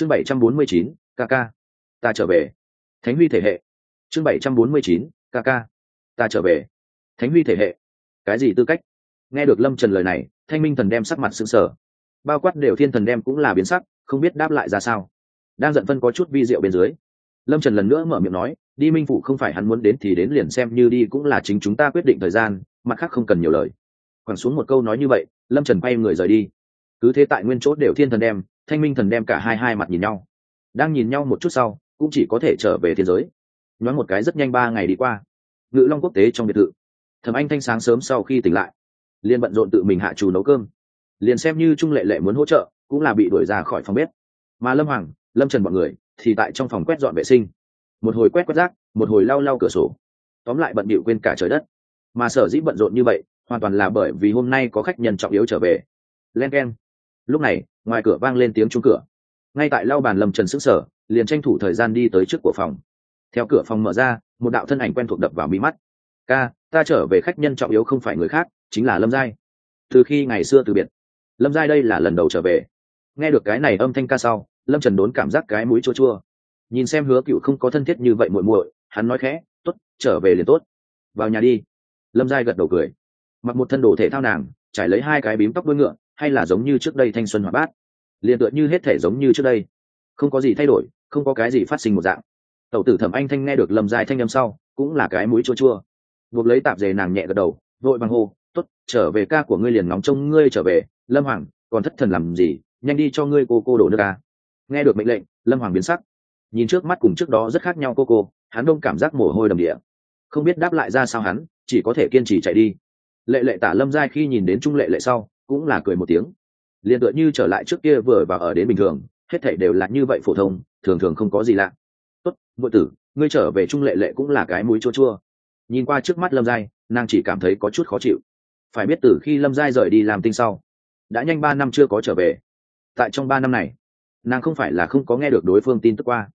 chương bảy trăm bốn mươi chín kk ta trở về. Thánh huy thể hệ. Chương bảy trăm bốn mươi chín kk ta trở về. Thánh huy thể hệ. Cái gì tư cách? Nghe được lâm trần lời này, thanh minh thần đem sắc mặt s ư n g sở bao quát đều thiên thần đem cũng là biến sắc, không biết đáp lại ra sao. Đang giận phân có chút vi diệu bên dưới. Lâm trần lần nữa mở miệng nói, đi minh phụ không phải hắn muốn đến thì đến liền xem như đi cũng là chính chúng ta quyết định thời gian, mặt khác không cần nhiều lời. Quẳng xuống một câu nói như vậy, lâm trần quay người rời đi. Cứ thế tại nguyên chỗ đều thiên thần đem thanh minh thần đem cả hai hai mặt nhìn nhau. Đang nhìn nhau một chút sau, cũng chỉ có thể trở về thiên giới. Nói một cái rất nhanh ba ngày đi qua, ngự long quốc tế trong biệt thự. Thẩm anh thanh sáng sớm sau khi tỉnh lại, liền bận rộn tự mình hạ trù nấu cơm. Liền xem như trung lệ lệ muốn hỗ trợ, cũng là bị đuổi ra khỏi phòng bếp. Mà lâm hoàng, lâm trần b ọ n người thì tại trong phòng quét dọn vệ sinh. Một hồi quét quét rác, một hồi lau lau cửa sổ. Tóm lại bận bịu quên cả trời đất. Mà sở dĩ bận rộn như vậy, hoàn toàn là bởi vì hôm nay có khách nhân trọng yếu trở về. Len k e n lúc này ngoài cửa vang lên tiếng chung cửa. Ngay tại lau bàn lâm trần sức sở liền tranh thủ thời gian đi tới trước của phòng. Theo cửa phòng mở ra, một đạo thân ảnh quen thuộc đập vào mí mắt. Ca, ta trở về khách nhân trọng yếu không phải người khác, chính là lâm giai. Từ khi ngày xưa từ biệt, lâm giai đây là lần đầu trở về. Nghe được cái này âm thanh ca sau, lâm trần đốn cảm giác cái mũi chua chua. Nhìn xem hứa cựu không có thân thiết như vậy muội muội, hắn nói khẽ t ố t trở về liền tốt. Vào nhà đi. Lâm giai gật đầu cười. Mặc một thân đồ thể thao nàng, trải lấy hai cái bím tóc đuôi ngựa hay là giống như trước đây thanh xuân hoạt bát? Liền tựa như hết thể giống như trước đây. Không có gì thay đổi, không có cái gì phát sinh một dạng. Tẩu tử thẩm anh thanh nghe được lâm giai thanh â m sau, cũng là cái mũi chua chua. Buộc lấy tạp dề nàng nhẹ gật đầu, vội bằng hô t ố t trở về ca của ngươi liền nóng trông ngươi trở về. Lâm hoàng, còn thất thần làm gì? Nhanh đi cho ngươi cô cô đổ nước ca. Nghe được mệnh lệnh, lâm hoàng biến sắc. Nhìn trước mắt cùng trước đó rất khác nhau cô cô, hắn đông cảm giác mồ hôi đầm địa. Không biết đáp lại ra sao hắn, chỉ có thể kiên trì chạy đi. Lệ lệ tả lâm giai khi nhìn đến trung lệ lệ sau cũng là cười một tiếng. Liền tựa như trở lại trước kia vừa và ở đến bình thường, hết thảy đều là như vậy phổ thông, thường thường không có gì lạ. Tốt, ngụy tử, ngươi trở về trung lệ lệ cũng là cái mũi chua chua. Nhìn qua trước mắt lâm giai, nàng chỉ cảm thấy có chút khó chịu. Phải biết từ khi lâm giai rời đi làm tinh sau, đã nhanh ba năm chưa có trở về. Tại trong ba năm này, nàng không phải là không có nghe được đối phương tin tức qua.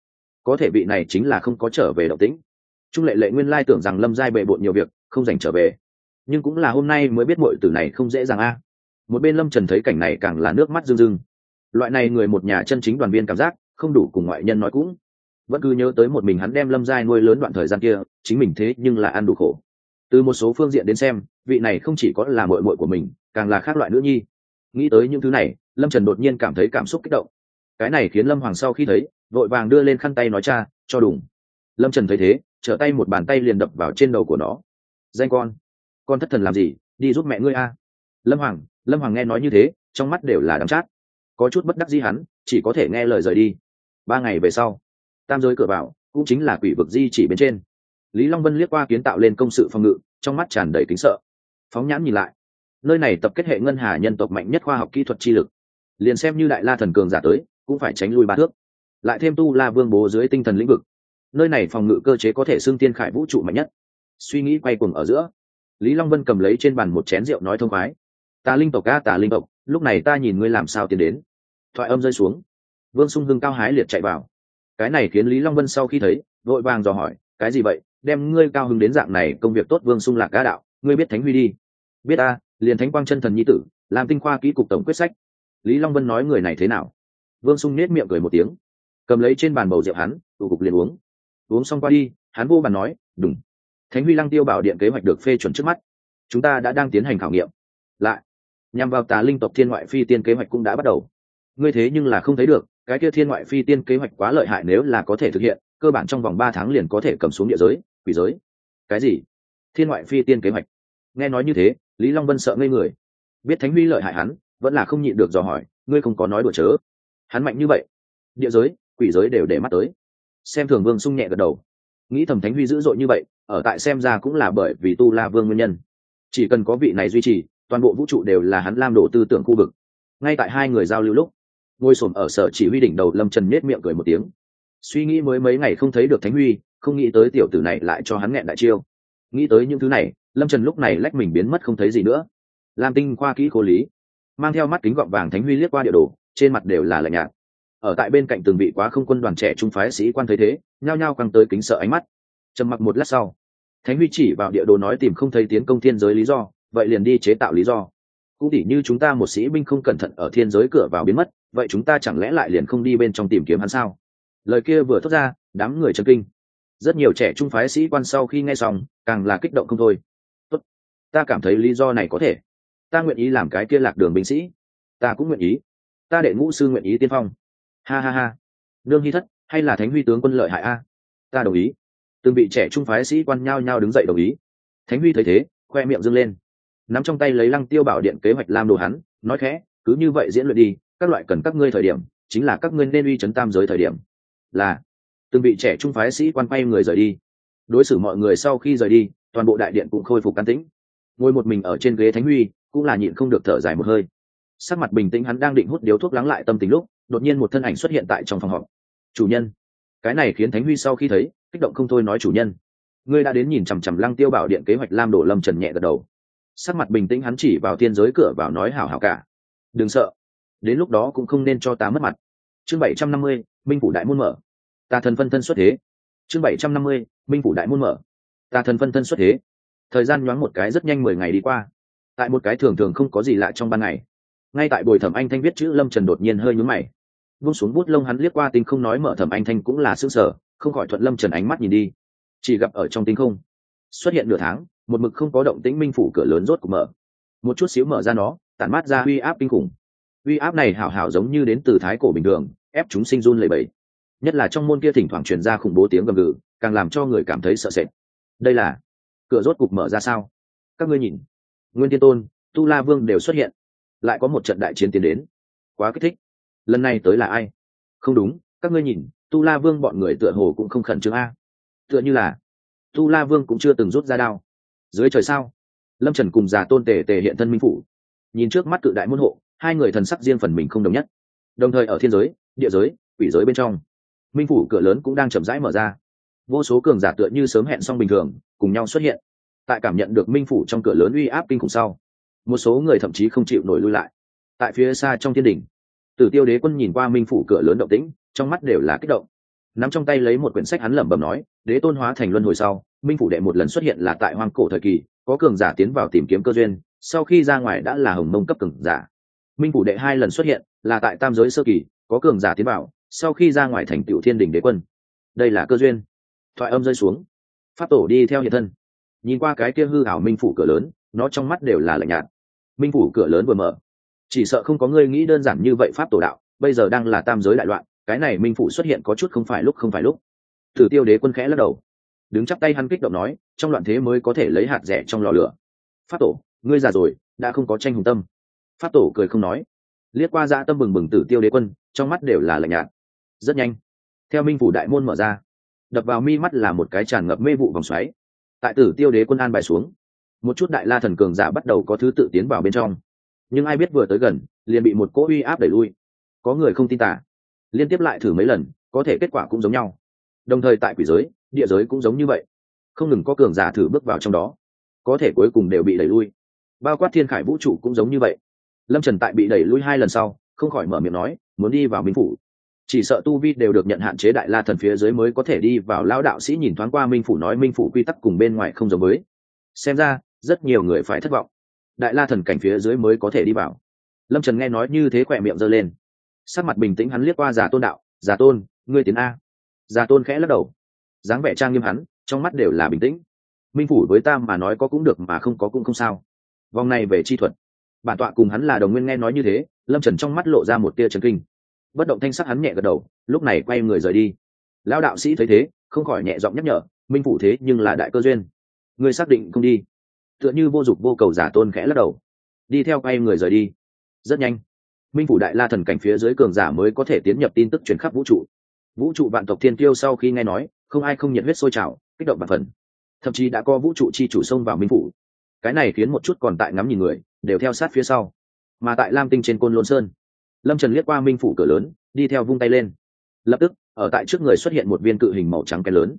Có thể vị này chính là không có trở về động tĩnh. Trung lệ lệ nguyên lai tưởng rằng lâm giai bề bộn nhiều việc, không dành trở về. Nhưng cũng là hôm nay mới biết mọi từ này không dễ dàng a một bên lâm trần thấy cảnh này càng là nước mắt rưng rưng. Loại này người một nhà chân chính đoàn viên cảm giác, không đủ cùng ngoại nhân nói cũng. Vẫn cứ nhớ tới một mình hắn đem lâm giai nuôi lớn đoạn thời gian kia, chính mình thế nhưng là ăn đủ khổ. Từ một số phương diện đến xem, vị này không chỉ có là mội mội của mình, càng là khác loại nữ nhi. Nghĩ tới những thứ này, lâm trần đột nhiên cảm thấy cảm xúc kích động. Cái này khiến lâm hoàng sau khi thấy, vội vàng đưa lên khăn tay nói cha, cho đủng lâm trần thấy thế, trở tay một bàn tay liền đập vào trên đầu của nó. Danh con con thất thần làm gì, đi giúp mẹ ngươi a. Lâm hoàng lâm hoàng nghe nói như thế trong mắt đều là đắm chát có chút bất đắc di hắn chỉ có thể nghe lời rời đi ba ngày về sau tam giới cửa vào cũng chính là quỷ vực di chỉ bên trên lý long vân liếc qua kiến tạo lên công sự phòng ngự trong mắt tràn đầy kính sợ phóng nhãn nhìn lại nơi này tập kết hệ ngân hà nhân tộc mạnh nhất khoa học kỹ thuật chi lực liền xem như đại la thần cường giả tới cũng phải tránh lui ba thước lại thêm tu la vương bố dưới tinh thần lĩnh vực nơi này phòng ngự cơ chế có thể xưng tiên khải vũ trụ mạnh nhất suy nghĩ quay cuồng ở giữa lý long vân cầm lấy trên bàn một chén rượu nói thông khoái ta linh tộc ca tà linh tộc, lúc này ta nhìn ngươi làm sao tiến đến. Thoại âm rơi xuống. Vương sung hưng cao hái liệt chạy vào. Cái này khiến lý long vân sau khi thấy, vội vàng dò hỏi, cái gì vậy? Đem ngươi cao hứng đến dạng này, công việc tốt vương sung lạc ca đạo, ngươi biết thánh huy đi. Biết ta, liền thánh quang chân thần nhi tử, làm tinh khoa kỹ cục tổng quyết sách. Lý long vân nói người này thế nào? Vương sung nết miệng cười một tiếng. Cầm lấy trên bàn bầu rượu hắn, tụ cục liền uống. Uống xong qua đi, hắn vô bàn nói đúng thánh huy lăng tiêu bảo điện kế hoạch được phê chuẩn trước mắt. Chúng ta đã đang tiến hành khảo nghiệm. Lại nhằm vào tà linh tộc thiên ngoại phi tiên kế hoạch cũng đã bắt đầu. Ngươi thế nhưng là không thấy được, cái kia thiên ngoại phi tiên kế hoạch quá lợi hại nếu là có thể thực hiện, cơ bản trong vòng ba tháng liền có thể cầm xuống địa giới, quỷ giới. Cái gì? Thiên ngoại phi tiên kế hoạch. Nghe nói như thế, lý long vân sợ ngây người. Biết thánh huy lợi hại hắn, vẫn là không nhịn được dò hỏi, ngươi không có nói đùa chớ. Hắn mạnh như vậy. Địa giới, quỷ giới đều để mắt tới. Xem thường vương sung nhẹ gật đầu. Nghĩ thầm thánh huy dữ dội như vậy, ở tại xem ra cũng là bởi vì tu la vương nguyên nhân. Chỉ cần có vị này duy trì toàn bộ vũ trụ đều là hắn lam đổ tư tưởng khu vực. Ngay tại hai người giao lưu lúc ngôi sồn ở sở chỉ huy đỉnh đầu lâm trần nết miệng cười một tiếng. Suy nghĩ mới mấy ngày không thấy được thánh huy, không nghĩ tới tiểu tử này lại cho hắn nghẹn đại chiêu. Nghĩ tới những thứ này, lâm trần lúc này lách mình biến mất không thấy gì nữa. Lam tinh khoa kỹ khô lý, mang theo mắt kính gọng vàng thánh huy liếc qua địa đồ, trên mặt đều là lạnh nhạt. Ở tại bên cạnh từng vị quá không quân đoàn trẻ trung phái sĩ quan thấy thế, nhao nhao căng tới kính sợ ánh mắt. Trầm mặc một lát sau, thánh huy chỉ vào địa đồ nói tìm không thấy tiến công thiên giới lý do vậy liền đi chế tạo lý do. Cũng tỉ như chúng ta một sĩ binh không cẩn thận ở thiên giới cửa vào biến mất, vậy chúng ta chẳng lẽ lại liền không đi bên trong tìm kiếm hắn sao? Lời kia vừa thốt ra, đám người chân kinh. Rất nhiều trẻ trung phái sĩ quan sau khi nghe xong, càng là kích động không thôi. Tốt. ta cảm thấy lý do này có thể. Ta nguyện ý làm cái kia lạc đường binh sĩ. Ta cũng nguyện ý. Ta đệ ngũ sư nguyện ý tiên phong. Ha ha ha. Nương hy thất, hay là thánh huy tướng quân lợi hại a? Ta đồng ý. Từng bị trẻ trung phái sĩ quan nhao nhao đứng dậy đồng ý. Thánh huy thấy thế, khoe miệng dâng lên nắm trong tay lấy lăng tiêu bảo điện kế hoạch làm đồ hắn, nói khẽ, cứ như vậy diễn luyện đi, các loại cần các ngươi thời điểm, chính là các ngươi nên uy chấn tam giới thời điểm. Là, từng vị trẻ trung phái sĩ quan quay người rời đi. Đối xử mọi người sau khi rời đi, toàn bộ đại điện cũng khôi phục can tĩnh. Ngồi một mình ở trên ghế thánh huy cũng là nhịn không được thở dài một hơi. Sắc mặt bình tĩnh hắn đang định hút điếu thuốc lắng lại tâm tình lúc, đột nhiên một thân ảnh xuất hiện tại trong phòng họp. Chủ nhân. Cái này khiến thánh huy sau khi thấy, kích động không thôi nói chủ nhân. Ngươi đã đến nhìn chằm chằm lăng tiêu bảo điện kế hoạch lam đổ lâm trần nhẹ gật đầu sắc mặt bình tĩnh hắn chỉ vào thiên giới cửa vào nói hảo hảo cả. Đừng sợ. Đến lúc đó cũng không nên cho ta mất mặt. Chương bảy trăm năm mươi, minh phủ đại môn mở. Ta thần phân thân xuất thế. Chương bảy trăm năm mươi, minh phủ đại môn mở. Ta thần phân thân xuất thế. Thời gian nhoáng một cái rất nhanh mười ngày đi qua. Tại một cái thường thường không có gì lạ trong ban ngày, ngay tại bồi thẩm anh thanh viết chữ lâm trần đột nhiên hơi nhúm mày. Vung xuống bút lông hắn liếc qua tinh không nói mở thẩm anh thanh cũng là xương sở không khỏi thuận lâm trần ánh mắt nhìn đi. Chỉ gặp ở trong tinh không, xuất hiện nửa tháng một mực không có động tĩnh minh phủ cửa lớn rốt cục mở. Một chút xíu mở ra nó, tản mát ra uy áp kinh khủng. Uy áp này hảo hảo giống như đến từ thái cổ bình thường, ép chúng sinh run lẩy bẩy. Nhất là trong môn kia thỉnh thoảng truyền ra khủng bố tiếng gầm gừ, càng làm cho người cảm thấy sợ sệt. Đây là, cửa rốt cục mở ra sao? Các ngươi nhìn. Nguyên tiên tôn, tu la vương đều xuất hiện. Lại có một trận đại chiến tiến đến. Quá kích thích. Lần này tới là ai? Không đúng, các ngươi nhìn, tu la vương bọn người tựa hồ cũng không khẩn trương a. Tựa như là, tu la vương cũng chưa từng rút ra đao dưới trời sao? Lâm trần cùng già tôn tề tề hiện thân minh phủ. Nhìn trước mắt cự đại môn hộ, hai người thần sắc riêng phần mình không đồng nhất. Đồng thời ở thiên giới, địa giới, quỷ giới bên trong, minh phủ cửa lớn cũng đang chậm rãi mở ra. Vô số cường giả tựa như sớm hẹn xong bình thường, cùng nhau xuất hiện. Tại cảm nhận được minh phủ trong cửa lớn uy áp kinh khủng sau, một số người thậm chí không chịu nổi lui lại. Tại phía xa trong thiên đình tử tiêu đế quân nhìn qua minh phủ cửa lớn động tĩnh, trong mắt đều là kích động nắm trong tay lấy một quyển sách hắn lẩm bẩm nói, đế tôn hóa thành luân hồi sau, minh phủ đệ một lần xuất hiện là tại hoang cổ thời kỳ, có cường giả tiến vào tìm kiếm cơ duyên, sau khi ra ngoài đã là hồng mông cấp cường giả. Minh phủ đệ hai lần xuất hiện là tại tam giới sơ kỳ, có cường giả tiến vào, sau khi ra ngoài thành tựu thiên đình đế quân. Đây là cơ duyên. Thoại âm rơi xuống. Pháp tổ đi theo hiện thân. Nhìn qua cái kia hư ảo minh phủ cửa lớn, nó trong mắt đều là lạnh nhạt. Minh phủ cửa lớn vừa mở. Chỉ sợ không có người nghĩ đơn giản như vậy pháp tổ đạo, bây giờ đang là tam giới đại loạn cái này minh phụ xuất hiện có chút không phải lúc không phải lúc. Thử tiêu đế quân khẽ lắc đầu. Đứng chắp tay hắn kích động nói, trong loạn thế mới có thể lấy hạt rẻ trong lò lửa. Pháp tổ, ngươi già rồi, đã không có tranh hùng tâm. Pháp tổ cười không nói. Liếc qua dã tâm bừng bừng tử tiêu đế quân, trong mắt đều là lạnh nhạt. Rất nhanh, theo minh phủ đại môn mở ra, đập vào mi mắt là một cái tràn ngập mê vụ vòng xoáy. Tại tử tiêu đế quân an bài xuống, một chút đại la thần cường giả bắt đầu có thứ tự tiến vào bên trong. Nhưng ai biết vừa tới gần, liền bị một cỗ uy áp đẩy lui. Có người không tin tả liên tiếp lại thử mấy lần, có thể kết quả cũng giống nhau. Đồng thời tại quỷ giới, địa giới cũng giống như vậy. Không ngừng có cường giả thử bước vào trong đó. Có thể cuối cùng đều bị đẩy lui. Bao quát thiên khải vũ trụ cũng giống như vậy. Lâm trần tại bị đẩy lui hai lần sau, không khỏi mở miệng nói, muốn đi vào minh phủ. Chỉ sợ tu vi đều được nhận hạn chế đại la thần phía dưới mới có thể đi vào lao đạo sĩ nhìn thoáng qua minh phủ nói minh phủ quy tắc cùng bên ngoài không giống với. Xem ra, rất nhiều người phải thất vọng. Đại la thần cảnh phía dưới mới có thể đi vào. Lâm trần nghe nói như thế khỏe miệng giơ lên sắc mặt bình tĩnh hắn liếc qua giả tôn đạo giả tôn, ngươi tiến a. Giả tôn khẽ lắc đầu, dáng vẻ trang nghiêm hắn, trong mắt đều là bình tĩnh. Minh phủ với ta mà nói có cũng được mà không có cũng không sao. Vòng này về chi thuật. Bản tọa cùng hắn là đồng nguyên nghe nói như thế, lâm trần trong mắt lộ ra một tia trần kinh. Bất động thanh sắc hắn nhẹ gật đầu, lúc này quay người rời đi. Lão đạo sĩ thấy thế, không khỏi nhẹ giọng nhắc nhở, minh phủ thế nhưng là đại cơ duyên. Ngươi xác định không đi. Tựa như vô dụng vô cầu giả tôn khẽ lắc đầu. Đi theo quay người rời đi. Rất nhanh minh phủ đại la thần cảnh phía dưới cường giả mới có thể tiến nhập tin tức truyền khắp vũ trụ. Vũ trụ vạn tộc thiên tiêu sau khi nghe nói, không ai không nhiệt huyết sôi trào, kích động và phần. Thậm chí đã có vũ trụ chi chủ xông vào minh phủ. Cái này khiến một chút còn tại ngắm nhìn người, đều theo sát phía sau. Mà tại lam tinh trên côn lôn sơn, lâm trần liếc qua minh phủ cửa lớn, đi theo vung tay lên. Lập tức, ở tại trước người xuất hiện một viên cự hình màu trắng kén lớn.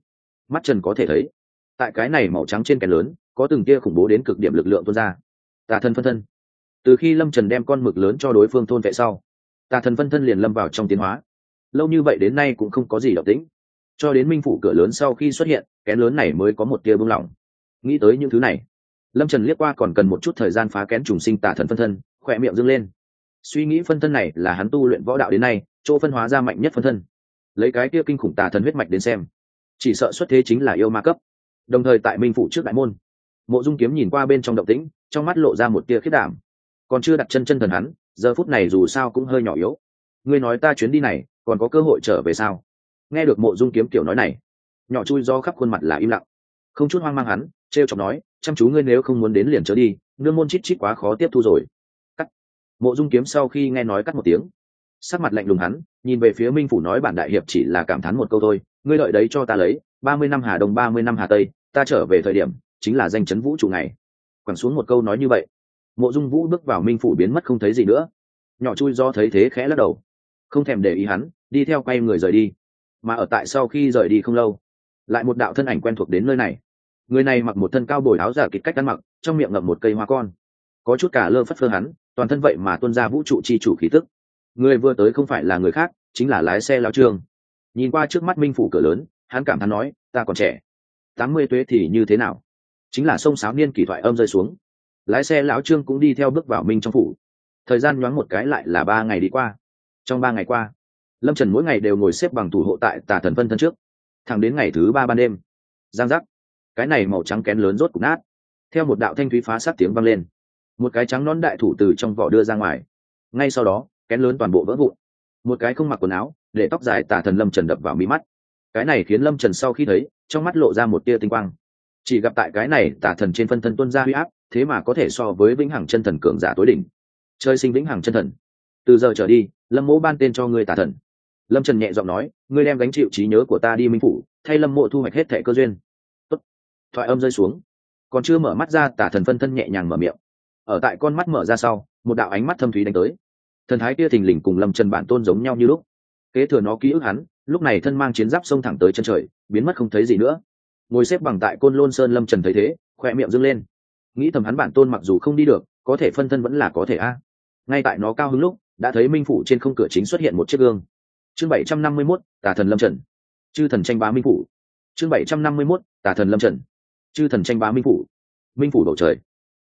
Mắt trần có thể thấy, tại cái này màu trắng trên kén lớn, có từng tia khủng bố đến cực điểm lực lượng tuôn ra. Tà thân phân thân từ khi lâm trần đem con mực lớn cho đối phương thôn vệ sau, tà thần phân thân liền lâm vào trong tiến hóa. Lâu như vậy đến nay cũng không có gì động tĩnh. Cho đến minh phủ cửa lớn sau khi xuất hiện, kén lớn này mới có một tia bưng lỏng nghĩ tới những thứ này, lâm trần liếc qua còn cần một chút thời gian phá kén trùng sinh tà thần phân thân, khỏe miệng dâng lên. Suy nghĩ phân thân này là hắn tu luyện võ đạo đến nay, chỗ phân hóa ra mạnh nhất phân thân. Lấy cái kia kinh khủng tà thần huyết mạch đến xem, chỉ sợ xuất thế chính là yêu ma cấp. Đồng thời tại minh phủ trước đại môn, mộ dung kiếm nhìn qua bên trong động tĩnh, trong mắt lộ ra một tia khiết đảm còn chưa đặt chân chân thần hắn, giờ phút này dù sao cũng hơi nhỏ yếu. Ngươi nói ta chuyến đi này, còn có cơ hội trở về sao? Nghe được mộ dung kiếm kiểu nói này, nhỏ chui do khắp khuôn mặt là im lặng. Không chút hoang mang hắn t r e o chọc nói, chăm chú ngươi nếu không muốn đến liền trở đi, nương môn chít chít quá khó tiếp thu rồi. Cắt. Mộ dung kiếm sau khi nghe nói cắt một tiếng, sắc mặt lạnh lùng hắn, nhìn về phía minh phủ nói bản đại hiệp chỉ là cảm thán một câu thôi, ngươi lợi đấy cho ta lấy, ba mươi năm hà đông, ba mươi năm hà tây, ta trở về thời điểm, chính là danh chấn vũ trụ này. Quẳng xuống một câu nói như vậy mộ dung vũ bước vào minh phủ biến mất không thấy gì nữa. Nhỏ chui do thấy thế khẽ lắc đầu. Không thèm để ý hắn, đi theo quay người rời đi. Mà ở tại sau khi rời đi không lâu, lại một đạo thân ảnh quen thuộc đến nơi này. Người này mặc một thân cao bồi áo giả kịch cách ăn mặc, trong miệng ngậm một cây hoa con. Có chút cả lơ phất phơ hắn, toàn thân vậy mà tuân ra vũ trụ chi chủ khí tức. Người vừa tới không phải là người khác, chính là lái xe lao trương. Nhìn qua trước mắt minh phủ cửa lớn, hắn cảm thán nói, ta còn trẻ. Tám mươi tuế thì như thế nào? Chính là sông sáo niên kỷ thoại âm rơi xuống lái xe lão trương cũng đi theo bước vào minh trong phủ. Thời gian nhoáng một cái lại là ba ngày đi qua. Trong ba ngày qua, lâm trần mỗi ngày đều ngồi xếp bằng thủ hộ tại tà thần vân thân trước. Thẳng đến ngày thứ ba ban đêm, giang giác, cái này màu trắng kén lớn rốt cục nát. Theo một đạo thanh thúy phá sát tiếng vang lên, một cái trắng nón đại thủ từ trong vỏ đưa ra ngoài. Ngay sau đó, kén lớn toàn bộ vỡ vụn. Một cái không mặc quần áo, để tóc dài tà thần lâm trần đập vào mi mắt. Cái này khiến lâm trần sau khi thấy, trong mắt lộ ra một tia tinh quang chỉ gặp tại cái này tà thần trên phân thân tuân ra huy áp, thế mà có thể so với vĩnh hằng chân thần cường giả tối đỉnh. Chơi sinh vĩnh hằng chân thần. Từ giờ trở đi, lâm mỗ ban tên cho ngươi tà thần. Lâm trần nhẹ giọng nói, ngươi đem gánh chịu trí nhớ của ta đi minh phủ, thay lâm mộ thu hoạch hết thẻ cơ duyên. Tốt. thoại âm rơi xuống. Còn chưa mở mắt ra, tà thần phân thân nhẹ nhàng mở miệng. Ở tại con mắt mở ra sau, một đạo ánh mắt thâm thúy đánh tới. Thần thái kia thình lình cùng lâm trần bản tôn giống nhau như lúc. Kế thừa nó ký ức hắn, lúc này thân mang chiến giáp xông thẳng tới chân trời, biến mất không thấy gì nữa ngồi xếp bằng tại côn lôn sơn lâm trần thấy thế khoe miệng dâng lên. Nghĩ thầm hắn bản tôn mặc dù không đi được, có thể phân thân vẫn là có thể a. Ngay tại nó cao hứng lúc, đã thấy minh phủ trên không cửa chính xuất hiện một chiếc gương. Chương bảy trăm năm mươi mốt, tà thần lâm trần. Chư thần tranh bá minh phủ. Chương bảy trăm năm mươi mốt, tà thần lâm trần. Chư thần tranh bá minh phủ. Minh phủ bầu trời.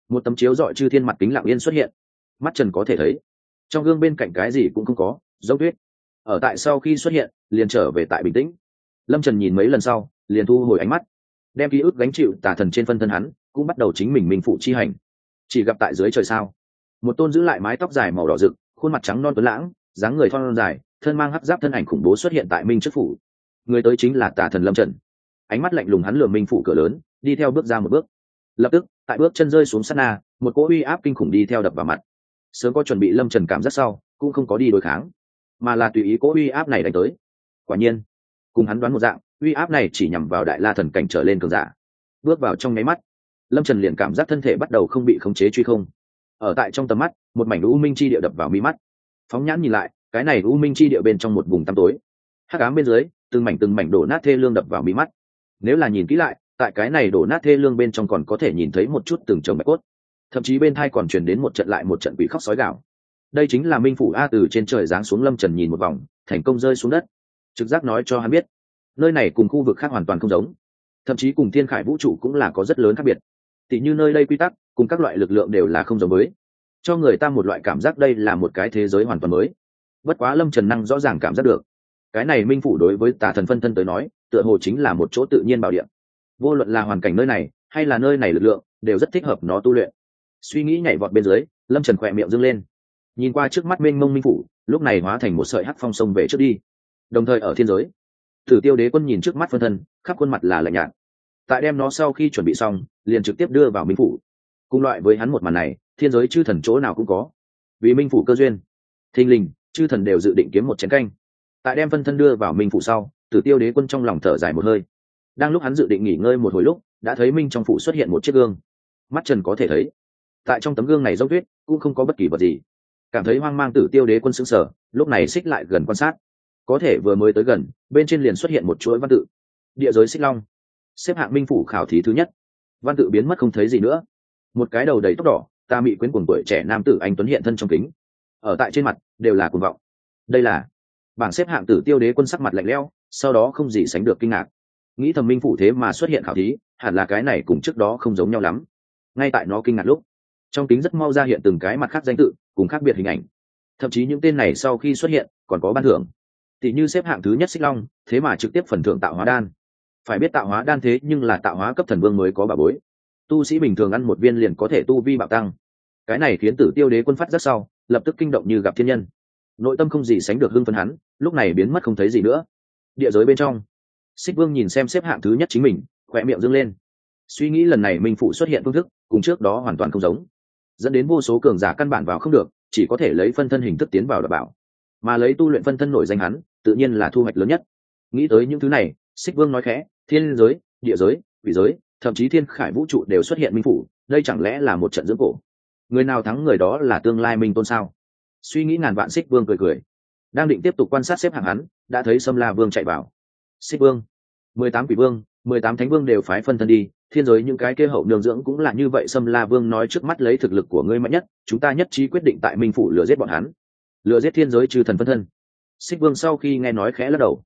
Một tấm chiếu dọi chư thiên mặt kính lặng yên xuất hiện. Mắt trần có thể thấy. Trong gương bên cạnh cái gì cũng không có, dấu tuyết ở tại sau khi xuất hiện, liền trở về tại bình tĩnh. Lâm trần nhìn mấy lần sau, liền thu hồi ánh mắt đem ký ức gánh chịu tà thần trên phân thân hắn, cũng bắt đầu chính mình minh phụ chi hành. Chỉ gặp tại dưới trời sao, một tôn giữ lại mái tóc dài màu đỏ rực, khuôn mặt trắng non tuấn lãng, dáng người thon dài, thân mang hắc giáp thân ảnh khủng bố xuất hiện tại minh trước phủ. Người tới chính là tà thần lâm trần. Ánh mắt lạnh lùng hắn lừa minh phủ cửa lớn, đi theo bước ra một bước. Lập tức, tại bước chân rơi xuống sát na, một cỗ uy áp kinh khủng đi theo đập vào mặt. Sớm có chuẩn bị lâm trần cảm giác sau, cũng không có đi đối kháng, mà là tùy ý cỗ uy áp này đánh tới. Quả nhiên cùng hắn đoán một dạng, uy áp này chỉ nhằm vào đại la thần cảnh trở lên cường giả. Bước vào trong nháy mắt, lâm trần liền cảm giác thân thể bắt đầu không bị khống chế truy không. Ở tại trong tầm mắt, một mảnh u minh chi địa đập vào mi mắt. Phóng nhãn nhìn lại, cái này u minh chi địa bên trong một vùng tăm tối. Hắc ám bên dưới, từng mảnh từng mảnh đổ nát thê lương đập vào mi mắt. Nếu là nhìn kỹ lại, tại cái này đổ nát thê lương bên trong còn có thể nhìn thấy một chút từng chồng bạch cốt. Thậm chí bên thai còn truyền đến một trận lại một trận quỷ khóc sói gạo đây chính là minh phủ a từ trên trời giáng xuống lâm trần nhìn một vòng, thành công rơi xuống đất trực giác nói cho hắn biết. Nơi này cùng khu vực khác hoàn toàn không giống. Thậm chí cùng thiên khải vũ trụ cũng là có rất lớn khác biệt. Tỉ như nơi đây quy tắc, cùng các loại lực lượng đều là không giống mới cho người ta một loại cảm giác đây là một cái thế giới hoàn toàn mới. Bất quá lâm trần năng rõ ràng cảm giác được. Cái này minh phủ đối với tà thần phân thân tới nói, tựa hồ chính là một chỗ tự nhiên bảo địa. vô luận là hoàn cảnh nơi này, hay là nơi này lực lượng, đều rất thích hợp nó tu luyện. Suy nghĩ nhảy vọt bên dưới, lâm trần khỏe miệng dâng lên. Nhìn qua trước mắt mênh mông minh phủ, lúc này hóa thành một sợi hắc phong sông về trước đi đồng thời ở thiên giới. Tử tiêu đế quân nhìn trước mắt phân thân, khắp khuôn mặt là lạnh nhạt. Tại đem nó sau khi chuẩn bị xong, liền trực tiếp đưa vào minh phủ. Cùng loại với hắn một màn này, thiên giới chư thần chỗ nào cũng có. Vì minh phủ cơ duyên, thình lình, chư thần đều dự định kiếm một chén canh. Tại đem phân thân đưa vào minh phủ sau tử tiêu đế quân trong lòng thở dài một hơi. Đang lúc hắn dự định nghỉ ngơi một hồi lúc, đã thấy minh trong phủ xuất hiện một chiếc gương. Mắt trần có thể thấy, tại trong tấm gương này dốc tuyết cũng không có bất kỳ vật gì. Cảm thấy hoang mang tử tiêu đế quân xứng sở lúc này xích lại gần quan sát có thể vừa mới tới gần, bên trên liền xuất hiện một chuỗi văn tự. Địa giới xích long. Xếp hạng minh phủ khảo thí thứ nhất. Văn tự biến mất không thấy gì nữa. Một cái đầu đầy tóc đỏ, ta bị quyến cuồng tuổi trẻ nam tử anh tuấn hiện thân trong kính. Ở tại trên mặt, đều là cuồng vọng. Đây là bảng xếp hạng tử tiêu đế quân sắc mặt lạnh lẽo, sau đó không gì sánh được kinh ngạc. Nghĩ thầm minh phủ thế mà xuất hiện khảo thí, hẳn là cái này cùng trước đó không giống nhau lắm. Ngay tại nó kinh ngạc lúc, trong kính rất mau ra hiện từng cái mặt khác danh tự, cùng khác biệt hình ảnh. Thậm chí những tên này sau khi xuất hiện, còn có ban thưởng tỷ như xếp hạng thứ nhất xích long, thế mà trực tiếp phần thưởng tạo hóa đan. Phải biết tạo hóa đan thế nhưng là tạo hóa cấp thần vương mới có bà bối. Tu sĩ bình thường ăn một viên liền có thể tu vi bạo tăng. Cái này khiến tử tiêu đế quân phát rất sau, lập tức kinh động như gặp thiên nhân. Nội tâm không gì sánh được hưng phấn hắn, lúc này biến mất không thấy gì nữa. Địa giới bên trong, xích vương nhìn xem xếp hạng thứ nhất chính mình, khỏe miệng dâng lên. Suy nghĩ lần này minh phụ xuất hiện phương thức, cùng trước đó hoàn toàn không giống. Dẫn đến vô số cường giả căn bản vào không được, chỉ có thể lấy phân thân hình thức tiến vào đảm bảo. Mà lấy tu luyện phân thân nổi danh hắn tự nhiên là thu hoạch lớn nhất. Nghĩ tới những thứ này, xích vương nói khẽ, thiên giới, địa giới, quỷ giới, thậm chí thiên khải vũ trụ đều xuất hiện minh phủ, đây chẳng lẽ là một trận dưỡng cổ? Người nào thắng người đó là tương lai minh tôn sao? Suy nghĩ ngàn vạn, xích vương cười cười. Đang định tiếp tục quan sát xếp hạng hắn, đã thấy sâm la vương chạy vào. Xích vương, mười tám quỷ vương, mười tám thánh vương đều phái phân thân đi, thiên giới những cái kia hậu nương dưỡng cũng là như vậy. Sâm la vương nói trước mắt lấy thực lực của ngươi mạnh nhất, chúng ta nhất trí quyết định tại minh phủ lừa giết bọn hắn. Lừa giết thiên giới trừ thần phân thân xích vương sau khi nghe nói khẽ lắc đầu.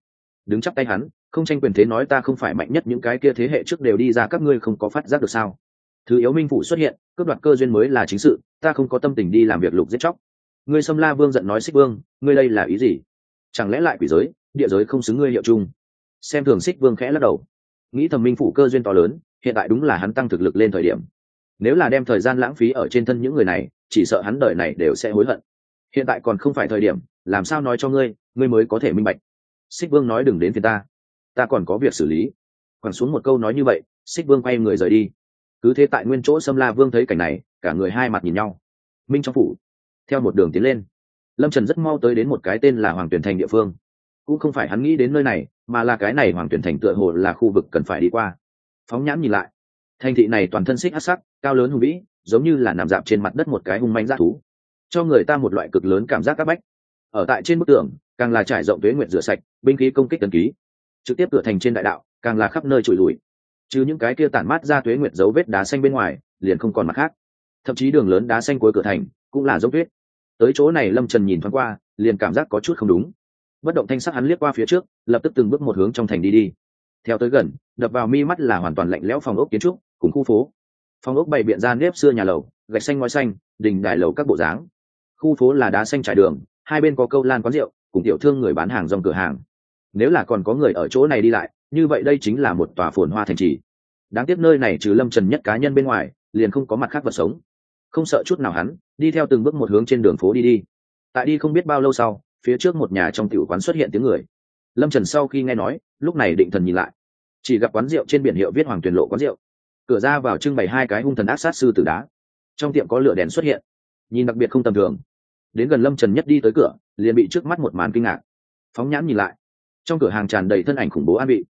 Đứng chắp tay hắn, không tranh quyền thế nói ta không phải mạnh nhất, những cái kia thế hệ trước đều đi ra, các ngươi không có phát giác được sao? Thứ yếu minh phủ xuất hiện, cướp đoạt cơ duyên mới là chính sự, ta không có tâm tình đi làm việc lục giết chóc. Ngươi xâm la vương giận nói xích vương, ngươi đây là ý gì? Chẳng lẽ lại quỷ giới, địa giới không xứng ngươi hiệu chung? Xem thường xích vương khẽ lắc đầu. Nghĩ thầm minh phủ cơ duyên to lớn, hiện tại đúng là hắn tăng thực lực lên thời điểm. Nếu là đem thời gian lãng phí ở trên thân những người này, chỉ sợ hắn đời này đều sẽ hối hận. Hiện tại còn không phải thời điểm làm sao nói cho ngươi ngươi mới có thể minh bạch. Xích vương nói đừng đến phía ta. Ta còn có việc xử lý. Quẳng xuống một câu nói như vậy, xích vương quay người rời đi. Cứ thế tại nguyên chỗ Sâm la vương thấy cảnh này, cả người hai mặt nhìn nhau. Minh trong phủ. Theo một đường tiến lên. Lâm trần rất mau tới đến một cái tên là hoàng tuyển thành địa phương. Cũng không phải hắn nghĩ đến nơi này, mà là cái này hoàng tuyển thành tựa hồ là khu vực cần phải đi qua. Phóng nhãn nhìn lại. Thành thị này toàn thân xích hát sắc, cao lớn hùng vĩ, giống như là nằm dạp trên mặt đất một cái hung manh g thú. Cho người ta một loại cực lớn cảm giác c áp bách ở tại trên bức tường, càng là trải rộng tuế nguyện rửa sạch, binh khí công kích tần ký. Trực tiếp cửa thành trên đại đạo, càng là khắp nơi trụi lùi. Chứ những cái kia tản mát ra tuế nguyệt dấu vết đá xanh bên ngoài, liền không còn mặt khác. Thậm chí đường lớn đá xanh cuối cửa thành, cũng là dốc tuyết tới chỗ này lâm trần nhìn thoáng qua, liền cảm giác có chút không đúng. Bất động thanh sắc hắn liếc qua phía trước, lập tức từng bước một hướng trong thành đi đi. Theo tới gần, đập vào mi mắt là hoàn toàn lạnh lẽo phòng ốc kiến trúc, cùng khu phố. Phòng ốc bày biện ra nếp xưa nhà lầu, gạch xanh ngói xanh, đình đại lầu các bộ dáng. Khu phố là đá xanh trải đường hai bên có câu lan quán rượu, cùng tiểu thương người bán hàng dòng cửa hàng. Nếu là còn có người ở chỗ này đi lại, như vậy đây chính là một tòa phồn hoa thành trì. Đáng tiếc nơi này trừ lâm trần nhất cá nhân bên ngoài, liền không có mặt khác vật sống. Không sợ chút nào hắn, đi theo từng bước một hướng trên đường phố đi đi. Tại đi không biết bao lâu sau, phía trước một nhà trong tiểu quán xuất hiện tiếng người. Lâm trần sau khi nghe nói, lúc này định thần nhìn lại. Chỉ gặp quán rượu trên biển hiệu viết hoàng tuyền lộ quán rượu. Cửa ra vào trưng bày hai cái hung thần ác sát sư tử đá. Trong tiệm có lửa đèn xuất hiện. Nhìn đặc biệt không tầm thường đến gần lâm trần nhất đi tới cửa, liền bị trước mắt một màn kinh ngạc. Phóng nhãn nhìn lại, trong cửa hàng tràn đầy thân ảnh khủng bố an bị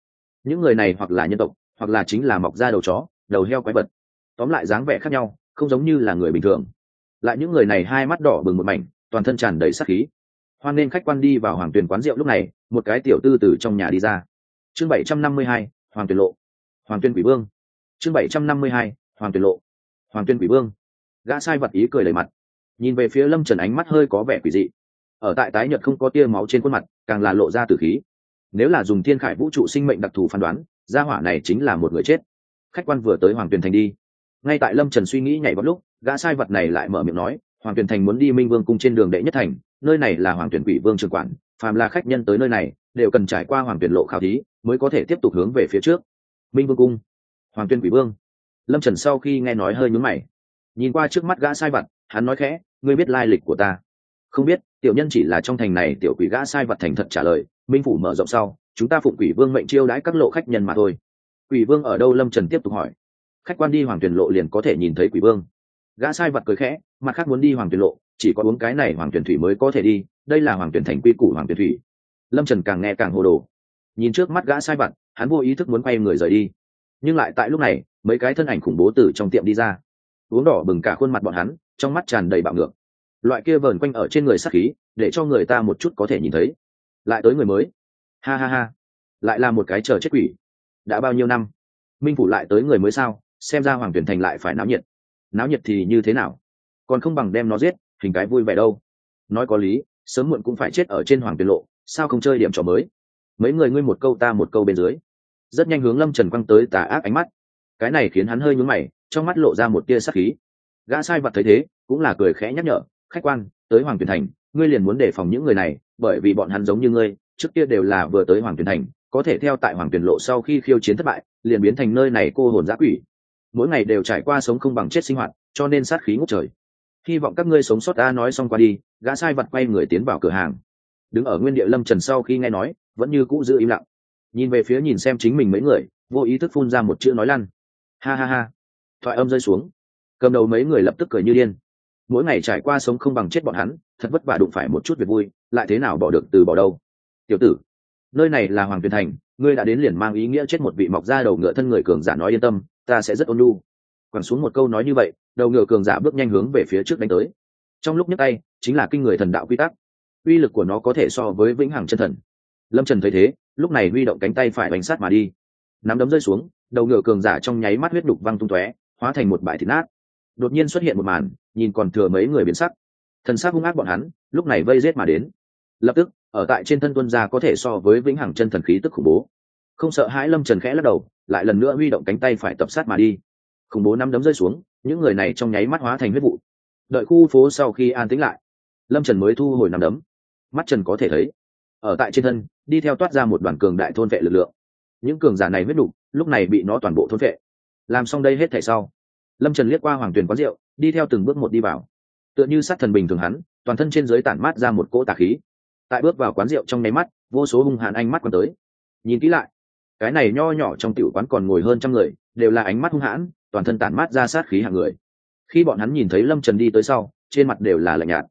những người này hoặc là nhân tộc, hoặc là chính là mọc da đầu chó, đầu heo quái vật. Tóm lại dáng vẻ khác nhau, không giống như là người bình thường. Lại những người này hai mắt đỏ bừng một mảnh, toàn thân tràn đầy sắc khí. Hoan nên khách quan đi vào hoàng tuyền quán rượu lúc này, một cái tiểu tư từ trong nhà đi ra. Chương bảy trăm năm mươi hai, hoàng tuyền lộ. Hoàng tuyên quỷ vương. Chương bảy trăm năm mươi hai, hoàng tuyền lộ. Hoàng tuyên quỷ vương. Gã sai vật ý cười đầy mặt nhìn về phía lâm trần ánh mắt hơi có vẻ quỷ dị ở tại tái nhật không có tia máu trên khuôn mặt càng là lộ ra tử khí nếu là dùng thiên khải vũ trụ sinh mệnh đặc thù phán đoán gia hỏa này chính là một người chết khách quan vừa tới hoàng tuyền thành đi ngay tại lâm trần suy nghĩ nhảy vào lúc gã sai vật này lại mở miệng nói hoàng tuyền thành muốn đi minh vương cung trên đường đệ nhất thành nơi này là hoàng tuyển quỷ vương trường quản phàm là khách nhân tới nơi này đều cần trải qua hoàng tuyển lộ khảo thí mới có thể tiếp tục hướng về phía trước minh vương cung hoàng tuyên quỷ vương lâm trần sau khi nghe nói hơi nhúm mày nhìn qua trước mắt gã sai vật hắn nói khẽ, ngươi biết lai lịch của ta? Không biết, tiểu nhân chỉ là trong thành này tiểu quỷ gã sai vật thành thật trả lời, minh phủ mở rộng sau, chúng ta phụng quỷ vương mệnh chiêu đãi các lộ khách nhân mà thôi. Quỷ vương ở đâu? Lâm trần tiếp tục hỏi. Khách quan đi hoàng tuyển lộ liền có thể nhìn thấy quỷ vương. Gã sai vật cười khẽ, mặt khác muốn đi hoàng tuyển lộ, chỉ có uống cái này hoàng tuyển thủy mới có thể đi, đây là hoàng tuyển thành quy củ hoàng tuyển thủy. Lâm trần càng nghe càng hồ đồ. Nhìn trước mắt gã sai vật, hắn vô ý thức muốn quay người rời đi. Nhưng lại tại lúc này, mấy cái thân ảnh khủng bố từ trong tiệm đi ra uống đỏ bừng cả khuôn mặt bọn hắn, trong mắt tràn đầy bạo ngược. Loại kia vờn quanh ở trên người sắc khí, để cho người ta một chút có thể nhìn thấy. Lại tới người mới. Ha ha ha. Lại là một cái chờ chết quỷ. Đã bao nhiêu năm? Minh phủ lại tới người mới sao? Xem ra hoàng tuyển thành lại phải náo nhiệt. Náo nhiệt thì như thế nào? Còn không bằng đem nó giết, hình cái vui vẻ đâu. Nói có lý, sớm muộn cũng phải chết ở trên hoàng tuyển lộ, sao không chơi điểm trò mới? Mấy người ngươi một câu ta một câu bên dưới. Rất nhanh hướng lâm trần quăng tới tà ác ánh mắt cái này khiến hắn hơi nhún mày, trong mắt lộ ra một tia sắc khí. Gã sai vật thấy thế, cũng là cười khẽ nhắc nhở, khách quan, tới hoàng tuyển thành, ngươi liền muốn đề phòng những người này, bởi vì bọn hắn giống như ngươi, trước kia đều là vừa tới hoàng tuyển thành, có thể theo tại hoàng tuyển lộ sau khi khiêu chiến thất bại, liền biến thành nơi này cô hồn giã quỷ. Mỗi ngày đều trải qua sống không bằng chết sinh hoạt, cho nên sát khí ngút trời. Hy vọng các ngươi sống sót ta nói xong qua đi. Gã sai vật quay người tiến vào cửa hàng. Đứng ở nguyên địa lâm trần sau khi nghe nói, vẫn như cũ giữ im lặng. Nhìn về phía nhìn xem chính mình mấy người, vô ý thức phun ra một chữ nói lăn ha ha ha. Thoại âm rơi xuống. Cầm đầu mấy người lập tức cười như điên. Mỗi ngày trải qua sống không bằng chết bọn hắn, thật vất vả đụng phải một chút việc vui, lại thế nào bỏ được từ bỏ đâu. Tiểu tử, nơi này là hoàng tuyền thành, ngươi đã đến liền mang ý nghĩa chết một vị mọc ra đầu ngựa thân người cường giả nói yên tâm, ta sẽ rất ôn nhu. Quẳng xuống một câu nói như vậy, đầu ngựa cường giả bước nhanh hướng về phía trước đánh tới. Trong lúc nhấc tay, chính là kinh người thần đạo quy tắc. Uy lực của nó có thể so với vĩnh hằng chân thần. Lâm trần thấy thế, lúc này huy động cánh tay phải bánh sát mà đi. Nắm đấm rơi xuống đầu ngựa cường giả trong nháy mắt huyết đục văng tung tóe hóa thành một bãi thịt nát. Đột nhiên xuất hiện một màn nhìn còn thừa mấy người biến sắc. Thần sắc hung ác bọn hắn lúc này vây rết mà đến. Lập tức ở tại trên thân tuân gia có thể so với vĩnh hằng chân thần khí tức khủng bố. Không sợ hãi lâm trần khẽ lắc đầu lại lần nữa huy động cánh tay phải tập sát mà đi. Khủng bố năm đấm rơi xuống những người này trong nháy mắt hóa thành huyết vụ. Đợi khu phố sau khi an tĩnh lại lâm trần mới thu hồi năm đấm. Mắt trần có thể thấy ở tại trên thân đi theo toát ra một đoàn cường đại thôn vệ lực lượng. Những cường giả này huyết đủ, lúc này bị nó toàn bộ thôn vệ làm xong đây hết thảy sau, lâm trần liếc qua hoàng tuyền quán rượu, đi theo từng bước một đi vào. Tựa như sát thần bình thường hắn, toàn thân trên dưới tản mát ra một cỗ tà khí. Tại bước vào quán rượu trong nháy mắt, vô số hung hãn ánh mắt còn tới. Nhìn kỹ lại, cái này nho nhỏ trong tiểu quán còn ngồi hơn trăm người, đều là ánh mắt hung hãn, toàn thân tản mát ra sát khí hàng người. Khi bọn hắn nhìn thấy lâm trần đi tới sau, trên mặt đều là lạnh nhạt.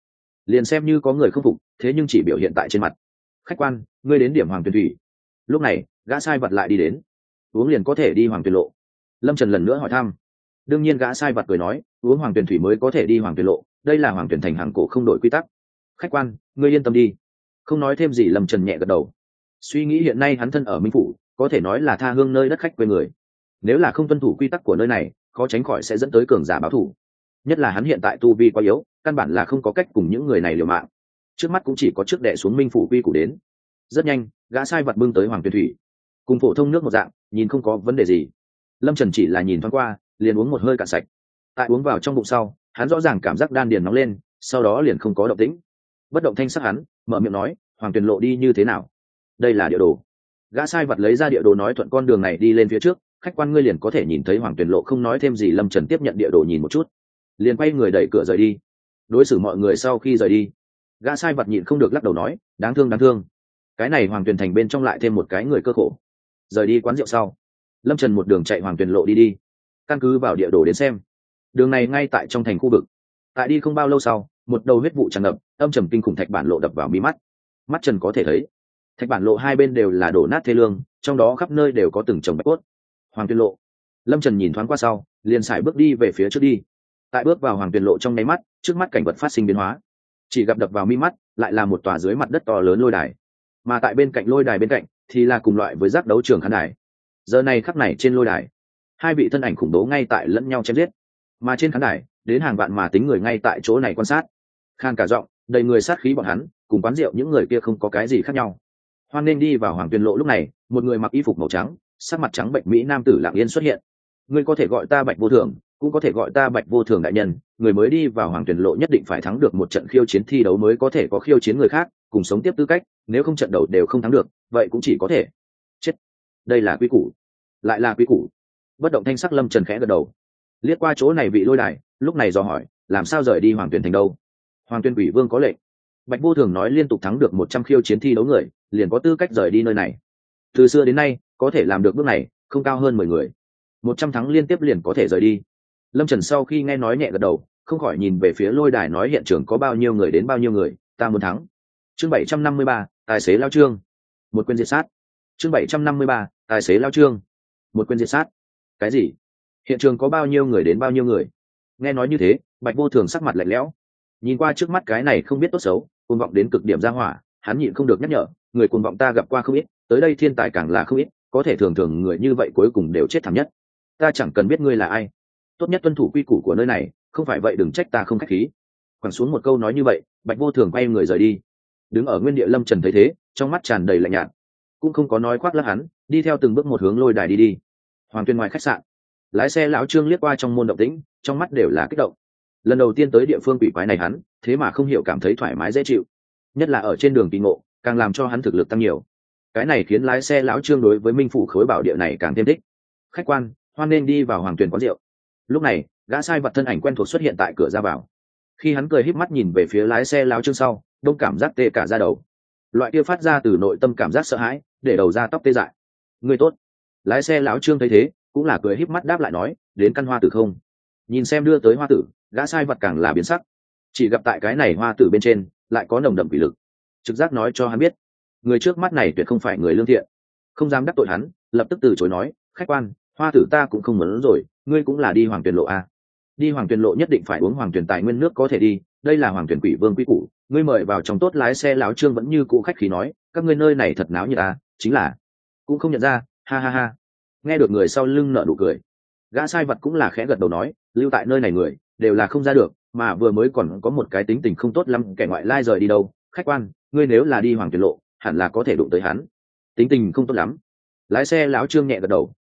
Liền xem như có người không phục, thế nhưng chỉ biểu hiện tại trên mặt. Khách quan, ngươi đến điểm hoàng tuyền thủy. Lúc này, gã sai vật lại đi đến uống liền có thể đi hoàng tuyền lộ. Lâm trần lần nữa hỏi thăm. Đương nhiên gã sai vặt cười nói, uống hoàng tuyền thủy mới có thể đi hoàng tuyền lộ, đây là hoàng tuyền thành hàng cổ không đổi quy tắc. Khách quan, ngươi yên tâm đi. Không nói thêm gì, lâm trần nhẹ gật đầu. Suy nghĩ hiện nay hắn thân ở minh phủ, có thể nói là tha hương nơi đất khách quê người. Nếu là không tuân thủ quy tắc của nơi này, khó tránh khỏi sẽ dẫn tới cường giả báo thủ nhất là hắn hiện tại tu vi quá yếu, căn bản là không có cách cùng những người này liều mạng. Trước mắt cũng chỉ có trước đệ xuống minh phủ quy củ đến. Rất nhanh, gã sai vật bưng tới hoàng tuyền thủy. Cùng phổ thông nước một dạng nhìn không có vấn đề gì. Lâm trần chỉ là nhìn thoáng qua, liền uống một hơi cạn sạch. Tại uống vào trong bụng sau, hắn rõ ràng cảm giác đan điền nóng lên, sau đó liền không có động tĩnh. Bất động thanh sắc hắn, mở miệng nói, hoàng tuyền lộ đi như thế nào? Đây là địa đồ. Gã sai vật lấy ra địa đồ nói thuận con đường này đi lên phía trước, khách quan ngươi liền có thể nhìn thấy hoàng tuyền lộ không nói thêm gì, lâm trần tiếp nhận địa đồ nhìn một chút. Liền quay người đẩy cửa rời đi. Đối xử mọi người sau khi rời đi, gã sai vật nhịn không được lắc đầu nói, đáng thương đáng thương. Cái này hoàng tuyền thành bên trong lại thêm một cái người cơ khổ rời đi quán rượu sau. Lâm trần một đường chạy hoàng tuyền lộ đi đi, căn cứ vào địa đồ đến xem. Đường này ngay tại trong thành khu vực. Tại đi không bao lâu sau, một đầu huyết vụ tràn ngập, âm trầm kinh khủng thạch bản lộ đập vào mí mắt. Mắt trần có thể thấy, thạch bản lộ hai bên đều là đổ nát thê lương, trong đó khắp nơi đều có từng trồng bạch cốt. Hoàng tuyền lộ. Lâm trần nhìn thoáng qua sau, liền xài bước đi về phía trước đi. Tại bước vào hoàng tuyền lộ trong nháy mắt, trước mắt cảnh vật phát sinh biến hóa. Chỉ gặp đập vào mi mắt, lại là một tòa dưới mặt đất to lớn lôi đài. Mà tại bên cạnh lôi đài bên cạnh thì là cùng loại với giác đấu trường khán đài. Giờ này khắc này trên lôi đài, hai vị thân ảnh khủng bố ngay tại lẫn nhau chém giết. Mà trên khán đài, đến hàng vạn mà tính người ngay tại chỗ này quan sát. Khan cả giọng, đầy người sát khí bọn hắn, cùng quán rượu những người kia không có cái gì khác nhau. Hoan nên đi vào hoàng tuyên lộ lúc này, một người mặc y phục màu trắng, sắc mặt trắng bệnh mỹ nam tử lạng yên xuất hiện. Ngươi có thể gọi ta bạch vô thường, cũng có thể gọi ta bạch vô thường đại nhân, người mới đi vào hoàng tuyển lộ nhất định phải thắng được một trận khiêu chiến thi đấu mới có thể có khiêu chiến người khác, cùng sống tiếp tư cách, nếu không trận đầu đều không thắng được vậy cũng chỉ có thể chết. Đây là quy củ. Lại là quy củ. Bất động thanh sắc lâm trần khẽ gật đầu. Liếc qua chỗ này bị lôi đài, lúc này dò hỏi, làm sao rời đi hoàng tuyển thành đâu? Hoàng tuyên quỷ vương có lệnh. Bạch vô thường nói liên tục thắng được một trăm khiêu chiến thi đấu người, liền có tư cách rời đi nơi này. Từ xưa đến nay, có thể làm được bước này, không cao hơn mười người. Một trăm thắng liên tiếp liền có thể rời đi. Lâm trần sau khi nghe nói nhẹ gật đầu, không khỏi nhìn về phía lôi đài nói hiện trường có bao nhiêu người đến bao nhiêu người, ta muốn thắng. Chương bảy trăm năm mươi ba, tài xế lao trương một quyền diệt sát. Chương bảy trăm năm mươi ba, tài xế lao trương. Một quyền diệt sát. Cái gì? Hiện trường có bao nhiêu người đến bao nhiêu người? Nghe nói như thế, bạch vô thường sắc mặt lạnh lẽo. Nhìn qua trước mắt cái này không biết tốt xấu, cuồng vọng đến cực điểm ra hỏa, hắn nhịn không được nhắc nhở, người cuồng vọng ta gặp qua không ít, tới đây thiên tài càng là không ít, có thể thường thường người như vậy cuối cùng đều chết thảm nhất. Ta chẳng cần biết ngươi là ai. Tốt nhất tuân thủ quy củ của nơi này, không phải vậy đừng trách ta không k h á c h khí. Quẳng xuống một câu nói như vậy, bạch vô thường quay người rời đi. Đứng ở nguyên địa lâm trần thấy thế trong mắt tràn đầy lạnh nhạt. Cũng không có nói khoác lắc hắn, đi theo từng bước một hướng lôi đài đi đi. Hoàng tuyên ngoài khách sạn. Lái xe lão trương liếc qua trong môn động tĩnh, trong mắt đều là kích động. Lần đầu tiên tới địa phương quỷ quái này hắn, thế mà không hiểu cảm thấy thoải mái dễ chịu. Nhất là ở trên đường kỳ ngộ, càng làm cho hắn thực lực tăng nhiều. Cái này khiến lái xe lão trương đối với minh phủ khối bảo địa này càng thêm thích. Khách quan, hoan nên đi vào hoàng tuyền quán rượu. Lúc này, gã sai vật thân ảnh quen thuộc xuất hiện tại cửa ra vào. Khi hắn cười híp mắt nhìn về phía lái xe lão trương sau, đông cảm giác tê cả ra đầu loại kia phát ra từ nội tâm cảm giác sợ hãi, để đầu ra tóc tê dại. Người tốt. Lái xe lão trương thấy thế, cũng là cười híp mắt đáp lại nói, đến căn hoa tử không? Nhìn xem đưa tới hoa tử, gã sai vật càng là biến sắc. Chỉ gặp tại cái này hoa tử bên trên, lại có nồng đậm quỷ lực. Trực giác nói cho hắn biết, người trước mắt này tuyệt không phải người lương thiện. Không dám đắc tội hắn, lập tức từ chối nói, khách quan, hoa tử ta cũng không muốn rồi, ngươi cũng là đi hoàng tuyển lộ a. Đi hoàng tuyển lộ nhất định phải uống hoàng tuyển tài nguyên nước có thể đi đây là hoàng tuyển quỷ vương quy củ, ngươi mời vào trong tốt lái xe láo trương vẫn như cũ khách khí nói, các ngươi nơi này thật náo như ta à, chính là, cũng không nhận ra, ha ha ha. Nghe được người sau lưng nợ nụ cười, gã sai vật cũng là khẽ gật đầu nói, lưu tại nơi này người, đều là không ra được, mà vừa mới còn có một cái tính tình không tốt lắm, kẻ ngoại lai rời đi đâu, khách quan, ngươi nếu là đi hoàng tuyển lộ, hẳn là có thể đụng tới hắn. Tính tình không tốt lắm. Lái xe lão trương nhẹ gật đầu,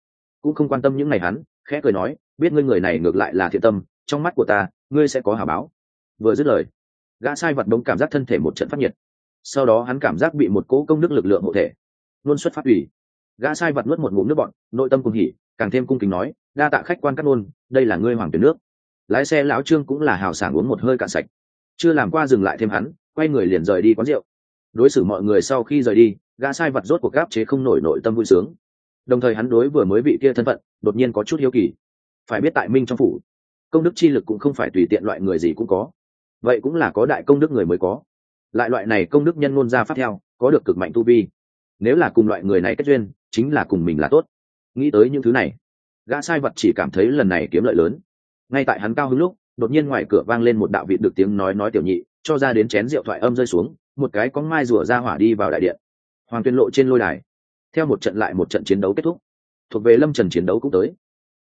cũng không quan tâm những ngày hắn, khẽ cười nói, biết ngươi người này ngược lại là thiện tâm, trong mắt của ta, ngươi sẽ có hả báo vừa dứt lời, gã sai vật đống cảm giác thân thể một trận phát nhiệt. Sau đó hắn cảm giác bị một cỗ công đức lực lượng hộ thể, luôn xuất phát ủy gã sai vật nuốt một ngụm nước bọn nội tâm cùng hỉ, càng thêm cung kính nói, đa tạ khách quan cắt nôn đây là ngươi hoàng tuyến nước. Lái xe lão trương cũng là hào sảng uống một hơi cạn sạch. Chưa làm qua dừng lại thêm hắn, quay người liền rời đi quán rượu. Đối xử mọi người sau khi rời đi, gã sai vật rốt cuộc gáp chế không nổi nội tâm vui sướng. Đồng thời hắn đối vừa mới bị kia thân phận, đột nhiên có chút hiếu kỳ. Phải biết tại minh trong phủ, công đức chi lực cũng không phải tùy tiện loại người gì cũng có vậy cũng là có đại công đức người mới có. Lại loại này công đức nhân ngôn ra phát theo, có được cực mạnh tu vi. Nếu là cùng loại người này kết duyên, chính là cùng mình là tốt. Nghĩ tới những thứ này, gã sai vật chỉ cảm thấy lần này kiếm lợi lớn. Ngay tại hắn cao hứng lúc, đột nhiên ngoài cửa vang lên một đạo vị được tiếng nói nói tiểu nhị, cho ra đến chén rượu thoại âm rơi xuống, một cái có mai rùa ra hỏa đi vào đại điện. Hoàng tuyên lộ trên lôi đài. Theo một trận lại một trận chiến đấu kết thúc. Thuộc về lâm trần chiến đấu cũng tới.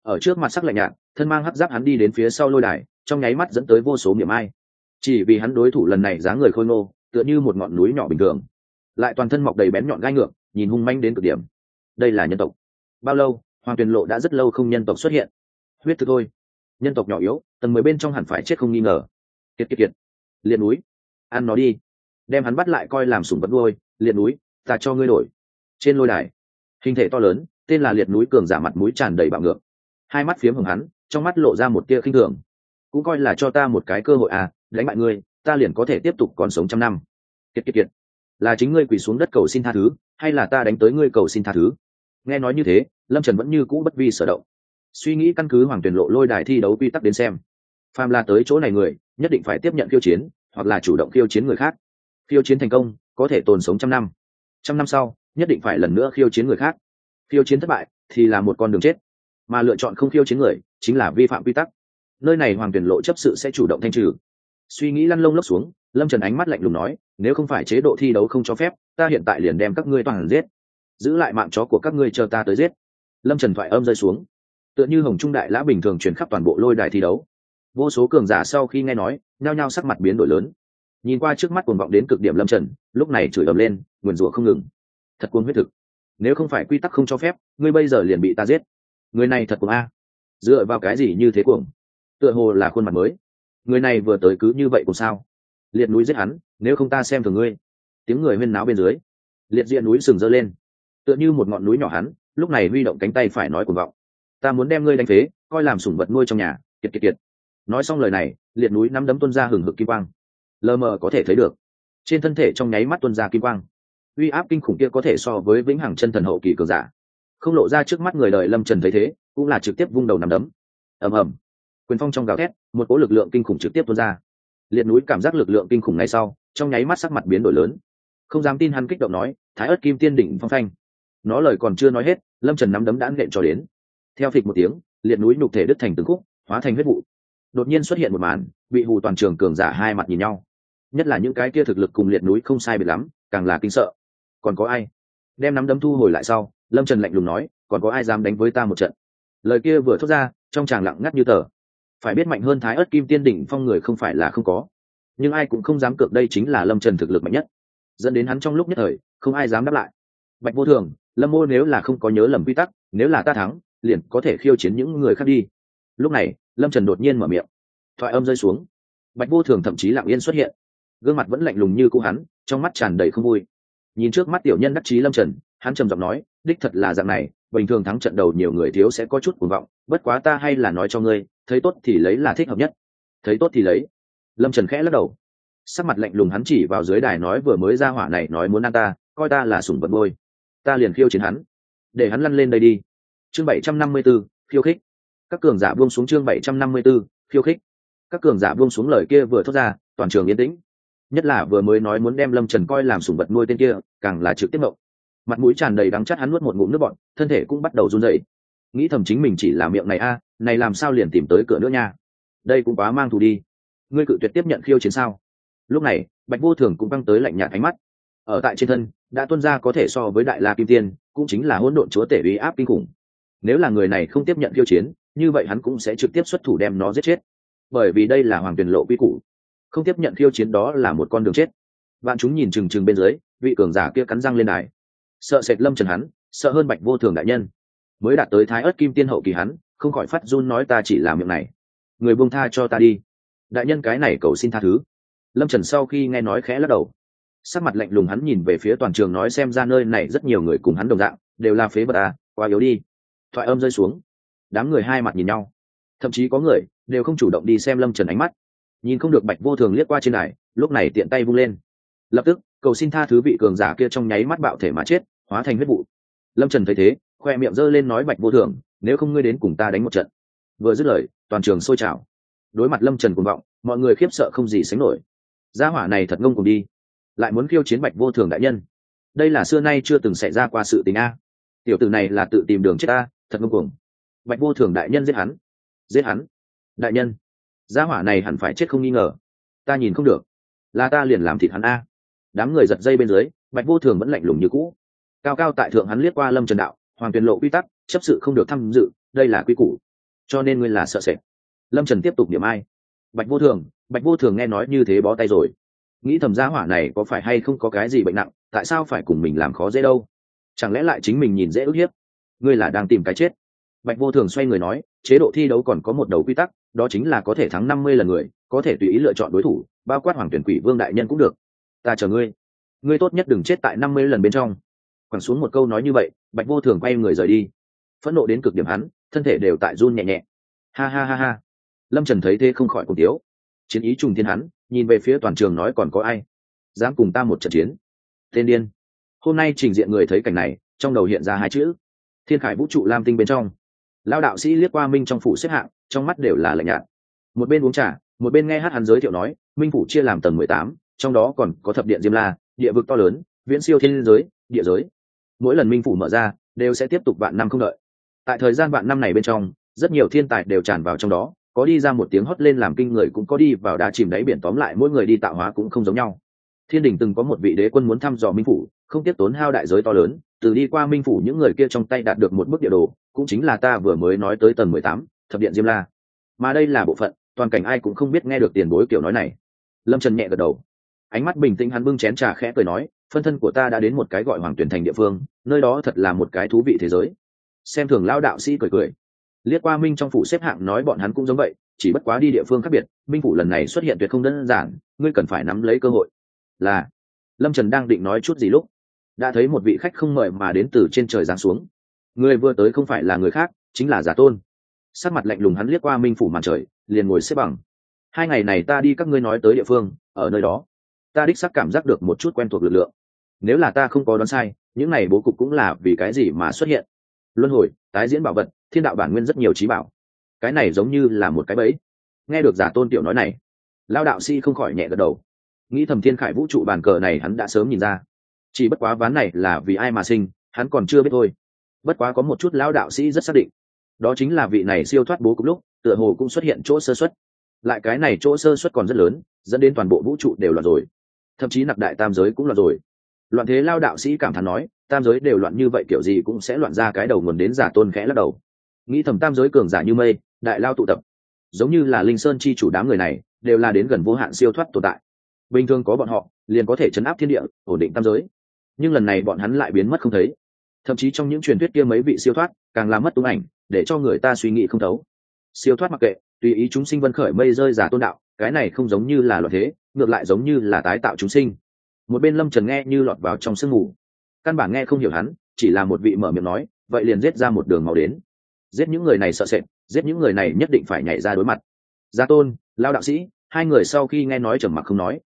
Ở trước mặt sắc lạnh nhạt, thân mang hấp giáp hắn đi đến phía sau lôi đài, trong nháy mắt dẫn tới vô số niệm ai chỉ vì hắn đối thủ lần này dáng người khôi ngô, tựa như một ngọn núi nhỏ bình thường. Lại toàn thân mọc đầy bén nhọn gai ngược, nhìn hung manh đến cực điểm. Đây là nhân tộc. Bao lâu, hoàng tuyền lộ đã rất lâu không nhân tộc xuất hiện. Huyết thực thôi. Nhân tộc nhỏ yếu, tầng mười bên trong hẳn phải chết không nghi ngờ. Kiệt kiệt kiệt. Liệt núi. Ăn nó đi. Đem hắn bắt lại coi làm sủng vật nuôi. Liệt núi, ta cho ngươi đổi. Trên lôi đài, hình thể to lớn, tên là liệt núi cường giả mặt mũi tràn đầy bạo ngược. Hai mắt phiếm hưởng hắn, trong mắt lộ ra một tia khinh thường. Cũng coi là cho ta một cái cơ hội à đánh bại ngươi, ta liền có thể tiếp tục còn sống trăm năm. Kiệt kiệt kiệt. Là chính ngươi quỳ xuống đất cầu xin tha thứ, hay là ta đánh tới ngươi cầu xin tha thứ? Nghe nói như thế, lâm trần vẫn như cũ bất vi sở động. Suy nghĩ căn cứ hoàng tuyển lộ lôi đài thi đấu quy tắc đến xem. Phàm là tới chỗ này người, nhất định phải tiếp nhận khiêu chiến, hoặc là chủ động khiêu chiến người khác. Khiêu chiến thành công, có thể tồn sống trăm năm. Trăm năm sau, nhất định phải lần nữa khiêu chiến người khác. Khiêu chiến thất bại, thì là một con đường chết. Mà lựa chọn không khiêu chiến người, chính là vi phạm quy tắc. Nơi này hoàng tuyển lộ chấp sự sẽ chủ động thanh trừ suy nghĩ lăn lông lốc xuống, lâm trần ánh mắt lạnh lùng nói, nếu không phải chế độ thi đấu không cho phép, ta hiện tại liền đem các ngươi toàn giết. Giữ lại mạng chó của các ngươi chờ ta tới giết. Lâm trần thoại âm rơi xuống. Tựa như hồng trung đại lã bình thường truyền khắp toàn bộ lôi đài thi đấu. Vô số cường giả sau khi nghe nói, nhao nhao sắc mặt biến đổi lớn. Nhìn qua trước mắt cuồng vọng đến cực điểm lâm trần, lúc này chửi ầm lên, nguyền rủa không ngừng. Thật cuồng huyết thực. Nếu không phải quy tắc không cho phép, ngươi bây giờ liền bị ta giết. Người này thật cuồng a. Dựa vào cái gì như thế cuồng? Tựa hồ là khuôn mặt mới người này vừa tới cứ như vậy cùng sao? Liệt núi giết hắn, nếu không ta xem thường ngươi. Tiếng người huyên náo bên dưới, liệt diện núi sừng dơ lên. Tựa như một ngọn núi nhỏ hắn, lúc này huy động cánh tay phải nói cuồng vọng. Ta muốn đem ngươi đánh phế, coi làm sủng vật nuôi trong nhà, kiệt kiệt kiệt. Nói xong lời này, liệt núi nắm đấm tuân ra hừng hực kim quang. Lờ mờ có thể thấy được, trên thân thể trong nháy mắt tuân ra kim quang. Uy áp kinh khủng kia có thể so với vĩnh hằng chân thần hậu kỳ cường giả. Không lộ ra trước mắt người đời lâm trần thấy thế, cũng là trực tiếp vung đầu nằm đấm. Ầm ầm quyền phong trong gào thét, một cỗ lực lượng kinh khủng trực tiếp tuôn ra. Liệt núi cảm giác lực lượng kinh khủng ngay sau, trong nháy mắt sắc mặt biến đổi lớn. Không dám tin hắn kích động nói, thái ớt kim tiên đỉnh phong thanh nó lời còn chưa nói hết, lâm trần nắm đấm đã nện cho đến. Theo phịch một tiếng, liệt núi nhục thể đứt thành từng khúc, hóa thành huyết vụ. Đột nhiên xuất hiện một màn, bị hù toàn trường cường giả hai mặt nhìn nhau. Nhất là những cái kia thực lực cùng liệt núi không sai biệt lắm, càng là kinh sợ. Còn có ai? Đem nắm đấm thu hồi lại sau, lâm trần lạnh lùng nói, còn có ai dám đánh với ta một trận? Lời kia vừa thốt ra, trong tràng lặng ngắt như tờ phải biết mạnh hơn thái ớt kim tiên đỉnh phong người không phải là không có. Nhưng ai cũng không dám cược đây chính là lâm trần thực lực mạnh nhất. Dẫn đến hắn trong lúc nhất thời, không ai dám đáp lại. Bạch vô thường, lâm mô nếu là không có nhớ lầm quy tắc, nếu là ta thắng, liền có thể khiêu chiến những người khác đi. Lúc này, lâm trần đột nhiên mở miệng. Thoại âm rơi xuống. Bạch vô thường thậm chí lặng yên xuất hiện. Gương mặt vẫn lạnh lùng như cũ hắn, trong mắt tràn đầy không vui. Nhìn trước mắt tiểu nhân đắc chí lâm trần, hắn trầm giọng nói, đích thật là dạng này, bình thường thắng trận đầu nhiều người thiếu sẽ có chút cuồng vọng, bất quá ta hay là nói cho ngươi thấy tốt thì lấy là thích hợp nhất. Thấy tốt thì lấy. Lâm trần khẽ lắc đầu. Sắc mặt lạnh lùng hắn chỉ vào dưới đài nói vừa mới ra hỏa này nói muốn ăn ta, coi ta là sủng vật ngôi ta liền khiêu chiến hắn. Để hắn lăn lên đây đi. Chương bảy trăm năm mươi b ố khiêu khích. Các cường giả buông xuống chương bảy trăm năm mươi b ố khiêu khích. Các cường giả buông xuống lời kia vừa thốt ra, toàn trường yên tĩnh. Nhất là vừa mới nói muốn đem lâm trần coi làm sủng vật nuôi tên kia, càng là trực tiếp mộng mặt mũi tràn đầy đắng chắt hắn nuốt một ngụm nước bọn thân thể cũng bắt đầu run dậy nghĩ thầm chính mình chỉ là miệng này a này làm sao liền tìm tới cửa nữa nha? Đây cũng quá mang thù đi. Ngươi cự tuyệt tiếp nhận khiêu chiến sao? Lúc này, bạch vô thường cũng văng tới lạnh nhạt ánh mắt. Ở tại trên thân, đã tuân ra có thể so với đại la kim tiên, cũng chính là hỗn độn chúa tể uy áp kinh khủng. Nếu là người này không tiếp nhận khiêu chiến, như vậy hắn cũng sẽ trực tiếp xuất thủ đem nó giết chết. Bởi vì đây là hoàng tiền lộ quy củ. Không tiếp nhận khiêu chiến đó là một con đường chết. Vạn chúng nhìn chừng chừng bên dưới, vị cường giả kia cắn răng lên đài. Sợ sệt lâm trần hắn, sợ hơn bạch vô thường đại nhân. Mới đạt tới thái ớt kim tiên hậu kỳ hắn không khỏi phát run nói ta chỉ làm miệng này. Người buông tha cho ta đi. Đại nhân cái này cầu xin tha thứ. Lâm trần sau khi nghe nói khẽ lắc đầu. Sắc mặt lạnh lùng hắn nhìn về phía toàn trường nói xem ra nơi này rất nhiều người cùng hắn đồng dạng, đều là phế vật à quá yếu đi. Thoại âm rơi xuống. Đám người hai mặt nhìn nhau. Thậm chí có người đều không chủ động đi xem lâm trần ánh mắt. Nhìn không được bạch vô thường liếc qua trên này, lúc này tiện tay vung lên. Lập tức, cầu xin tha thứ vị cường giả kia trong nháy mắt bạo thể mà chết, hóa thành huyết vụ. Lâm trần thấy thế khoe miệng giơ lên nói bạch vô thường, nếu không ngươi đến cùng ta đánh một trận. Vừa dứt lời, toàn trường sôi trào. Đối mặt lâm trần cùng vọng, mọi người khiếp sợ không gì sánh nổi. Gia hỏa này thật ngông cùng đi. Lại muốn khiêu chiến bạch vô thường đại nhân. Đây là xưa nay chưa từng xảy ra qua sự tình a. Tiểu tử này là tự tìm đường chết a thật ngông cuồng. Bạch vô thường đại nhân giết hắn. Giết hắn. Đại nhân. Gia hỏa này hẳn phải chết không nghi ngờ. Ta nhìn không được. Là ta liền làm thịt hắn a. Đám người giật dây bên dưới, bạch vô thường vẫn lạnh lùng như cũ. Cao cao tại thượng hắn liếc qua lâm trần đạo hoàng tuyền lộ quy tắc, chấp sự không được tham dự, đây là quy củ. Cho nên ngươi là sợ sệt. Lâm trần tiếp tục điểm ai? Bạch vô thường, bạch vô thường nghe nói như thế bó tay rồi. Nghĩ thầm gia hỏa này có phải hay không có cái gì bệnh nặng, tại sao phải cùng mình làm khó dễ đâu? Chẳng lẽ lại chính mình nhìn dễ ức hiếp? Ngươi là đang tìm cái chết. Bạch vô thường xoay người nói, chế độ thi đấu còn có một đầu quy tắc, đó chính là có thể thắng năm mươi lần người, có thể tùy ý lựa chọn đối thủ, bao quát hoàng tuyển quỷ vương đại nhân cũng được. Ta chờ ngươi. Ngươi tốt nhất đừng chết tại năm mươi lần bên trong quẳng xuống một câu nói như vậy, bạch vô thường quay người rời đi. Phẫn nộ đến cực điểm hắn, thân thể đều tại run nhẹ nhẹ. Ha ha ha ha. Lâm trần thấy thế không khỏi cùng tiếu. Chiến ý trùng thiên hắn, nhìn về phía toàn trường nói còn có ai? Dám cùng ta một trận chiến. Tên điên. Hôm nay trình diện người thấy cảnh này, trong đầu hiện ra hai chữ. Thiên khải vũ trụ lam tinh bên trong. Lao đạo sĩ liếc qua minh trong phủ xếp hạng, trong mắt đều là lạnh nhạt. Một bên uống trà, một bên nghe hát hắn giới thiệu nói, minh phủ chia làm tầng mười tám, trong đó còn có thập điện diêm la, địa vực to lớn, viễn siêu thiên giới, địa giới mỗi lần minh phủ mở ra, đều sẽ tiếp tục vạn năm không đợi. Tại thời gian vạn năm này bên trong, rất nhiều thiên tài đều tràn vào trong đó, có đi ra một tiếng hót lên làm kinh người cũng có đi vào đá chìm đáy biển tóm lại mỗi người đi tạo hóa cũng không giống nhau. Thiên đình từng có một vị đế quân muốn thăm dò minh phủ, không tiếp tốn hao đại giới to lớn, từ đi qua minh phủ những người kia trong tay đạt được một bức địa đồ, cũng chính là ta vừa mới nói tới tầng mười tám, thập điện diêm la. Mà đây là bộ phận, toàn cảnh ai cũng không biết nghe được tiền bối kiểu nói này. Lâm trần nhẹ gật đầu. Ánh mắt bình tĩnh hắn bưng chén trà khẽ cười nói phân thân của ta đã đến một cái gọi hoàng tuyển thành địa phương, nơi đó thật là một cái thú vị thế giới. Xem thường lao đạo sĩ cười cười. Liếc qua minh trong phủ xếp hạng nói bọn hắn cũng giống vậy, chỉ bất quá đi địa phương khác biệt, minh phủ lần này xuất hiện tuyệt không đơn giản, ngươi cần phải nắm lấy cơ hội. Là. Lâm trần đang định nói chút gì lúc, đã thấy một vị khách không mời mà đến từ trên trời giáng xuống. Người vừa tới không phải là người khác, chính là giả tôn. Sắc mặt lạnh lùng hắn liếc qua minh phủ màn trời, liền ngồi xếp bằng. Hai ngày này ta đi các ngươi nói tới địa phương, ở nơi đó. Ta đích sắc cảm giác được một chút quen thuộc lực lượng nếu là ta không có đoán sai, những này bố cục cũng là vì cái gì mà xuất hiện? Luân hồi, tái diễn bảo vật, thiên đạo bản nguyên rất nhiều trí bảo. Cái này giống như là một cái bẫy. Nghe được giả tôn tiểu nói này lao đạo sĩ không khỏi nhẹ gật đầu. Nghĩ thầm thiên khải vũ trụ bàn cờ này hắn đã sớm nhìn ra. Chỉ bất quá ván này là vì ai mà sinh, hắn còn chưa biết thôi. Bất quá có một chút lão đạo sĩ rất xác định. Đó chính là vị này siêu thoát bố cục lúc, tựa hồ cũng xuất hiện chỗ sơ xuất lại cái này chỗ sơ xuất còn rất lớn, dẫn đến toàn bộ vũ trụ đều là rồi. Thậm chí nặc đại tam giới cũng là rồi loạn thế lao đạo sĩ cảm thán nói, tam giới đều loạn như vậy kiểu gì cũng sẽ loạn ra cái đầu nguồn đến giả tôn khẽ lắc đầu. Nghĩ thầm tam giới cường giả như mây, đại lao tụ tập. Giống như là linh sơn chi chủ đám người này, đều là đến gần vô hạn siêu thoát tồn tại. Bình thường có bọn họ, liền có thể chấn áp thiên địa, ổn định tam giới. Nhưng lần này bọn hắn lại biến mất không thấy. Thậm chí trong những truyền thuyết kia mấy vị siêu thoát, càng làm mất tung ảnh, để cho người ta suy nghĩ không thấu. Siêu thoát mặc kệ, tùy ý chúng sinh vân khởi mây rơi giả tôn đạo, cái này không giống như là loạn thế, ngược lại giống như là tái tạo chúng sinh một bên lâm trần nghe như lọt vào trong sương mù. Căn bản nghe không hiểu hắn, chỉ là một vị mở miệng nói, vậy liền giết ra một đường màu đến. Giết những người này sợ sệt, giết những người này nhất định phải nhảy ra đối mặt. Gia tôn, lao đạo sĩ, hai người sau khi nghe nói trầm mặc không nói,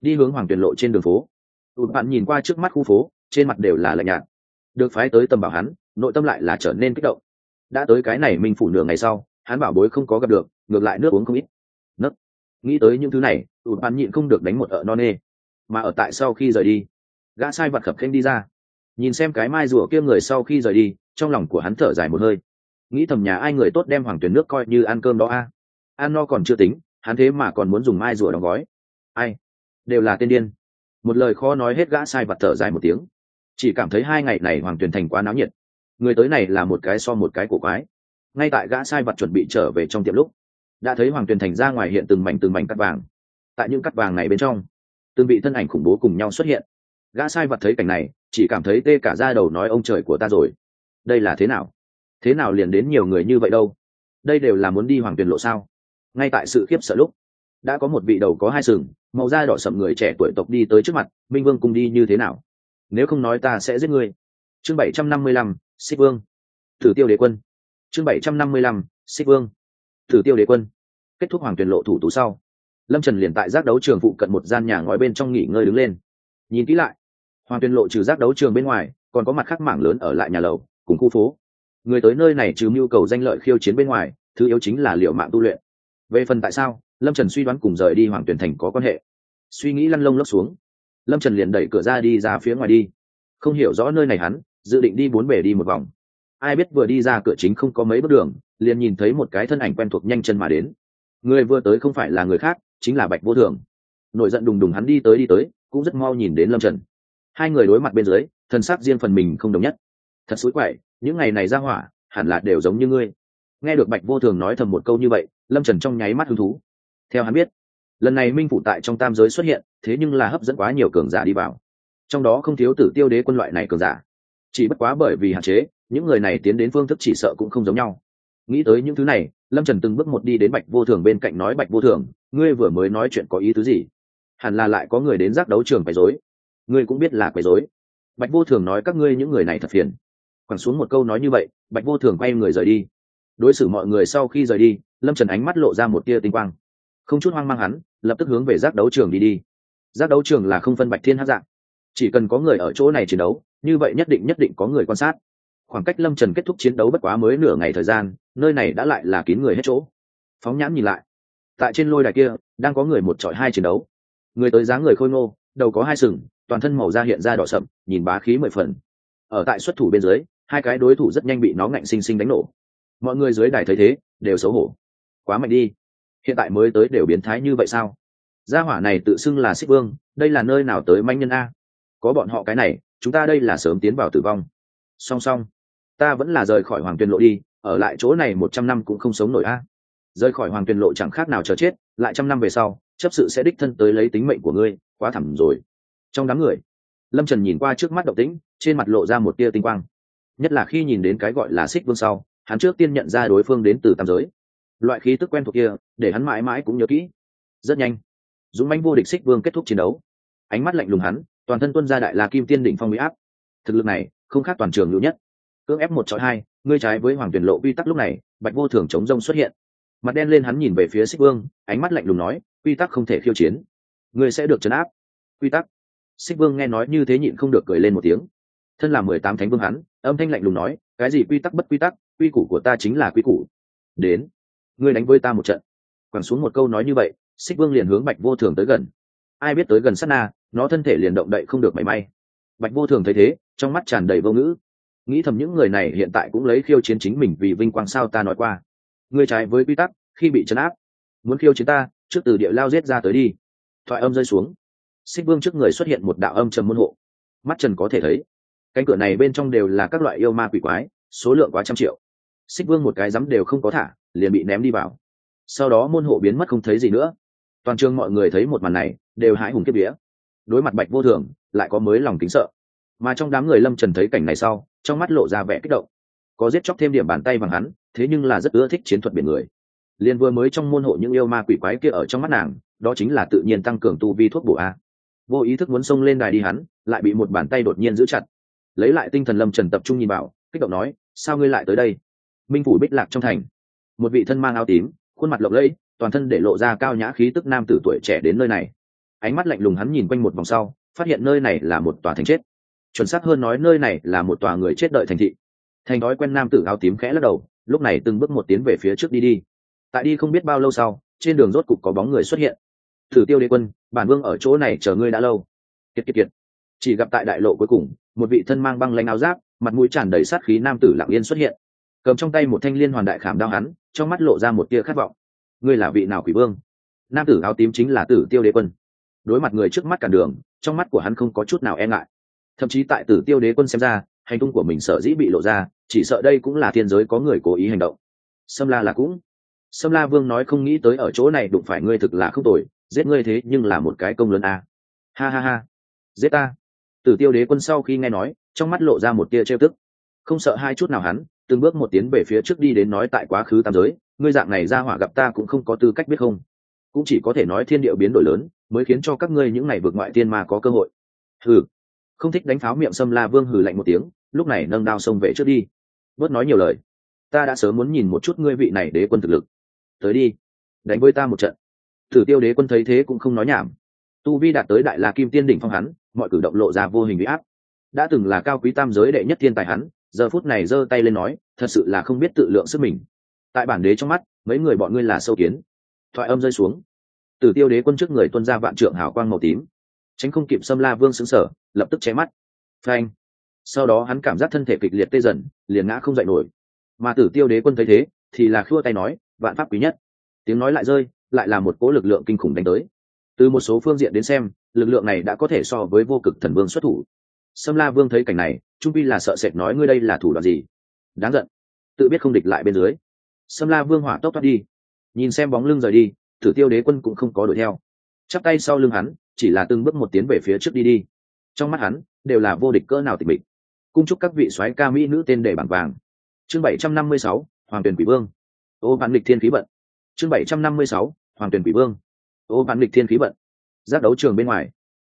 đi hướng hoàng tuyển lộ trên đường phố. Tụt bạn nhìn qua trước mắt khu phố, trên mặt đều là lạnh nhạt. Được phái tới tầm bảo hắn, nội tâm lại là trở nên kích động. Đã tới cái này mình phủ nửa ngày sau, hắn bảo bối không có gặp được, ngược lại nước uống không ít. Nấc, nghĩ tới những thứ này, tụt bạn nhịn không được đánh một ợ non nê mà ở tại sau khi rời đi, gã sai vật khập khênh đi ra. Nhìn xem cái mai rùa kia người sau khi rời đi, trong lòng của hắn thở dài một hơi. Nghĩ thầm nhà ai người tốt đem hoàng tuyển nước coi như ăn cơm đó a. Ăn no còn chưa tính, hắn thế mà còn muốn dùng mai rùa đóng gói. Ai? Đều là tên điên. Một lời khó nói hết gã sai vật thở dài một tiếng. Chỉ cảm thấy hai ngày này hoàng tuyển thành quá náo nhiệt. Người tới này là một cái so một cái cổ quái. Ngay tại gã sai vật chuẩn bị trở về trong tiệm lúc, đã thấy hoàng tuyền thành ra ngoài hiện từng mảnh từng mảnh cắt vàng. Tại những cắt vàng này bên trong từng vị thân ảnh khủng bố cùng nhau xuất hiện. Gã sai vật thấy cảnh này, chỉ cảm thấy tê cả ra đầu nói ông trời của ta rồi. Đây là thế nào? Thế nào liền đến nhiều người như vậy đâu? Đây đều là muốn đi hoàng tuyền lộ sao? Ngay tại sự khiếp sợ lúc, đã có một vị đầu có hai sừng, màu da đỏ sậm người trẻ tuổi tộc đi tới trước mặt, minh vương cùng đi như thế nào? Nếu không nói ta sẽ giết ngươi. Chương bảy trăm năm mươi lăm, xích vương. Thử tiêu đế quân. Chương bảy trăm năm mươi lăm, xích vương. Thử tiêu đế quân. Kết thúc hoàng tuyền lộ thủ tú sau lâm trần liền tại giác đấu trường phụ cận một gian nhà ngói bên trong nghỉ ngơi đứng lên. Nhìn kỹ lại, hoàng Tuyên lộ trừ giác đấu trường bên ngoài, còn có mặt khác mảng lớn ở lại nhà lầu, cùng khu phố. Người tới nơi này trừ mưu cầu danh lợi khiêu chiến bên ngoài, thứ yếu chính là liệu mạng tu luyện. Về phần tại sao, lâm trần suy đoán cùng rời đi hoàng tuyển thành có quan hệ. Suy nghĩ lăn lông lốc xuống, lâm trần liền đẩy cửa ra đi ra phía ngoài đi. Không hiểu rõ nơi này hắn, dự định đi bốn bể đi một vòng. Ai biết vừa đi ra cửa chính không có mấy bước đường, liền nhìn thấy một cái thân ảnh quen thuộc nhanh chân mà đến người vừa tới không phải là người khác, chính là bạch vô thường. Nổi giận đùng đùng hắn đi tới đi tới, cũng rất mau nhìn đến lâm trần. Hai người đối mặt bên dưới thân xác riêng phần mình không đồng nhất. Thật xối quậy, những ngày này ra hỏa, hẳn là đều giống như ngươi. Nghe được bạch vô thường nói thầm một câu như vậy, lâm trần trong nháy mắt hứng thú. Theo hắn biết, lần này minh phụ tại trong tam giới xuất hiện, thế nhưng là hấp dẫn quá nhiều cường giả đi vào. Trong đó không thiếu tử tiêu đế quân loại này cường giả. Chỉ bất quá bởi vì hạn chế, những người này tiến đến phương thức chỉ sợ cũng không giống nhau. Nghĩ tới những thứ này lâm trần từng bước một đi đến bạch vô thường bên cạnh nói, bạch vô thường, ngươi vừa mới nói chuyện có ý tứ gì? Hẳn là lại có người đến giác đấu trường quấy dối ngươi cũng biết là quấy dối bạch vô thường nói, các ngươi những người này thật phiền. Quẳng xuống một câu nói như vậy, bạch vô thường quay người rời đi. Đối xử mọi người sau khi rời đi, lâm trần ánh mắt lộ ra một tia tinh quang. Không chút hoang mang hắn, lập tức hướng về giác đấu trường đi đi. Giác đấu trường là không phân bạch thiên hát dạng. Chỉ cần có người ở chỗ này chiến đấu, như vậy nhất định nhất định có người quan sát khoảng cách lâm trần kết thúc chiến đấu bất quá mới nửa ngày thời gian, nơi này đã lại là kín người hết chỗ. Phóng nhãn nhìn lại. Tại trên lôi đài kia, đang có người một trọi hai chiến đấu. Người tới dáng người khôi ngô, đầu có hai sừng, toàn thân màu da hiện ra đỏ sậm, nhìn bá khí mười phần. Ở tại xuất thủ bên dưới, hai cái đối thủ rất nhanh bị nó ngạnh xinh xinh đánh nổ. Mọi người dưới đài thấy thế, đều xấu hổ. Quá mạnh đi. Hiện tại mới tới đều biến thái như vậy sao? Gia hỏa này tự xưng là xích vương, đây là nơi nào tới manh nhân a? Có bọn họ cái này, chúng ta đây là sớm tiến vào tử vong. Song song ta vẫn là rời khỏi hoàng tuyền lộ đi, ở lại chỗ này một trăm năm cũng không sống nổi a. Rời khỏi hoàng tuyền lộ chẳng khác nào chờ chết, lại trăm năm về sau, chấp sự sẽ đích thân tới lấy tính mệnh của ngươi, quá thẳm rồi. Trong đám người, lâm trần nhìn qua trước mắt động tĩnh, trên mặt lộ ra một tia tinh quang. Nhất là khi nhìn đến cái gọi là xích vương sau, hắn trước tiên nhận ra đối phương đến từ tam giới. Loại khí tức quen thuộc kia, để hắn mãi mãi cũng nhớ kỹ. Rất nhanh, dũng manh vô địch xích vương kết thúc chiến đấu. Ánh mắt lạnh lùng hắn, toàn thân tuân ra đại la kim tiên đỉnh phong mỹ áp. Thực lực này, không khác toàn trường lưu nhất cưỡng ép một chọi hai, ngươi trái với hoàng tuyển lộ quy tắc lúc này, bạch vô thường chống rông xuất hiện. Mặt đen lên hắn nhìn về phía xích vương, ánh mắt lạnh lùng nói, quy tắc không thể khiêu chiến. Ngươi sẽ được chấn áp. Quy tắc. Xích vương nghe nói như thế nhịn không được cười lên một tiếng. Thân là mười tám thánh vương hắn, âm thanh lạnh lùng nói, cái gì quy tắc bất quy tắc, quy củ của ta chính là quy củ. Đến. Ngươi đánh với ta một trận. Quẳng xuống một câu nói như vậy, xích vương liền hướng bạch vô thường tới gần. Ai biết tới gần sát na, nó thân thể liền động đậy không được mảy may. Bạch vô thường thấy thế, trong mắt tràn đầy vô ngữ nghĩ thầm những người này hiện tại cũng lấy khiêu chiến chính mình vì vinh quang sao ta nói qua. Ngươi trái với quy tắc, khi bị chấn áp, muốn khiêu chiến ta, trước từ địa lao giết ra tới đi. Thoại âm rơi xuống. Xích vương trước người xuất hiện một đạo âm trầm môn hộ. Mắt trần có thể thấy, cánh cửa này bên trong đều là các loại yêu ma quỷ quái, số lượng quá trăm triệu. Xích vương một cái rắm đều không có thả, liền bị ném đi vào. Sau đó môn hộ biến mất không thấy gì nữa. Toàn trường mọi người thấy một màn này, đều hãi hùng kiếp vía. Đối mặt bạch vô thường, lại có mới lòng kính sợ. Mà trong đám người lâm trần thấy cảnh này sau trong mắt lộ ra vẻ kích động. Có giết chóc thêm điểm bàn tay bằng hắn, thế nhưng là rất ưa thích chiến thuật biển người. Liền vừa mới trong môn hộ những yêu ma quỷ quái kia ở trong mắt nàng, đó chính là tự nhiên tăng cường tu vi thuốc bổ a. Vô ý thức muốn xông lên đài đi hắn, lại bị một bàn tay đột nhiên giữ chặt. Lấy lại tinh thần lâm trần tập trung nhìn vào kích động nói, sao ngươi lại tới đây? Minh phủ bích lạc trong thành. Một vị thân mang áo tím, khuôn mặt lộng lẫy, toàn thân để lộ ra cao nhã khí tức nam tử tuổi trẻ đến nơi này. Ánh mắt lạnh lùng hắn nhìn quanh một vòng sau, phát hiện nơi này là một tòa thành chết chuẩn xác hơn nói nơi này là một tòa người chết đợi thành thị. Thành đói quen nam tử áo tím khẽ lắc đầu, lúc này từng bước một tiến về phía trước đi đi. Tại đi không biết bao lâu sau, trên đường rốt cục có bóng người xuất hiện. Thử tiêu đế quân, bản vương ở chỗ này chờ ngươi đã lâu. Kiệt kiệt kiệt. Chỉ gặp tại đại lộ cuối cùng, một vị thân mang băng lanh áo giáp, mặt mũi tràn đầy sát khí nam tử lặng yên xuất hiện. Cầm trong tay một thanh liên hoàn đại khảm đao hắn, trong mắt lộ ra một tia khát vọng. Ngươi là vị nào quỷ vương? Nam tử áo tím chính là tử tiêu đế quân. Đối mặt người trước mắt cản đường, trong mắt của hắn không có chút nào e ngại thậm chí tại tử tiêu đế quân xem ra, hành tung của mình sợ dĩ bị lộ ra, chỉ sợ đây cũng là thiên giới có người cố ý hành động. Sâm la là cũng. Sâm la vương nói không nghĩ tới ở chỗ này đụng phải ngươi thực là không tội giết ngươi thế nhưng là một cái công lớn a. Ha ha ha. Giết ta. Tử tiêu đế quân sau khi nghe nói, trong mắt lộ ra một tia trêu tức. Không sợ hai chút nào hắn, từng bước một tiến về phía trước đi đến nói tại quá khứ tam giới, ngươi dạng này ra hỏa gặp ta cũng không có tư cách biết không. Cũng chỉ có thể nói thiên điệu biến đổi lớn, mới khiến cho các ngươi những ngày vượt ngoại tiên mà có cơ hội. Ừ không thích đánh pháo miệng xâm la vương hừ lạnh một tiếng, lúc này nâng đao xông về trước đi. Bớt nói nhiều lời. Ta đã sớm muốn nhìn một chút ngươi vị này đế quân thực lực. Tới đi, đánh với ta một trận. Thử tiêu đế quân thấy thế cũng không nói nhảm. Tu vi đạt tới đại la kim tiên đỉnh phong hắn, mọi cử động lộ ra vô hình bị áp. Đã từng là cao quý tam giới đệ nhất thiên tài hắn, giờ phút này giơ tay lên nói, thật sự là không biết tự lượng sức mình. Tại bản đế trong mắt, mấy người bọn ngươi là sâu kiến. Thoại âm rơi xuống. Tử tiêu đế quân trước người tuân ra vạn trượng hào quang màu tím. Tránh không kịp xâm la vương xứng sở lập tức che mắt. Phanh. Sau đó hắn cảm giác thân thể kịch liệt tê dần, liền ngã không dậy nổi. Mà tử tiêu đế quân thấy thế, thì là khua tay nói, vạn pháp quý nhất. Tiếng nói lại rơi, lại là một cỗ lực lượng kinh khủng đánh tới. Từ một số phương diện đến xem, lực lượng này đã có thể so với vô cực thần vương xuất thủ. Sâm la vương thấy cảnh này, trung pi là sợ sệt nói, ngươi đây là thủ đoạn gì? Đáng giận. Tự biết không địch lại bên dưới. Sâm la vương hỏa tốc thoát đi. Nhìn xem bóng lưng rời đi, Tử tiêu đế quân cũng không có đuổi theo. Chắp tay sau lưng hắn, chỉ là từng bước một tiến về phía trước đi đi trong mắt hắn, đều là vô địch cỡ nào tịch mịch. Cung chúc các vị soái ca mỹ nữ tên để bảng vàng. Chương bảy trăm năm mươi sáu, hoàng tuyển quỷ vương. Ô bản lịch thiên khí vận. Chương bảy trăm năm mươi sáu, hoàng tuyển quỷ vương. Ô bản lịch thiên khí vận. Giác đấu trường bên ngoài.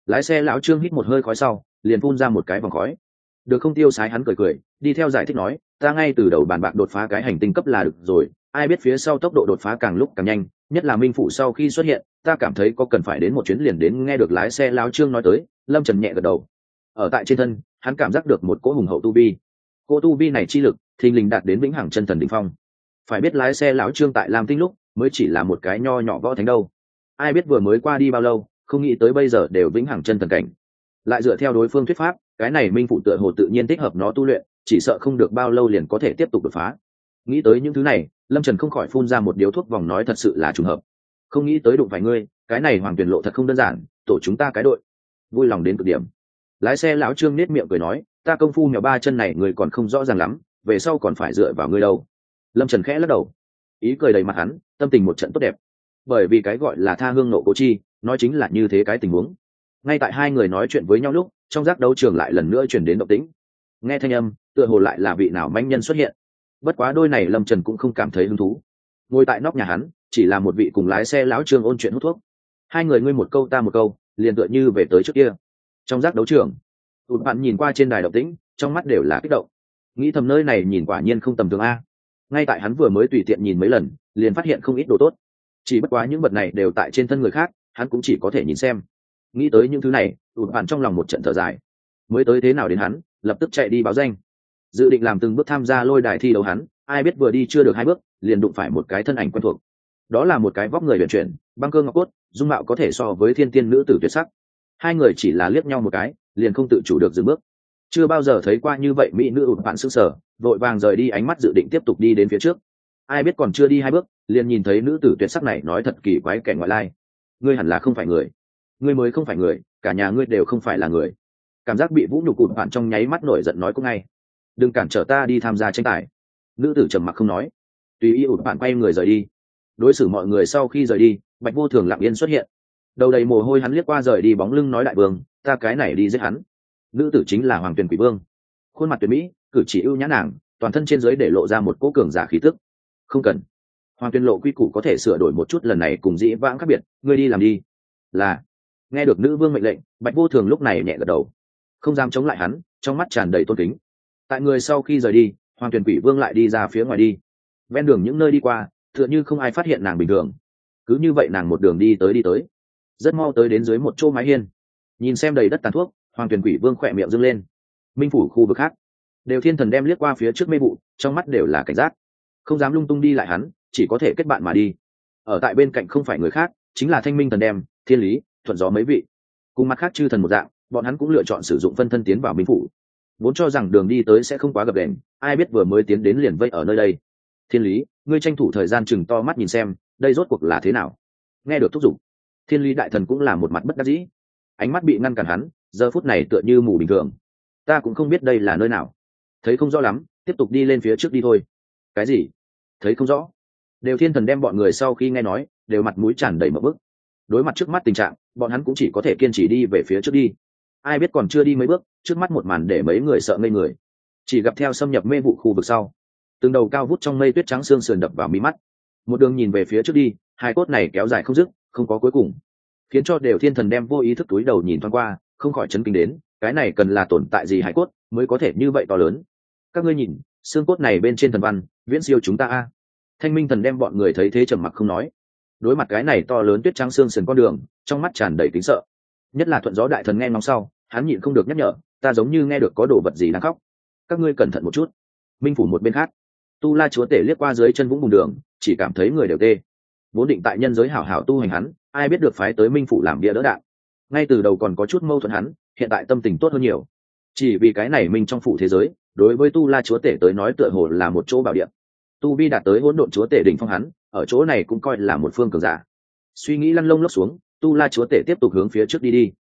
Lái xe lão trương hít một hơi khói sau, liền phun ra một cái vòng khói. Được không tiêu sái hắn cười cười, đi theo giải thích nói, ta ngay từ đầu bàn bạc đột phá cái hành tinh cấp là được rồi ai biết phía sau tốc độ đột phá càng lúc càng nhanh, nhất là minh phụ sau khi xuất hiện, ta cảm thấy có cần phải đến một chuyến liền đến nghe được lái xe lao trương nói tới, lâm trần nhẹ gật đầu. Ở tại trên thân, hắn cảm giác được một cỗ hùng hậu tu vi. Cỗ tu vi này chi lực, thình lình đạt đến vĩnh hằng chân thần đình phong. Phải biết lái xe lão trương tại lam tinh lúc, mới chỉ là một cái nho nhỏ võ thánh đâu. Ai biết vừa mới qua đi bao lâu, không nghĩ tới bây giờ đều vĩnh hằng chân thần cảnh. Lại dựa theo đối phương thuyết pháp, cái này minh phụ tựa hồ tự nhiên thích hợp nó tu luyện, chỉ sợ không được bao lâu liền có thể tiếp tục đột phá nghĩ tới những thứ này, lâm trần không khỏi phun ra một điếu thuốc vòng nói thật sự là trùng hợp. Không nghĩ tới đụng phải ngươi, cái này hoàng tuyển lộ thật không đơn giản, tổ chúng ta cái đội. Vui lòng đến cực điểm. Lái xe lão trương nết miệng cười nói, ta công phu nhỏ ba chân này người còn không rõ ràng lắm, về sau còn phải dựa vào ngươi đâu. Lâm trần khẽ lắc đầu. Ý cười đầy mặt hắn, tâm tình một trận tốt đẹp. Bởi vì cái gọi là tha hương nộ cố chi, nói chính là như thế cái tình huống. Ngay tại hai người nói chuyện với nhau lúc, trong giác đấu trường lại lần nữa chuyển đến động tĩnh. Nghe thanh âm, tựa hồ lại là vị nào manh nhân xuất hiện bất quá đôi này lâm trần cũng không cảm thấy hứng thú. Ngồi tại nóc nhà hắn, chỉ là một vị cùng lái xe lão trương ôn chuyện hút thuốc. Hai người ngươi một câu ta một câu, liền tựa như về tới trước kia. Trong giác đấu trường, tụt bạn nhìn qua trên đài độc tĩnh, trong mắt đều là kích động. Nghĩ thầm nơi này nhìn quả nhiên không tầm thường a. Ngay tại hắn vừa mới tùy tiện nhìn mấy lần, liền phát hiện không ít đồ tốt. Chỉ bất quá những vật này đều tại trên thân người khác, hắn cũng chỉ có thể nhìn xem. Nghĩ tới những thứ này, tụt bạn trong lòng một trận thở dài. Mới tới thế nào đến hắn, lập tức chạy đi báo danh dự định làm từng bước tham gia lôi đài thi đấu hắn, ai biết vừa đi chưa được hai bước, liền đụng phải một cái thân ảnh quen thuộc. Đó là một cái vóc người vận chuyển, băng cơ ngọc cốt, dung mạo có thể so với thiên tiên nữ tử tuyệt sắc. Hai người chỉ là liếc nhau một cái, liền không tự chủ được dừng bước. Chưa bao giờ thấy qua như vậy mỹ nữ ụt bạn sức sở vội vàng rời đi ánh mắt dự định tiếp tục đi đến phía trước. Ai biết còn chưa đi hai bước, liền nhìn thấy nữ tử tuyệt sắc này nói thật kỳ quái kẻ ngoại lai. Ngươi hẳn là không phải người. Ngươi mới không phải người, cả nhà ngươi đều không phải là người. Cảm giác bị vũ nhục ụt bạn trong nháy mắt nổi giận nói cũng ngay đừng cản trở ta đi tham gia tranh tài. Nữ tử trầm mặc không nói. Tùy ý ụt bạn quay người rời đi. Đối xử mọi người sau khi rời đi, bạch vô thường lặng yên xuất hiện. Đầu đầy mồ hôi hắn liếc qua rời đi bóng lưng nói đại vương, ta cái này đi giết hắn. Nữ tử chính là hoàng tuyền quỷ vương. Khuôn mặt tuyệt mỹ, cử chỉ ưu nhã nàng, toàn thân trên giới để lộ ra một cỗ cường giả khí tức. Không cần. Hoàng tuyên lộ quy củ có thể sửa đổi một chút lần này cùng dĩ vãng khác biệt, ngươi đi làm đi. Là. Nghe được nữ vương mệnh lệnh, bạch vô thường lúc này nhẹ gật đầu. Không dám chống lại hắn, trong mắt tràn đầy tôn kính tại người sau khi rời đi, hoàng tuyển quỷ vương lại đi ra phía ngoài đi. Ven đường những nơi đi qua, tựa như không ai phát hiện nàng bình thường. Cứ như vậy nàng một đường đi tới đi tới. Rất mau tới đến dưới một chỗ mái hiên. Nhìn xem đầy đất tàn thuốc, hoàng tuyển quỷ vương khỏe miệng dâng lên. Minh phủ khu vực khác. Đều thiên thần đem liếc qua phía trước mê vụ, trong mắt đều là cảnh giác. Không dám lung tung đi lại hắn, chỉ có thể kết bạn mà đi. Ở tại bên cạnh không phải người khác, chính là thanh minh thần đem, thiên lý, thuận gió mấy vị. Cùng mặt khác chư thần một dạng, bọn hắn cũng lựa chọn sử dụng phân thân tiến vào minh phủ vốn cho rằng đường đi tới sẽ không quá gập đèn ai biết vừa mới tiến đến liền vây ở nơi đây. Thiên lý, ngươi tranh thủ thời gian chừng to mắt nhìn xem, đây rốt cuộc là thế nào? Nghe được thúc giục, thiên lý đại thần cũng là một mặt bất đắc dĩ. Ánh mắt bị ngăn cản hắn, giờ phút này tựa như mù bình thường. Ta cũng không biết đây là nơi nào. Thấy không rõ lắm, tiếp tục đi lên phía trước đi thôi. Cái gì? Thấy không rõ. Đều thiên thần đem bọn người sau khi nghe nói, đều mặt mũi tràn đầy mập bức. Đối mặt trước mắt tình trạng, bọn hắn cũng chỉ có thể kiên trì đi về phía trước đi ai biết còn chưa đi mấy bước, trước mắt một màn để mấy người sợ ngây người. Chỉ gặp theo xâm nhập mê vụ khu vực sau, từng đầu cao vút trong mây tuyết trắng xương sườn đập vào mi mắt. Một đường nhìn về phía trước đi, hai cốt này kéo dài không dứt, không có cuối cùng. Khiến cho đều thiên thần đem vô ý thức túi đầu nhìn thoáng qua, không khỏi chấn kinh đến, cái này cần là tồn tại gì hải cốt mới có thể như vậy to lớn? Các ngươi nhìn, xương cốt này bên trên thần văn, viễn siêu chúng ta a. Thanh minh thần đem bọn người thấy thế trầm mặc không nói. Đối mặt cái này to lớn tuyết trắng xương sườn con đường, trong mắt tràn đầy kính sợ. Nhất là thuận gió đại thần nghe ngóng sau hắn nhịn không được nhắc nhở, ta giống như nghe được có đồ vật gì đang khóc. Các ngươi cẩn thận một chút. Minh phủ một bên khác, tu la chúa tể liếc qua dưới chân vũng bùng đường, chỉ cảm thấy người đều tê. Vốn định tại nhân giới hảo hảo tu hành hắn, ai biết được phái tới minh phủ làm bia đỡ đạn. Ngay từ đầu còn có chút mâu thuẫn hắn, hiện tại tâm tình tốt hơn nhiều. Chỉ vì cái này minh trong phủ thế giới, đối với tu la chúa tể tới nói tựa hồ là một chỗ bảo điện tu vi đạt tới hỗn độn chúa tể đỉnh phong hắn, ở chỗ này cũng coi là một phương cường giả. Suy nghĩ lăn lông lốc xuống, tu la chúa tể tiếp tục hướng phía trước đi đi.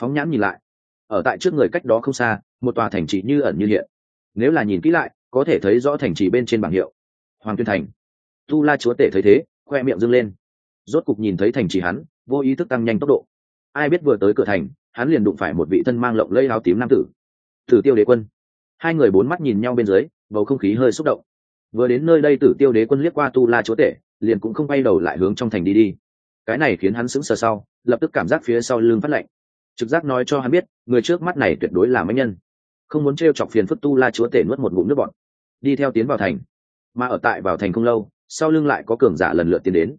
Phóng nhãn nhìn lại ở tại trước người cách đó không xa, một tòa thành trì như ẩn như hiện. Nếu là nhìn kỹ lại, có thể thấy rõ thành trì bên trên bảng hiệu. Hoàng tuyên thành. Tu la chúa tể thấy thế, khoe miệng dâng lên. Rốt cục nhìn thấy thành trì hắn, vô ý thức tăng nhanh tốc độ. Ai biết vừa tới cửa thành, hắn liền đụng phải một vị thân mang lộng lây áo tím nam tử. Tử tiêu đế quân. Hai người bốn mắt nhìn nhau bên dưới, bầu không khí hơi xúc động. Vừa đến nơi đây tử tiêu đế quân liếc qua tu la chúa tể, liền cũng không bay đầu lại hướng trong thành đi đi. Cái này khiến hắn sững sờ sau, lập tức cảm giác phía sau lưng phát lạnh trực giác nói cho hắn biết, người trước mắt này tuyệt đối là mấy nhân. Không muốn t chọc phiền phức tu la chúa tể nuốt một ngụm nước bọn đi theo tiến vào thành. Mà ở tại vào thành không lâu, sau lưng lại có cường giả lần lượt tiến đến.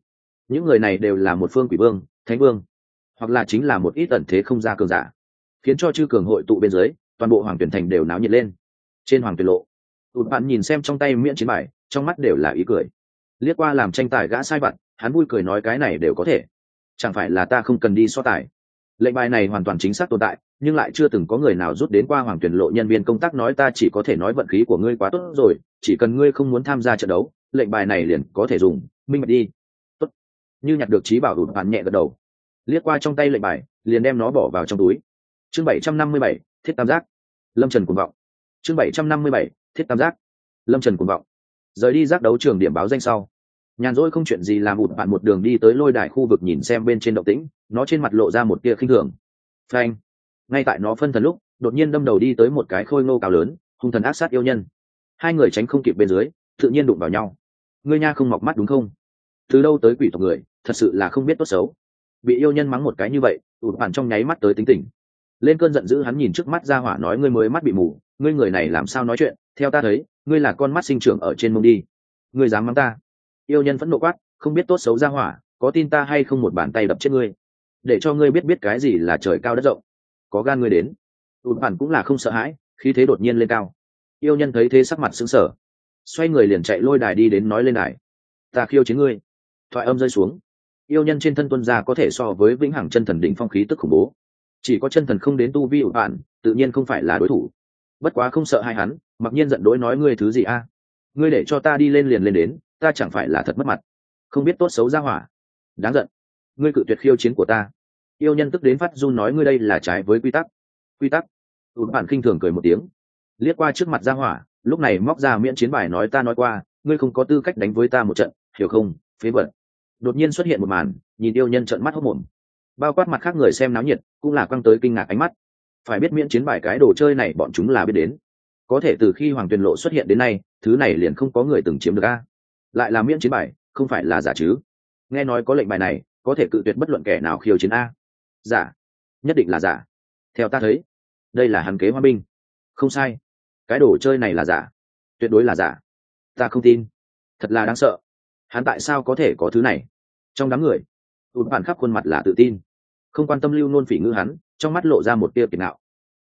Những người này đều là một phương quỷ vương, thánh vương, hoặc là chính là một ít ẩn thế không ra cường giả. Khiến cho chư cường hội tụ bên dưới, toàn bộ hoàng tuyển thành đều náo nhiệt lên. Trên hoàng tuyển lộ, tụt bạn nhìn xem trong tay miễn chiến bài, trong mắt đều là ý cười. Liếc qua làm tranh tài gã sai vặt, hắn vui cười nói cái này đều có thể. Chẳng phải là ta không cần đi so tài lệnh bài này hoàn toàn chính xác tồn tại, nhưng lại chưa từng có người nào rút đến qua hoàng tuyển lộ nhân viên công tác nói ta chỉ có thể nói vận khí của ngươi quá tốt rồi, chỉ cần ngươi không muốn tham gia trận đấu, lệnh bài này liền có thể dùng. Minh bạch đi. Tốt. Như nhặt được trí bảo đủ bạn nhẹ gật đầu. Liếc qua trong tay lệnh bài, liền đem nó bỏ vào trong túi. Chương bảy trăm năm mươi bảy, thiết tam giác. Lâm trần cuồng vọng. Chương bảy trăm năm mươi bảy, thiết tam giác. Lâm trần cuồng vọng. Rời đi giác đấu trường điểm báo danh sau. Nhàn rỗi không chuyện gì làm ụt bạn một đường đi tới lôi đài khu vực nhìn xem bên trên động tĩnh nó trên mặt lộ ra một tia khinh thường. Phanh. Ngay tại nó phân thần lúc, đột nhiên đâm đầu đi tới một cái khôi ngô cao lớn, hung thần ác sát yêu nhân. Hai người tránh không kịp bên dưới, tự nhiên đụng vào nhau. Ngươi nha không mọc mắt đúng không? Từ đâu tới quỷ tộc người, thật sự là không biết tốt xấu. Bị yêu nhân mắng một cái như vậy, ụt bạn trong nháy mắt tới tính tình. Lên cơn giận dữ hắn nhìn trước mắt ra hỏa nói ngươi mới mắt bị mù, ngươi người này làm sao nói chuyện, theo ta thấy, ngươi là con mắt sinh trưởng ở trên mông đi. Ngươi dám mắng ta. Yêu nhân phẫn nộ quát, không biết tốt xấu ra hỏa, có tin ta hay không một bàn tay đập chết ngươi để cho ngươi biết biết cái gì là trời cao đất rộng. Có gan ngươi đến. Tụt bản cũng là không sợ hãi, khí thế đột nhiên lên cao. Yêu nhân thấy thế sắc mặt sững sờ. Xoay người liền chạy lôi đài đi đến nói lên đài. Ta khiêu chiến ngươi. Thoại âm rơi xuống. Yêu nhân trên thân tuân gia có thể so với vĩnh hằng chân thần đỉnh phong khí tức khủng bố. Chỉ có chân thần không đến tu vi ủ bạn tự nhiên không phải là đối thủ. Bất quá không sợ hai hắn, mặc nhiên giận đối nói ngươi thứ gì a? Ngươi để cho ta đi lên liền lên đến, ta chẳng phải là thật mất mặt. Không biết tốt xấu ra hỏa. Đáng giận ngươi cự tuyệt khiêu chiến của ta. Yêu nhân tức đến phát run nói ngươi đây là trái với quy tắc. Quy tắc? Tụt bản khinh thường cười một tiếng. Liếc qua trước mặt ra hỏa, lúc này móc ra miễn chiến bài nói ta nói qua, ngươi không có tư cách đánh với ta một trận, hiểu không? Phế vật. Đột nhiên xuất hiện một màn, nhìn yêu nhân trợn mắt hốc mồm. Bao quát mặt khác người xem náo nhiệt, cũng là quăng tới kinh ngạc ánh mắt. Phải biết miễn chiến bài cái đồ chơi này bọn chúng là biết đến. Có thể từ khi hoàng tuyền lộ xuất hiện đến nay, thứ này liền không có người từng chiếm được a. Lại là miễn chiến bài, không phải là giả chứ. Nghe nói có lệnh bài này có thể cự tuyệt bất luận kẻ nào khiêu chiến a. Giả. Nhất định là giả. Theo ta thấy, đây là hắn kế hoa binh. Không sai. Cái đồ chơi này là giả. Tuyệt đối là giả. Ta không tin. Thật là đáng sợ. Hắn tại sao có thể có thứ này? Trong đám người, tụt bản khắp khuôn mặt là tự tin. Không quan tâm lưu nôn phỉ ngữ hắn, trong mắt lộ ra một tia kiệt nạo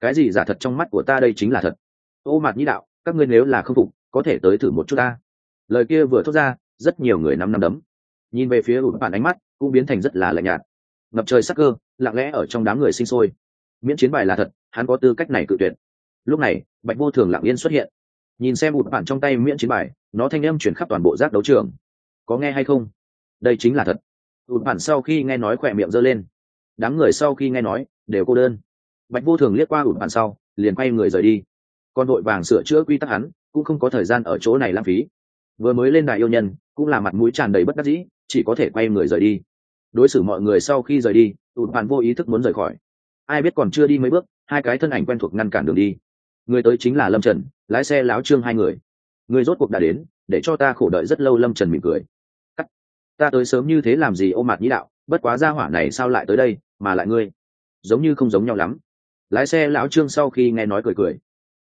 cái gì giả thật trong mắt của ta đây chính là thật. Ô mặt nhĩ đạo, các ngươi nếu là không phục, có thể tới thử một chút ta. Lời kia vừa thốt ra, rất nhiều người nắm nắm đấm. Nhìn về phía ụt bản ánh mắt cũng biến thành rất là lạnh nhạt. Ngập trời sắc cơ, lặng lẽ ở trong đám người sinh sôi. Miễn chiến bài là thật, hắn có tư cách này cự tuyệt. Lúc này, bạch vô thường lặng yên xuất hiện. Nhìn xem ụt bản trong tay miễn chiến bài, nó thanh âm chuyển khắp toàn bộ giác đấu trường. Có nghe hay không? Đây chính là thật. Ụt bản sau khi nghe nói khỏe miệng giơ lên. Đám người sau khi nghe nói, đều cô đơn. Bạch vô thường liếc qua ụt bản sau, liền quay người rời đi. Còn đội vàng sửa chữa quy tắc hắn, cũng không có thời gian ở chỗ này lãng phí. Vừa mới lên đài yêu nhân, cũng là mặt mũi tràn đầy bất đắc dĩ, chỉ có thể quay người rời đi đối xử mọi người sau khi rời đi, tụt bạn vô ý thức muốn rời khỏi. Ai biết còn chưa đi mấy bước, hai cái thân ảnh quen thuộc ngăn cản đường đi. Người tới chính là lâm trần, lái xe láo trương hai người. Người rốt cuộc đã đến, để cho ta khổ đợi rất lâu, lâm trần mỉm cười. Cắt. ta tới sớm như thế làm gì ô mạt nhĩ đạo, bất quá ra hỏa này sao lại tới đây, mà lại ngươi? Giống như không giống nhau lắm. Lái xe lão trương sau khi nghe nói cười cười.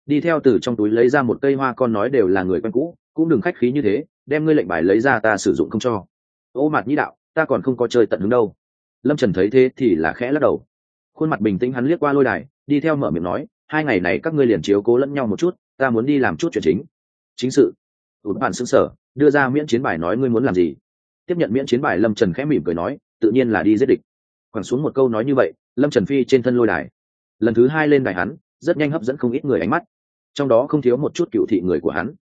Đi theo từ trong túi lấy ra một cây hoa con nói đều là người quen cũ, cũng đừng khách khí như thế, đem ngươi lệnh bài lấy ra ta sử dụng không cho. Ô mặt nhĩ đạo ta còn không có chơi tận hứng đâu. Lâm trần thấy thế thì là khẽ lắc đầu. Khuôn mặt bình tĩnh hắn liếc qua lôi đài, đi theo mở miệng nói, hai ngày này các ngươi liền chiếu cố lẫn nhau một chút, ta muốn đi làm chút chuyện chính. Chính sự? Tụt bản xứng sở đưa ra miễn chiến bài nói, ngươi muốn làm gì? Tiếp nhận miễn chiến bài, lâm trần khẽ mỉm cười nói, tự nhiên là đi giết địch. Khoảng xuống một câu nói như vậy, lâm trần phi trên thân lôi đài. Lần thứ hai lên đài hắn, rất nhanh hấp dẫn không ít người ánh mắt. Trong đó không thiếu một chút cựu thị người của hắn.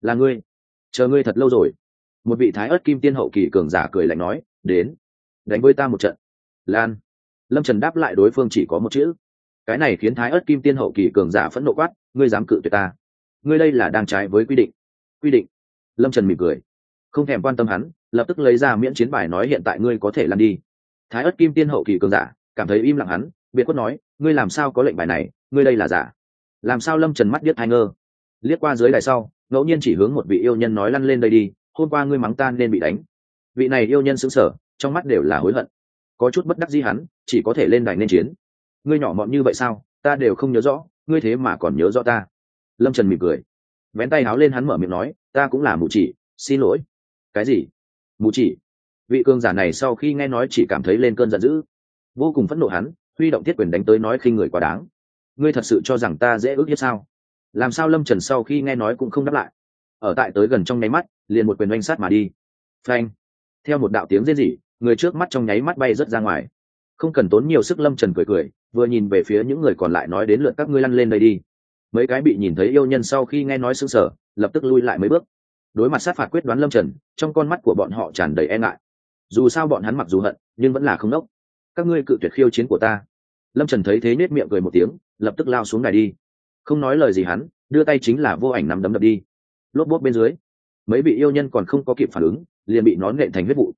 Là ngươi, chờ ngươi thật lâu rồi. Một vị thái ớt kim tiên hậu kỳ cường giả cười lạnh nói đến. Đánh với ta một trận. Lan. Lâm trần đáp lại đối phương chỉ có một chữ. Cái này khiến thái ớt kim tiên hậu kỳ cường giả phẫn nộ quát, ngươi dám cự tuyệt ta? Ngươi đây là đang trái với quy định. Quy định? Lâm trần mỉm cười. Không thèm quan tâm hắn, lập tức lấy ra miễn chiến bài nói hiện tại ngươi có thể lăn đi. Thái ớt kim tiên hậu kỳ cường giả, cảm thấy im lặng hắn, biệt quất nói, ngươi làm sao có lệnh bài này? Ngươi đây là giả? Làm sao? Lâm trần mắt biết hai ngơ. Liếc qua dưới đài sau, ngẫu nhiên chỉ hướng một vị yêu nhân nói lăn lên đây đi, hôm qua ngươi mắng tan nên bị đánh vị này yêu nhân xứng sở, trong mắt đều là hối hận. Có chút bất đắc di hắn, chỉ có thể lên đài nên chiến. Ngươi nhỏ mọn như vậy sao, ta đều không nhớ rõ, ngươi thế mà còn nhớ rõ ta. Lâm trần mỉm cười. Vén tay háo lên hắn mở miệng nói, ta cũng là mù chỉ, xin lỗi. Cái gì? Mù chỉ? Vị cường giả này sau khi nghe nói chỉ cảm thấy lên cơn giận dữ. Vô cùng phẫn nộ hắn, huy động thiết quyền đánh tới nói khi người quá đáng. Ngươi thật sự cho rằng ta dễ ước hiếp sao? Làm sao lâm trần sau khi nghe nói cũng không đáp lại? Ở tại tới gần trong nháy mắt, liền một quyền oanh sát mà đi. Phanh! Theo một đạo tiếng rên rỉ, người trước mắt trong nháy mắt bay rớt ra ngoài. Không cần tốn nhiều sức lâm trần cười cười, vừa nhìn về phía những người còn lại nói đến lượt các ngươi lăn lên đây đi. Mấy cái bị nhìn thấy yêu nhân sau khi nghe nói s ư sở lập tức lui lại mấy bước. Đối mặt sát phạt quyết đoán lâm trần, trong con mắt của bọn họ tràn đầy e ngại. Dù sao bọn hắn mặc dù hận, nhưng vẫn là không đốc. Các ngươi cự tuyệt khiêu chiến của ta. Lâm trần thấy thế nết miệng cười một tiếng, lập tức lao xuống đài đi. Không nói lời gì hắn, đưa tay chính là vô ảnh nắm đấm đập đi. Lốp bốt bên dưới, mấy vị yêu nhân còn không có kịp phản ứng liền bị nón nện thành huyết vụ.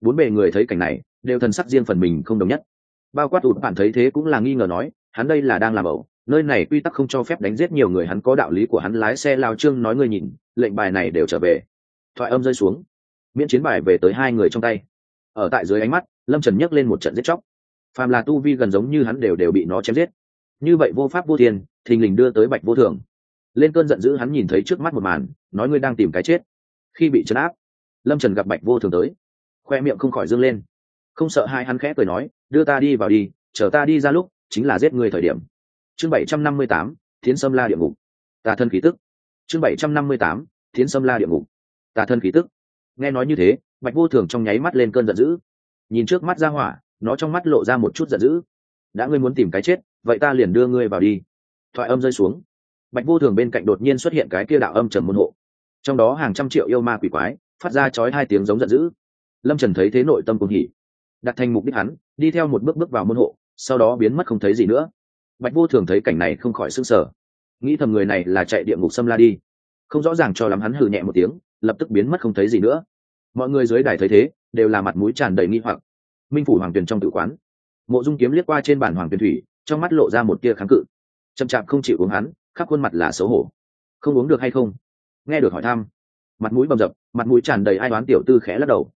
Bốn bề người thấy cảnh này, đều thần sắc riêng phần mình không đồng nhất. Bao quát ụt bạn thấy thế cũng là nghi ngờ nói, hắn đây là đang làm ẩu, nơi này quy tắc không cho phép đánh giết nhiều người, hắn có đạo lý của hắn lái xe lao trương nói người nhìn, lệnh bài này đều trở về. Thoại âm rơi xuống. Miễn chiến bài về tới hai người trong tay. Ở tại dưới ánh mắt, lâm trần nhấc lên một trận giết chóc. Phàm là tu vi gần giống như hắn đều đều bị nó chém giết. Như vậy vô pháp vô thiên, thình lình đưa tới bạch vô thường. Lên cơn giận dữ hắn nhìn thấy trước mắt một màn, nói ngươi đang tìm cái chết. Khi bị chấn áp lâm trần gặp bạch vô thường tới khoe miệng không khỏi dâng lên không sợ hai hắn khẽ cười nói đưa ta đi vào đi chờ ta đi ra lúc chính là giết người thời điểm chương bảy trăm năm mươi tám thiến sâm la địa ngục tà thân khí tức chương bảy trăm năm mươi tám thiến sâm la địa ngục tà thân khí tức nghe nói như thế bạch vô thường trong nháy mắt lên cơn giận dữ nhìn trước mắt ra hỏa nó trong mắt lộ ra một chút giận dữ đã ngươi muốn tìm cái chết vậy ta liền đưa ngươi vào đi thoại âm rơi xuống bạch vô thường bên cạnh đột nhiên xuất hiện cái kia đạo âm trầm môn hộ trong đó hàng trăm triệu yêu ma quỷ quái phát ra chói hai tiếng giống giận dữ. Lâm trần thấy thế nội tâm cùng hỉ. Đặt thành mục đích hắn, đi theo một bước bước vào môn hộ, sau đó biến mất không thấy gì nữa. Bạch vô thường thấy cảnh này không khỏi s ư n g sở nghĩ thầm người này là chạy địa ngục xâm la đi. Không rõ ràng cho lắm hắn hử nhẹ một tiếng, lập tức biến mất không thấy gì nữa. Mọi người dưới đài thấy thế, đều là mặt mũi tràn đầy nghi hoặc. Minh phủ hoàng tuyền trong tự quán. Mộ dung kiếm liếc qua trên bản hoàng tuyền thủy, trong mắt lộ ra một tia kháng cự. Chậm chạp không chịu uống hắn, khắp khuôn mặt là xấu hổ. Không uống được hay không? Nghe được hỏi thăm mặt mũi bầm dập, mặt mũi tràn đầy ai đoán tiểu tư khẽ lắc đầu.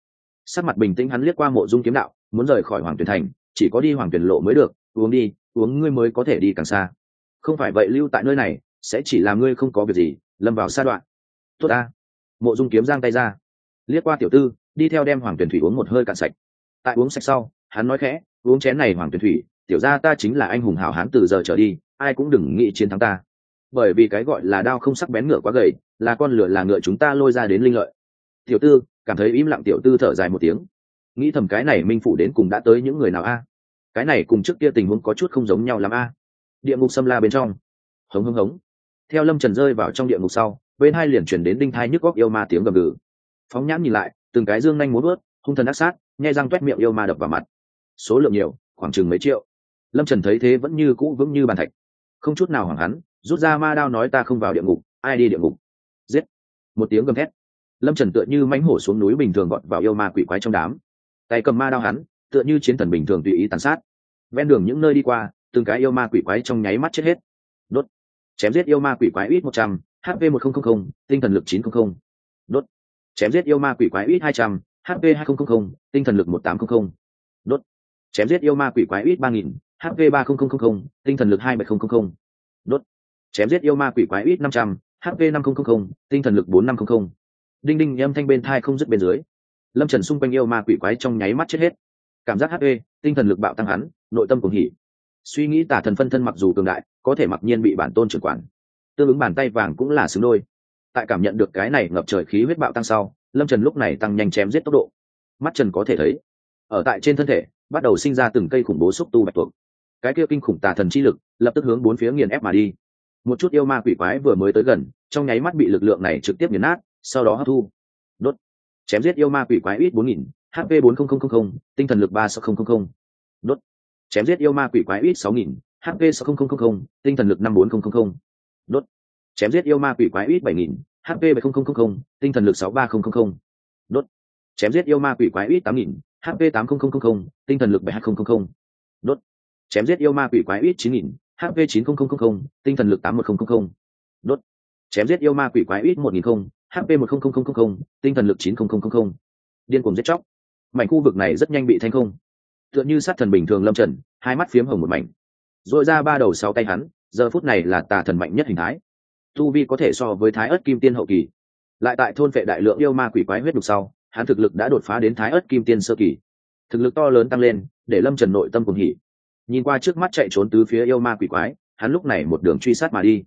Sắc mặt bình tĩnh hắn liếc qua mộ dung kiếm đạo, muốn rời khỏi hoàng tuyển thành, chỉ có đi hoàng tuyển lộ mới được, uống đi, uống ngươi mới có thể đi càng xa. Không phải vậy lưu tại nơi này, sẽ chỉ làm ngươi không có việc gì, lâm vào sa đoạn. Tốt ta. Mộ dung kiếm giang tay ra, liếc qua tiểu tư, đi theo đem hoàng tuyển thủy uống một hơi cạn sạch. Tại uống sạch sau, hắn nói khẽ, uống chén này hoàng tuyển thủy, tiểu ra ta chính là anh hùng hảo hán từ giờ trở đi, ai cũng đừng nghĩ chiến thắng ta bởi vì cái gọi là đao không sắc bén ngựa quá gầy, là con lửa là ngựa chúng ta lôi ra đến linh lợi. Tiểu tư, cảm thấy im lặng tiểu tư thở dài một tiếng. Nghĩ thầm cái này minh phủ đến cùng đã tới những người nào a? Cái này cùng trước kia tình huống có chút không giống nhau lắm a. Địa ngục xâm la bên trong. Hống hống hống. Theo lâm trần rơi vào trong địa ngục sau, bên hai liền chuyển đến đinh thai nhức góc yêu ma tiếng gầm gừ. Phóng nhãn nhìn lại, từng cái dương nhanh muốn ướt hung thần ác sát, nhai răng toét miệng yêu ma đập vào mặt. Số lượng nhiều, khoảng chừng mấy triệu. Lâm trần thấy thế vẫn như cũ vững như bàn thạch. Không chút nào hoảng hắn rút ra ma đao nói ta không vào địa ngục, ai đi địa ngục? Giết! Một tiếng gầm thét. Lâm trần tựa như mánh hổ xuống núi bình thường gọt vào yêu ma quỷ quái trong đám. Tay cầm ma đao hắn, tựa như chiến thần bình thường tùy ý tàn sát. Ven đường những nơi đi qua, từng cái yêu ma quỷ quái trong nháy mắt chết hết. Đốt! Chém giết yêu ma quỷ quái ít một trăm hp một nghìn tinh thần lực chín trăm linh đốt! Chém giết yêu ma quỷ quái ít hai trăm hp hai nghìn tinh thần lực một tám trăm linh đốt! Chém giết yêu ma quỷ quái ít ba nghìn hp ba nghìn tinh thần lực hai bảy nghìn đốt! Chém giết yêu ma quỷ quái ít năm trăm hp năm nghìn tinh thần lực bốn năm trăm đinh đinh âm thanh bên thai không dứt bên dưới. Lâm trần xung quanh yêu ma quỷ quái trong nháy mắt chết hết. Cảm giác hp tinh thần lực bạo tăng hắn, nội tâm cùng hỉ. Suy nghĩ tả thần phân thân mặc dù cường đại, có thể mặc nhiên bị bản tôn trưởng quản. Tương ứng bàn tay vàng cũng là xứng đôi. Tại cảm nhận được cái này ngập trời khí huyết bạo tăng sau, lâm trần lúc này tăng nhanh chém giết tốc độ. Mắt trần có thể thấy, ở tại trên thân thể, bắt đầu sinh ra từng cây khủng bố xúc tu bạch tuộc. Cái kia kinh khủng tà thần chi lực, lập tức hướng bốn phía nghiền ép mà đi một chút yêu ma quỷ quái vừa mới tới gần trong nháy mắt bị lực lượng này trực tiếp nghiền nát sau đó hấp thu đốt chém giết yêu ma quỷ quái ít bốn nghìn hp bốn nghìn tinh thần lực ba sáu nghìn đốt chém giết yêu ma quỷ quái ít sáu nghìn hp sáu nghìn tinh thần lực năm bốn nghìn đốt chém giết yêu ma quỷ quái ít bảy nghìn hp bảy nghìn tinh thần lực sáu ba nghìn đốt chém giết yêu ma quỷ quái ít tám nghìn hp tám nghìn tinh thần lực bảy hai nghìn đốt chém giết yêu ma quỷ quái ít chín nghìn hp 90000, tinh thần lực tám một nghìn đốt. Chém giết yêu ma quỷ quái ít một nghìn hp 10000, tinh thần lực 90000, điên cuồng giết chóc. Mảnh khu vực này rất nhanh bị thanh không. Tựa như sát thần bình thường lâm trần hai mắt phiếm hồng một mảnh. Rồi ra ba đầu sáu tay hắn giờ phút này là tà thần mạnh nhất hình thái. Tu vi có thể so với thái ớt kim tiên hậu kỳ. Lại tại thôn vệ đại lượng yêu ma quỷ quái huyết đục sau hắn thực lực đã đột phá đến thái ớt kim tiên sơ kỳ. Thực lực to lớn tăng lên để lâm trần nội tâm cùng hỉ nhìn qua trước mắt chạy trốn từ phía yêu ma quỷ quái, hắn lúc này một đường truy sát mà đi.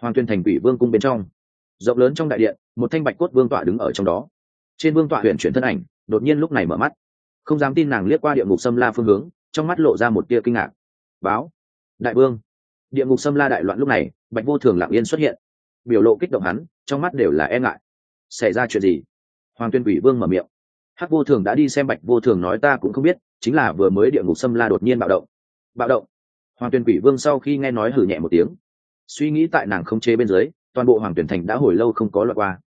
Hoàng tuyên thành quỷ vương cung bên trong. Rộng lớn trong đại điện, một thanh bạch cốt vương tọa đứng ở trong đó. Trên vương tọa huyện chuyển thân ảnh, đột nhiên lúc này mở mắt. Không dám tin nàng liếc qua địa ngục xâm la phương hướng, trong mắt lộ ra một tia kinh ngạc. Báo. Đại vương. Địa ngục xâm la đại loạn lúc này, bạch vô thường lặng yên xuất hiện. Biểu lộ kích động hắn, trong mắt đều là e ngại. Xảy ra chuyện gì? Hoàng tuyên quỷ vương mở miệng. Hắc vô thường đã đi xem bạch vô thường nói ta cũng không biết, chính là vừa mới địa ngục xâm la đột nhiên bạo động bạo động. Hoàng tuyên quỷ vương sau khi nghe nói hử nhẹ một tiếng, suy nghĩ tại nàng không chế bên dưới, toàn bộ hoàng tuyển thành đã hồi lâu không có loại qua.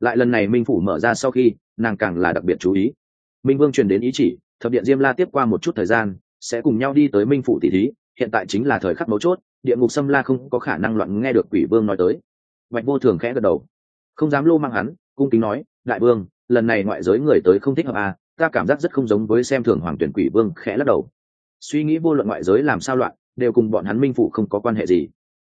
Lại lần này minh phủ mở ra sau khi, nàng càng là đặc biệt chú ý. Minh vương truyền đến ý chỉ, thập điện diêm la tiếp qua một chút thời gian, sẽ cùng nhau đi tới minh phủ tỷ thí, hiện tại chính là thời khắc mấu chốt, địa ngục xâm la không có khả năng loạn nghe được quỷ vương nói tới. Bạch vô thường khẽ gật đầu. Không dám lô mang hắn, cung kính nói, đại vương, lần này ngoại giới người tới không thích hợp à ta cảm giác rất không giống với xem thường hoàng tuyển quỷ vương, khẽ lắc đầu suy nghĩ vô luận ngoại giới làm sao loạn, đều cùng bọn hắn minh phụ không có quan hệ gì.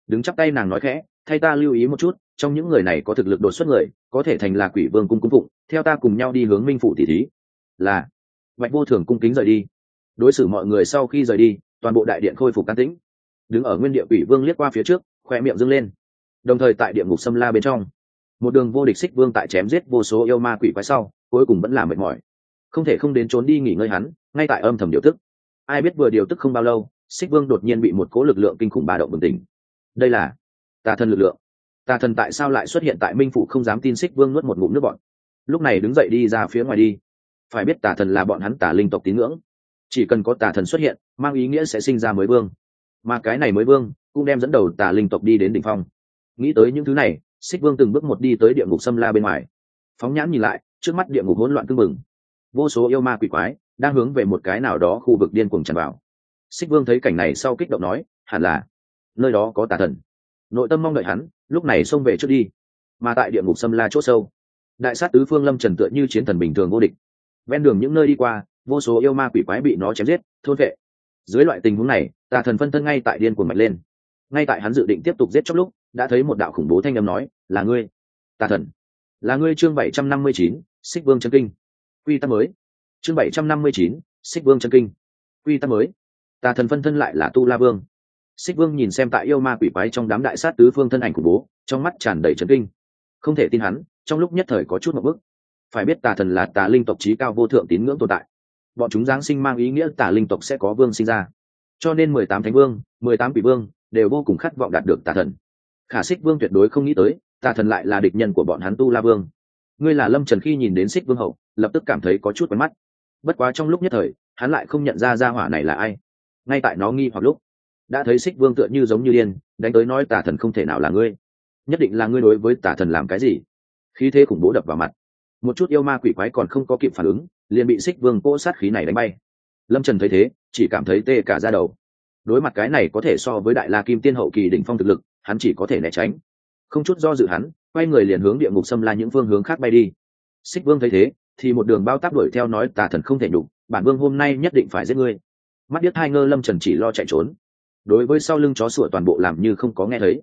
Đứng chắp tay nàng nói khẽ, thay ta lưu ý một chút, trong những người này có thực lực đột xuất người, có thể thành là quỷ vương cung cung phụng, theo ta cùng nhau đi hướng minh phụ tỷ thí. Là. Bạch vô thường cung kính rời đi. Đối xử mọi người sau khi rời đi, toàn bộ đại điện khôi phục can tĩnh. Đứng ở nguyên địa quỷ vương liếc qua phía trước, khoe miệng dâng lên. Đồng thời tại địa ngục xâm la bên trong, một đường vô địch xích vương tại chém giết vô số yêu ma quỷ quái sau, cuối cùng vẫn là mệt mỏi. Không thể không đến trốn đi nghỉ ngơi hắn, ngay tại âm thầm điều tức ai biết vừa điều tức không bao lâu, xích vương đột nhiên bị một cố lực lượng kinh khủng bà động bừng tỉnh. Đây là tà thần lực lượng. Tà thần tại sao lại xuất hiện tại minh phủ không dám tin xích vương nuốt một ngụm nước bọn lúc này đứng dậy đi ra phía ngoài đi. Phải biết tà thần là bọn hắn tà linh tộc tín ngưỡng. Chỉ cần có tà thần xuất hiện, mang ý nghĩa sẽ sinh ra mới vương. Mà cái này mới vương cũng đem dẫn đầu tà linh tộc đi đến đ ỉ n h phong. Nghĩ tới những thứ này, xích vương từng bước một đi tới địa ngục xâm la bên ngoài. Phóng nhãn nhìn lại, trước mắt địa ngục hỗn loạn tưng bừng. Vô số yêu ma quỷ quái đang hướng về một cái nào đó khu vực điên cuồng tràn vào. Xích vương thấy cảnh này sau kích động nói, hẳn là nơi đó có tà thần. Nội tâm mong đợi hắn, lúc này xông về trước đi. Mà tại địa ngục xâm la c h ỗ sâu, đại sát tứ phương lâm trần tựa như chiến thần bình thường vô địch. Ven đường những nơi đi qua, vô số yêu ma quỷ quái bị nó chém giết, thôn vệ. Dưới loại tình huống này, tà thần phân thân ngay tại điên cuồng mạnh lên. Ngay tại hắn dự định tiếp tục giết chóc lúc, đã thấy một đạo khủng bố thanh âm nói, là ngươi, tà thần. Là ngươi chương bảy trăm năm mươi chín, xích vương chân kinh. Quy tắc mới chương bảy trăm năm mươi chín, xích vương chân kinh. Quy tắc mới. Tà thần phân thân lại là tu la vương. Xích vương nhìn xem tại yêu ma quỷ quái trong đám đại sát tứ phương thân ảnh của bố, trong mắt tràn đầy trấn kinh. Không thể tin hắn, trong lúc nhất thời có chút một bức. Phải biết tà thần là tà linh tộc trí cao vô thượng tín ngưỡng tồn tại. Bọn chúng giáng sinh mang ý nghĩa tà linh tộc sẽ có vương sinh ra. Cho nên mười tám thánh vương, mười tám quỷ vương đều vô cùng khát vọng đạt được tà thần. Khả xích vương tuyệt đối không nghĩ tới, tà thần lại là địch nhân của bọn hắn tu la vương. Ngươi là lâm trần khi nhìn đến xích vương hậu, lập tức cảm thấy có chút quen mắt bất quá trong lúc nhất thời, hắn lại không nhận ra gia hỏa này là ai. Ngay tại nó nghi hoặc lúc, đã thấy xích vương tựa như giống như điên, đánh tới nói tà thần không thể nào là ngươi. Nhất định là ngươi đối với tà thần làm cái gì? Khí thế khủng bố đập vào mặt. Một chút yêu ma quỷ quái còn không có kịp phản ứng, liền bị xích vương cỗ sát khí này đánh bay. Lâm trần thấy thế, chỉ cảm thấy tê cả ra đầu. Đối mặt cái này có thể so với đại la kim tiên hậu kỳ đỉnh phong thực lực, hắn chỉ có thể né tránh. Không chút do dự hắn, quay người liền hướng địa ngục xâm la những phương hướng khác bay đi. Xích vương thấy thế thì một đường bao tác đuổi theo nói tà thần không thể nhục, bản vương hôm nay nhất định phải giết ngươi. Mắt biết hai ngơ lâm trần chỉ lo chạy trốn. Đối với sau lưng chó sủa toàn bộ làm như không có nghe thấy.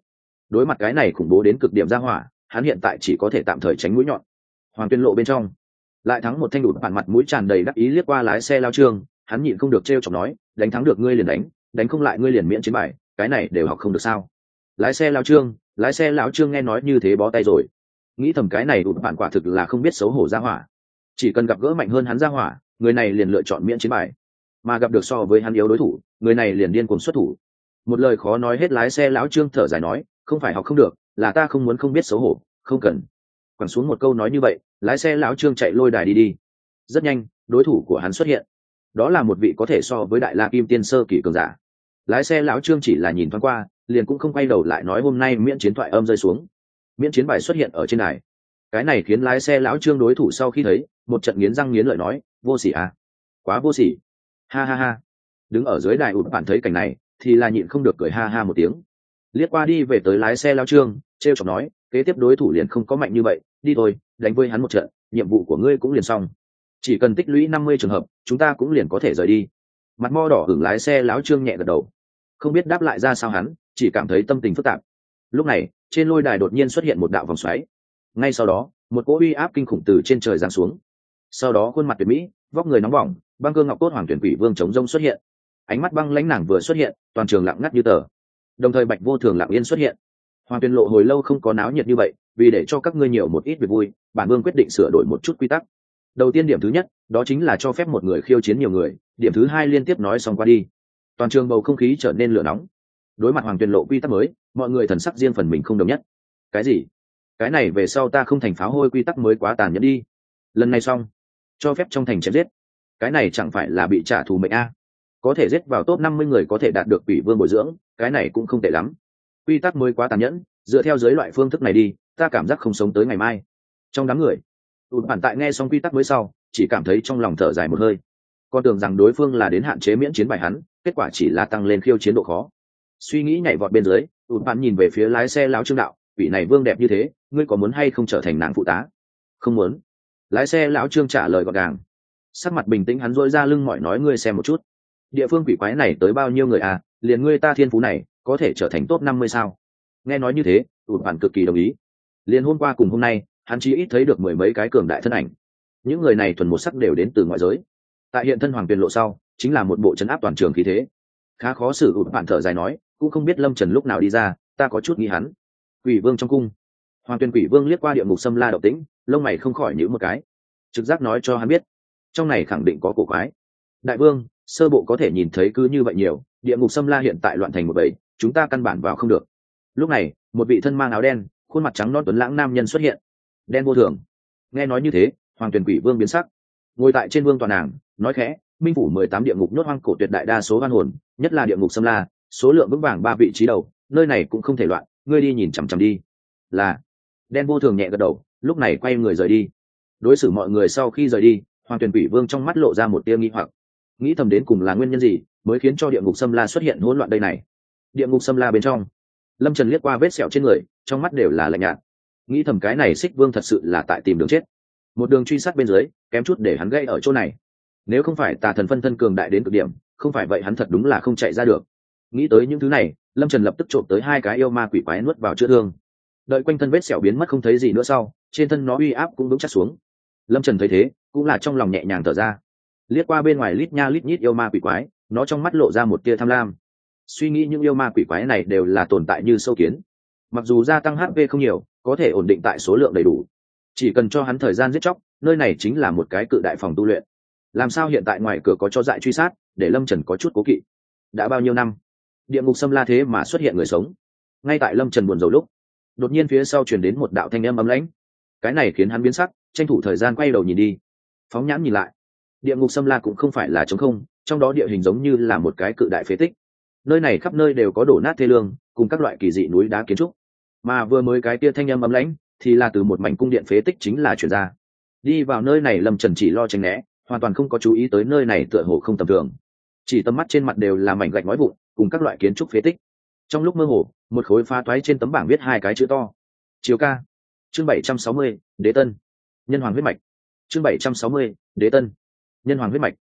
Đối mặt cái này khủng bố đến cực điểm ra hỏa, hắn hiện tại chỉ có thể tạm thời tránh mũi nhọn. Hoàng tuyên lộ bên trong, lại thắng một thanh đụt bản mặt mũi tràn đầy đắc ý liếc qua lái xe lao trương, hắn nhịn không được t r e o chọc nói, đánh thắng được ngươi liền đánh đánh không lại ngươi liền miễn chiến bài, cái này đều học không được sao? Lái xe lao trương, lái xe lão trương nghe nói như thế bó tay rồi. Nghĩ thầm cái này đụt bản quả thực là không biết xấu hổ ra hỏa chỉ cần gặp gỡ mạnh hơn hắn ra hỏa, người này liền lựa chọn miễn chiến bài. Mà gặp được so với hắn yếu đối thủ, người này liền điên cuồng xuất thủ. Một lời khó nói hết lái xe lão trương thở dài nói, không phải học không được, là ta không muốn không biết xấu hổ, không cần. Quẳng xuống một câu nói như vậy, lái xe lão trương chạy lôi đài đi đi. Rất nhanh, đối thủ của hắn xuất hiện. Đó là một vị có thể so với đại la kim tiên sơ kỳ cường giả. Lái xe lão trương chỉ là nhìn thoáng qua, liền cũng không quay đầu lại nói hôm nay miễn chiến thoại âm rơi xuống. Miễn chiến bài xuất hiện ở trên đài cái này khiến lái xe lão trương đối thủ sau khi thấy, một trận nghiến răng nghiến lợi nói, vô sỉ à? Quá vô sỉ. Ha ha ha. Đứng ở dưới đài ụt bạn thấy cảnh này, thì là nhịn không được cười ha ha một tiếng. Liếc qua đi về tới lái xe lao trương t r e o chọc nói, kế tiếp đối thủ liền không có mạnh như vậy, đi thôi, đánh với hắn một trận, nhiệm vụ của ngươi cũng liền xong. Chỉ cần tích lũy năm mươi trường hợp, chúng ta cũng liền có thể rời đi. Mặt mo đỏ hưởng lái xe láo trương nhẹ gật đầu. Không biết đáp lại ra sao hắn, chỉ cảm thấy tâm tình phức tạp. Lúc này, trên lôi đài đột nhiên xuất hiện một đạo vòng xoáy ngay sau đó, một cỗ uy áp kinh khủng từ trên trời giáng xuống. Sau đó khuôn mặt tuyệt mỹ, vóc người nóng bỏng, băng cơ ngọc cốt hoàng tuyển quỷ vương chống rông xuất hiện. Ánh mắt băng lãnh nàng vừa xuất hiện, toàn trường lặng ngắt như tờ. Đồng thời bạch vô thường lặng yên xuất hiện. Hoàng tuyển lộ hồi lâu không có náo nhiệt như vậy, vì để cho các ngươi nhiều một ít việc vui, bản vương quyết định sửa đổi một chút quy tắc. Đầu tiên điểm thứ nhất, đó chính là cho phép một người khiêu chiến nhiều người, điểm thứ hai liên tiếp nói xong qua đi. Toàn trường bầu không khí trở nên lửa nóng. Đối mặt hoàng tuyển lộ quy tắc mới, mọi người thần sắc riêng phần mình không đồng nhất. Cái gì? Cái này về sau ta không thành pháo hôi quy tắc mới quá tàn nhẫn đi. Lần này xong, cho phép trong thành chém giết. Cái này chẳng phải là bị trả thù mệnh a. Có thể giết vào top năm mươi người có thể đạt được quỷ vương bồi dưỡng, cái này cũng không tệ lắm. Quy tắc mới quá tàn nhẫn, dựa theo giới loại phương thức này đi, ta cảm giác không sống tới ngày mai. Trong đám người, tụt bản tại nghe xong quy tắc mới sau, chỉ cảm thấy trong lòng thở dài một hơi. Con tưởng rằng đối phương là đến hạn chế miễn chiến bài hắn, kết quả chỉ là tăng lên khiêu chiến độ khó. Suy nghĩ nhảy vọt bên dưới, tụt bản nhìn về phía lái xe lão trương đạo vị này vương đẹp như thế, ngươi có muốn hay không trở thành nàng phụ tá? Không muốn. Lái xe lão trương trả lời gọn gàng. Sắc mặt bình tĩnh hắn dôi ra lưng mọi nói ngươi xem một chút. Địa phương quỷ quái này tới bao nhiêu người à? Liền ngươi ta thiên phú này, có thể trở thành top năm mươi sao? Nghe nói như thế tụt bản cực kỳ đồng ý. Liền hôm qua cùng hôm nay, hắn chỉ ít thấy được mười mấy cái cường đại thân ảnh. Những người này thuần một sắc đều đến từ ngoại giới. Tại hiện thân hoàng tuyền lộ sau, chính là một bộ chấn áp toàn trường khí thế. Khá khó xử ụt bản thở dài nói, cũng không biết lâm trần lúc nào đi ra, ta có chút nghi hắn quỷ vương trong cung. Hoàng tuyền quỷ vương liếc qua địa ngục Sâm la độc tĩnh, lông mày không khỏi nhữ một cái. Trực giác nói cho hắn biết, trong này khẳng định có cổ quái. Đại vương, sơ bộ có thể nhìn thấy cứ như vậy nhiều, địa ngục Sâm la hiện tại loạn thành một bầy, chúng ta căn bản vào không được. Lúc này, một vị thân mang áo đen, khuôn mặt trắng non tuấn lãng nam nhân xuất hiện. Đen vô thường. Nghe nói như thế, hoàng tuyển quỷ vương biến sắc. Ngồi tại trên vương toàn nàng, nói khẽ, minh phủ mười tám địa ngục nhốt hoang cổ tuyệt đại đa số hoan hồn, nhất là địa ngục Sâm la, số lượng vững vàng ba vị trí đầu, nơi này cũng không thể loạn ngươi đi nhìn chằm chằm đi. Là. Đen vô thường nhẹ gật đầu, lúc này quay người rời đi. Đối xử mọi người sau khi rời đi, hoàng tuyển quỷ vương trong mắt lộ ra một tia nghi hoặc. Nghĩ thầm đến cùng là nguyên nhân gì mới khiến cho địa ngục xâm la xuất hiện hỗn loạn đây này? Địa ngục xâm la bên trong, lâm trần liếc qua vết sẹo trên người, trong mắt đều là lạnh nhạt. Nghĩ thầm cái này xích vương thật sự là tại tìm đường chết. Một đường truy sát bên dưới, kém chút để hắn gây ở chỗ này. Nếu không phải tà thần phân thân cường đại đến cực điểm, không phải vậy hắn thật đúng là không chạy ra được. Nghĩ tới những thứ này lâm trần lập tức trộm tới hai cái yêu ma quỷ quái nuốt vào chữa thương. Đợi quanh thân vết sẹo biến mất không thấy gì nữa sau, trên thân nó uy áp cũng vững chắc xuống. Lâm trần thấy thế, cũng là trong lòng nhẹ nhàng thở ra. Liếc qua bên ngoài lít nha lít nhít yêu ma quỷ quái, nó trong mắt lộ ra một tia tham lam. Suy nghĩ những yêu ma quỷ quái này đều là tồn tại như sâu kiến. Mặc dù gia tăng hp không nhiều, có thể ổn định tại số lượng đầy đủ. Chỉ cần cho hắn thời gian giết chóc, nơi này chính là một cái cự đại phòng tu luyện. Làm sao hiện tại ngoài cửa có cho dại truy sát, để lâm trần có chút cố kỵ? Đã bao nhiêu năm? Địa ngục xâm la thế mà xuất hiện người sống. Ngay tại lâm trần buồn rầu lúc, đột nhiên phía sau chuyển đến một đạo thanh âm ấm lãnh. Cái này khiến hắn biến sắc, tranh thủ thời gian quay đầu nhìn đi. Phóng nhãn nhìn lại, địa ngục xâm la cũng không phải là trống không, trong đó địa hình giống như là một cái cự đại phế tích. Nơi này khắp nơi đều có đổ nát thê lương, cùng các loại kỳ dị núi đá kiến trúc. Mà vừa mới cái tia thanh âm ấm lãnh, thì là từ một mảnh cung điện phế tích chính là chuyển ra. Đi vào nơi này lâm trần chỉ lo tránh né, hoàn toàn không có chú ý tới nơi này tựa hồ không tầm thường chỉ tầm mắt trên mặt đều là mảnh gạch nói vụn, cùng các loại kiến trúc phế tích. Trong lúc mơ hồ, một khối phá toái trên tấm bảng viết hai cái chữ to. Chiều ca. Chương bảy trăm sáu mươi, đế tân. Nhân hoàng huyết mạch. Chương bảy trăm sáu mươi, đế tân. Nhân hoàng huyết mạch.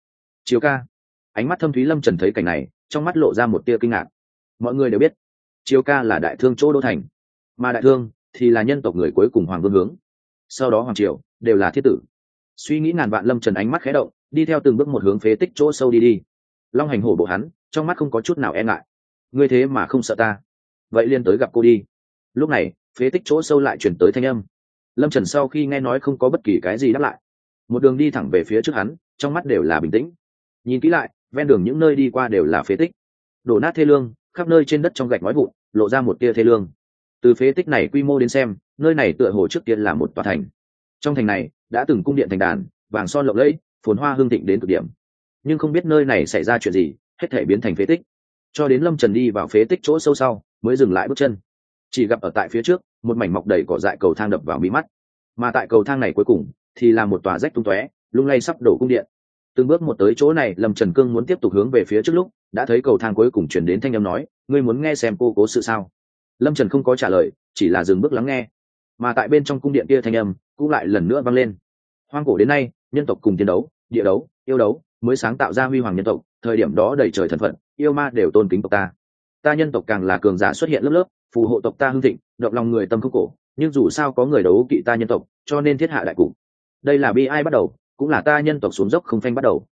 Chiều ca. Ánh mắt thâm thúy lâm trần thấy cảnh này, trong mắt lộ ra một tia kinh ngạc. Mọi người đều biết, chiều ca là đại thương chỗ đô thành. Mà đại thương thì là nhân tộc người cuối cùng hoàng vương hướng. Sau đó hoàng triều đều là thiết tử. Suy nghĩ ngàn vạn lâm trần ánh mắt khé động, đi theo từng bước một hướng phế tích chỗ sâu đi đi long hành hổ bộ hắn, trong mắt không có chút nào e ngại. Ngươi thế mà không sợ ta? Vậy liên tới gặp cô đi. Lúc này, phế tích chỗ sâu lại chuyển tới thanh âm. Lâm trần sau khi nghe nói không có bất kỳ cái gì đáp lại. Một đường đi thẳng về phía trước hắn, trong mắt đều là bình tĩnh. Nhìn kỹ lại, ven đường những nơi đi qua đều là phế tích. Đổ nát thê lương, khắp nơi trên đất trong gạch nói vụn, lộ ra một tia thê lương. Từ phế tích này quy mô đến xem, nơi này tựa hồ trước tiên là một tòa thành. Trong thành này, đã từng cung điện thành đàn, vàng son lộng lẫy, phồn hoa hương thịnh đến cực điểm nhưng không biết nơi này xảy ra chuyện gì, hết thể biến thành phế tích. Cho đến lâm trần đi vào phế tích chỗ sâu sau, mới dừng lại bước chân. Chỉ gặp ở tại phía trước, một mảnh mọc đầy cỏ dại cầu thang đập vào mí mắt. Mà tại cầu thang này cuối cùng, thì là một tòa rách tung tóe, lung lay sắp đổ cung điện. Từng bước một tới chỗ này, lâm trần cương muốn tiếp tục hướng về phía trước lúc, đã thấy cầu thang cuối cùng chuyển đến thanh âm nói, ngươi muốn nghe xem cô cố sự sao? Lâm trần không có trả lời, chỉ là dừng bước lắng nghe. Mà tại bên trong cung điện kia thanh âm cũng lại lần nữa vang lên. Hoang cổ đến nay, nhân tộc cùng tiến đấu, địa đấu, yêu đấu mới sáng tạo ra huy hoàng nhân tộc, thời điểm đó đầy trời thần phận yêu ma đều tôn kính tộc ta. Ta nhân tộc càng là cường giả xuất hiện lớp lớp, phù hộ tộc ta hưng thịnh, động lòng người tâm khúc cổ, nhưng dù sao có người đấu kỵ ta nhân tộc, cho nên thiết hạ đại cụ đây là bi ai bắt đầu, cũng là ta nhân tộc xuống dốc không phanh bắt đầu.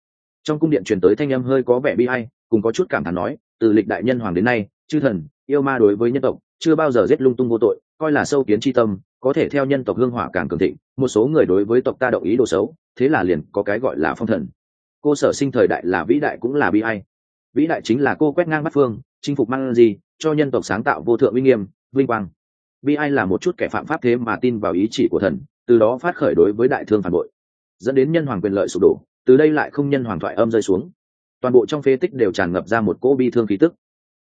Trong cung điện truyền tới thanh âm hơi có vẻ bi ai, cùng có chút cảm thán nói, từ lịch đại nhân hoàng đến nay, chư thần, yêu ma đối với nhân tộc, chưa bao giờ giết lung tung vô tội, coi là sâu kiến tri tâm, có thể theo nhân tộc hương hỏa càng cường thịnh, một số người đối với tộc ta động ý đồ xấu, thế là liền có cái gọi là phong thần cô sở sinh thời đại là vĩ đại cũng là bi ai. Vĩ đại chính là cô quét ngang bắt phương, chinh phục mang gì cho nhân tộc sáng tạo vô thượng uy nghiêm, vinh quang. Bi ai là một chút kẻ phạm pháp thế mà tin vào ý chỉ của thần, từ đó phát khởi đối với đại thương phản bội. Dẫn đến nhân hoàng quyền lợi sụp đổ, từ đây lại không nhân hoàng thoại âm rơi xuống. Toàn bộ trong phế tích đều tràn ngập ra một cỗ bi thương khí tức.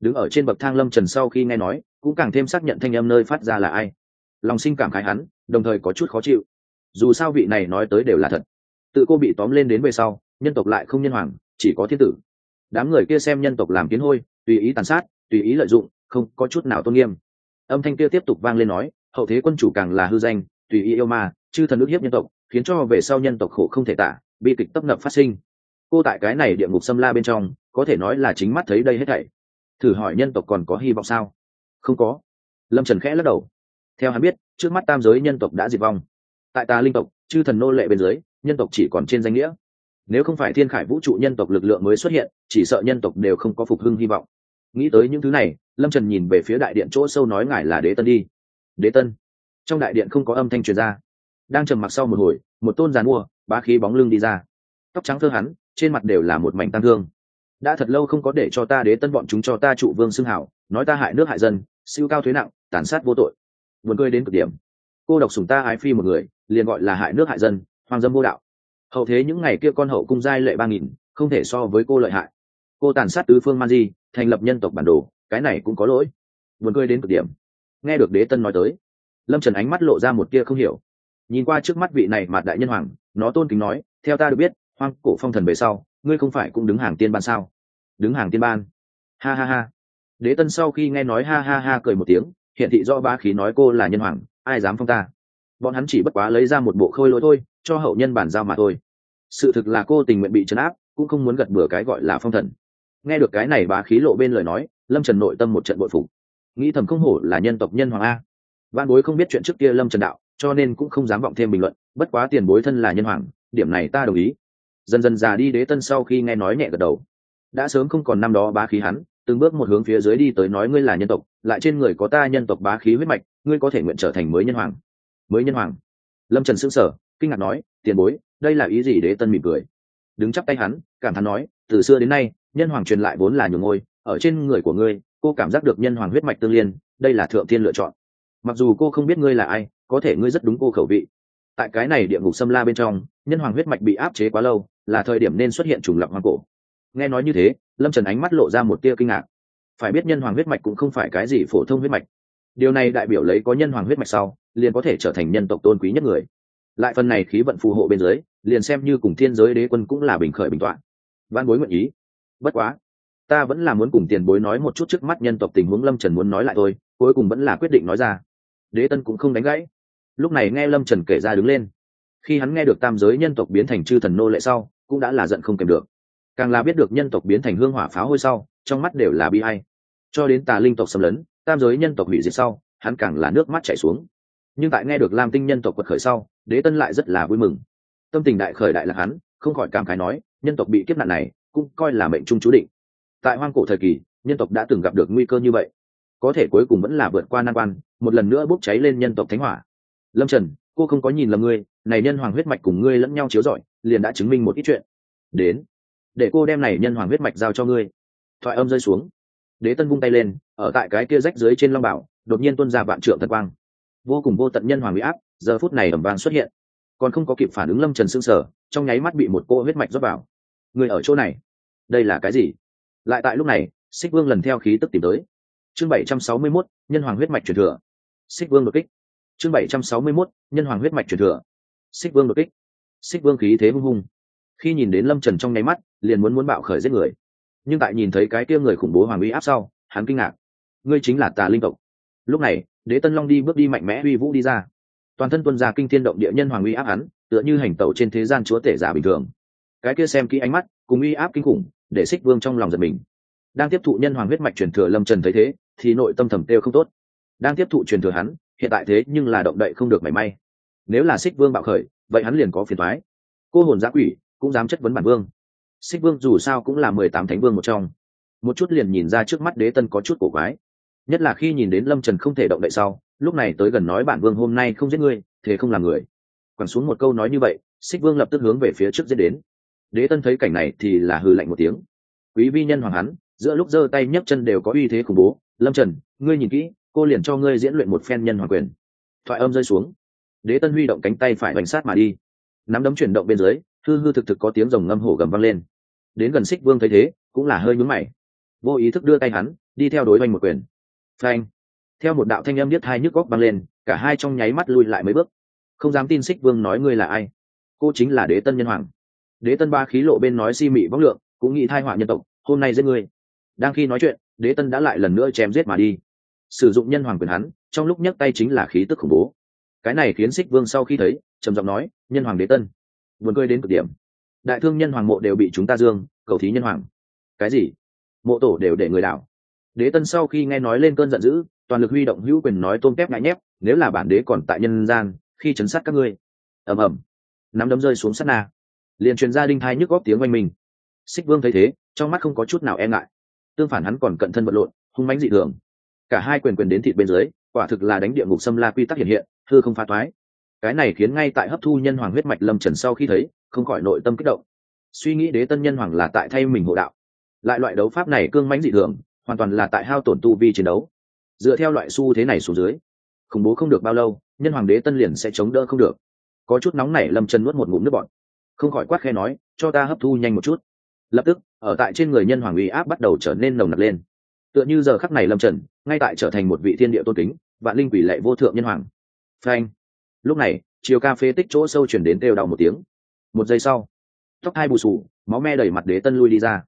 Đứng ở trên bậc thang lâm trần sau khi nghe nói, cũng càng thêm xác nhận thanh âm nơi phát ra là ai. Lòng sinh cảm khái hắn, đồng thời có chút khó chịu. Dù sao vị này nói tới đều là thật. Tự cô bị tóm lên đến về sau nhân tộc lại không nhân hoàng, chỉ có thiên tử. Đám người kia xem nhân tộc làm kiến hôi, tùy ý tàn sát, tùy ý lợi dụng, không có chút nào tôn nghiêm. Âm thanh kia tiếp tục vang lên nói, hậu thế quân chủ càng là hư danh, tùy ý yêu ma, chư thần ước hiếp nhân tộc, khiến cho về sau nhân tộc khổ không thể tả, bi kịch tấp nập phát sinh. Cô tại cái này địa ngục xâm la bên trong, có thể nói là chính mắt thấy đây hết thảy. Thử hỏi nhân tộc còn có hy vọng sao? Không có. Lâm trần khẽ lắc đầu. Theo hắn biết, trước mắt tam giới nhân tộc đã diệt vong. Tại ta linh tộc, chư thần nô lệ bên dưới, nhân tộc chỉ còn trên danh nghĩa nếu không phải thiên khải vũ trụ nhân tộc lực lượng mới xuất hiện, chỉ sợ nhân tộc đều không có phục hưng hy vọng. Nghĩ tới những thứ này, lâm trần nhìn về phía đại điện chỗ sâu nói ngài là đế tân đi. Đế tân? Trong đại điện không có âm thanh truyền ra. Đang trầm mặc sau một hồi, một tôn giàn mua, bá khí bóng lưng đi ra. Tóc trắng thơ hắn, trên mặt đều là một mảnh tăng thương. Đã thật lâu không có để cho ta đế tân bọn chúng cho ta trụ vương xưng hảo, nói ta hại nước hại dân, siêu cao thuế nặng, tàn sát vô tội. Buồn cười đến cực điểm. Cô độc sùng ta ái phi một người, liền gọi là hại nước hại dân, hoang dâm vô đạo hậu thế những ngày kia con hậu cung giai lệ ba nghìn, không thể so với cô lợi hại. Cô tàn sát tứ phương man di, thành lập nhân tộc bản đồ, cái này cũng có lỗi. Buồn cười đến cực điểm. Nghe được đế tân nói tới, lâm trần ánh mắt lộ ra một kia không hiểu. Nhìn qua trước mắt vị này mặt đại nhân hoàng, nó tôn kính nói, theo ta được biết, hoang cổ phong thần về sau, ngươi không phải cũng đứng hàng tiên ban sao? Đứng hàng tiên ban. Ha ha ha. Đế tân sau khi nghe nói ha ha ha cười một tiếng, hiện thị do ba khí nói cô là nhân hoàng, ai dám phong ta? Bọn hắn chỉ bất quá lấy ra một bộ khôi lỗi thôi cho hậu nhân bản giao mà thôi. Sự thực là cô tình nguyện bị trấn áp, cũng không muốn gật bừa cái gọi là phong thần. Nghe được cái này bá khí lộ bên lời nói, lâm trần nội tâm một trận bội phục. Nghĩ thầm không hổ là nhân tộc nhân hoàng a. Văn bối không biết chuyện trước kia lâm trần đạo, cho nên cũng không dám vọng thêm bình luận, bất quá tiền bối thân là nhân hoàng, điểm này ta đồng ý. Dần dần già đi đế tân sau khi nghe nói nhẹ gật đầu. Đã sớm không còn năm đó bá khí hắn, từng bước một hướng phía dưới đi tới nói ngươi là nhân tộc, lại trên người có ta nhân tộc bá khí huyết mạch, ngươi có thể nguyện trở thành mới nhân hoàng. Mới nhân hoàng. Lâm trần s ữ n g sở kinh ngạc nói, tiền bối, đây là ý gì? Đế tân mỉm cười. Đứng chắp tay hắn, cảm thán nói, từ xưa đến nay, nhân hoàng truyền lại vốn là nhường ngôi, ở trên người của ngươi, cô cảm giác được nhân hoàng huyết mạch tương liên, đây là thượng tiên lựa chọn. Mặc dù cô không biết ngươi là ai, có thể ngươi rất đúng cô khẩu vị. Tại cái này địa ngục xâm la bên trong, nhân hoàng huyết mạch bị áp chế quá lâu, là thời điểm nên xuất hiện trùng lập hoang cổ. Nghe nói như thế, lâm trần ánh mắt lộ ra một tia kinh ngạc. Phải biết nhân hoàng huyết mạch cũng không phải cái gì phổ thông huyết mạch. Điều này đại biểu lấy có nhân hoàng huyết mạch sau, liền có thể trở thành nhân tộc tôn quý nhất người lại phần này khí vận phù hộ bên dưới, liền xem như cùng thiên giới đế quân cũng là bình khởi bình toạn. Văn bối nguyện ý. Bất quá, ta vẫn là muốn cùng tiền bối nói một chút trước mắt nhân tộc tình huống lâm trần muốn nói lại thôi, cuối cùng vẫn là quyết định nói ra. Đế tân cũng không đánh gãy. Lúc này nghe lâm trần kể ra đứng lên. Khi hắn nghe được tam giới nhân tộc biến thành chư thần nô lệ sau, cũng đã là giận không kèm được. Càng là biết được nhân tộc biến thành hương hỏa pháo hôi sau, trong mắt đều là bi hay cho đến tà linh tộc xâm lấn, tam giới nhân tộc hủy diệt sau, hắn càng là nước mắt chảy xuống nhưng tại nghe được lam tinh nhân tộc quật khởi sau, đế tân lại rất là vui mừng. Tâm tình đại khởi đại là hắn, không khỏi cảm khái nói, nhân tộc bị kiếp nạn này, cũng coi là mệnh trung chú định. Tại hoang cổ thời kỳ, nhân tộc đã từng gặp được nguy cơ như vậy. Có thể cuối cùng vẫn là vượt qua nan quan, một lần nữa bốc cháy lên nhân tộc thánh hỏa. Lâm trần, cô không có nhìn lầm ngươi, này nhân hoàng huyết mạch cùng ngươi lẫn nhau chiếu rọi, liền đã chứng minh một ít chuyện. Đến, để cô đem này nhân hoàng huyết mạch giao cho ngươi. Thoại âm rơi xuống. Đế tân vung tay lên, ở tại cái kia rách dưới trên long bảo, đột nhiên tuôn ra vạn trượng thật quang vô cùng vô tận nhân hoàng bị áp, giờ phút này ẩm vàng xuất hiện. Còn không có kịp phản ứng lâm trần xương sở trong nháy mắt bị một cô huyết mạch rót vào. Người ở chỗ này, đây là cái gì? Lại tại lúc này, xích vương lần theo khí tức tìm tới. Chương bảy trăm sáu mươi mốt, nhân hoàng huyết mạch truyền thừa. Xích vương đột kích. Chương bảy trăm sáu mươi mốt, nhân hoàng huyết mạch truyền thừa. Xích vương đột kích. Xích vương khí thế hung hung. Khi nhìn đến lâm trần trong nháy mắt, liền muốn muốn bạo khởi giết người. Nhưng tại nhìn thấy cái kia người khủng bố hoàng uy áp sau, hắn kinh ngạc. Ngươi chính là tà linh tộc. Lúc này đế tân long đi bước đi mạnh mẽ uy vũ đi ra. Toàn thân tuân ra kinh thiên động địa nhân hoàng uy áp hắn, tựa như hành tẩu trên thế gian chúa tể giả bình thường. Cái kia xem kỹ ánh mắt, cùng uy áp kinh khủng, để xích vương trong lòng giật mình. Đang tiếp thụ nhân hoàng huyết mạch truyền thừa lâm trần thấy thế, thì nội tâm thầm têu không tốt. Đang tiếp thụ truyền thừa hắn, hiện tại thế nhưng là động đậy không được mảy may. Nếu là xích vương bạo khởi, vậy hắn liền có phiền thoái cô hồn giã quỷ, cũng dám chất vấn bản vương. Xích vương dù sao cũng là mười tám thánh vương một trong. Một chút liền nhìn ra trước mắt đế tân có chút cổ quái nhất là khi nhìn đến lâm trần không thể động đậy sau, lúc này tới gần nói bản vương hôm nay không giết ngươi thế không làm người. Quẳng xuống một câu nói như vậy, xích vương lập tức hướng về phía trước giết đến. Đế tân thấy cảnh này thì là hư lạnh một tiếng. Quý vi nhân hoàng hắn, giữa lúc giơ tay nhấc chân đều có uy thế khủng bố. Lâm trần, ngươi nhìn kỹ, cô liền cho ngươi diễn luyện một phen nhân hoàng quyền. Thoại âm rơi xuống. Đế tân huy động cánh tay phải bành sát mà đi. Nắm đấm chuyển động bên dưới, hư hư thực thực có tiếng rồng ngâm hổ gầm vang lên. Đến gần xích vương thấy thế, cũng là hơi nhúm mày. Vô ý thức đưa tay hắn, đi theo đối oanh một quyền phanh. Theo một đạo thanh âm biết hai nhức góc băng lên, cả hai trong nháy mắt lui lại mấy bước. Không dám tin xích vương nói ngươi là ai. Cô chính là đế tân nhân hoàng. Đế tân ba khí lộ bên nói si mị bóc lượng, cũng nghĩ thai họa nhân tộc, hôm nay giết ngươi. Đang khi nói chuyện, đế tân đã lại lần nữa chém giết mà đi. Sử dụng nhân hoàng quyền hắn, trong lúc nhấc tay chính là khí tức khủng bố. Cái này khiến xích vương sau khi thấy, trầm giọng nói, nhân hoàng đế tân vườn cười đến cực điểm. Đại thương nhân hoàng mộ đều bị chúng ta dương, cầu thí nhân hoàng. Cái gì? Mộ tổ đều để người đảo đế tân sau khi nghe nói lên cơn giận dữ, toàn lực huy động hữu quyền nói tôm kép ngại nhép, nếu là bản đế còn tại nhân gian, khi chấn sát các ngươi. Ầm ầm. Nắm đấm rơi xuống sắt na. Liền truyền ra đinh thai nhức góp tiếng oanh mình xích vương thấy thế, trong mắt không có chút nào e ngại. Tương phản hắn còn cận thân vật lộn, hung mánh dị thường. Cả hai quyền quyền đến thịt bên dưới, quả thực là đánh địa ngục xâm la quy tắc hiện hiện thư không phá toái. Cái này khiến ngay tại hấp thu nhân hoàng huyết mạch lâm trần sau khi thấy, không khỏi nội tâm kích động. Suy nghĩ đế tân nhân hoàng là tại thay mình hộ đạo. Lại loại đấu pháp này cương mãnh dị thường hoàn toàn là tại hao tổn tu vi chiến đấu. Dựa theo loại xu thế này xuống dưới, khủng bố không được bao lâu, nhân hoàng đế tân liền sẽ chống đỡ không được. Có chút nóng nảy lâm chân nuốt một ngụm nước bọn không khỏi quát khe nói, cho ta hấp thu nhanh một chút. Lập tức, ở tại trên người nhân hoàng uy áp bắt đầu trở nên nồng nặc lên. Tựa như giờ khắc này lâm trần, ngay tại trở thành một vị thiên địa tôn kính, vạn linh quỷ lệ vô thượng nhân hoàng. Phanh. Lúc này, chiều ca phê tích chỗ sâu chuyển đến đều đau một tiếng. Một giây sau, tóc hai bù sù máu me đẩy mặt đế tân lui đi ra.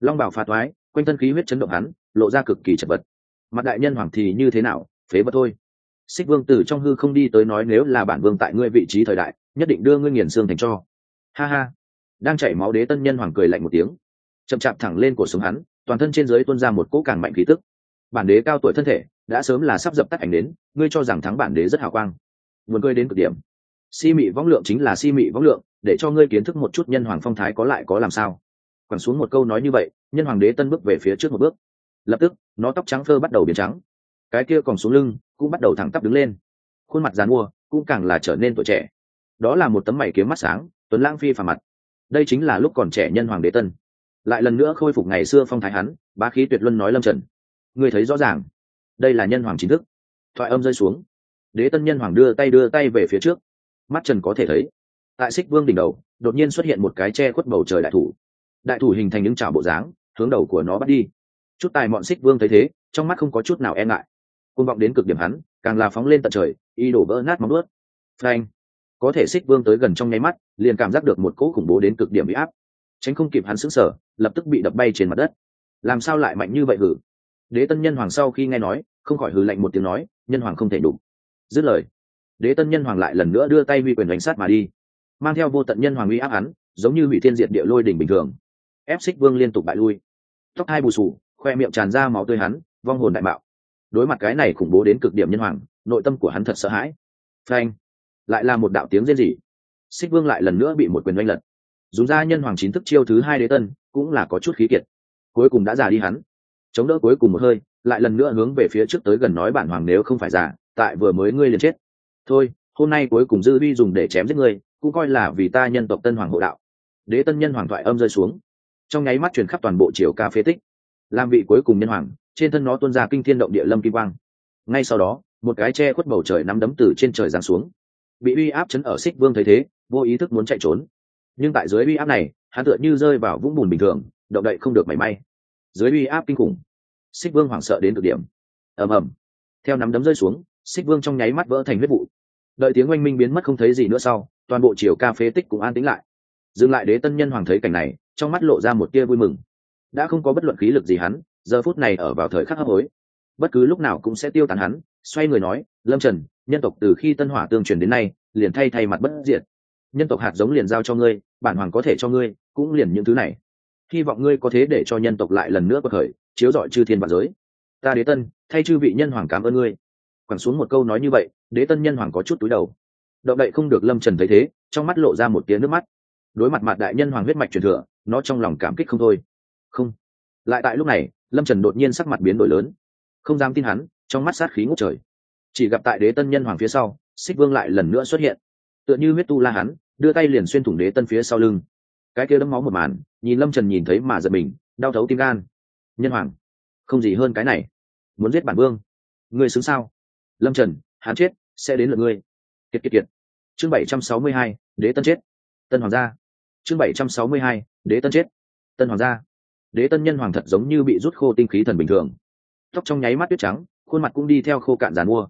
Long bảo phá thoái quanh thân khí huyết chấn động hắn, lộ ra cực kỳ chật vật. Mặt đại nhân hoàng thì như thế nào, phế vật thôi. Xích vương từ trong hư không đi tới nói nếu là bản vương tại ngươi vị trí thời đại, nhất định đưa ngươi nghiền xương thành cho. Ha ha. Đang chảy máu đế tân nhân hoàng cười lạnh một tiếng. Chậm chạp thẳng lên cổ sống hắn, toàn thân trên dưới tuôn ra một cỗ càng mạnh khí tức. Bản đế cao tuổi thân thể, đã sớm là sắp dập tắt ảnh đến, ngươi cho rằng thắng bản đế rất hào quang. Muốn cười đến cực điểm. Si mị võng lượng chính là si mị võng lượng, để cho ngươi kiến thức một chút nhân hoàng phong thái có lại có làm sao quẳng xuống một câu nói như vậy, nhân hoàng đế tân bước về phía trước một bước. Lập tức, nó tóc trắng phơ bắt đầu biến trắng. Cái kia còn xuống lưng, cũng bắt đầu thẳng tắp đứng lên. Khuôn mặt dàn mua, cũng càng là trở nên tuổi trẻ. Đó là một tấm mày kiếm mắt sáng, tuấn lãng phi phà mặt. Đây chính là lúc còn trẻ nhân hoàng đế tân. Lại lần nữa khôi phục ngày xưa phong thái hắn, bá khí tuyệt luân nói lâm trần. Người thấy rõ ràng. Đây là nhân hoàng chính thức. Thoại âm rơi xuống. Đế tân nhân hoàng đưa tay đưa tay về phía trước. Mắt trần có thể thấy. Tại xích vương đỉnh đầu, đột nhiên xuất hiện một cái che khuất bầu trời đại thủ đại thủ hình thành những chảo bộ dáng, hướng đầu của nó bắt đi. Chút tài mọn xích vương thấy thế, trong mắt không có chút nào e ngại. Côn vọng đến cực điểm hắn, càng là phóng lên tận trời, y đổ vỡ nát móng ướt phanh! Có thể xích vương tới gần trong nháy mắt, liền cảm giác được một cỗ khủng bố đến cực điểm bị áp. Tránh không kịp hắn sững sờ, lập tức bị đập bay trên mặt đất. Làm sao lại mạnh như vậy hử? Đế tân nhân hoàng sau khi nghe nói, không khỏi hừ lạnh một tiếng nói, nhân hoàng không thể đủ dứt lời, đế tân nhân hoàng lại lần nữa đưa tay uy quyền đánh sát mà đi. Mang theo vô tận nhân hoàng uy áp hắn, giống như bị thiên diệt địa lôi đỉnh bình thường ép xích vương liên tục bại lui. Tóc hai bù sù khoe miệng tràn ra máu tươi hắn, vong hồn đại bạo đối mặt cái này khủng bố đến cực điểm nhân hoàng, nội tâm của hắn thật sợ hãi. Frank lại là một đạo tiếng rên rỉ. Xích vương lại lần nữa bị một quyền oanh lật. Dùng ra nhân hoàng chính thức chiêu thứ hai đế tân, cũng là có chút khí kiệt. Cuối cùng đã già đi hắn. Chống đỡ cuối cùng một hơi, lại lần nữa hướng về phía trước tới gần nói bản hoàng nếu không phải già, tại vừa mới ngươi liền chết. Thôi, hôm nay cuối cùng dư vi dùng để chém giết ngươi, cũng coi là vì ta nhân tộc tân hoàng hộ đạo. Đế tân nhân hoàng thoại âm rơi xuống trong nháy mắt truyền khắp toàn bộ chiều ca phế tích. Làm vị cuối cùng nhân hoàng, trên thân nó tuôn ra kinh thiên động địa lâm kim quang. Ngay sau đó, một cái che khuất bầu trời nắm đấm từ trên trời giáng xuống. Bị uy áp chấn ở xích vương thấy thế, vô ý thức muốn chạy trốn. Nhưng tại dưới uy áp này, hắn tựa như rơi vào vũng bùn bình thường, động đậy không được mảy may. Dưới uy áp kinh khủng, xích vương hoảng sợ đến cực điểm. Ầm ầm. Theo nắm đấm rơi xuống, xích vương trong nháy mắt vỡ thành huyết vụ. Đợi tiếng oanh minh biến mất không thấy gì nữa sau, toàn bộ chiều ca phế tích cũng an tĩnh lại. Dừng lại đế tân nhân hoàng thấy cảnh này trong mắt lộ ra một tia vui mừng. Đã không có bất luận khí lực gì hắn, giờ phút này ở vào thời khắc hấp hối. Bất cứ lúc nào cũng sẽ tiêu tán hắn, xoay người nói, lâm trần, nhân tộc từ khi tân hỏa tương truyền đến nay, liền thay thay mặt bất diệt. Nhân tộc hạt giống liền giao cho ngươi, bản hoàng có thể cho ngươi, cũng liền những thứ này. Hy vọng ngươi có thế để cho nhân tộc lại lần nữa có khởi chiếu dọi chư thiên và giới. Ta đế tân, thay chư vị nhân hoàng cảm ơn ngươi. Quẳng xuống một câu nói như vậy, đế tân nhân hoàng có chút túi đầu. Động đậy không được lâm trần thấy thế, trong mắt lộ ra một tiếng nước mắt. Đối mặt mặt đại nhân hoàng huyết mạch truyền thừa nó trong lòng cảm kích không thôi. Không. Lại tại lúc này, lâm trần đột nhiên sắc mặt biến đổi lớn. Không dám tin hắn, trong mắt sát khí ngút trời. Chỉ gặp tại đế tân nhân hoàng phía sau, xích vương lại lần nữa xuất hiện. Tựa như huyết tu la hắn, đưa tay liền xuyên thủng đế tân phía sau lưng. Cái kia đấm máu một màn, nhìn lâm trần nhìn thấy mà giật mình, đau thấu tim gan. Nhân hoàng, không gì hơn cái này. Muốn giết bản vương. Ngươi xứng sao? Lâm trần, hắn chết, sẽ đến lượt ngươi. Kiệt kiệt kiệt. Chương bảy trăm sáu mươi hai, đế tân chết. Tân hoàng gia. Chương bảy trăm sáu mươi hai đế tân chết. Tân hoàng gia. Đế tân nhân hoàng thật giống như bị rút khô tinh khí thần bình thường. Tóc trong nháy mắt tuyết trắng, khuôn mặt cũng đi theo khô cạn giàn mua.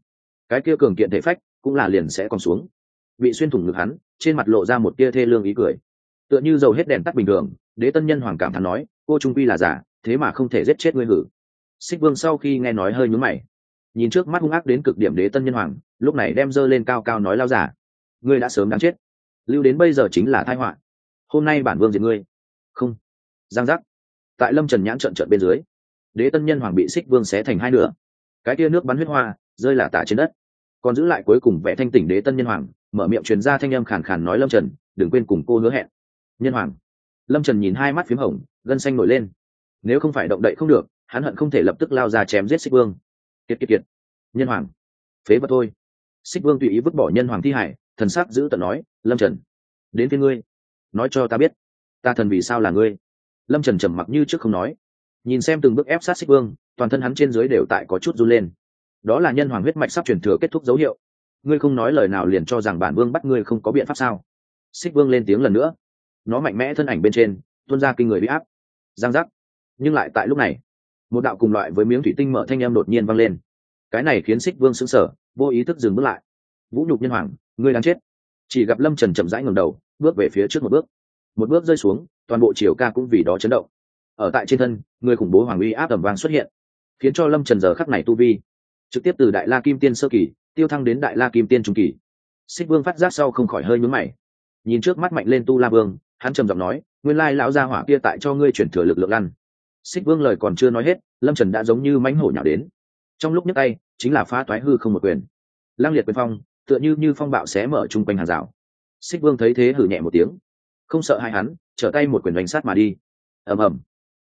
Cái kia cường kiện thể phách cũng là liền sẽ còn xuống. Bị xuyên thủng ngực hắn, trên mặt lộ ra một tia thê lương ý cười. Tựa như dầu hết đèn tắt bình thường, đế tân nhân hoàng cảm thán nói, cô trung quy là giả, thế mà không thể giết chết ngươi hử xích vương sau khi nghe nói hơi nhúm mày. Nhìn trước mắt hung ác đến cực điểm đế tân nhân hoàng, lúc này đem dơ lên cao cao nói lao giả, ngươi đã sớm đáng chết. Lưu đến bây giờ chính là thai họa. Hôm nay bản vương diệt ngươi không. Giang giác. Tại lâm trần nhãn trận trận bên dưới, đế tân nhân hoàng bị xích vương xé thành hai nửa. Cái tia nước bắn huyết hoa, rơi là tả trên đất. Còn giữ lại cuối cùng vẽ thanh tỉnh đế tân nhân hoàng, mở miệng truyền ra thanh âm khàn khàn nói lâm trần, đừng quên cùng cô hứa hẹn. Nhân hoàng. Lâm trần nhìn hai mắt p h í m hồng, gân xanh nổi lên. Nếu không phải động đậy không được, hắn hận không thể lập tức lao ra chém giết xích vương. Kiệt kiệt kiệt. Nhân hoàng. Phế vật thôi. Xích vương tùy ý vứt bỏ nhân hoàng thi hải, thần sắc giữ tận nói, lâm trần, đến phía ngươi. Nói cho ta biết ta thần vì sao là ngươi? Lâm trần trầm mặc như trước không nói. Nhìn xem từng bước ép sát xích vương, toàn thân hắn trên dưới đều tại có chút run lên. Đó là nhân hoàng huyết mạch sắp truyền thừa kết thúc dấu hiệu. Ngươi không nói lời nào liền cho rằng bản vương bắt ngươi không có biện pháp sao? Xích vương lên tiếng lần nữa. Nó mạnh mẽ thân ảnh bên trên, tuôn ra kinh người bị áp. Giang giác. Nhưng lại tại lúc này, một đạo cùng loại với miếng thủy tinh mở thanh em đột nhiên vang lên. Cái này khiến xích vương sững sờ, vô ý thức dừng bước lại. Vũ nhục nhân hoàng, ngươi đang chết. Chỉ gặp lâm trần chậm rãi ngầm đầu, bước về phía trước một bước một bước rơi xuống, toàn bộ chiều ca cũng vì đó chấn động. Ở tại trên thân, người khủng bố hoàng uy áp tầm vang xuất hiện, khiến cho lâm trần giờ khắc này tu vi, trực tiếp từ đại la kim tiên sơ kỳ, tiêu thăng đến đại la kim tiên trung kỳ. Xích vương phát giác sau không khỏi hơi nhúm mày. Nhìn trước mắt mạnh lên tu la vương, hắn trầm giọng nói, nguyên lai lão gia hỏa kia tại cho ngươi chuyển thừa lực lượng lăn xích vương lời còn chưa nói hết, lâm trần đã giống như mánh hổ nhỏ đến. Trong lúc nhấc tay, chính là phá toái hư không một quyền. Lăng liệt quyền phong, tựa như như phong bạo xé mở chung quanh hàng rào. Xích vương thấy thế hử nhẹ một tiếng không sợ hai hắn, trở tay một quyền đánh sát mà đi. Ầm ầm.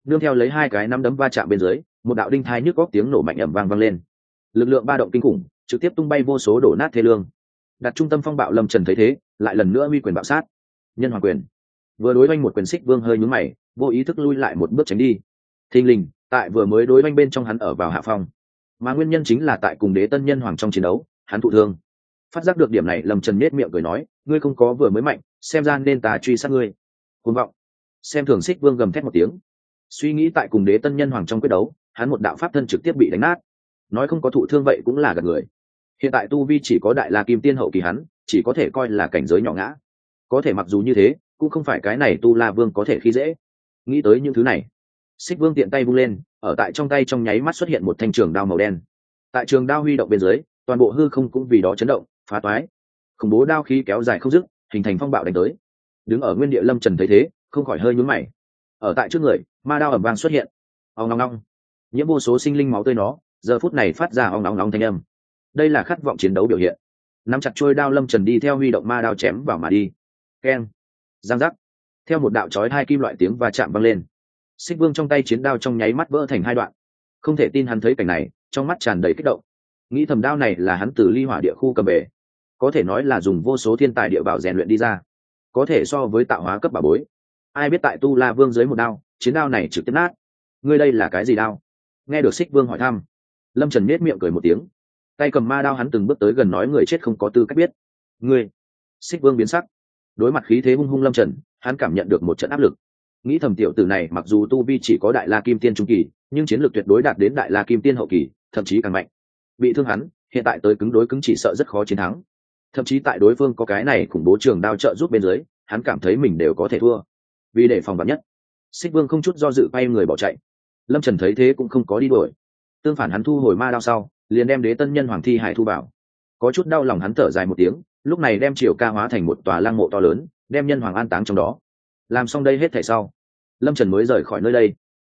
Nương theo lấy hai cái nắm đấm va chạm bên dưới, một đạo đinh thai nhức góc tiếng nổ mạnh ẩm vang vang lên. Lực lượng ba động kinh khủng, trực tiếp tung bay vô số đổ nát thế lương. Đặt trung tâm phong bạo lâm trần thấy thế, lại lần nữa uy quyền bạo sát. Nhân hoàng quyền. Vừa đối oanh một quyền xích vương hơi nhúng mày, vô ý thức lui lại một bước tránh đi. Thình lình, tại vừa mới đối oanh bên trong hắn ở vào hạ phong. Mà nguyên nhân chính là tại cùng đế tân nhân hoàng trong chiến đấu, hắn thụ thương. Phát giác được điểm này, lâm trần nết miệng cười nói ngươi không có vừa mới mạnh, xem ra nên ta truy sát ngươi. Côn vọng. Xem thường xích vương gầm thét một tiếng. Suy nghĩ tại cùng đế tân nhân hoàng trong quyết đấu, hắn một đạo pháp thân trực tiếp bị đánh nát. Nói không có thụ thương vậy cũng là gần người. Hiện tại tu vi chỉ có đại la kim tiên hậu kỳ hắn, chỉ có thể coi là cảnh giới nhỏ ngã. Có thể mặc dù như thế, cũng không phải cái này tu la vương có thể khi dễ. Nghĩ tới những thứ này xích vương tiện tay vung lên, ở tại trong tay trong nháy mắt xuất hiện một thanh trường đao màu đen. Tại trường đao huy động bên dưới, toàn bộ hư không cũng vì đó chấn động, phá toái khủng bố đao khí kéo dài không dứt, hình thành phong bạo đánh tới. Đứng ở nguyên địa lâm trần thấy thế, không khỏi hơi nhún mày. Ở tại trước người, ma đao ẩm vang xuất hiện. Ông nóng nóng nhiễm vô số sinh linh máu tươi nó, giờ phút này phát ra ông nóng nóng thanh âm. Đây là khát vọng chiến đấu biểu hiện. Nắm chặt trôi đao lâm trần đi theo huy động ma đao chém vào mà đi. Keng. Giang giác. Theo một đạo chói hai kim loại tiếng và chạm văng lên. Xích vương trong tay chiến đao trong nháy mắt vỡ thành hai đoạn. Không thể tin hắn thấy cảnh này, trong mắt tràn đầy kích động. Nghĩ thầm đao này là hắn từ ly hỏa địa khu cầm về có thể nói là dùng vô số thiên tài địa bảo rèn luyện đi ra. Có thể so với tạo hóa cấp bà bối. Ai biết tại tu la vương dưới một đao, chiến đao này trực tiếp nát. Ngươi đây là cái gì đao? Nghe được xích vương hỏi thăm, lâm trần nết miệng cười một tiếng. Tay cầm ma đao hắn từng bước tới gần nói người chết không có tư cách biết. Ngươi! Xích vương biến sắc. Đối mặt khí thế hung hung lâm trần, hắn cảm nhận được một trận áp lực. Nghĩ thầm tiểu tử này mặc dù tu vi chỉ có đại la kim tiên trung kỳ, nhưng chiến lược tuyệt đối đạt đến đại la kim tiên hậu kỳ, thậm chí càng mạnh. Bị thương hắn, hiện tại tới cứng đối cứng chỉ sợ rất khó chiến thắng thậm chí tại đối phương có cái này khủng bố trường đao trợ giúp bên dưới, hắn cảm thấy mình đều có thể thua. Vì để phòng vắn nhất, xích vương không chút do dự bay người bỏ chạy. Lâm trần thấy thế cũng không có đi đuổi. Tương phản hắn thu hồi ma đao sau, liền đem đế tân nhân hoàng thi hải thu bảo có chút đau lòng hắn thở dài một tiếng, lúc này đem triều ca hóa thành một tòa lăng mộ to lớn, đem nhân hoàng an táng trong đó. Làm xong đây hết thảy sau, lâm trần mới rời khỏi nơi đây.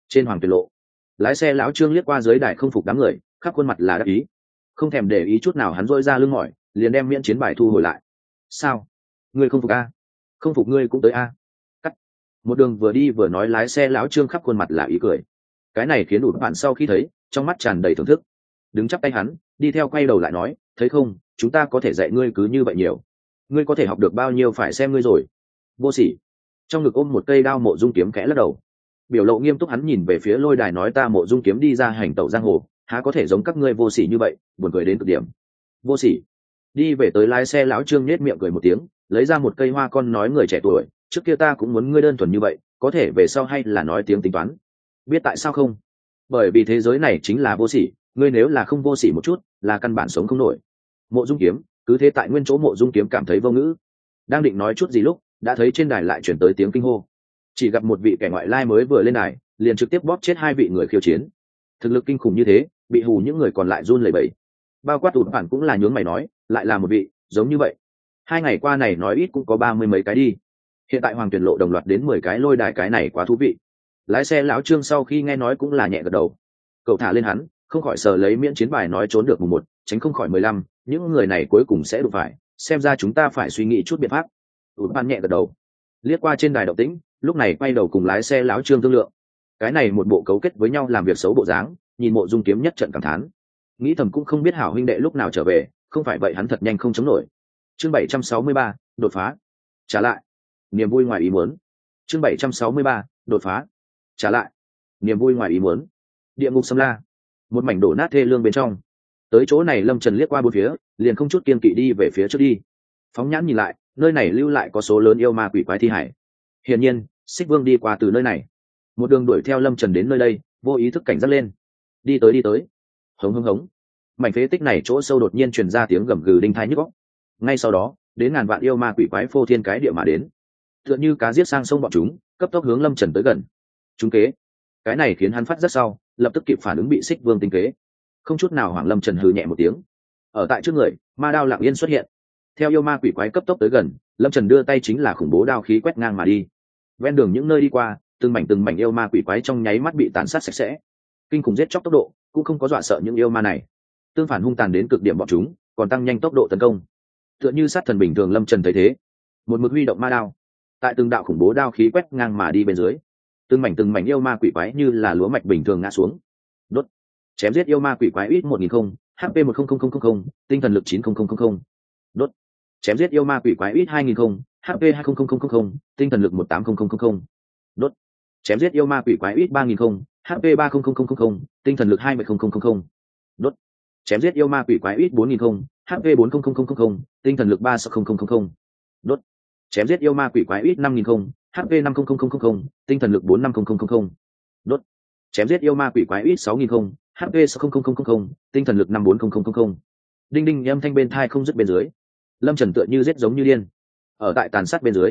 Trên hoàng tuyệt lộ, lái xe lão trương liếc qua dưới đài không phục đám người, khắp khuôn mặt là đắc ý. Không thèm để ý chút nào hắn dôi ra lưng mỏi liền đem miễn chiến bài thu hồi lại. Sao? Ngươi không phục a? Không phục ngươi cũng tới a. Cắt. Một đường vừa đi vừa nói lái xe lão trương khắp khuôn mặt là ý cười. Cái này khiến đủ bạn sau khi thấy, trong mắt tràn đầy thưởng thức. Đứng chắp tay hắn, đi theo quay đầu lại nói, thấy không, chúng ta có thể dạy ngươi cứ như vậy nhiều. Ngươi có thể học được bao nhiêu phải xem ngươi rồi. Vô sỉ. Trong ngực ôm một cây đao mộ dung kiếm kẽ lắc đầu. Biểu lộ nghiêm túc hắn nhìn về phía lôi đài nói, ta mộ dung kiếm đi ra hành tẩu giang hồ, há có thể giống các ngươi vô sỉ như vậy, buồn cười đến cực điểm. Vô sỉ đi về tới lái xe lão trương nhét miệng cười một tiếng, lấy ra một cây hoa con nói người trẻ tuổi, trước kia ta cũng muốn ngươi đơn thuần như vậy, có thể về sau hay là nói tiếng tính toán. Biết tại sao không? Bởi vì thế giới này chính là vô sỉ, ngươi nếu là không vô sỉ một chút, là căn bản sống không nổi. Mộ dung kiếm, cứ thế tại nguyên chỗ mộ dung kiếm cảm thấy vô ngữ. Đang định nói chút gì lúc, đã thấy trên đài lại chuyển tới tiếng kinh hô. Chỉ gặp một vị kẻ ngoại lai mới vừa lên đài, liền trực tiếp bóp chết hai vị người khiêu chiến. Thực lực kinh khủng như thế, bị hù những người còn lại run lẩy bẩy bao quát tụt phản cũng là nhướng mày nói, lại là một vị, giống như vậy. Hai ngày qua này nói ít cũng có ba mươi mấy cái đi. Hiện tại hoàng tuyển lộ đồng loạt đến mười cái lôi đài cái này quá thú vị. Lái xe lão trương sau khi nghe nói cũng là nhẹ gật đầu. Cậu thả lên hắn, không khỏi sờ lấy miễn chiến bài nói trốn được mùng một, tránh không khỏi mười lăm, những người này cuối cùng sẽ đụng phải, xem ra chúng ta phải suy nghĩ chút biện pháp. Tụt ban nhẹ gật đầu. Liếc qua trên đài động tĩnh, lúc này quay đầu cùng lái xe lão trương thương lượng. Cái này một bộ cấu kết với nhau làm việc xấu bộ dáng, nhìn mộ dung kiếm nhất trận cảm thán nghĩ thầm cũng không biết hảo huynh đệ lúc nào trở về, không phải vậy hắn thật nhanh không chống nổi. Chương bảy trăm sáu mươi ba, đột phá. Trả lại. Niềm vui ngoài ý muốn. Chương bảy trăm sáu mươi ba, đột phá. Trả lại. Niềm vui ngoài ý muốn. Địa ngục sâm la. Một mảnh đổ nát thê lương bên trong. Tới chỗ này lâm trần liếc qua bốn phía, liền không chút kiên kỵ đi về phía trước đi. Phóng nhãn nhìn lại, nơi này lưu lại có số lớn yêu ma quỷ quái thi hải. Hiển nhiên, xích vương đi qua từ nơi này. Một đường đuổi theo lâm trần đến nơi đây, vô ý thức cảnh giác lên. Đi tới đi tới hống hống hống. Mảnh phế tích này chỗ sâu đột nhiên truyền ra tiếng gầm gừ đinh thái nhức góc ngay sau đó, đến ngàn vạn yêu ma quỷ quái phô thiên cái địa mà đến. Tựa như cá giết sang sông bọn chúng, cấp tốc hướng lâm trần tới gần. Chúng kế. Cái này khiến hắn phát rất sau, lập tức kịp phản ứng bị xích vương tinh kế. Không chút nào hoảng lâm trần hừ nhẹ một tiếng. Ở tại trước người, ma đao lặng yên xuất hiện. Theo yêu ma quỷ quái cấp tốc tới gần, lâm trần đưa tay chính là khủng bố đao khí quét ngang mà đi. Ven đường những nơi đi qua, từng mảnh từng mảnh yêu ma quỷ quái trong nháy mắt bị tàn sát sạch sẽ. Kinh khủng giết chóc tốc độ cũng không có dọa sợ những yêu ma này tương phản hung tàn đến cực điểm bọn chúng còn tăng nhanh tốc độ tấn công tựa như sát thần bình thường lâm trần thấy thế một mực huy động ma đao tại từng đạo khủng bố đao khí quét ngang mà đi bên dưới từng mảnh từng mảnh yêu ma quỷ quái như là lúa mạch bình thường ngã xuống đốt chém giết yêu ma quỷ quái ít một nghìn không hp một không không không không tinh thần lực chín không không không đốt chém giết yêu ma quỷ quái ít hai nghìn không hp hai không không không không tinh thần lực một tám không không không đốt chém giết yêu ma quỷ quái ít ba nghìn không hp ba không không không không tinh thần lực hai mươi không không không đốt chém giết yêu ma quỷ quái ít bốn nghìn không hp bốn không không không không tinh thần lực ba sáu không không không đốt chém giết yêu ma quỷ quái ít năm nghìn không hp năm không không không không tinh thần lực bốn năm không không không đốt chém giết yêu ma quỷ quái ít sáu nghìn không hp sáu không không không không tinh thần lực năm bốn không không không đinh đinh âm thanh bên thai không dứt bên dưới lâm trần tựa như giết giống như điên ở tại tàn sát bên dưới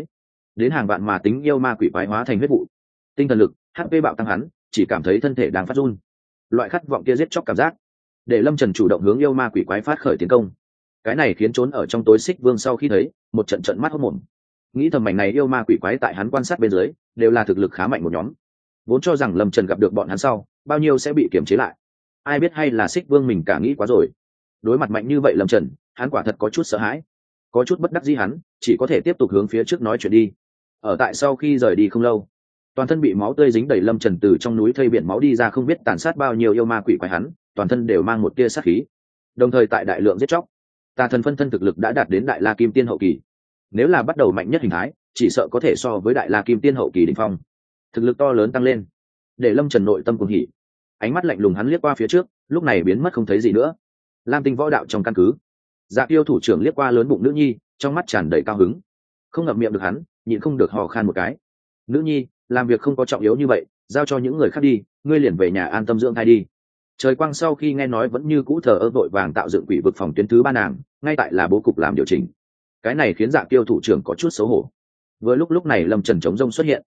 đến hàng vạn mà tính yêu ma quỷ quái hóa thành huyết vụ tinh thần lực hp bạo tăng hắn, chỉ cảm thấy thân thể đang phát run. Loại khát vọng kia giết chóc cảm giác, để lâm trần chủ động hướng yêu ma quỷ quái phát khởi tiến công. Cái này khiến trốn ở trong tối xích vương sau khi thấy, một trận trận mắt hốc mồm. Nghĩ thầm mảnh này yêu ma quỷ quái tại hắn quan sát bên dưới, đều là thực lực khá mạnh một nhóm. Vốn cho rằng lâm trần gặp được bọn hắn sau, bao nhiêu sẽ bị kiềm chế lại. Ai biết hay là xích vương mình cả nghĩ quá rồi. Đối mặt mạnh như vậy lâm trần, hắn quả thật có chút sợ hãi. Có chút bất đắc gì hắn, chỉ có thể tiếp tục hướng phía trước nói chuyện đi. Ở tại sau khi rời đi không lâu toàn thân bị máu tươi dính đầy lâm trần từ trong núi thây biển máu đi ra không biết tàn sát bao nhiêu yêu ma quỷ quái hắn, toàn thân đều mang một tia sát khí. Đồng thời tại đại lượng giết chóc, tà thần phân thân thực lực đã đạt đến đại la kim tiên hậu kỳ. Nếu là bắt đầu mạnh nhất hình thái, chỉ sợ có thể so với đại la kim tiên hậu kỳ đình phong. Thực lực to lớn tăng lên, để lâm trần nội tâm cùng hỉ. Ánh mắt lạnh lùng hắn liếc qua phía trước, lúc này biến mất không thấy gì nữa. Lam tinh võ đạo trong căn cứ. Dạ tiêu thủ trưởng liếc qua lớn bụng nữ nhi, trong mắt tràn đầy cao hứng. Không ngậm miệng được hắn, nhịn không được hò khan một cái. Nữ nhi làm việc không có trọng yếu như vậy, giao cho những người khác đi, ngươi liền về nhà an tâm dưỡng thai đi. Trời quang sau khi nghe nói vẫn như cũ thờ ơ vội vàng tạo dựng quỷ vực phòng tuyến thứ ba nàng, ngay tại là bố cục làm điều chỉnh. Cái này khiến dạ tiêu thủ trưởng có chút xấu hổ. Vừa lúc lúc này lâm trần chống rông xuất hiện.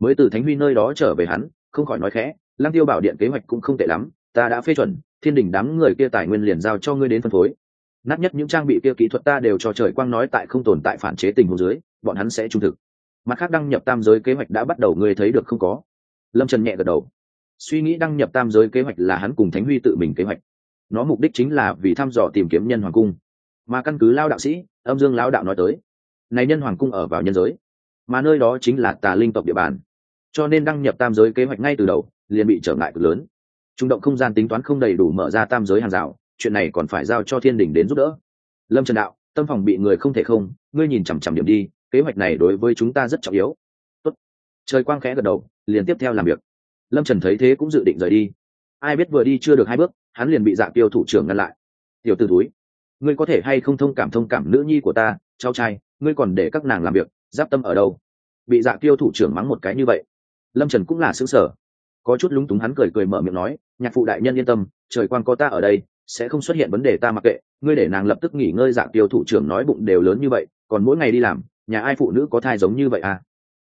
Mới từ thánh huy nơi đó trở về hắn, không khỏi nói khẽ, lăng tiêu bảo điện kế hoạch cũng không tệ lắm, ta đã phê chuẩn, thiên đình đám người kia tài nguyên liền giao cho ngươi đến phân phối. Nát nhất những trang bị kia kỹ thuật ta đều cho trời quang nói tại không tồn tại phản chế tình hồ dưới, bọn hắn sẽ trung thực mặt khác đăng nhập tam giới kế hoạch đã bắt đầu, ngươi thấy được không có? Lâm trần nhẹ gật đầu. Suy nghĩ đăng nhập tam giới kế hoạch là hắn cùng thánh huy tự mình kế hoạch. Nó mục đích chính là vì thăm dò tìm kiếm nhân hoàng cung. Mà căn cứ lao đạo sĩ, âm dương lao đạo nói tới, này nhân hoàng cung ở vào nhân giới. Mà nơi đó chính là tà linh tộc địa bàn. Cho nên đăng nhập tam giới kế hoạch ngay từ đầu, liền bị trở ngại cực lớn. Trung động không gian tính toán không đầy đủ mở ra tam giới hàng rào, chuyện này còn phải giao cho thiên đình đến giúp đỡ. Lâm trần đạo, tâm phòng bị người không thể không, ngươi nhìn chằm chằm điểm đi kế hoạch này đối với chúng ta rất trọng yếu. Tốt. trời quang khẽ gật đầu, liền tiếp theo làm việc. Lâm trần thấy thế cũng dự định rời đi. Ai biết vừa đi chưa được hai bước, hắn liền bị dạ tiêu thủ trưởng ngăn lại. Tiểu t ử túi ngươi có thể hay không thông cảm thông cảm nữ nhi của ta, cháu trai, ngươi còn để các nàng làm việc, giáp tâm ở đâu? Bị dạ tiêu thủ trưởng mắng một cái như vậy. Lâm trần cũng là xứng sở có chút lúng túng hắn cười cười mở miệng nói, nhạc phụ đại nhân yên tâm, trời quang có ta ở đây, sẽ không xuất hiện vấn đề ta mặc kệ, ngươi để nàng lập tức nghỉ ngơi. Dạ tiêu thủ trưởng nói bụng đều lớn như vậy, còn mỗi ngày đi làm nhà ai phụ nữ có thai giống như vậy à?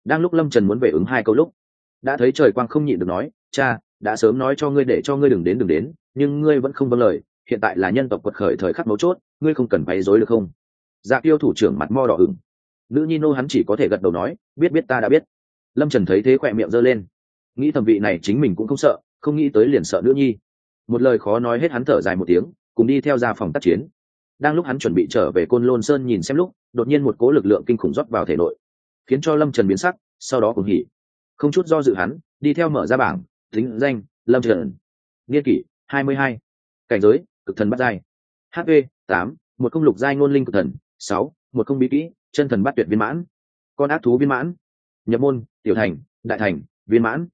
Đang lúc lâm trần muốn về ứng hai câu lúc, đã thấy trời quang không nhịn được nói, cha, đã sớm nói cho ngươi để cho ngươi đừng đến đừng đến, nhưng ngươi vẫn không vâng lời, hiện tại là nhân tộc quật khởi thời khắc mấu chốt, ngươi không cần bày dối được không? Dạ tiêu thủ trưởng mặt mo đỏ ửng. Nữ nhi nô hắn chỉ có thể gật đầu nói, biết biết ta đã biết. Lâm trần thấy thế khỏe miệng giơ lên. Nghĩ thẩm vị này chính mình cũng không sợ, không nghĩ tới liền sợ nữ nhi. Một lời khó nói hết hắn thở dài một tiếng, cùng đi theo ra phòng tác chiến đang lúc hắn chuẩn bị trở về côn lôn sơn nhìn xem lúc, đột nhiên một cố lực lượng kinh khủng rót vào thể nội, khiến cho lâm trần biến sắc, sau đó cùng hỉ. Không chút do dự hắn, đi theo mở ra bảng, tính danh, lâm trần. Niên kỷ, hai mươi hai. Cảnh giới, cực thần bắt giai. Hp tám, một công lục giai ngôn linh cực thần, sáu, một công bí kỹ, chân thần bắt tuyệt viên mãn. Con ác thú viên mãn. Nhập môn, tiểu thành, đại thành, viên mãn.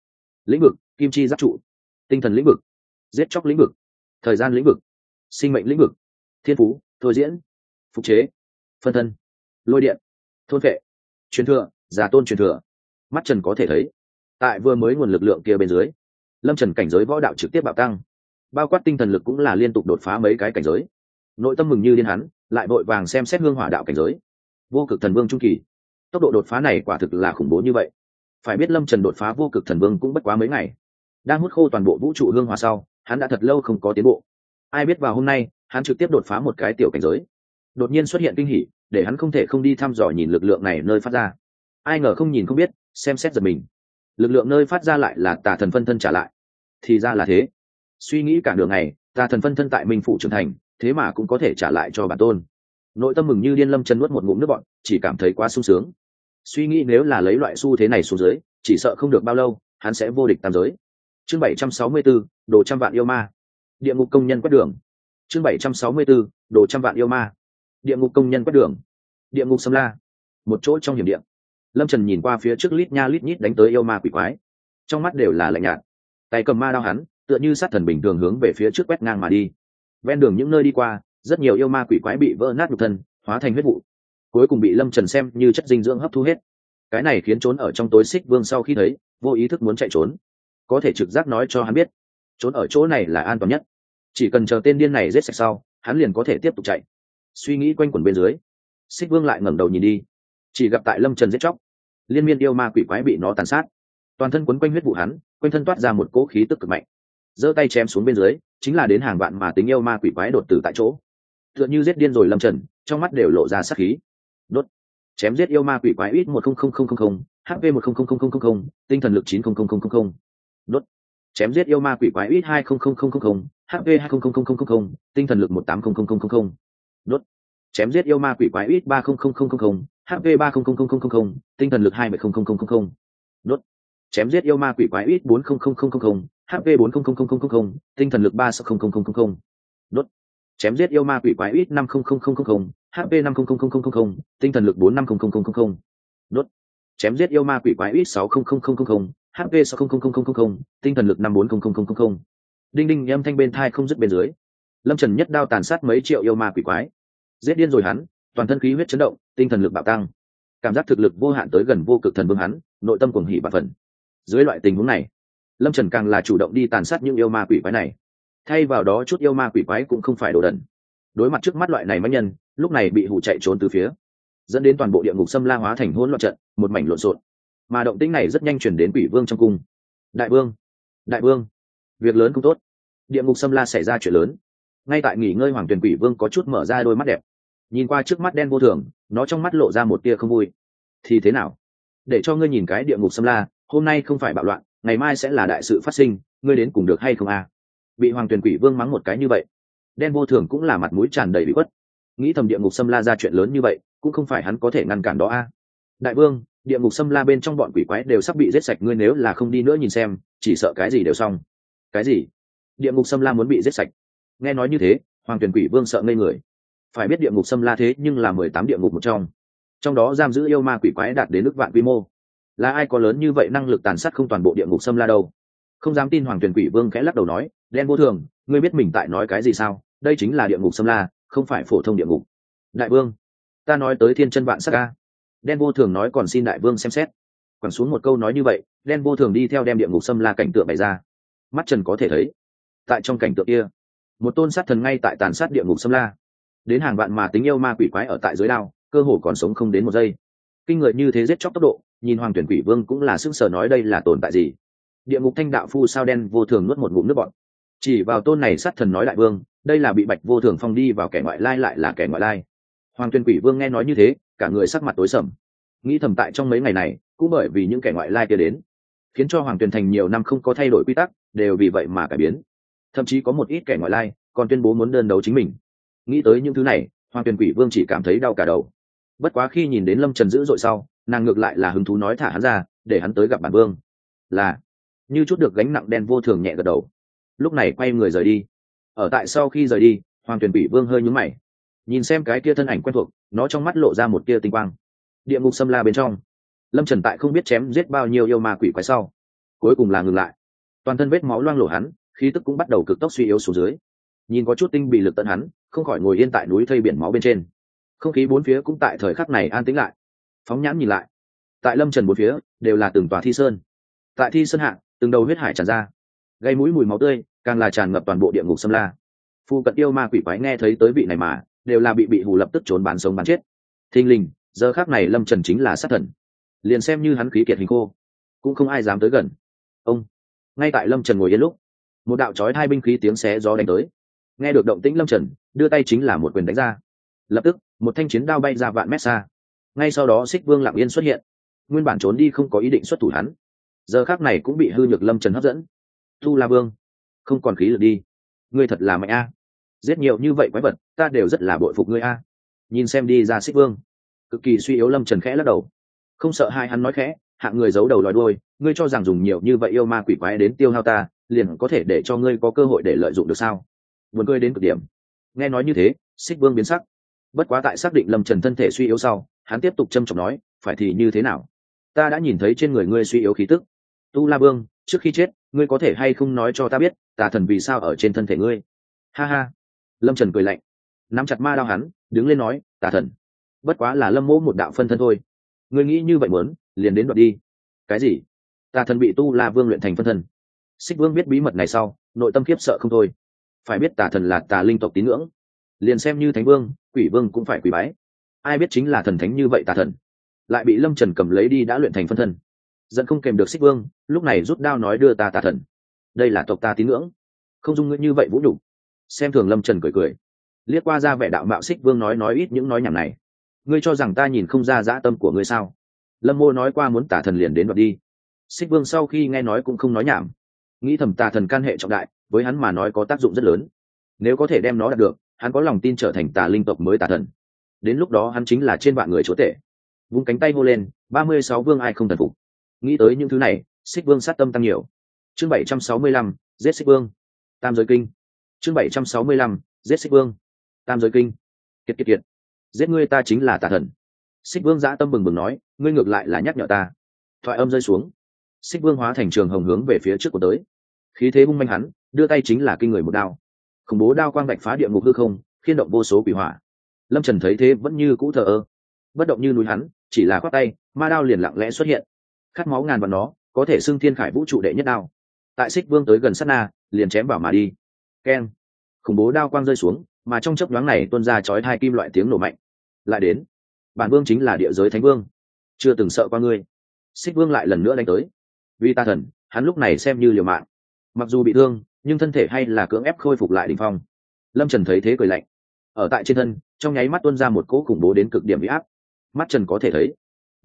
Lĩnh vực, kim chi giáp trụ. Tinh thần lĩnh vực, giết chóc lĩnh vực, thời gian lĩnh vực, sinh mệnh lĩnh vực, thiên phú thôi diễn, phục chế, phân thân, lôi điện, thôn vệ, truyền thừa, giả tôn truyền thừa. Mắt trần có thể thấy, tại vừa mới nguồn lực lượng kia bên dưới, lâm trần cảnh giới võ đạo trực tiếp bạo tăng, bao quát tinh thần lực cũng là liên tục đột phá mấy cái cảnh giới. Nội tâm mừng như liên hắn, lại vội vàng xem xét hương hỏa đạo cảnh giới. Vô cực thần vương trung kỳ, tốc độ đột phá này quả thực là khủng bố như vậy. Phải biết lâm trần đột phá vô cực thần vương cũng bất quá mấy ngày. Đang hút khô toàn bộ vũ trụ hương hỏa sau, hắn đã thật lâu không có tiến bộ. Ai biết vào hôm nay hắn trực tiếp đột phá một cái tiểu cảnh giới. Đột nhiên xuất hiện kinh hỉ để hắn không thể không đi thăm dò nhìn lực lượng này nơi phát ra. Ai ngờ không nhìn không biết xem xét giật mình. Lực lượng nơi phát ra lại là tà thần phân thân trả lại. Thì ra là thế. Suy nghĩ cả đường này tà thần phân thân tại minh phụ trưởng thành thế mà cũng có thể trả lại cho bản tôn. Nội tâm mừng như điên lâm chân nuốt một ngụm nước bọn chỉ cảm thấy quá sung sướng. Suy nghĩ nếu là lấy loại xu thế này xuống dưới chỉ sợ không được bao lâu hắn sẽ vô địch tam giới. Chương bảy trăm sáu mươi 764, đồ trăm vạn yêu ma. Địa ngục công nhân quét đường chương bảy trăm sáu mươi 764, đồ trăm vạn yêu ma. Địa ngục công nhân quét đường. Địa ngục sâm la. Một chỗ trong hiểm điện lâm trần nhìn qua phía trước lít nha lít nhít đánh tới yêu ma quỷ quái. Trong mắt đều là lạnh nhạt. Tay cầm ma đao hắn tựa như sát thần bình thường hướng về phía trước quét ngang mà đi. Ven đường những nơi đi qua rất nhiều yêu ma quỷ quái bị vỡ nát nhục thân hóa thành huyết vụ. Cuối cùng bị lâm trần xem như chất dinh dưỡng hấp thu hết. Cái này khiến trốn ở trong tối xích vương sau khi thấy vô ý thức muốn chạy trốn. Có thể trực giác nói cho hắn biết trốn ở chỗ này là an toàn nhất chỉ cần chờ tên điên này giết sạch sau hắn liền có thể tiếp tục chạy suy nghĩ quanh quẩn bên dưới xích vương lại ngẩng đầu nhìn đi chỉ gặp tại lâm trần giết chóc liên miên yêu ma quỷ quái bị nó tàn sát toàn thân quấn quanh huyết vụ hắn quanh thân toát ra một cỗ khí tức cực mạnh giơ tay chém xuống bên dưới chính là đến hàng vạn mà tính yêu ma quỷ quái đột tử tại chỗ tựa như giết điên rồi lâm trần trong mắt đều lộ ra sắc khí đốt chém giết yêu ma quỷ quái ít một không không không không không hp một không không không không không tinh thần lực chín không không không không không đốt chém giết yêu ma quỷ quái ít hai không không không không không hp hai không không không không không tinh thần lực một tám không không không không không đốt chém giết yêu ma quỷ quái ít ba hp ba không không không không không tinh thần lực hai không không không không không đốt chém giết yêu ma quỷ quái ít bốn hp bốn không không không không không tinh thần lực ba sáu không không không không đốt chém giết yêu ma quỷ quái ít năm hp năm không không không không không tinh thần lực bốn năm không không không không đốt chém giết yêu ma quỷ quái ít sáu hp sáu không không không không không tinh thần lực năm bốn đinh đinh âm thanh bên thai không dứt bên dưới. Lâm trần nhất đao tàn sát mấy triệu yêu ma quỷ quái. Giết điên rồi hắn, toàn thân khí huyết chấn động, tinh thần lực bạo tăng. Cảm giác thực lực vô hạn tới gần vô cực thần vương hắn, nội tâm cuồng hỉ và phần dưới loại tình huống này, lâm trần càng là chủ động đi tàn sát những yêu ma quỷ quái này. Thay vào đó chút yêu ma quỷ quái cũng không phải đồ đần. Đối mặt trước mắt loại này manh nhân, lúc này bị hụ chạy trốn từ phía, dẫn đến toàn bộ địa ngục xâm la hóa thành hỗn loạn trận, một mảnh lộn xộn. Mà động tĩnh này rất nhanh chuyển đến quỷ vương trong cung. Đại vương đại vương việc lớn không tốt. Địa ngục xâm la xảy ra chuyện lớn. Ngay tại nghỉ ngơi hoàng tuyền quỷ vương có chút mở ra đôi mắt đẹp. Nhìn qua trước mắt đen vô thường, nó trong mắt lộ ra một tia không vui. Thì thế nào? Để cho ngươi nhìn cái địa ngục xâm la, hôm nay không phải bạo loạn, ngày mai sẽ là đại sự phát sinh, ngươi đến cùng được hay không a? À? bị hoàng tuyền quỷ vương mắng một cái như vậy, đen vô thường cũng là mặt mũi tràn đầy bị khuất. Nghĩ thầm địa ngục xâm la ra chuyện lớn như vậy, cũng không phải hắn có thể ngăn cản đó a. À? đại vương, địa ngục xâm la bên trong bọn quỷ quái đều sắp bị giết sạch, ngươi nếu là không đi nữa nhìn xem, chỉ sợ cái gì đều xong cái gì? Địa ngục xâm la muốn bị giết sạch. Nghe nói như thế, hoàng tuyển quỷ vương sợ ngây người. Phải biết địa ngục xâm la thế nhưng là mười tám địa ngục một trong. Trong đó giam giữ yêu ma quỷ quái đạt đến nước vạn quy mô. Là ai có lớn như vậy năng lực tàn sát không toàn bộ địa ngục xâm la đâu? Không dám tin hoàng tuyển quỷ vương khẽ lắc đầu nói, đen vô thường, ngươi biết mình tại nói cái gì sao? Đây chính là địa ngục xâm la, không phải phổ thông địa ngục. Đại vương, ta nói tới thiên chân vạn sắc ca đen vô thường nói còn xin đại vương xem xét. Quẳng xuống một câu nói như vậy, đen vô thường đi theo đem địa ngục xâm la cảnh tượng bày ra mắt trần có thể thấy. Tại trong cảnh tượng kia, một tôn sát thần ngay tại tàn sát địa ngục sâm la. Đến hàng vạn mà tính yêu ma quỷ quái ở tại dưới đao, cơ hồ còn sống không đến một giây. Kinh người như thế giết chóc tốc độ, nhìn hoàng tuyển quỷ vương cũng là sức sở nói đây là tồn tại gì. Địa ngục thanh đạo phu sao đen vô thường nuốt một ngụm nước bọn chỉ vào tôn này sát thần nói đại vương, đây là bị bạch vô thường phong đi vào kẻ ngoại lai lại là kẻ ngoại lai. Hoàng tuyên quỷ vương nghe nói như thế, cả người sắc mặt tối sầm. Nghĩ thầm tại trong mấy ngày này, cũng bởi vì những kẻ ngoại lai kia đến khiến cho hoàng tuyền thành nhiều năm không có thay đổi quy tắc, đều vì vậy mà cải biến. Thậm chí có một ít kẻ ngoại lai còn tuyên bố muốn đơn đấu chính mình. Nghĩ tới những thứ này, hoàng tuyền quỷ vương chỉ cảm thấy đau cả đầu. Bất quá khi nhìn đến lâm trần dữ dội sau, nàng ngược lại là hứng thú nói thả hắn ra, để hắn tới gặp bản vương. Là, như chút được gánh nặng đen vô thường nhẹ gật đầu. Lúc này quay người rời đi. Ở tại sau khi rời đi, hoàng tuyền quỷ vương hơi nhúm mày. Nhìn xem cái kia thân ảnh quen thuộc, nó trong mắt lộ ra một tia tinh quang. Địa ngục xâm la bên trong lâm trần tại không biết chém giết bao nhiêu yêu ma quỷ quái sau, cuối cùng là ngừng lại. Toàn thân vết máu loang lổ hắn, khí tức cũng bắt đầu cực tốc suy yếu xuống dưới. Nhìn có chút tinh bị lực tận hắn, không khỏi ngồi yên tại núi thây biển máu bên trên. Không khí bốn phía cũng tại thời khắc này an tĩnh lại. Phóng nhãn nhìn lại, tại lâm trần bốn phía, đều là từng tòa thi sơn. Tại thi sơn hạ, từng đầu huyết hải tràn ra, gây mũi mùi máu tươi, càng là tràn ngập toàn bộ địa ngục xâm la. Phu cận yêu ma quỷ quái nghe thấy tới vị này mà, đều là bị bị hù lập tức trốn bán sống bán chết. Thình lình, giờ khác này lâm trần chính là sát thần liền xem như hắn khí kiệt hình khô, cũng không ai dám tới gần. Ông, ngay tại lâm trần ngồi yên lúc, một đạo trói hai binh khí tiếng xé gió đánh tới. Nghe được động tĩnh lâm trần, đưa tay chính là một quyền đánh ra. Lập tức, một thanh chiến đao bay ra vạn mét xa. Ngay sau đó xích vương lặng yên xuất hiện. Nguyên bản trốn đi không có ý định xuất thủ hắn. Giờ khác này cũng bị hư nhược lâm trần hấp dẫn. Tu la vương, không còn khí lực đi. Ngươi thật là mạnh a. Giết nhiều như vậy quái vật, ta đều rất là bội phục ngươi a. Nhìn xem đi ra xích vương. Cực kỳ suy yếu lâm trần khẽ lắc đầu không sợ hai hắn nói khẽ hạng người giấu đầu lòi đôi ngươi cho rằng dùng nhiều như vậy yêu ma quỷ quái đến tiêu hao ta, liền có thể để cho ngươi có cơ hội để lợi dụng được sao? Buồn cười đến cực điểm. Nghe nói như thế, xích vương biến sắc. Bất quá tại xác định lâm trần thân thể suy yếu sau, hắn tiếp tục châm trọng nói, phải thì như thế nào? Ta đã nhìn thấy trên người ngươi suy yếu khí tức. Tu la vương, trước khi chết, ngươi có thể hay không nói cho ta biết, tà thần vì sao ở trên thân thể ngươi? Ha ha. Lâm trần cười lạnh, nắm chặt ma đao hắn, đứng lên nói, tà thần, bất quá là lâm mỗ một đạo phân thân thôi ngươi nghĩ như vậy muốn, liền đến đoạt đi. Cái gì? Tà thần bị tu la vương luyện thành phân thân. Xích vương biết bí mật này sau, nội tâm khiếp sợ không thôi. Phải biết tà thần là tà linh tộc tín ngưỡng. Liền xem như thánh vương, quỷ vương cũng phải quỷ bái. Ai biết chính là thần thánh như vậy tà thần? Lại bị lâm trần cầm lấy đi đã luyện thành phân thân. Dẫn không kèm được xích vương, lúc này rút đao nói đưa ta tà thần. Đây là tộc ta tín ngưỡng. Không dung ngưỡng như vậy vũ đủ xem thường lâm trần cười cười. Liếc qua ra vẻ đạo mạo xích vương nói nói ít những nói nhảm này ngươi cho rằng ta nhìn không ra dã tâm của ngươi sao? Lâm mô nói qua muốn tả thần liền đến đoạt đi. Xích vương sau khi nghe nói cũng không nói nhảm. Nghĩ thầm tà thần can hệ trọng đại, với hắn mà nói có tác dụng rất lớn. Nếu có thể đem nó đạt được, hắn có lòng tin trở thành tà linh tộc mới tà thần. Đến lúc đó hắn chính là trên vạn người chúa tể. Vung cánh tay hô lên, ba mươi sáu vương ai không thần phục? Nghĩ tới những thứ này, xích vương sát tâm tăng nhiều. Chương bảy trăm sáu mươi lăm, giết xích vương. Tam giới kinh. Chương bảy trăm sáu mươi lăm, giết xích vương. Tam giới kinh. Kiệt kiệt kiệt giết ngươi ta chính là tà thần. Xích vương giã tâm bừng bừng nói, ngươi ngược lại là nhắc nhở ta. Thoại âm rơi xuống. Xích vương hóa thành trường hồng hướng về phía trước của tới. Khí thế hung manh hắn, đưa tay chính là kinh người một đao. Khủng bố đao quang bạch phá địa ngục hư không khiên động vô số quỷ hỏa. Lâm trần thấy thế vẫn như cũ thờ ơ. Bất động như núi hắn, chỉ là khoác tay, ma đao liền lặng lẽ xuất hiện. Khát máu ngàn vào nó, có thể xưng thiên khải vũ trụ đệ nhất đao. Tại xích vương tới gần sát na, liền chém vào mà đi. Keng. Khủng bố đao quang rơi xuống mà trong chấp nhoáng này tuôn ra chói hai kim loại tiếng nổ mạnh. Lại đến, bản vương chính là địa giới thánh vương. Chưa từng sợ qua ngươi. Xích vương lại lần nữa đánh tới. Vì ta thần, hắn lúc này xem như liều mạng. Mặc dù bị thương, nhưng thân thể hay là cưỡng ép khôi phục lại đ ỉ n h phong. Lâm trần thấy thế cười lạnh. Ở tại trên thân, trong nháy mắt tuôn ra một cỗ khủng bố đến cực điểm bị áp. Mắt trần có thể thấy,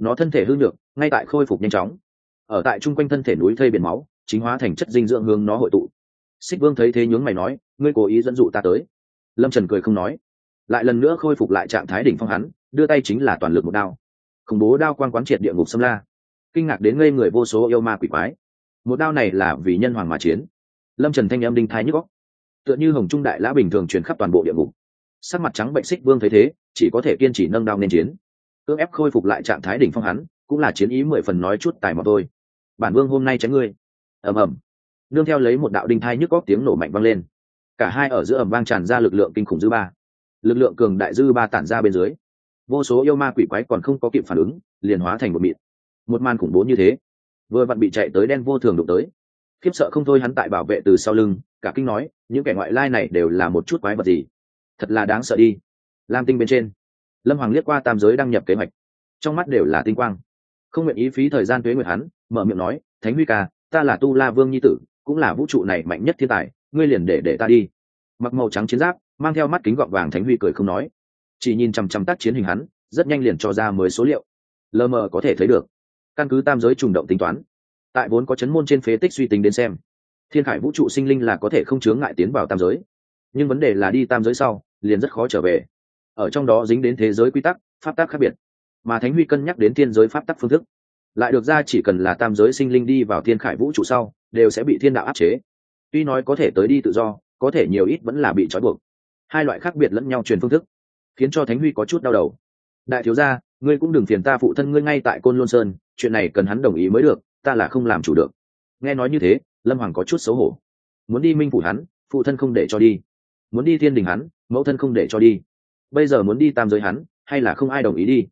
nó thân thể hư nhược, ngay tại khôi phục nhanh chóng. Ở tại chung quanh thân thể núi thây biển máu, chính hóa thành chất dinh dưỡng hướng nó hội tụ. Xích vương thấy thế nhướng mày nói, ngươi cố ý dẫn dụ ta tới lâm trần cười không nói. Lại lần nữa khôi phục lại trạng thái đỉnh phong hắn, đưa tay chính là toàn lực một đao. Khủng bố đao quan quán triệt địa ngục xâm la. Kinh ngạc đến ngây người vô số yêu ma quỷ quái. Một đao này là vì nhân hoàng mà chiến. Lâm trần thanh âm đinh thái nhức góc tựa như hồng trung đại lã bình thường truyền khắp toàn bộ địa ngục. Sắc mặt trắng bệnh xích vương thấy thế, chỉ có thể kiên trì nâng đao nên chiến. Cưỡng ép khôi phục lại trạng thái đỉnh phong hắn, cũng là chiến ý mười phần nói chút tài mọc thôi. Bản vương hôm nay chém ngươi. Ầm ầm. Nương theo lấy một đạo đinh thai nhức góc tiếng nổ mạnh vang lên cả hai ở giữa ẩm vang tràn ra lực lượng kinh khủng dư ba. Lực lượng cường đại dư ba tản ra bên dưới. Vô số yêu ma quỷ quái còn không có kịp phản ứng, liền hóa thành một mịt một màn khủng bố như thế, vừa vặn bị chạy tới đen vô thường đụng tới. Khiếp sợ không thôi hắn tại bảo vệ từ sau lưng, cả kinh nói, những kẻ ngoại lai này đều là một chút quái vật gì? Thật là đáng sợ đi. Lam tinh bên trên, lâm hoàng liếc qua tam giới đăng nhập kế hoạch. Trong mắt đều là tinh quang. Không nguyện ý phí thời gian tuế nguyệt hắn, mở miệng nói, thánh huy ca, ta là tu la vương nhi tử, cũng là vũ trụ này mạnh nhất thiên tài ngươi liền để để ta đi. Mặc màu trắng chiến giáp, mang theo mắt kính gọng vàng thánh huy cười không nói. Chỉ nhìn chằm chằm tác chiến hình hắn, rất nhanh liền cho ra mới số liệu. Lờ mờ có thể thấy được. Căn cứ tam giới trùng động tính toán, tại vốn có chấn môn trên phế tích suy tính đến xem, thiên khải vũ trụ sinh linh là có thể không chướng ngại tiến vào tam giới. Nhưng vấn đề là đi tam giới sau, liền rất khó trở về. Ở trong đó dính đến thế giới quy tắc, pháp tắc khác biệt. Mà thánh huy cân nhắc đến thiên giới pháp tắc phương thức. Lại được ra chỉ cần là tam giới sinh linh đi vào thiên khải vũ trụ sau, đều sẽ bị thiên đạo áp chế tuy nói có thể tới đi tự do, có thể nhiều ít vẫn là bị trói buộc. Hai loại khác biệt lẫn nhau truyền phương thức, khiến cho thánh huy có chút đau đầu. Đại thiếu gia, ngươi cũng đừng phiền ta phụ thân ngươi ngay tại côn lôn sơn, chuyện này cần hắn đồng ý mới được, ta là không làm chủ được. Nghe nói như thế, lâm hoàng có chút xấu hổ. Muốn đi minh phủ hắn, phụ thân không để cho đi. Muốn đi thiên đình hắn, mẫu thân không để cho đi. Bây giờ muốn đi tam giới hắn, hay là không ai đồng ý đi?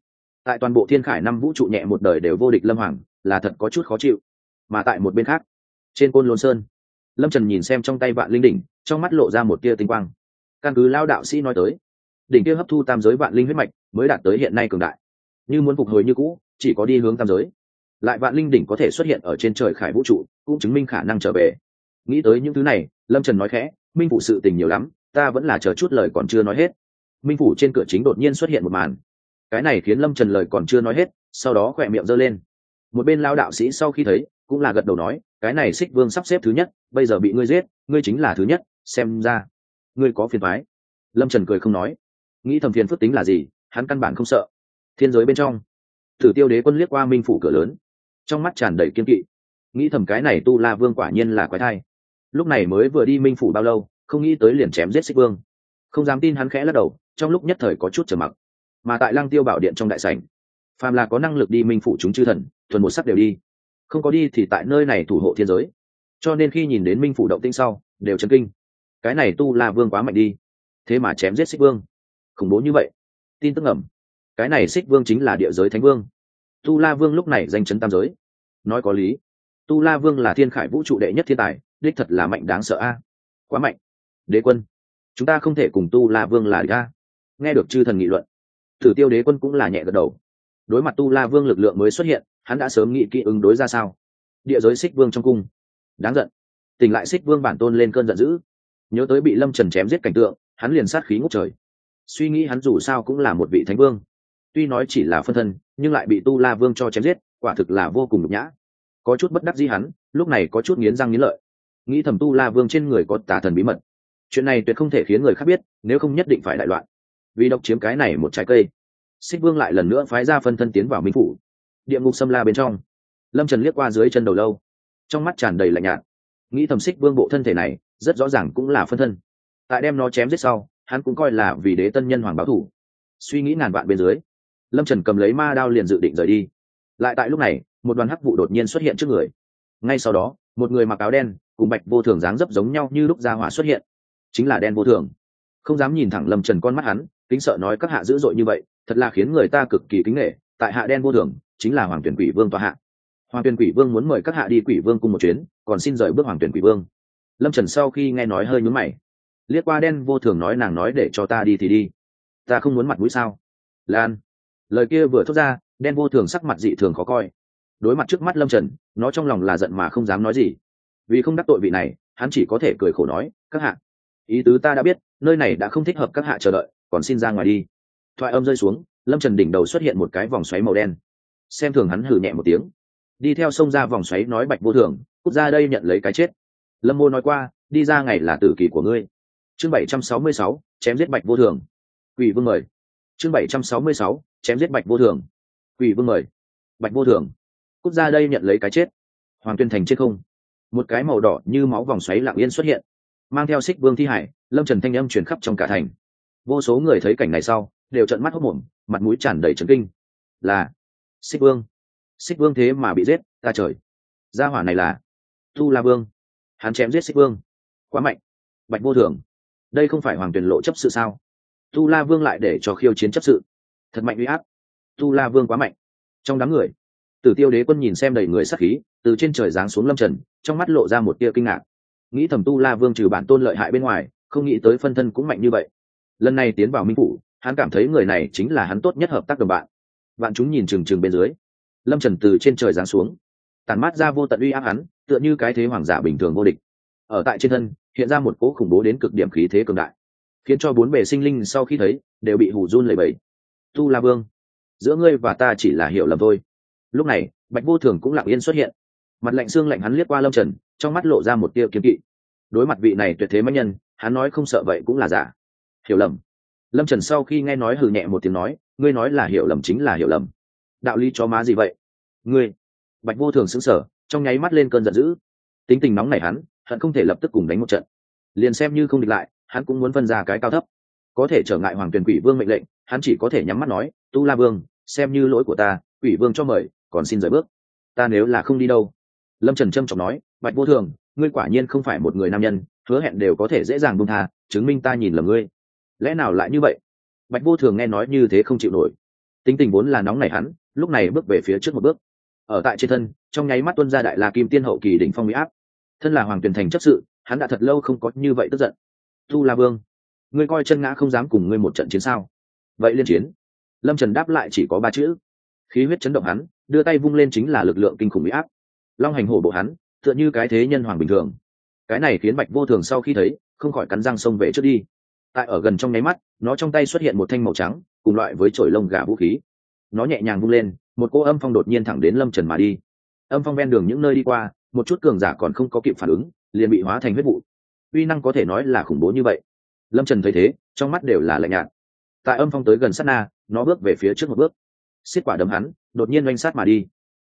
Tại toàn bộ thiên khải năm vũ trụ nhẹ một đời đều vô địch lâm hoàng, là thật có chút khó chịu. Mà tại một bên khác, trên côn lôn sơn lâm trần nhìn xem trong tay vạn linh đỉnh, trong mắt lộ ra một tia tinh quang. Căn cứ lao đạo sĩ nói tới, đỉnh kia hấp thu tam giới vạn linh huyết mạch mới đạt tới hiện nay cường đại. Như muốn phục hồi như cũ, chỉ có đi hướng tam giới. Lại vạn linh đỉnh có thể xuất hiện ở trên trời khải vũ trụ, cũng chứng minh khả năng trở về. Nghĩ tới những thứ này, lâm trần nói khẽ, minh phụ sự tình nhiều lắm, ta vẫn là chờ chút lời còn chưa nói hết. Minh phủ trên cửa chính đột nhiên xuất hiện một màn. Cái này khiến lâm trần lời còn chưa nói hết, sau đó khỏe miệng giơ lên. Một bên lao đạo sĩ sau khi thấy cũng là gật đầu nói, cái này xích vương sắp xếp thứ nhất, bây giờ bị ngươi giết, ngươi chính là thứ nhất, xem ra, ngươi có phiền thoái lâm trần cười không nói. Nghĩ thầm phiền phức tính là gì, hắn căn bản không sợ. Thiên giới bên trong thử tiêu đế quân liếc qua minh phủ cửa lớn, trong mắt tràn đầy kiên kỵ. Nghĩ thầm cái này tu la vương quả nhiên là quái thai. Lúc này mới vừa đi minh phủ bao lâu, không nghĩ tới liền chém giết xích vương. Không dám tin hắn khẽ lắc đầu, trong lúc nhất thời có chút trở mặc. Mà tại lăng tiêu bảo điện trong đại sảnh, phàm là có năng lực đi minh phủ chúng chư thần, thuần một sắc đều đi không có đi thì tại nơi này thủ hộ thiên giới. Cho nên khi nhìn đến minh phủ động tinh sau, đều chấn kinh. Cái này tu la vương quá mạnh đi. Thế mà chém giết xích vương. Khủng bố như vậy. Tin tức ẩm cái này xích vương chính là địa giới thánh vương. Tu la vương lúc này danh chấn tam giới. Nói có lý. Tu la vương là thiên khải vũ trụ đệ nhất thiên tài, đích thật là mạnh đáng sợ a. Quá mạnh. Đế quân. Chúng ta không thể cùng tu la vương là ga nghe được chư thần nghị luận, thử tiêu đế quân cũng là nhẹ gật đầu. Đối mặt tu la vương lực lượng mới xuất hiện hắn đã sớm nghĩ kỹ ứng đối ra sao. Địa giới xích vương trong cung. Đáng giận. Tỉnh lại xích vương bản tôn lên cơn giận dữ. Nhớ tới bị lâm trần chém giết cảnh tượng, hắn liền sát khí ngốc trời. Suy nghĩ hắn dù sao cũng là một vị thánh vương. Tuy nói chỉ là phân thân, nhưng lại bị tu la vương cho chém giết, quả thực là vô cùng nhục nhã. Có chút bất đắc gì hắn, lúc này có chút nghiến răng nghiến lợi. Nghĩ thầm tu la vương trên người có tà thần bí mật. Chuyện này tuyệt không thể khiến người khác biết, nếu không nhất định phải đại loạn. Vì độc chiếm cái này một trái cây, xích vương lại lần nữa phái ra phân thân tiến vào minh phủ địa ngục xâm la bên trong. Lâm trần liếc qua dưới chân đầu lâu, trong mắt tràn đầy lạnh nhạt. Nghĩ thầm xích vương bộ thân thể này, rất rõ ràng cũng là phân thân. Tại đem nó chém giết sau, hắn cũng coi là vì đế tân nhân hoàng báo thủ. Suy nghĩ ngàn vạn bên dưới, lâm trần cầm lấy ma đao liền dự định rời đi. Lại tại lúc này, một đoàn hắc vụ đột nhiên xuất hiện trước người. Ngay sau đó, một người mặc áo đen cùng bạch vô thường dáng dấp giống nhau như lúc ra hỏa xuất hiện. Chính là đen vô thường. Không dám nhìn thẳng lâm trần con mắt hắn, kính sợ nói các hạ dữ dội như vậy, thật là khiến người ta cực kỳ kính nghệ tại hạ đen vô thường chính là hoàng tuyển quỷ vương tòa hạ. Hoàng tuyển quỷ vương muốn mời các hạ đi quỷ vương cùng một chuyến, còn xin rời bước hoàng tuyển quỷ vương. Lâm trần sau khi nghe nói hơi nhúm mày. Liếc qua đen vô thường nói nàng nói để cho ta đi thì đi. Ta không muốn mặt mũi sao? Lan. Lời kia vừa thốt ra, đen vô thường sắc mặt dị thường khó coi. Đối mặt trước mắt lâm trần, nó trong lòng là giận mà không dám nói gì. Vì không đắc tội vị này, hắn chỉ có thể cười khổ nói, các hạ, ý tứ ta đã biết, nơi này đã không thích hợp các hạ chờ đợi, còn xin ra ngoài đi. Thoại âm rơi xuống, lâm trần đỉnh đầu xuất hiện một cái vòng xoáy màu đen xem thường hắn hử nhẹ một tiếng. Đi theo sông ra vòng xoáy nói bạch vô thường, cút ra đây nhận lấy cái chết. Lâm mô nói qua, đi ra ngày là tử kỳ của ngươi. Chương bảy trăm sáu mươi sáu, chém giết bạch vô thường. Quỷ vương mời. Chương bảy trăm sáu mươi sáu, chém giết bạch vô thường. Quỷ vương mời. Bạch vô thường. Cút ra đây nhận lấy cái chết. Hoàng tuyên thành chết không? Một cái màu đỏ như máu vòng xoáy lặng yên xuất hiện, mang theo xích vương thi hải, lâm trần thanh âm truyền khắp trong cả thành. Vô số người thấy cảnh này sau, đều trận mắt hốc mồm, mặt mũi tràn đầy trấn kinh. Là xích vương. Xích vương thế mà bị giết, ta trời. Gia hỏa này là tu la vương. Hắn chém giết xích vương. Quá mạnh. Bạch vô thường. Đây không phải hoàng tuyển lộ chấp sự sao? Tu la vương lại để cho khiêu chiến chấp sự. Thật mạnh uy áp. Tu la vương quá mạnh. Trong đám người, tử tiêu đế quân nhìn xem đầy người sắc khí, từ trên trời giáng xuống lâm trần, trong mắt lộ ra một tia kinh ngạc. Nghĩ thầm tu la vương trừ bản tôn lợi hại bên ngoài, không nghĩ tới phân thân cũng mạnh như vậy. Lần này tiến vào minh phủ, hắn cảm thấy người này chính là hắn tốt nhất hợp tác đồng bạn bạn chúng nhìn trừng trừng bên dưới. Lâm trần từ trên trời giáng xuống. Tàn mát ra vô tận uy áp hắn, tựa như cái thế hoàng giả bình thường vô địch. Ở tại trên thân, hiện ra một cỗ khủng bố đến cực điểm khí thế cường đại, khiến cho bốn bề sinh linh sau khi thấy, đều bị hủ run lẩy bẩy. Tu la vương, giữa ngươi và ta chỉ là hiểu lầm thôi. Lúc này, bạch vô thường cũng lặng yên xuất hiện. Mặt lạnh xương lạnh hắn liếc qua lâm trần, trong mắt lộ ra một tia kiếm kỵ. Đối mặt vị này tuyệt thế mạnh nhân, hắn nói không sợ vậy cũng là giả. Hiểu lầm. Lâm trần sau khi nghe nói hừ nhẹ một tiếng nói ngươi nói là hiểu lầm chính là hiểu lầm. Đạo lý cho má gì vậy? Ngươi, bạch vô thường xứng sở trong nháy mắt lên cơn giận dữ. Tính tình nóng này hắn hận không thể lập tức cùng đánh một trận. Liền xem như không địch lại, hắn cũng muốn phân ra cái cao thấp. Có thể trở ngại hoàng tuyền quỷ vương mệnh lệnh, hắn chỉ có thể nhắm mắt nói, tu la vương, xem như lỗi của ta, quỷ vương cho mời, còn xin rời bước. Ta nếu là không đi đâu? Lâm trần trâm trọng nói, bạch vô thường, ngươi quả nhiên không phải một người nam nhân, hứa hẹn đều có thể dễ dàng buông tha, chứng minh ta nhìn lầm ngươi. Lẽ nào lại như vậy? Bạch vô thường nghe nói như thế không chịu nổi. Tính tình vốn là nóng này hắn, lúc này bước về phía trước một bước. Ở tại trên thân, trong nháy mắt tuân gia đại la kim tiên hậu kỳ đỉnh phong mỹ áp. Thân là hoàng tuyền thành chấp sự, hắn đã thật lâu không có như vậy tức giận. Tu la vương, ngươi coi chân ngã không dám cùng ngươi một trận chiến sao? Vậy liên chiến. Lâm trần đáp lại chỉ có ba chữ. Khí huyết chấn động hắn, đưa tay vung lên chính là lực lượng kinh khủng mỹ áp. Long hành hổ bộ hắn, tựa như cái thế nhân hoàng bình thường. Cái này khiến bạch vô thường sau khi thấy, không khỏi cắn răng xông về trước đi. Tại ở gần trong nháy mắt nó trong tay xuất hiện một thanh màu trắng, cùng loại với chổi lông gà vũ khí. Nó nhẹ nhàng vung lên, một cô âm phong đột nhiên thẳng đến lâm trần mà đi. Âm phong ven đường những nơi đi qua, một chút cường giả còn không có kịp phản ứng, liền bị hóa thành huyết vụ. Uy năng có thể nói là khủng bố như vậy. Lâm trần thấy thế, trong mắt đều là lạnh nhạt. Tại âm phong tới gần sát na, nó bước về phía trước một bước. Xiết quả đấm hắn, đột nhiên oanh sát mà đi.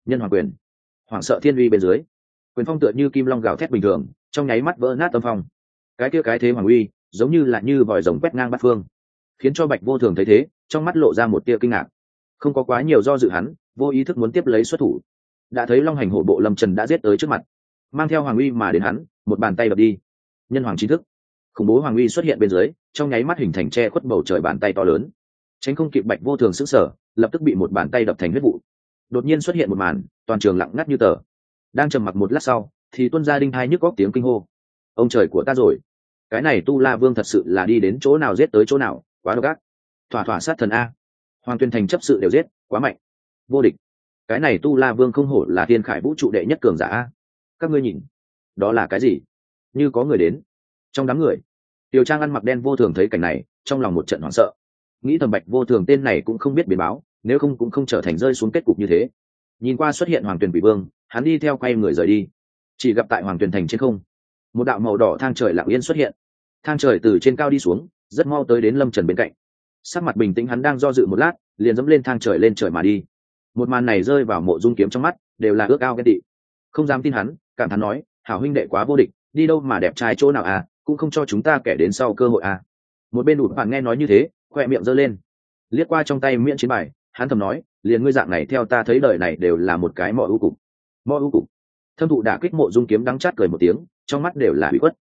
Nhân hoàng quyền. Hoảng sợ thiên uy bên dưới. Quyền phong tựa như kim long gào thét bình thường, trong nháy mắt vỡ nát âm phong. Cái kia cái thế hoàng uy, giống như là như vòi rồng quét ngang bát phương khiến cho bạch vô thường thấy thế, trong mắt lộ ra một tia kinh ngạc. Không có quá nhiều do dự hắn, vô ý thức muốn tiếp lấy xuất thủ. Đã thấy long hành hổ bộ lâm trần đã giết tới trước mặt. Mang theo hoàng uy mà đến hắn, một bàn tay đập đi. Nhân hoàng trí thức. Khủng bố hoàng uy xuất hiện bên dưới, trong nháy mắt hình thành che khuất bầu trời bàn tay to lớn. Tránh không kịp bạch vô thường s ứ sở lập tức bị một bàn tay đập thành huyết vụ. Đột nhiên xuất hiện một màn, toàn trường lặng ngắt như tờ. Đang trầm mặc một lát sau, thì tuân gia đinh hai nhức góc tiếng kinh hô. Ông trời của ta rồi. Cái này tu la vương thật sự là đi đến chỗ nào giết tới chỗ nào? Quá độc ác. Thỏa thỏa sát thần a. Hoàng tuyên thành chấp sự đều giết, quá mạnh. Vô địch. Cái này tu la vương không hổ là thiên khải vũ trụ đệ nhất cường giả a. Các ngươi nhìn, đó là cái gì? Như có người đến. Trong đám người, tiểu trang ăn mặc đen vô thường thấy cảnh này, trong lòng một trận hoảng sợ. Nghĩ thầm bạch vô thường tên này cũng không biết biến báo, nếu không cũng không trở thành rơi xuống kết cục như thế. Nhìn qua xuất hiện hoàng tuyền bị vương, hắn đi theo quay người rời đi. Chỉ gặp tại hoàng tuyền thành trên không, một đạo màu đỏ thang trời lặng yên xuất hiện. Thang trời từ trên cao đi xuống rất mau tới đến lâm trần bên cạnh sắc mặt bình tĩnh hắn đang do dự một lát liền dẫm lên thang trời lên trời mà đi một màn này rơi vào mộ dung kiếm trong mắt đều là ước ao ghen tị không dám tin hắn cảm thán nói hảo huynh đệ quá vô địch đi đâu mà đẹp trai chỗ nào à cũng không cho chúng ta kẻ đến sau cơ hội à một bên ụt bạn nghe nói như thế khoe miệng giơ lên liếc qua trong tay miễn chiến bài hắn thầm nói liền ngươi dạng này theo ta thấy đời này đều là một cái mọ ưu cục mọ ưu cục thâm thụ đã kích mộ dung kiếm đắng chát cười một tiếng trong mắt đều là bị khuất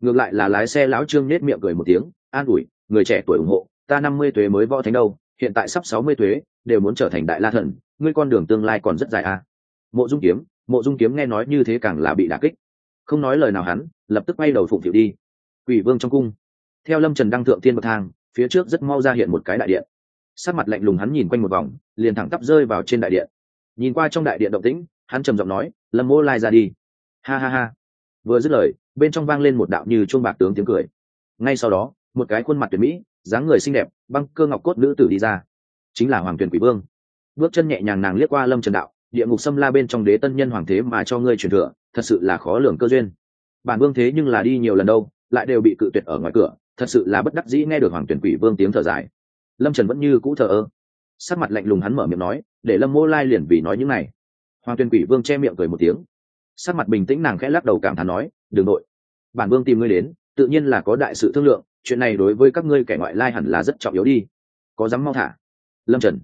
ngược lại là lái xe lão trương nết miệng cười một tiếng, an ủi, người trẻ tuổi ủng hộ, ta năm mươi tuế mới võ thánh đâu, hiện tại sắp sáu mươi tuế, đều muốn trở thành đại la thần, ngươi con đường tương lai còn rất dài à. mộ dung kiếm, mộ dung kiếm nghe nói như thế càng là bị đả kích. Không nói lời nào hắn, lập tức bay đầu phụng phịu đi. Quỷ vương trong cung. Theo lâm trần đăng thượng tiên bậc thang, phía trước rất mau ra hiện một cái đại điện. Sát mặt lạnh lùng hắn nhìn quanh một vòng, liền thẳng tắp rơi vào trên đại điện. Nhìn qua trong đại điện động tĩnh, hắn trầm giọng nói, lâm mô lai ra đi. Ha ha ha. Vừa dứt lời bên trong vang lên một đạo như chuông bạc tướng tiếng cười. Ngay sau đó, một cái khuôn mặt tuyệt mỹ, dáng người xinh đẹp, băng cơ ngọc cốt nữ tử đi ra. Chính là hoàng tuyền quỷ vương. Bước chân nhẹ nhàng nàng liếc qua lâm trần đạo, địa ngục xâm la bên trong đế tân nhân hoàng thế mà cho ngươi truyền thừa, thật sự là khó lường cơ duyên. Bản vương thế nhưng là đi nhiều lần đâu, lại đều bị cự tuyệt ở ngoài cửa, thật sự là bất đắc dĩ nghe được hoàng tuyển quỷ vương tiếng thở dài. Lâm trần vẫn như cũ thờ ơ. Sắc mặt lạnh lùng hắn mở miệng nói, để lâm mô lai liền vì nói những này. Hoàng tuyển quỷ vương che miệng cười một tiếng sắc mặt bình tĩnh nàng khẽ lắc đầu cảm thán nói, đường nội bản vương tìm ngươi đến, tự nhiên là có đại sự thương lượng, chuyện này đối với các ngươi kẻ ngoại lai hẳn là rất trọng yếu đi. Có dám mau thả? Lâm trần,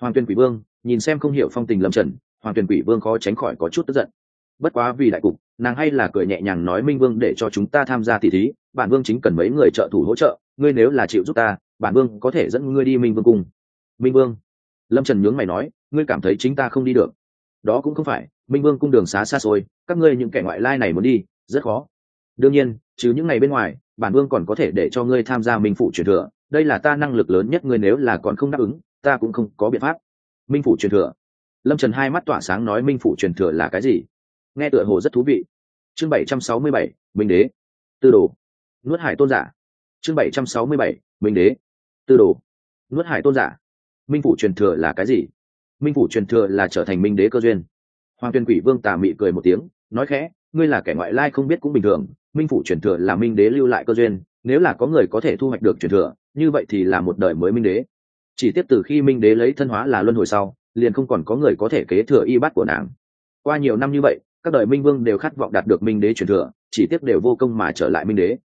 hoàng tuyên quỷ vương, nhìn xem không hiểu phong tình lâm trần, hoàng tuyên quỷ vương khó tránh khỏi có chút tức giận. Bất quá vì đại cục, nàng hay là cười nhẹ nhàng nói, minh vương để cho chúng ta tham gia tỷ thí, bản vương chính cần mấy người trợ thủ hỗ trợ, ngươi nếu là chịu giúp ta, bản vương có thể dẫn ngươi đi minh vương cung. Minh vương? Lâm trần nhướng mày nói, ngươi cảm thấy chính ta không đi được đó cũng không phải, minh vương cung đường xá xa xôi, các ngươi những kẻ ngoại lai này muốn đi, rất khó. Đương nhiên, trừ những ngày bên ngoài, bản vương còn có thể để cho ngươi tham gia minh phụ truyền thừa, đây là ta năng lực lớn nhất ngươi nếu là còn không đáp ứng, ta cũng không có biện pháp. Minh phụ truyền thừa. Lâm trần hai mắt tỏa sáng nói minh phụ truyền thừa là cái gì? Nghe tựa hồ rất thú vị. Chương bảy trăm sáu mươi bảy, minh đế. Tư đồ. Nuốt hải tôn giả. Chương bảy trăm sáu mươi bảy, minh đế. Tư đồ. Nuốt hải tôn giả. Minh phụ truyền thừa là cái gì? Minh phủ truyền thừa là trở thành minh đế cơ duyên. Hoàng tuyên quỷ vương tà mị cười một tiếng, nói khẽ, ngươi là kẻ ngoại lai không biết cũng bình thường, minh phủ truyền thừa là minh đế lưu lại cơ duyên, nếu là có người có thể thu hoạch được truyền thừa, như vậy thì là một đời mới minh đế. Chỉ tiếp từ khi minh đế lấy thân hóa là luân hồi sau, liền không còn có người có thể kế thừa y bát của nàng. Qua nhiều năm như vậy, các đời minh vương đều khát vọng đạt được minh đế truyền thừa, chỉ tiếp đều vô công mà trở lại minh đế.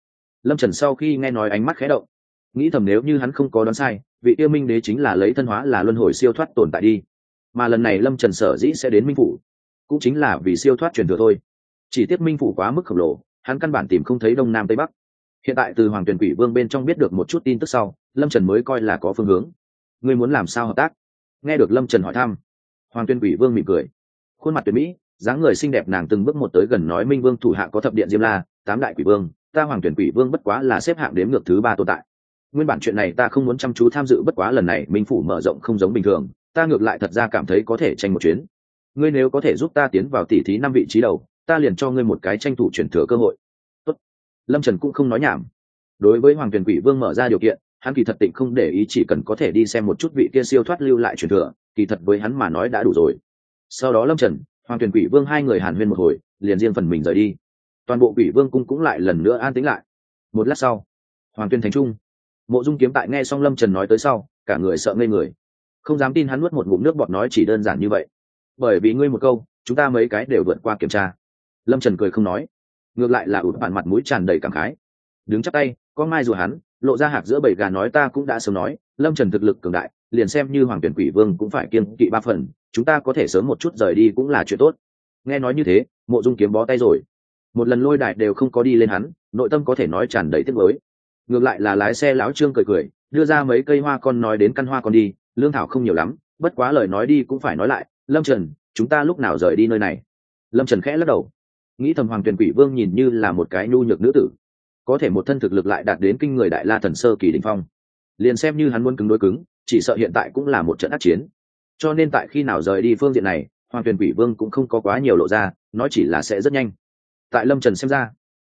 Lâm trần sau khi nghe nói ánh mắt khé động, nghĩ thầm nếu như hắn không có đoán sai, vị yêu minh đế chính là lấy thân hóa là luân hồi siêu thoát tồn tại đi mà lần này lâm trần sở dĩ sẽ đến minh phủ, cũng chính là vì siêu thoát truyền thừa thôi. Chỉ tiếp minh phủ quá mức khổng lồ, hắn căn bản tìm không thấy đông nam tây bắc. Hiện tại từ hoàng tuyển quỷ vương bên trong biết được một chút tin tức sau, lâm trần mới coi là có phương hướng. Ngươi muốn làm sao hợp tác? Nghe được lâm trần hỏi thăm, hoàng tuyên quỷ vương mỉm cười. Khuôn mặt tuyệt mỹ, dáng người xinh đẹp nàng từng bước một tới gần nói minh vương thủ hạ có thập điện diêm la, tám đại quỷ vương, ta hoàng tuyển quỷ vương bất quá là xếp hạng đếm ngược thứ ba tồn tại. Nguyên bản chuyện này ta không muốn chăm chú tham dự bất quá lần này, minh phủ mở rộng không giống bình thường ta ngược lại thật ra cảm thấy có thể tranh một chuyến. Ngươi nếu có thể giúp ta tiến vào tỉ thí năm vị trí đầu, ta liền cho ngươi một cái tranh thủ chuyển thừa cơ hội. Tốt. lâm trần cũng không nói nhảm. Đối với hoàng tuyền quỷ vương mở ra điều kiện, hắn kỳ thật tịnh không để ý chỉ cần có thể đi xem một chút vị kia siêu thoát lưu lại truyền thừa, kỳ thật với hắn mà nói đã đủ rồi. Sau đó lâm trần, hoàng tuyền quỷ vương hai người hàn huyên một hồi, liền riêng phần mình rời đi. Toàn bộ quỷ vương cung cũng lại lần nữa an tĩnh lại. Một lát sau, hoàng tuyên thành trung, mộ dung kiếm tại nghe xong lâm trần nói tới sau, cả người sợ ngây người không dám tin hắn nuốt một ngụm nước bọt nói chỉ đơn giản như vậy. Bởi vì ngươi một câu, chúng ta mấy cái đều vượt qua kiểm tra. Lâm trần cười không nói. Ngược lại là ụt bản mặt mũi tràn đầy cảm khái. Đứng chắc tay có mai rùa hắn, lộ ra hạc giữa bầy gà nói ta cũng đã sớm nói, lâm trần thực lực cường đại, liền xem như hoàng tuyển quỷ vương cũng phải kiên kỵ ba phần, chúng ta có thể sớm một chút rời đi cũng là chuyện tốt. Nghe nói như thế, mộ dung kiếm bó tay rồi. Một lần lôi đại đều không có đi lên hắn, nội tâm có thể nói tràn đầy tiếc mới ngược lại là lái xe lão trương cười cười, đưa ra mấy cây hoa con nói đến căn hoa con đi lương thảo không nhiều lắm, bất quá lời nói đi cũng phải nói lại, lâm trần, chúng ta lúc nào rời đi nơi này? Lâm trần khẽ lắc đầu. Nghĩ thầm hoàng tuyền quỷ vương nhìn như là một cái nhu nhược nữ tử, có thể một thân thực lực lại đạt đến kinh người đại la thần sơ kỳ đình phong. Liền xem như hắn muốn cứng đối cứng, chỉ sợ hiện tại cũng là một trận á c chiến. Cho nên tại khi nào rời đi phương diện này, hoàng tuyền quỷ vương cũng không có quá nhiều lộ ra, nói chỉ là sẽ rất nhanh. Tại lâm trần xem ra,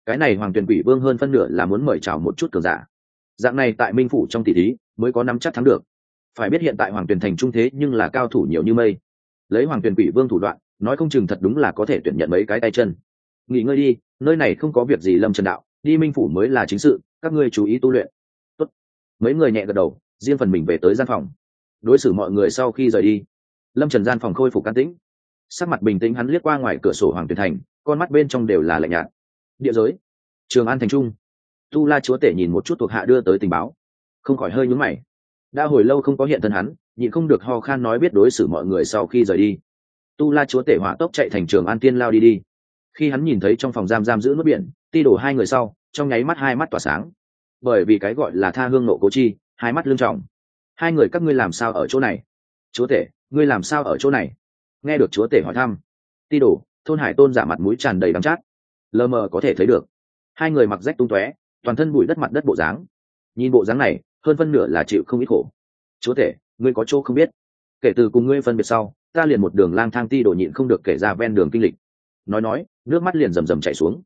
cái này hoàng tuyền quỷ vương hơn phân nửa là muốn mời chào một chút cường giả. Dạng này tại minh phủ trong tỷ thí, mới có nắm chắc thắng được phải biết hiện tại hoàng tuyển thành trung thế nhưng là cao thủ nhiều như mây. Lấy hoàng tuyển quỷ vương thủ đoạn, nói không chừng thật đúng là có thể tuyển nhận mấy cái tay chân. Nghỉ ngơi đi, nơi này không có việc gì lâm trần đạo, đi minh phủ mới là chính sự, các ngươi chú ý tu luyện. Tốt. mấy người nhẹ gật đầu, riêng phần mình về tới gian phòng. Đối xử mọi người sau khi rời đi, lâm trần gian phòng khôi phục can tĩnh. Sắc mặt bình tĩnh hắn liếc qua ngoài cửa sổ hoàng tuyển thành, con mắt bên trong đều là lạnh nhạt. Địa giới. Trường an thành trung. Tu la chúa tể nhìn một chút thuộc hạ đưa tới tình báo. Không khỏi hơi nhúng mày đã hồi lâu không có hiện thân hắn, nhịn không được ho khan nói biết đối xử mọi người sau khi rời đi. Tu la chúa tể hỏa tốc chạy thành trường an tiên lao đi đi. Khi hắn nhìn thấy trong phòng giam giam giữ nước biển, ti đổ hai người sau, trong nháy mắt hai mắt tỏa sáng. Bởi vì cái gọi là tha hương nộ cố chi, hai mắt lương trọng. Hai người, các ngươi làm sao ở chỗ này? Chúa tể, ngươi làm sao ở chỗ này? Nghe được chúa tể hỏi thăm, ti đổ thôn hải tôn giả mặt mũi tràn đầy đắng chát. Lờ mờ có thể thấy được. Hai người mặc rách tung tóe, toàn thân bụi đất mặt đất bộ dáng. Nhìn bộ dáng này hơn phân nửa là chịu không ít khổ. Chúa tể, ngươi có chỗ không biết. Kể từ cùng ngươi phân biệt sau, ta liền một đường lang thang ti đổ nhịn không được kể ra ven đường kinh lịch. Nói nói, nước mắt liền rầm rầm chảy xuống.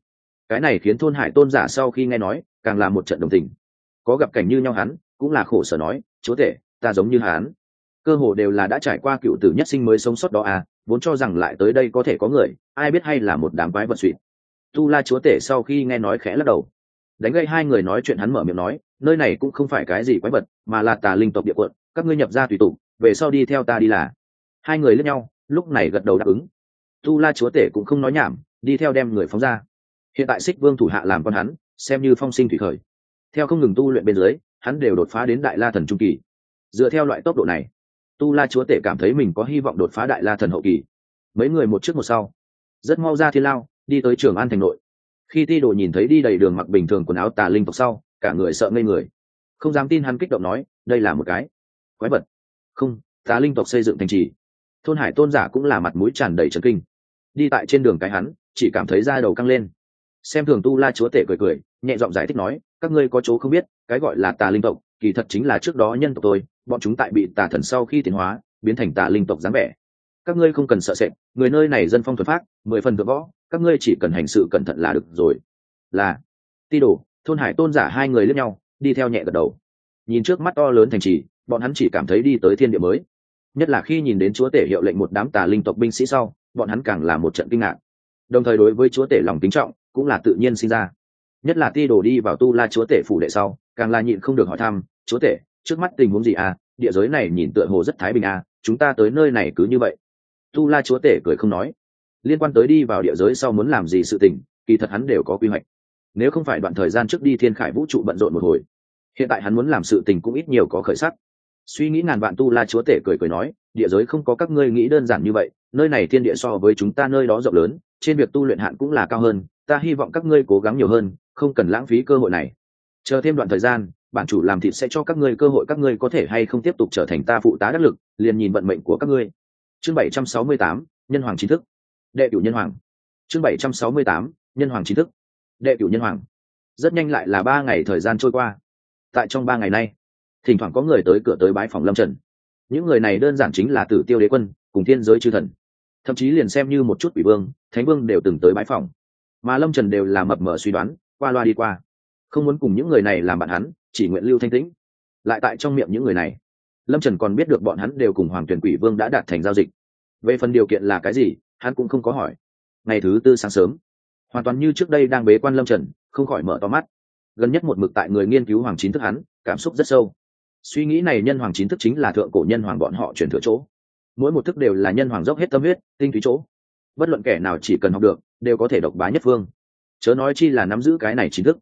Cái này khiến thôn hải tôn giả sau khi nghe nói, càng là một trận đồng tình. Có gặp cảnh như nhau hắn, cũng là khổ sở nói, chúa tể, ta giống như hắn. Cơ hồ đều là đã trải qua cựu tử nhất sinh mới sống sót đó à vốn cho rằng lại tới đây có thể có người, ai biết hay là một đám quái vật suỵt tu la chúa tể sau khi nghe nói khẽ lắc đầu đánh gây hai người nói chuyện hắn mở miệng nói, nơi này cũng không phải cái gì quái vật, mà là tà linh tộc địa quận, các ngươi nhập ra tùy tục, về sau đi theo ta đi là. Hai người lẫn nhau, lúc này gật đầu đáp ứng. Tu la chúa tể cũng không nói nhảm, đi theo đem người phóng ra. Hiện tại xích vương thủ hạ làm con hắn, xem như phong sinh thủy khởi. Theo không ngừng tu luyện bên dưới, hắn đều đột phá đến đại la thần trung kỳ. Dựa theo loại tốc độ này, tu la chúa tể cảm thấy mình có hy vọng đột phá đại la thần hậu kỳ. Mấy người một trước một sau. Rất mau ra thiên lao, đi tới trường an thành nội khi ti đồ nhìn thấy đi đầy đường mặc bình thường quần áo tà linh tộc sau, cả người sợ ngây người. Không dám tin hắn kích động nói, đây là một cái quái vật. Không, tà linh tộc xây dựng thành trì. Thôn hải tôn giả cũng là mặt mũi tràn đầy trần kinh. Đi tại trên đường cái hắn, chỉ cảm thấy da đầu căng lên. Xem thường tu la chúa tể cười cười, nhẹ giọng giải thích nói, các ngươi có chỗ không biết, cái gọi là tà linh tộc, kỳ thật chính là trước đó nhân tộc tôi, bọn chúng tại bị tà thần sau khi tiến hóa, biến thành tà linh tộc dáng vẻ. Các ngươi không cần sợ sệt, người nơi này dân phong thuật pháp mười phần thượng võ các ngươi chỉ cần hành sự cẩn thận là được rồi. Là. Ti đồ, thôn hải tôn giả hai người lẫn nhau, đi theo nhẹ gật đầu. Nhìn trước mắt to lớn thành trì, bọn hắn chỉ cảm thấy đi tới thiên địa mới. Nhất là khi nhìn đến chúa tể hiệu lệnh một đám tà linh tộc binh sĩ sau, bọn hắn càng là một trận kinh ngạc. Đồng thời đối với chúa tể lòng kính trọng, cũng là tự nhiên sinh ra. Nhất là ti đồ đi vào tu la chúa tể phủ đệ sau, càng là nhịn không được hỏi thăm, chúa tể, trước mắt tình huống gì à? Địa giới này nhìn tựa hồ rất thái bình à? Chúng ta tới nơi này cứ như vậy. Tu la chúa tể cười không nói liên quan tới đi vào địa giới sau muốn làm gì sự tình, kỳ thật hắn đều có quy hoạch. Nếu không phải đoạn thời gian trước đi thiên khải vũ trụ bận rộn một hồi, hiện tại hắn muốn làm sự tình cũng ít nhiều có khởi sắc. Suy nghĩ ngàn vạn tu la chúa tể cười cười nói, địa giới không có các ngươi nghĩ đơn giản như vậy, nơi này thiên địa so với chúng ta nơi đó rộng lớn, trên việc tu luyện hạn cũng là cao hơn, ta hy vọng các ngươi cố gắng nhiều hơn, không cần lãng phí cơ hội này. Chờ thêm đoạn thời gian, bản chủ làm thịt sẽ cho các ngươi cơ hội các ngươi có thể hay không tiếp tục trở thành ta phụ tá đắc lực, liền nhìn vận mệnh của các ngươi. Chương bảy trăm sáu mươi tám, nhân hoàng chính thức đệ cửu nhân hoàng. Chương bảy trăm sáu mươi tám, nhân hoàng chính thức. Đệ cửu nhân hoàng. Rất nhanh lại là ba ngày thời gian trôi qua. Tại trong ba ngày nay, thỉnh thoảng có người tới cửa tới bái phòng lâm trần. Những người này đơn giản chính là tử tiêu đế quân, cùng thiên giới chư thần. Thậm chí liền xem như một chút ủy vương, thánh vương đều từng tới bái phòng. Mà lâm trần đều là mập mờ suy đoán, qua loa đi qua. Không muốn cùng những người này làm bạn hắn, chỉ nguyện lưu thanh tĩnh. Lại tại trong miệng những người này, lâm trần còn biết được bọn hắn đều cùng hoàng tuyển quỷ vương đã đạt thành giao dịch. Về phần điều kiện là cái gì hắn cũng không có hỏi. Ngày thứ tư sáng sớm, hoàn toàn như trước đây đang bế quan lâm trần, không khỏi mở to mắt. Gần nhất một mực tại người nghiên cứu hoàng chín thức hắn, cảm xúc rất sâu. Suy nghĩ này nhân hoàng chín thức chính là thượng cổ nhân hoàng bọn họ chuyển thừa chỗ. Mỗi một thức đều là nhân hoàng dốc hết tâm huyết, tinh túy chỗ. Bất luận kẻ nào chỉ cần học được, đều có thể độc bá nhất phương. Chớ nói chi là nắm giữ cái này chính thức.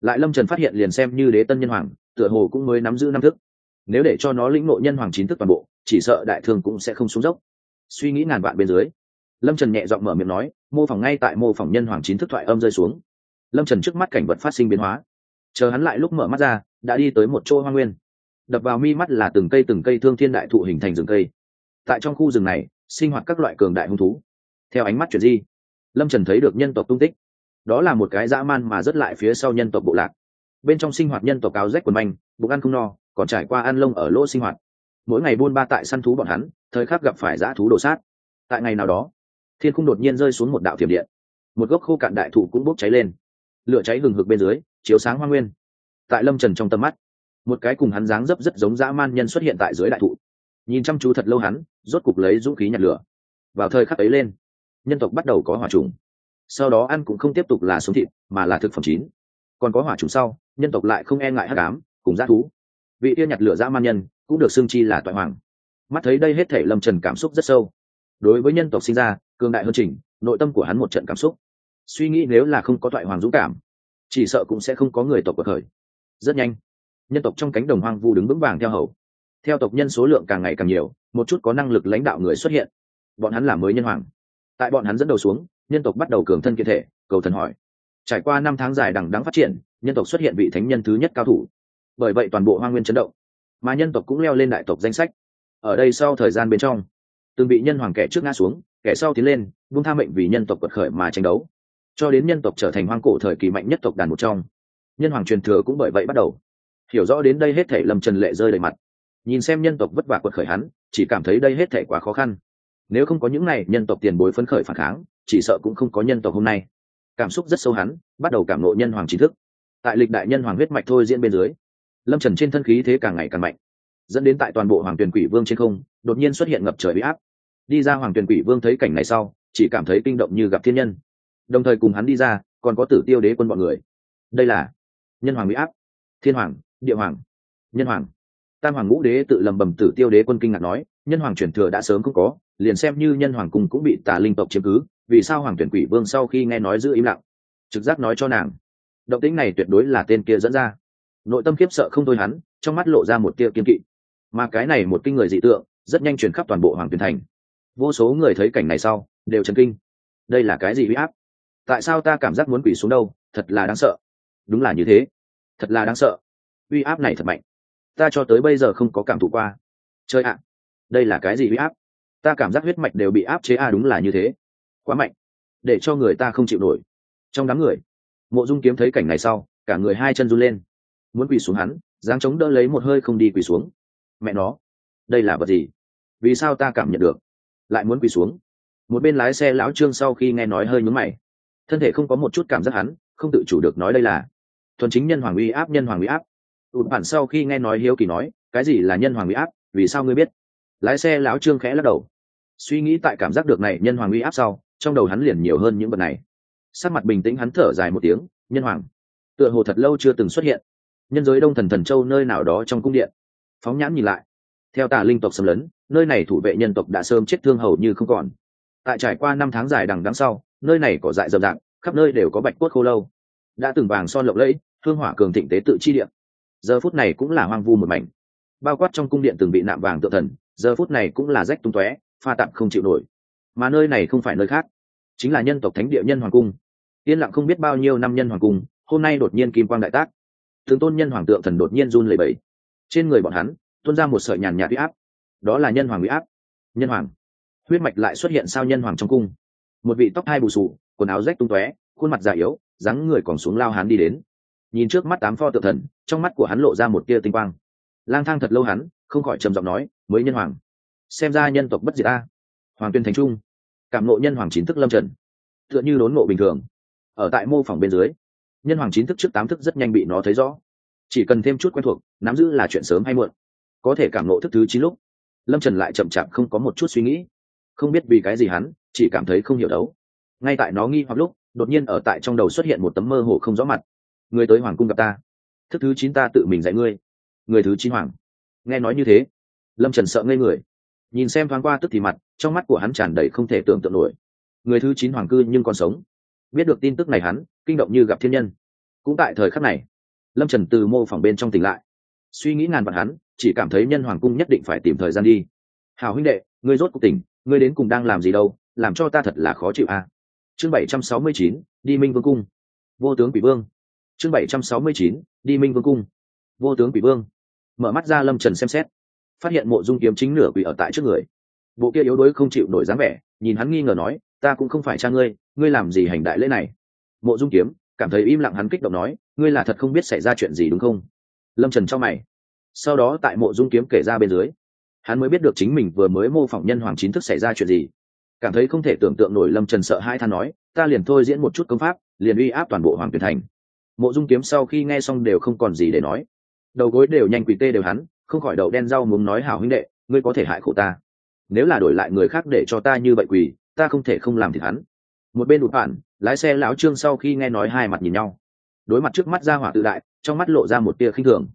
Lại lâm trần phát hiện liền xem như đế tân nhân hoàng, tựa hồ cũng mới nắm giữ năm thức. Nếu để cho nó lĩnh ngộ nhân hoàng chín thức toàn bộ, chỉ sợ đại thương cũng sẽ không xuống dốc. Suy nghĩ ngàn vạn bên dưới lâm trần nhẹ giọng mở miệng nói, mô phỏng ngay tại mô phỏng nhân hoàng chín thức thoại âm rơi xuống. Lâm trần trước mắt cảnh vật phát sinh biến hóa. Chờ hắn lại lúc mở mắt ra, đã đi tới một chỗ hoa nguyên. Đập vào mi mắt là từng cây từng cây thương thiên đại thụ hình thành rừng cây. Tại trong khu rừng này, sinh hoạt các loại cường đại hung thú. Theo ánh mắt chuyển di, lâm trần thấy được nhân tộc tung tích. Đó là một cái dã man mà rất lại phía sau nhân tộc bộ lạc. Bên trong sinh hoạt nhân tộc áo rách quần manh, bụng ăn không no, còn trải qua ăn lông ở lỗ sinh hoạt. Mỗi ngày buôn ba tại săn thú bọn hắn, thời khắc gặp phải dã thú đổ sát. Tại ngày nào đó thiên khung đột nhiên rơi xuống một đạo thiểm điện. Một gốc khô cạn đại thụ cũng bốc cháy lên. Lửa cháy hừng hực bên dưới, chiếu sáng hoa nguyên. Tại lâm trần trong tầm mắt, một cái cùng hắn dáng dấp rất giống dã man nhân xuất hiện tại dưới đại thụ. Nhìn chăm chú thật lâu hắn, rốt cục lấy dũng khí nhặt lửa. Vào thời khắc ấy lên, nhân tộc bắt đầu có hỏa trùng. Sau đó ăn cũng không tiếp tục là sống thịt, mà là thực phẩm chín. Còn có hỏa trùng sau, nhân tộc lại không e ngại hát cám cùng g thú. Vị yêu nhặt lửa dã man nhân cũng được xưng chi là toại hoàng. Mắt thấy đây hết thể lâm trần cảm xúc rất sâu. Đối với nhân tộc sinh ra cường đại hơn trình, nội tâm của hắn một trận cảm xúc. Suy nghĩ nếu là không có thoại hoàng dũng cảm, chỉ sợ cũng sẽ không có người tộc bậc khởi rất nhanh, nhân tộc trong cánh đồng hoang vu đứng vững vàng theo hầu. Theo tộc nhân số lượng càng ngày càng nhiều, một chút có năng lực lãnh đạo người xuất hiện. Bọn hắn là mới nhân hoàng. Tại bọn hắn dẫn đầu xuống, nhân tộc bắt đầu cường thân kiện thể, cầu thần hỏi. Trải qua năm tháng dài đằng đắng phát triển, nhân tộc xuất hiện vị thánh nhân thứ nhất cao thủ. Bởi vậy toàn bộ hoa nguyên chấn động, mà nhân tộc cũng leo lên đại tộc danh sách. Ở đây sau thời gian bên trong, từng bị nhân hoàng kẻ trước ngã xuống kẻ sau tiến lên, buông tha mệnh vì nhân tộc quật khởi mà tranh đấu. Cho đến nhân tộc trở thành hoang cổ thời kỳ mạnh nhất tộc đàn một trong. Nhân hoàng truyền thừa cũng bởi vậy bắt đầu. Hiểu rõ đến đây hết thể lâm trần lệ rơi đầy mặt. Nhìn xem nhân tộc vất vả quật khởi hắn, chỉ cảm thấy đây hết thể quá khó khăn. Nếu không có những này, nhân tộc tiền bối phấn khởi phản kháng, chỉ sợ cũng không có nhân tộc hôm nay. Cảm xúc rất sâu hắn, bắt đầu cảm nộ nhân hoàng trí thức. Tại lịch đại nhân hoàng huyết mạch thôi diễn bên dưới, lâm trần trên thân khí thế càng ngày càng mạnh. Dẫn đến tại toàn bộ hoàng tuyển quỷ vương trên không, đột nhiên xuất hiện ngập trời bị áp đi ra hoàng tuyển quỷ vương thấy cảnh này sau, chỉ cảm thấy kinh động như gặp thiên nhân. Đồng thời cùng hắn đi ra, còn có tử tiêu đế quân b ọ n người. Đây là nhân hoàng bị áp, thiên hoàng, địa hoàng, nhân hoàng. Tam hoàng ngũ đế tự lầm bầm tử tiêu đế quân kinh ngạc nói, nhân hoàng truyền thừa đã sớm không có, liền xem như nhân hoàng cung cũng bị tà linh tộc chiếm cứ, vì sao hoàng tuyển quỷ vương sau khi nghe nói giữ im lặng, trực giác nói cho nàng. Động tĩnh này tuyệt đối là tên kia dẫn ra. Nội tâm khiếp sợ không thôi hắn, trong mắt lộ ra một tia kiên kỵ. Mà cái này một kinh người dị tượng, rất nhanh truyền khắp toàn bộ hoàng tuyển thành vô số người thấy cảnh này sau, đều chấn kinh. Đây là cái gì huy áp? Tại sao ta cảm giác muốn quỷ xuống đâu? Thật là đáng sợ. Đúng là như thế. Thật là đáng sợ. Uy áp này thật mạnh. Ta cho tới bây giờ không có cảm thụ qua. Chơi ạ. Đây là cái gì uy áp? Ta cảm giác huyết mạch đều bị áp chế a đúng là như thế. Quá mạnh. Để cho người ta không chịu nổi. Trong đám người, mộ dung kiếm thấy cảnh này sau, cả người hai chân run lên. Muốn quỳ xuống hắn, dáng chống đỡ lấy một hơi không đi quỳ xuống. Mẹ nó. Đây là vật gì? Vì sao ta cảm nhận được? Lại muốn quỳ xuống. Một bên lái xe lão trương sau khi nghe nói hơi nhúng mày. Thân thể không có một chút cảm giác hắn, không tự chủ được nói đây là thuần chính nhân hoàng uy áp, nhân hoàng uy áp. Ụt bản sau khi nghe nói hiếu kỳ nói, cái gì là nhân hoàng uy áp, vì sao ngươi biết? Lái xe lão trương khẽ lắc đầu. Suy nghĩ tại cảm giác được này nhân hoàng uy áp sau, trong đầu hắn liền nhiều hơn những vật này. Sắc mặt bình tĩnh hắn thở dài một tiếng, nhân hoàng. Tựa hồ thật lâu chưa từng xuất hiện. Nhân giới đông thần thần châu nơi nào đó trong cung điện. Phóng nhãn nhìn lại. Theo tà linh tộc xâm lấn nơi này thủ vệ nhân tộc đã sớm chết thương hầu như không còn. Tại trải qua năm tháng dài đằng đằng sau, nơi này có dại rậm dạng khắp nơi đều có bạch cốt khô lâu. Đã từng vàng son lộng lẫy, hương hỏa cường thịnh tế tự chi điện giờ phút này cũng là hoang vu một mảnh. Bao quát trong cung điện từng bị nạm vàng tự thần, giờ phút này cũng là rách tung tóe, pha tạm không chịu nổi. Mà nơi này không phải nơi khác, chính là nhân tộc thánh địa nhân hoàng cung. Yên lặng không biết bao nhiêu năm nhân hoàng cung, hôm nay đột nhiên kim quang đại tác. Thường tôn nhân hoàng tượng thần đột nhiên run lẩy bẩy. Trên người bọn hắn, tuôn ra một sợi nhàn nhạt huy áp đó là nhân hoàng huy áp. Nhân hoàng. Huyết mạch lại xuất hiện sao nhân hoàng trong cung. Một vị tóc hai bù sù, quần áo rách tung tóe, khuôn mặt già yếu, dáng người còn xuống lao hắn đi đến. Nhìn trước mắt tám pho tượng thần, trong mắt của hắn lộ ra một tia tinh quang. Lang thang thật lâu hắn, không khỏi trầm giọng nói, mới nhân hoàng. Xem ra nhân tộc bất diệt a. Hoàng tuyên thành trung. Cảm nộ nhân hoàng chính thức lâm trần. Tựa như đốn ngộ bình thường. Ở tại mô phỏng bên dưới, nhân hoàng chín thức trước tám thức rất nhanh bị nó thấy rõ. Chỉ cần thêm chút quen thuộc, nắm giữ là chuyện sớm hay muộn. Có thể cảm nộ thức thứ chín lúc lâm trần lại chậm chạp không có một chút suy nghĩ. Không biết vì cái gì hắn, chỉ cảm thấy không hiểu đấu. Ngay tại nó nghi hoặc lúc, đột nhiên ở tại trong đầu xuất hiện một tấm mơ hồ không rõ mặt. Người tới hoàng cung gặp ta. Thức thứ chín ta tự mình dạy ngươi. Người thứ chín hoàng. Nghe nói như thế, lâm trần sợ ngây người. Nhìn xem thoáng qua tức thì mặt, trong mắt của hắn tràn đầy không thể tưởng tượng nổi. Người thứ chín hoàng cư nhưng còn sống. Biết được tin tức này hắn, kinh động như gặp thiên nhân. Cũng tại thời khắc này, lâm trần từ mô phỏng bên trong tỉnh lại. Suy nghĩ ngàn vạn hắn chỉ cảm thấy nhân hoàng cung nhất định phải tìm thời gian đi. Hào huynh đệ, ngươi rốt cuộc tỉnh, ngươi đến cùng đang làm gì đâu, làm cho ta thật là khó chịu a à? chương bảy trăm sáu mươi chín, đi minh vương cung. Vô tướng quỷ vương. Chương bảy trăm sáu mươi chín, đi minh vương cung. Vô tướng quỷ vương. Mở mắt ra lâm trần xem xét. Phát hiện mộ dung kiếm chính nửa quỷ ở tại trước người. Bộ kia yếu đuối không chịu nổi dáng vẻ, nhìn hắn nghi ngờ nói, ta cũng không phải cha ngươi ngươi làm gì hành đại lễ này? Mộ dung kiếm, cảm thấy im lặng hắn kích động nói, ngươi là thật không biết xảy ra chuyện gì đúng không? Lâm trần cho mày sau đó tại mộ dung kiếm kể ra bên dưới, hắn mới biết được chính mình vừa mới mô phỏng nhân hoàng chính thức xảy ra chuyện gì. Cảm thấy không thể tưởng tượng nổi lâm trần sợ hai than nói, ta liền thôi diễn một chút công pháp, liền uy áp toàn bộ hoàng tuyển thành. Mộ dung kiếm sau khi nghe xong đều không còn gì để nói. Đầu gối đều nhanh quỳ tê đều hắn, không khỏi đầu đen rau muốn nói, hảo huynh đệ, ngươi có thể hại khổ ta. Nếu là đổi lại người khác để cho ta như vậy quỳ, ta không thể không làm thì hắn. Một bên đụt phản, lái xe lão trương sau khi nghe nói hai mặt nhìn nhau. Đối mặt trước mắt ra hỏa tự đại, trong mắt lộ ra một tia khinh thường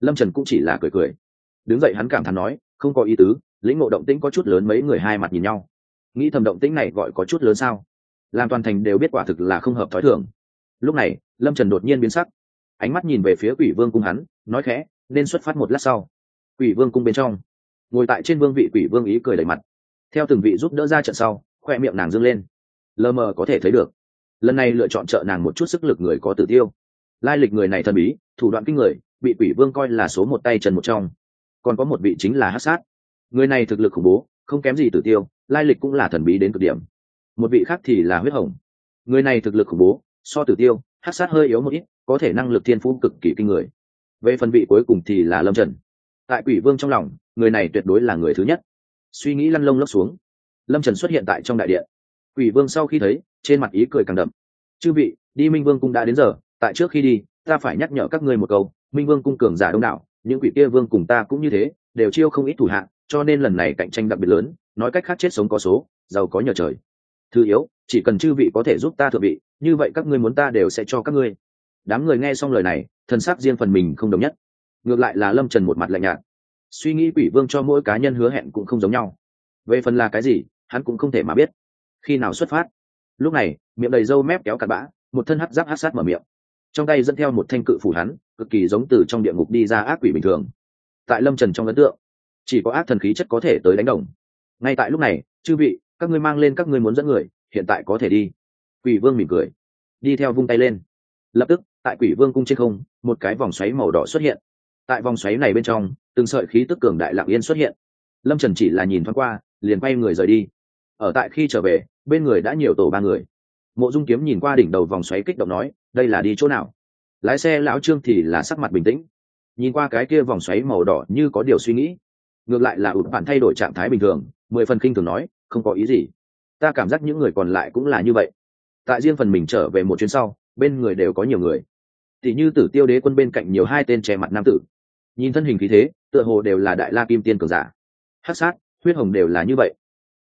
lâm trần cũng chỉ là cười cười. Đứng dậy hắn cảm thán nói, không có ý tứ, lĩnh ngộ động tĩnh có chút lớn mấy người hai mặt nhìn nhau. Nghĩ thầm động tĩnh này gọi có chút lớn sao? Làm toàn thành đều biết quả thực là không hợp thói thường. Lúc này, lâm trần đột nhiên biến sắc. Ánh mắt nhìn về phía quỷ vương cung hắn, nói khẽ, nên xuất phát một lát sau. Quỷ vương cung bên trong, ngồi tại trên vương vị quỷ vương ý cười đầy mặt. Theo từng vị giúp đỡ ra trận sau, khoe miệng nàng dâng lên. Lờ mờ có thể thấy được. Lần này lựa chọn trợ nàng một chút sức lực người có tử tiêu lai lịch người này thần bí, thủ đoạn kinh người, bị quỷ vương coi là số một tay trần một trong. Còn có một vị chính là hát sát. Người này thực lực khủng bố, không kém gì tử tiêu, lai lịch cũng là thần bí đến cực điểm. Một vị khác thì là huyết hồng. Người này thực lực khủng bố, so tử tiêu hát sát hơi yếu một ít, có thể năng lực thiên phú cực kỳ kinh người. Về phần vị cuối cùng thì là lâm trần. Tại quỷ vương trong lòng, người này tuyệt đối là người thứ nhất. Suy nghĩ lăn lông lốc xuống. Lâm trần xuất hiện tại trong đại điện. Quỷ vương sau khi thấy, trên mặt ý cười càng đậm. Chư vị, đi minh vương cũng đã đến giờ tại trước khi đi, ta phải nhắc nhở các ngươi một câu, minh vương cung cường giả đông đảo, những quỷ kia vương cùng ta cũng như thế, đều chiêu không ít thủ hạng cho nên lần này cạnh tranh đặc biệt lớn, nói cách khác chết sống có số, giàu có nhờ trời. Thứ yếu, chỉ cần chư vị có thể giúp ta thượng vị, như vậy các ngươi muốn ta đều sẽ cho các ngươi. Đám người nghe xong lời này, thần sắc riêng phần mình không đồng nhất. Ngược lại là lâm trần một mặt lạnh nhạt. Suy nghĩ quỷ vương cho mỗi cá nhân hứa hẹn cũng không giống nhau. Về phần là cái gì, hắn cũng không thể mà biết. Khi nào xuất phát? Lúc này, miệng đầy râu mép kéo cặn bã, một thân hắt giáp hát sát mở miệng trong tay dẫn theo một thanh cự phủ hắn, cực kỳ giống từ trong địa ngục đi ra ác quỷ bình thường. Tại lâm trần trong ấn tượng, chỉ có ác thần khí chất có thể tới đánh đồng. Ngay tại lúc này, chư vị, các ngươi mang lên các ngươi muốn dẫn người, hiện tại có thể đi. Quỷ vương mỉm cười, đi theo vung tay lên. Lập tức, tại quỷ vương cung trên không, một cái vòng xoáy màu đỏ xuất hiện. Tại vòng xoáy này bên trong, từng sợi khí tức cường đại lạng yên xuất hiện. Lâm trần chỉ là nhìn thoáng qua, liền quay người rời đi. Ở tại khi trở về, bên người đã nhiều tổ ba người mộ dung kiếm nhìn qua đỉnh đầu vòng xoáy kích động nói, đây là đi chỗ nào? Lái xe lão trương thì là sắc mặt bình tĩnh, nhìn qua cái kia vòng xoáy màu đỏ như có điều suy nghĩ. Ngược lại là ụt bạn thay đổi trạng thái bình thường, mười phần kinh thường nói, không có ý gì. Ta cảm giác những người còn lại cũng là như vậy. Tại riêng phần mình trở về một chuyến sau, bên người đều có nhiều người. Tỷ như tử tiêu đế quân bên cạnh nhiều hai tên che mặt nam tử. Nhìn thân hình khí thế, tựa hồ đều là đại la kim tiên cường giả. Hắc sát, huyết hồng đều là như vậy.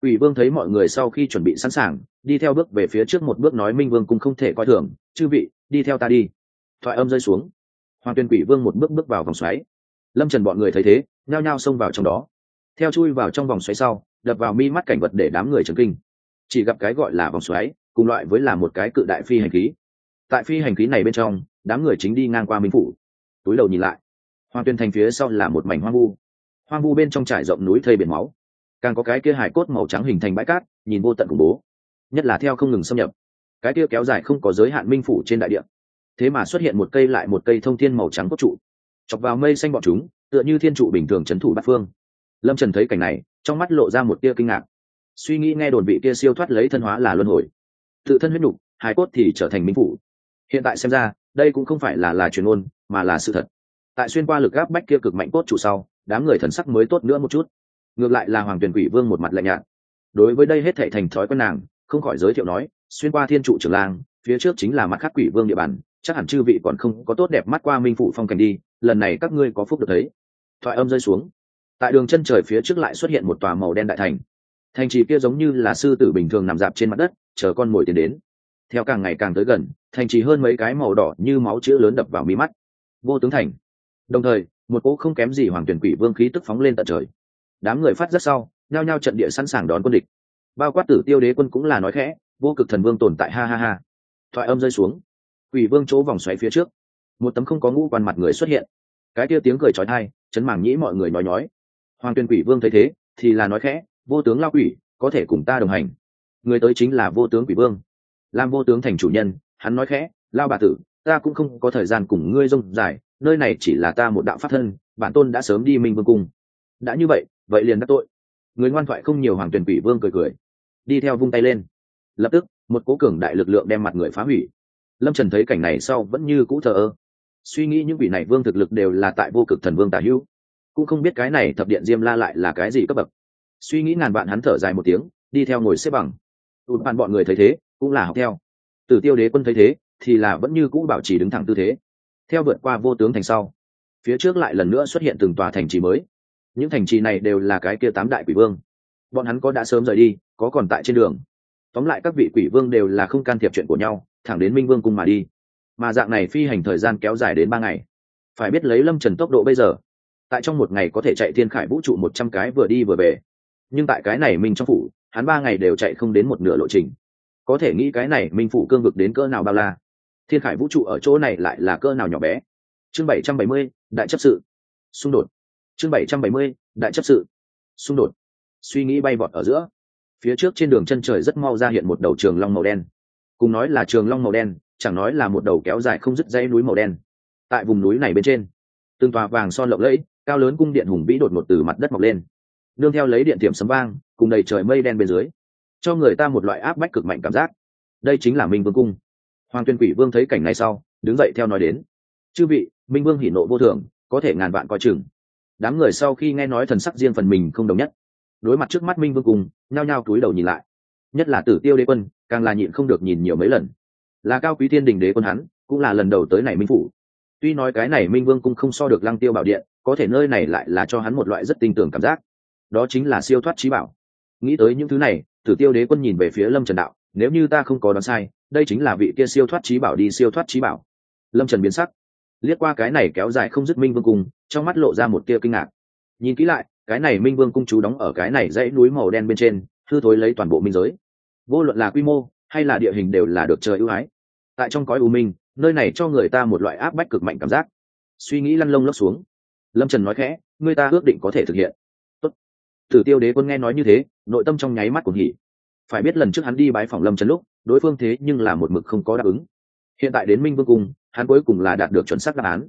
Quỷ vương thấy mọi người sau khi chuẩn bị sẵn sàng, đi theo bước về phía trước một bước nói minh vương cũng không thể coi thường, chư vị, đi theo ta đi. Thoại âm rơi xuống. Hoàng tuyên quỷ vương một bước bước vào vòng xoáy. Lâm trần bọn người thấy thế, nhao nhao xông vào trong đó. Theo chui vào trong vòng xoáy sau, đập vào mi mắt cảnh vật để đám người chấn kinh. Chỉ gặp cái gọi là vòng xoáy, cùng loại với là một cái cự đại phi hành khí. Tại phi hành khí này bên trong, đám người chính đi ngang qua minh phủ. Túi đầu nhìn lại. Hoàng tuyên thành phía sau là một mảnh hoang vu. Hoang vu bên trong trải rộng núi thây biển máu càng có cái kia hải cốt màu trắng hình thành bãi cát, nhìn vô tận khủng bố. Nhất là theo không ngừng xâm nhập. Cái kia kéo dài không có giới hạn minh phủ trên đại địa. Thế mà xuất hiện một cây lại một cây thông thiên màu trắng cốt trụ. Chọc vào mây xanh bọn chúng, tựa như thiên trụ bình thường c h ấ n thủ bát phương. Lâm trần thấy cảnh này, trong mắt lộ ra một tia kinh ngạc. Suy nghĩ nghe đồn vị kia siêu thoát lấy thân hóa là luân hồi. Tự thân huyết nhục hải cốt thì trở thành minh phủ. Hiện tại xem ra, đây cũng không phải là là truyền ôn mà là sự thật. Tại xuyên qua lực gáp bách kia cực mạnh cốt trụ sau, đám người thần sắc mới tốt nữa một chút ngược lại là hoàng tuyển quỷ vương một mặt lạnh nhạt. Đối với đây hết thệ thành thói quen nàng, không khỏi giới thiệu nói, xuyên qua thiên trụ trường lang phía trước chính là mặt khác quỷ vương địa bàn, chắc hẳn chư vị còn không có tốt đẹp mắt qua minh phụ phong cảnh đi, lần này các ngươi có phúc được thấy. Thoại âm rơi xuống. Tại đường chân trời phía trước lại xuất hiện một tòa màu đen đại thành. Thành trì kia giống như là sư tử bình thường nằm dạp trên mặt đất, chờ con mồi tiến đến. Theo càng ngày càng tới gần, thành trì hơn mấy cái màu đỏ như máu chữ lớn đập vào mí mắt. Vô tướng thành. Đồng thời, một cỗ không kém gì hoàng tuyển quỷ vương khí tức phóng lên tận trời đám người phát rất sau, nhao nhao trận địa sẵn sàng đón quân địch. Bao quát tử tiêu đế quân cũng là nói khẽ, vô cực thần vương tồn tại, ha ha ha. Thoại âm rơi xuống. Quỷ vương chỗ vòng xoáy phía trước. Một tấm không có ngũ quan mặt người xuất hiện. Cái kia tiếng cười trói thai chấn mảng nhĩ mọi người nói nói hoàng tuyên quỷ vương thấy thế, thì là nói khẽ, vô tướng lao quỷ, có thể cùng ta đồng hành. Người tới chính là vô tướng quỷ vương. Làm vô tướng thành chủ nhân, hắn nói khẽ, lao bà tử, ta cũng không có thời gian cùng ngươi rông dài, nơi này chỉ là ta một đạo pháp thân, bản tôn đã sớm đi minh vương cung. Đã như vậy vậy liền đắc tội. Người ngoan thoại không nhiều hoàng tuyển quỷ vương cười cười, đi theo vung tay lên. Lập tức, một cố cường đại lực lượng đem mặt người phá hủy. Lâm trần thấy cảnh này sau vẫn như cũ thờ ơ. Suy nghĩ những vị này vương thực lực đều là tại vô cực thần vương tả hữu, cũng không biết cái này thập điện diêm la lại là cái gì cấp bậc. Suy nghĩ ngàn bạn hắn thở dài một tiếng, đi theo ngồi xếp bằng. Tụt bạn bọn người thấy thế, cũng là học theo. Tử tiêu đế quân thấy thế, thì là vẫn như cũ bảo trì đứng thẳng tư thế. Theo vượt qua vô tướng thành sau, phía trước lại lần nữa xuất hiện từng tòa thành trì mới những thành trì này đều là cái kia tám đại quỷ vương. Bọn hắn có đã sớm rời đi, có còn tại trên đường. Tóm lại các vị quỷ vương đều là không can thiệp chuyện của nhau, thẳng đến minh vương cung mà đi. Mà dạng này phi hành thời gian kéo dài đến ba ngày. Phải biết lấy lâm trần tốc độ bây giờ, tại trong một ngày có thể chạy thiên khải vũ trụ một trăm cái vừa đi vừa về. Nhưng tại cái này minh trong phủ, hắn ba ngày đều chạy không đến một nửa lộ trình. Có thể nghĩ cái này minh phủ cương vực đến cỡ nào bao la. Thiên khải vũ trụ ở chỗ này lại là cỡ nào nhỏ bé. Chương bảy trăm bảy mươi, đại chấp sự. Xung đột chương bảy trăm bảy mươi, đại chấp sự. Xung đột. Suy nghĩ bay vọt ở giữa. Phía trước trên đường chân trời rất mau ra hiện một đầu trường long màu đen. Cùng nói là trường long màu đen, chẳng nói là một đầu kéo dài không dứt dãy núi màu đen. Tại vùng núi này bên trên, từng tòa vàng son lộng lẫy, cao lớn cung điện hùng vĩ đột ngột từ mặt đất mọc lên. Nương theo lấy điện tiệm sấm vang, cùng đầy trời mây đen bên dưới, cho người ta một loại áp bách cực mạnh cảm giác. Đây chính là minh vương cung. Hoàng tuyên quỷ vương thấy cảnh này sau, đứng dậy theo nói đến. Chư vị, minh vương hỉ nộ vô thường, có thể ngàn vạn coi chừng đám người sau khi nghe nói thần sắc riêng phần mình không đồng nhất, đối mặt trước mắt minh vương cung nhao nhao cúi đầu nhìn lại. Nhất là tử tiêu đế quân, càng là nhịn không được nhìn nhiều mấy lần. Là cao quý thiên đình đế quân hắn, cũng là lần đầu tới này minh phủ. Tuy nói cái này minh vương cung không so được lăng tiêu bảo điện, có thể nơi này lại là cho hắn một loại rất tin tưởng cảm giác. Đó chính là siêu thoát trí bảo. Nghĩ tới những thứ này, tử tiêu đế quân nhìn về phía lâm trần đạo, nếu như ta không có đoán sai, đây chính là vị kia siêu thoát trí bảo đi siêu thoát trí bảo. Lâm trần biến sắc liếc qua cái này kéo dài không dứt minh vương cung, trong mắt lộ ra một tia kinh ngạc. Nhìn kỹ lại, cái này minh vương cung chú đóng ở cái này dãy núi màu đen bên trên, hư thối lấy toàn bộ minh giới. Vô luận là quy mô, hay là địa hình đều là được trời ưu ái. Tại trong cõi u minh, nơi này cho người ta một loại áp bách cực mạnh cảm giác. Suy nghĩ lăn lông lốc xuống. Lâm trần nói khẽ, người ta ước định có thể thực hiện. Tốt. tử tiêu đế quân nghe nói như thế, nội tâm trong nháy mắt của nghỉ phải biết lần trước hắn đi bái phòng lâm trần lúc, đối phương thế nhưng là một mực không có đáp ứng. Hiện tại đến minh vương cung hắn cuối cùng là đạt được chuẩn xác đáp án.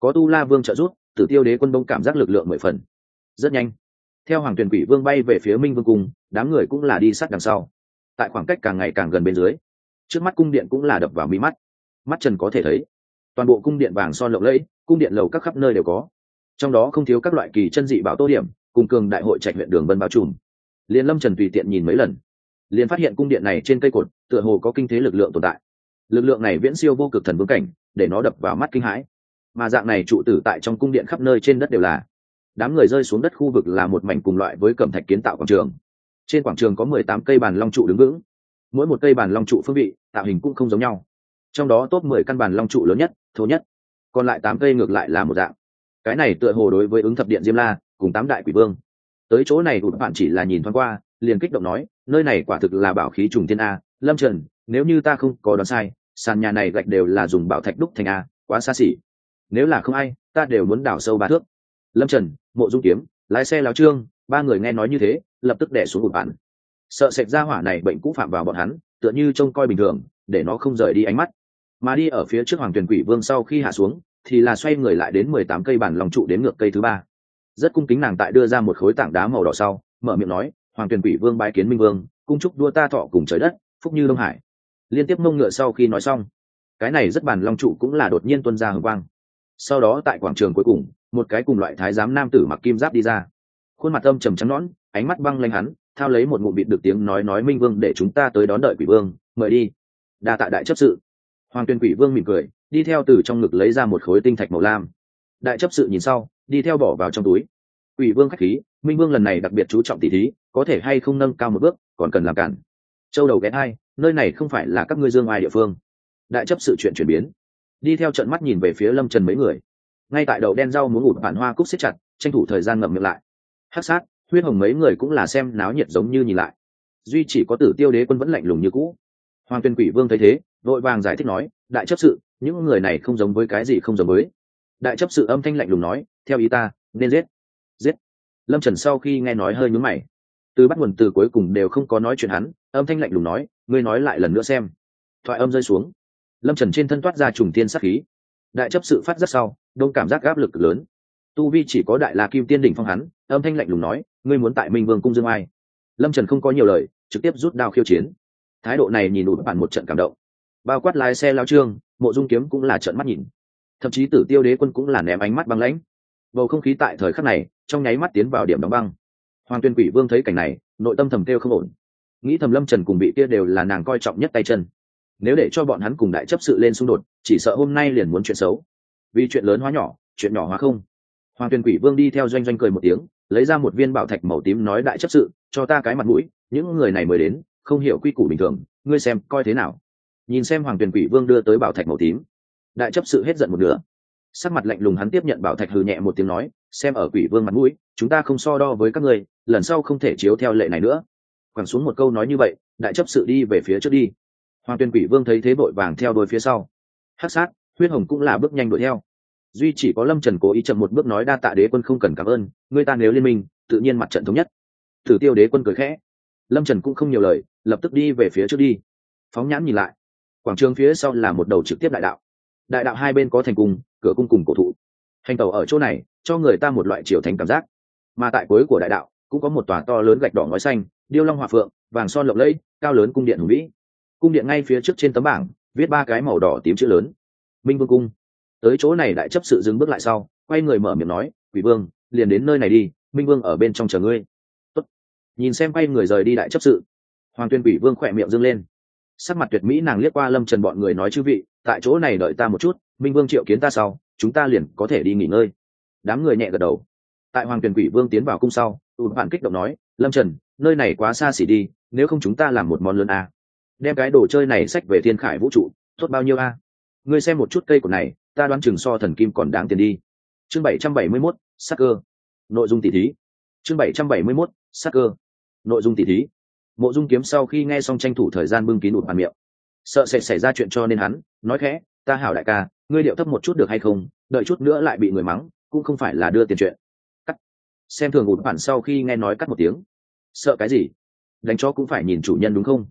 Có tu la vương trợ giúp, tử tiêu đế quân đông cảm giác lực lượng mười phần. Rất nhanh, theo hoàng tuyển quỷ vương bay về phía minh vương cung, đám người cũng là đi sát đằng sau. Tại khoảng cách càng ngày càng gần bên dưới, trước mắt cung điện cũng là đập vào mi mắt. Mắt trần có thể thấy, toàn bộ cung điện vàng son lộng lẫy, cung điện lầu các khắp nơi đều có. Trong đó không thiếu các loại kỳ chân dị bảo tô điểm, cùng cường đại hội trạch huyện đường vân bao trùm. Liền lâm trần tùy tiện nhìn mấy lần, liền phát hiện cung điện này trên cây cột tựa hồ có kinh thế lực lượng tồn tại lực lượng này viễn siêu vô cực thần vương cảnh, để nó đập vào mắt kinh hãi. Mà dạng này trụ tử tại trong cung điện khắp nơi trên đất đều là. Đám người rơi xuống đất khu vực là một mảnh cùng loại với cẩm thạch kiến tạo quảng trường. Trên quảng trường có mười tám cây bàn long trụ đứng vững. Mỗi một cây bàn long trụ phương vị, tạo hình cũng không giống nhau. Trong đó top mười căn bàn long trụ lớn nhất, thô nhất. Còn lại tám cây ngược lại là một dạng. Cái này tựa hồ đối với ứng thập điện diêm la, cùng tám đại quỷ vương. Tới chỗ này tụt bạn chỉ là nhìn thoáng qua, liền kích động nói, nơi này quả thực là bảo khí trùng thiên a, lâm trần nếu như ta không có đoán sai, sàn nhà này gạch đều là dùng bảo thạch đúc thành a, quá xa xỉ. Nếu là không ai, ta đều muốn đào sâu ba thước. Lâm trần, mộ dung kiếm, lái xe lao trương, ba người nghe nói như thế, lập tức đẻ xuống một bản sợ sệt ra hỏa này bệnh cũ phạm vào bọn hắn, tựa như trông coi bình thường, để nó không rời đi ánh mắt. Mà đi ở phía trước hoàng tuyền quỷ vương sau khi hạ xuống, thì là xoay người lại đến mười tám cây bản lòng trụ đến ngược cây thứ ba. Rất cung kính nàng tại đưa ra một khối tảng đá màu đỏ sau, mở miệng nói, hoàng tuyền quỷ vương bái kiến minh vương, cung chúc đua ta thọ cùng trời đất, phúc như đông hải liên tiếp mông ngựa sau khi nói xong, cái này rất bản long trụ cũng là đột nhiên tuân ra hồng quang. Sau đó tại quảng trường cuối cùng, một cái cùng loại thái giám nam tử mặc kim giáp đi ra. Khuôn mặt âm trầm trắng nõn, ánh mắt băng lanh hắn, thao lấy một ngụm bịt được tiếng nói nói minh vương để chúng ta tới đón đợi quỷ vương, mời đi. Đa tạ đại chấp sự. Hoàng tuyên quỷ vương mỉm cười, đi theo từ trong ngực lấy ra một khối tinh thạch màu lam. Đại chấp sự nhìn sau, đi theo bỏ vào trong túi. Quỷ vương khách khí, minh vương lần này đặc biệt chú trọng tỷ thí, có thể hay không nâng cao một bước, còn cần làm cản. Châu đầu ghé hai nơi này không phải là các ngươi dương ai địa phương. Đại chấp sự chuyện chuyển biến. Đi theo trận mắt nhìn về phía lâm trần mấy người. Ngay tại đầu đen rau muốn ụt bản hoa cúc xếp chặt, tranh thủ thời gian ngậm miệng lại. Hắc sát, huyết hồng mấy người cũng là xem náo nhiệt giống như nhìn lại. Duy chỉ có tử tiêu đế quân vẫn lạnh lùng như cũ. Hoàng tuyên quỷ vương thấy thế vội vàng giải thích nói, đại chấp sự, những người này không giống với cái gì không giống với. Đại chấp sự âm thanh lạnh lùng nói, theo ý ta, nên giết. Giết? Lâm trần sau khi nghe nói hơi nhúm mày. Từ bắt nguồn từ cuối cùng đều không có nói chuyện hắn âm thanh lạnh lùng nói, ngươi nói lại lần nữa xem. Thoại âm rơi xuống. Lâm trần trên thân toát ra trùng tiên sắc khí. Đại chấp sự phát rất sau, đông cảm giác áp lực lớn. Tu vi chỉ có đại la kim tiên đỉnh phong hắn, âm thanh lạnh lùng nói, ngươi muốn tại minh vương cung dương ai? Lâm trần không có nhiều lời, trực tiếp rút đao khiêu chiến. Thái độ này nhìn đủ bản một trận cảm động. Bao quát lái xe lao trương, mộ dung kiếm cũng là trận mắt nhìn. Thậm chí tử tiêu đế quân cũng là ném ánh mắt băng lãnh. Bầu không khí tại thời khắc này, trong nháy mắt tiến vào điểm đóng băng. Hoàng tuyên quỷ vương thấy cảnh này, nội tâm thầm kêu không ổn nghĩ thầm lâm trần cùng bị kia đều là nàng coi trọng nhất tay chân nếu để cho bọn hắn cùng đại chấp sự lên xung đột chỉ sợ hôm nay liền muốn chuyện xấu vì chuyện lớn hóa nhỏ chuyện nhỏ hóa không hoàng Tuyền quỷ vương đi theo doanh doanh cười một tiếng lấy ra một viên bảo thạch màu tím nói đại chấp sự cho ta cái mặt mũi những người này mới đến không hiểu quy củ bình thường ngươi xem coi thế nào nhìn xem hoàng Tuyền quỷ vương đưa tới bảo thạch màu tím đại chấp sự hết giận một nửa sắc mặt lạnh lùng hắn tiếp nhận bảo thạch hừ nhẹ một tiếng nói xem ở quỷ vương mặt mũi chúng ta không so đo với các ngươi lần sau không thể chiếu theo lệ này nữa quẳng xuống một câu nói như vậy, đại chấp sự đi về phía trước đi. Hoàng tuyên quỷ vương thấy thế vội vàng theo đôi phía sau. Hắc sát, huyết hồng cũng là bước nhanh đuổi theo. Duy chỉ có lâm trần cố ý chậm một bước nói đa tạ đế quân không cần cảm ơn, người ta nếu liên minh, tự nhiên mặt trận thống nhất. Thử tiêu đế quân cười khẽ. Lâm trần cũng không nhiều lời, lập tức đi về phía trước đi. Phóng nhãn nhìn lại. Quảng trường phía sau là một đầu trực tiếp đại đạo. Đại đạo hai bên có thành cung, cửa cung cùng cổ thụ. Hành tàu ở chỗ này, cho người ta một loại triều thành cảm giác. Mà tại cuối của đại đạo, cũng có một tòa to lớn gạch đỏ ngói xanh điêu long hòa phượng, vàng son lộng lẫy, cao lớn cung điện hùng vĩ. Cung điện ngay phía trước trên tấm bảng, viết ba cái màu đỏ tím chữ lớn. Minh vương cung. Tới chỗ này đại chấp sự dừng bước lại sau, quay người mở miệng nói, quỷ vương, liền đến nơi này đi, minh vương ở bên trong chờ ngươi. Tốt. nhìn xem quay người rời đi đại chấp sự, hoàng tuyên quỷ vương khỏe miệng dâng lên. Sắc mặt tuyệt mỹ nàng liếc qua lâm trần bọn người nói, chư vị, tại chỗ này đợi ta một chút, minh vương triệu kiến ta sau, chúng ta liền có thể đi nghỉ ngơi. Đám người nhẹ gật đầu tại hoàng tuyển quỷ vương tiến vào cung sau, tụt bạn kích động nói, lâm trần, nơi này quá xa xỉ đi, nếu không chúng ta làm một món lớn à? đem cái đồ chơi này sách về thiên khải vũ trụ, tốt bao nhiêu a? Ngươi xem một chút cây của này, ta đoán chừng so thần kim còn đáng tiền đi. Chương bảy trăm bảy mươi mốt, sắc cơ. Nội dung tỷ thí. Chương bảy trăm bảy mươi mốt, sắc cơ. Nội dung tỷ thí. Mộ dung kiếm sau khi nghe xong tranh thủ thời gian bưng kín ụt bàn miệng. Sợ sẽ xảy ra chuyện cho nên hắn, nói khẽ, ta hảo đại ca, ngươi điệu thấp một chút được hay không? Đợi chút nữa lại bị người mắng, cũng không phải là đưa tiền chuyện xem thường ụt bản sau khi nghe nói cắt một tiếng. Sợ cái gì? Đánh chó cũng phải nhìn chủ nhân đúng không?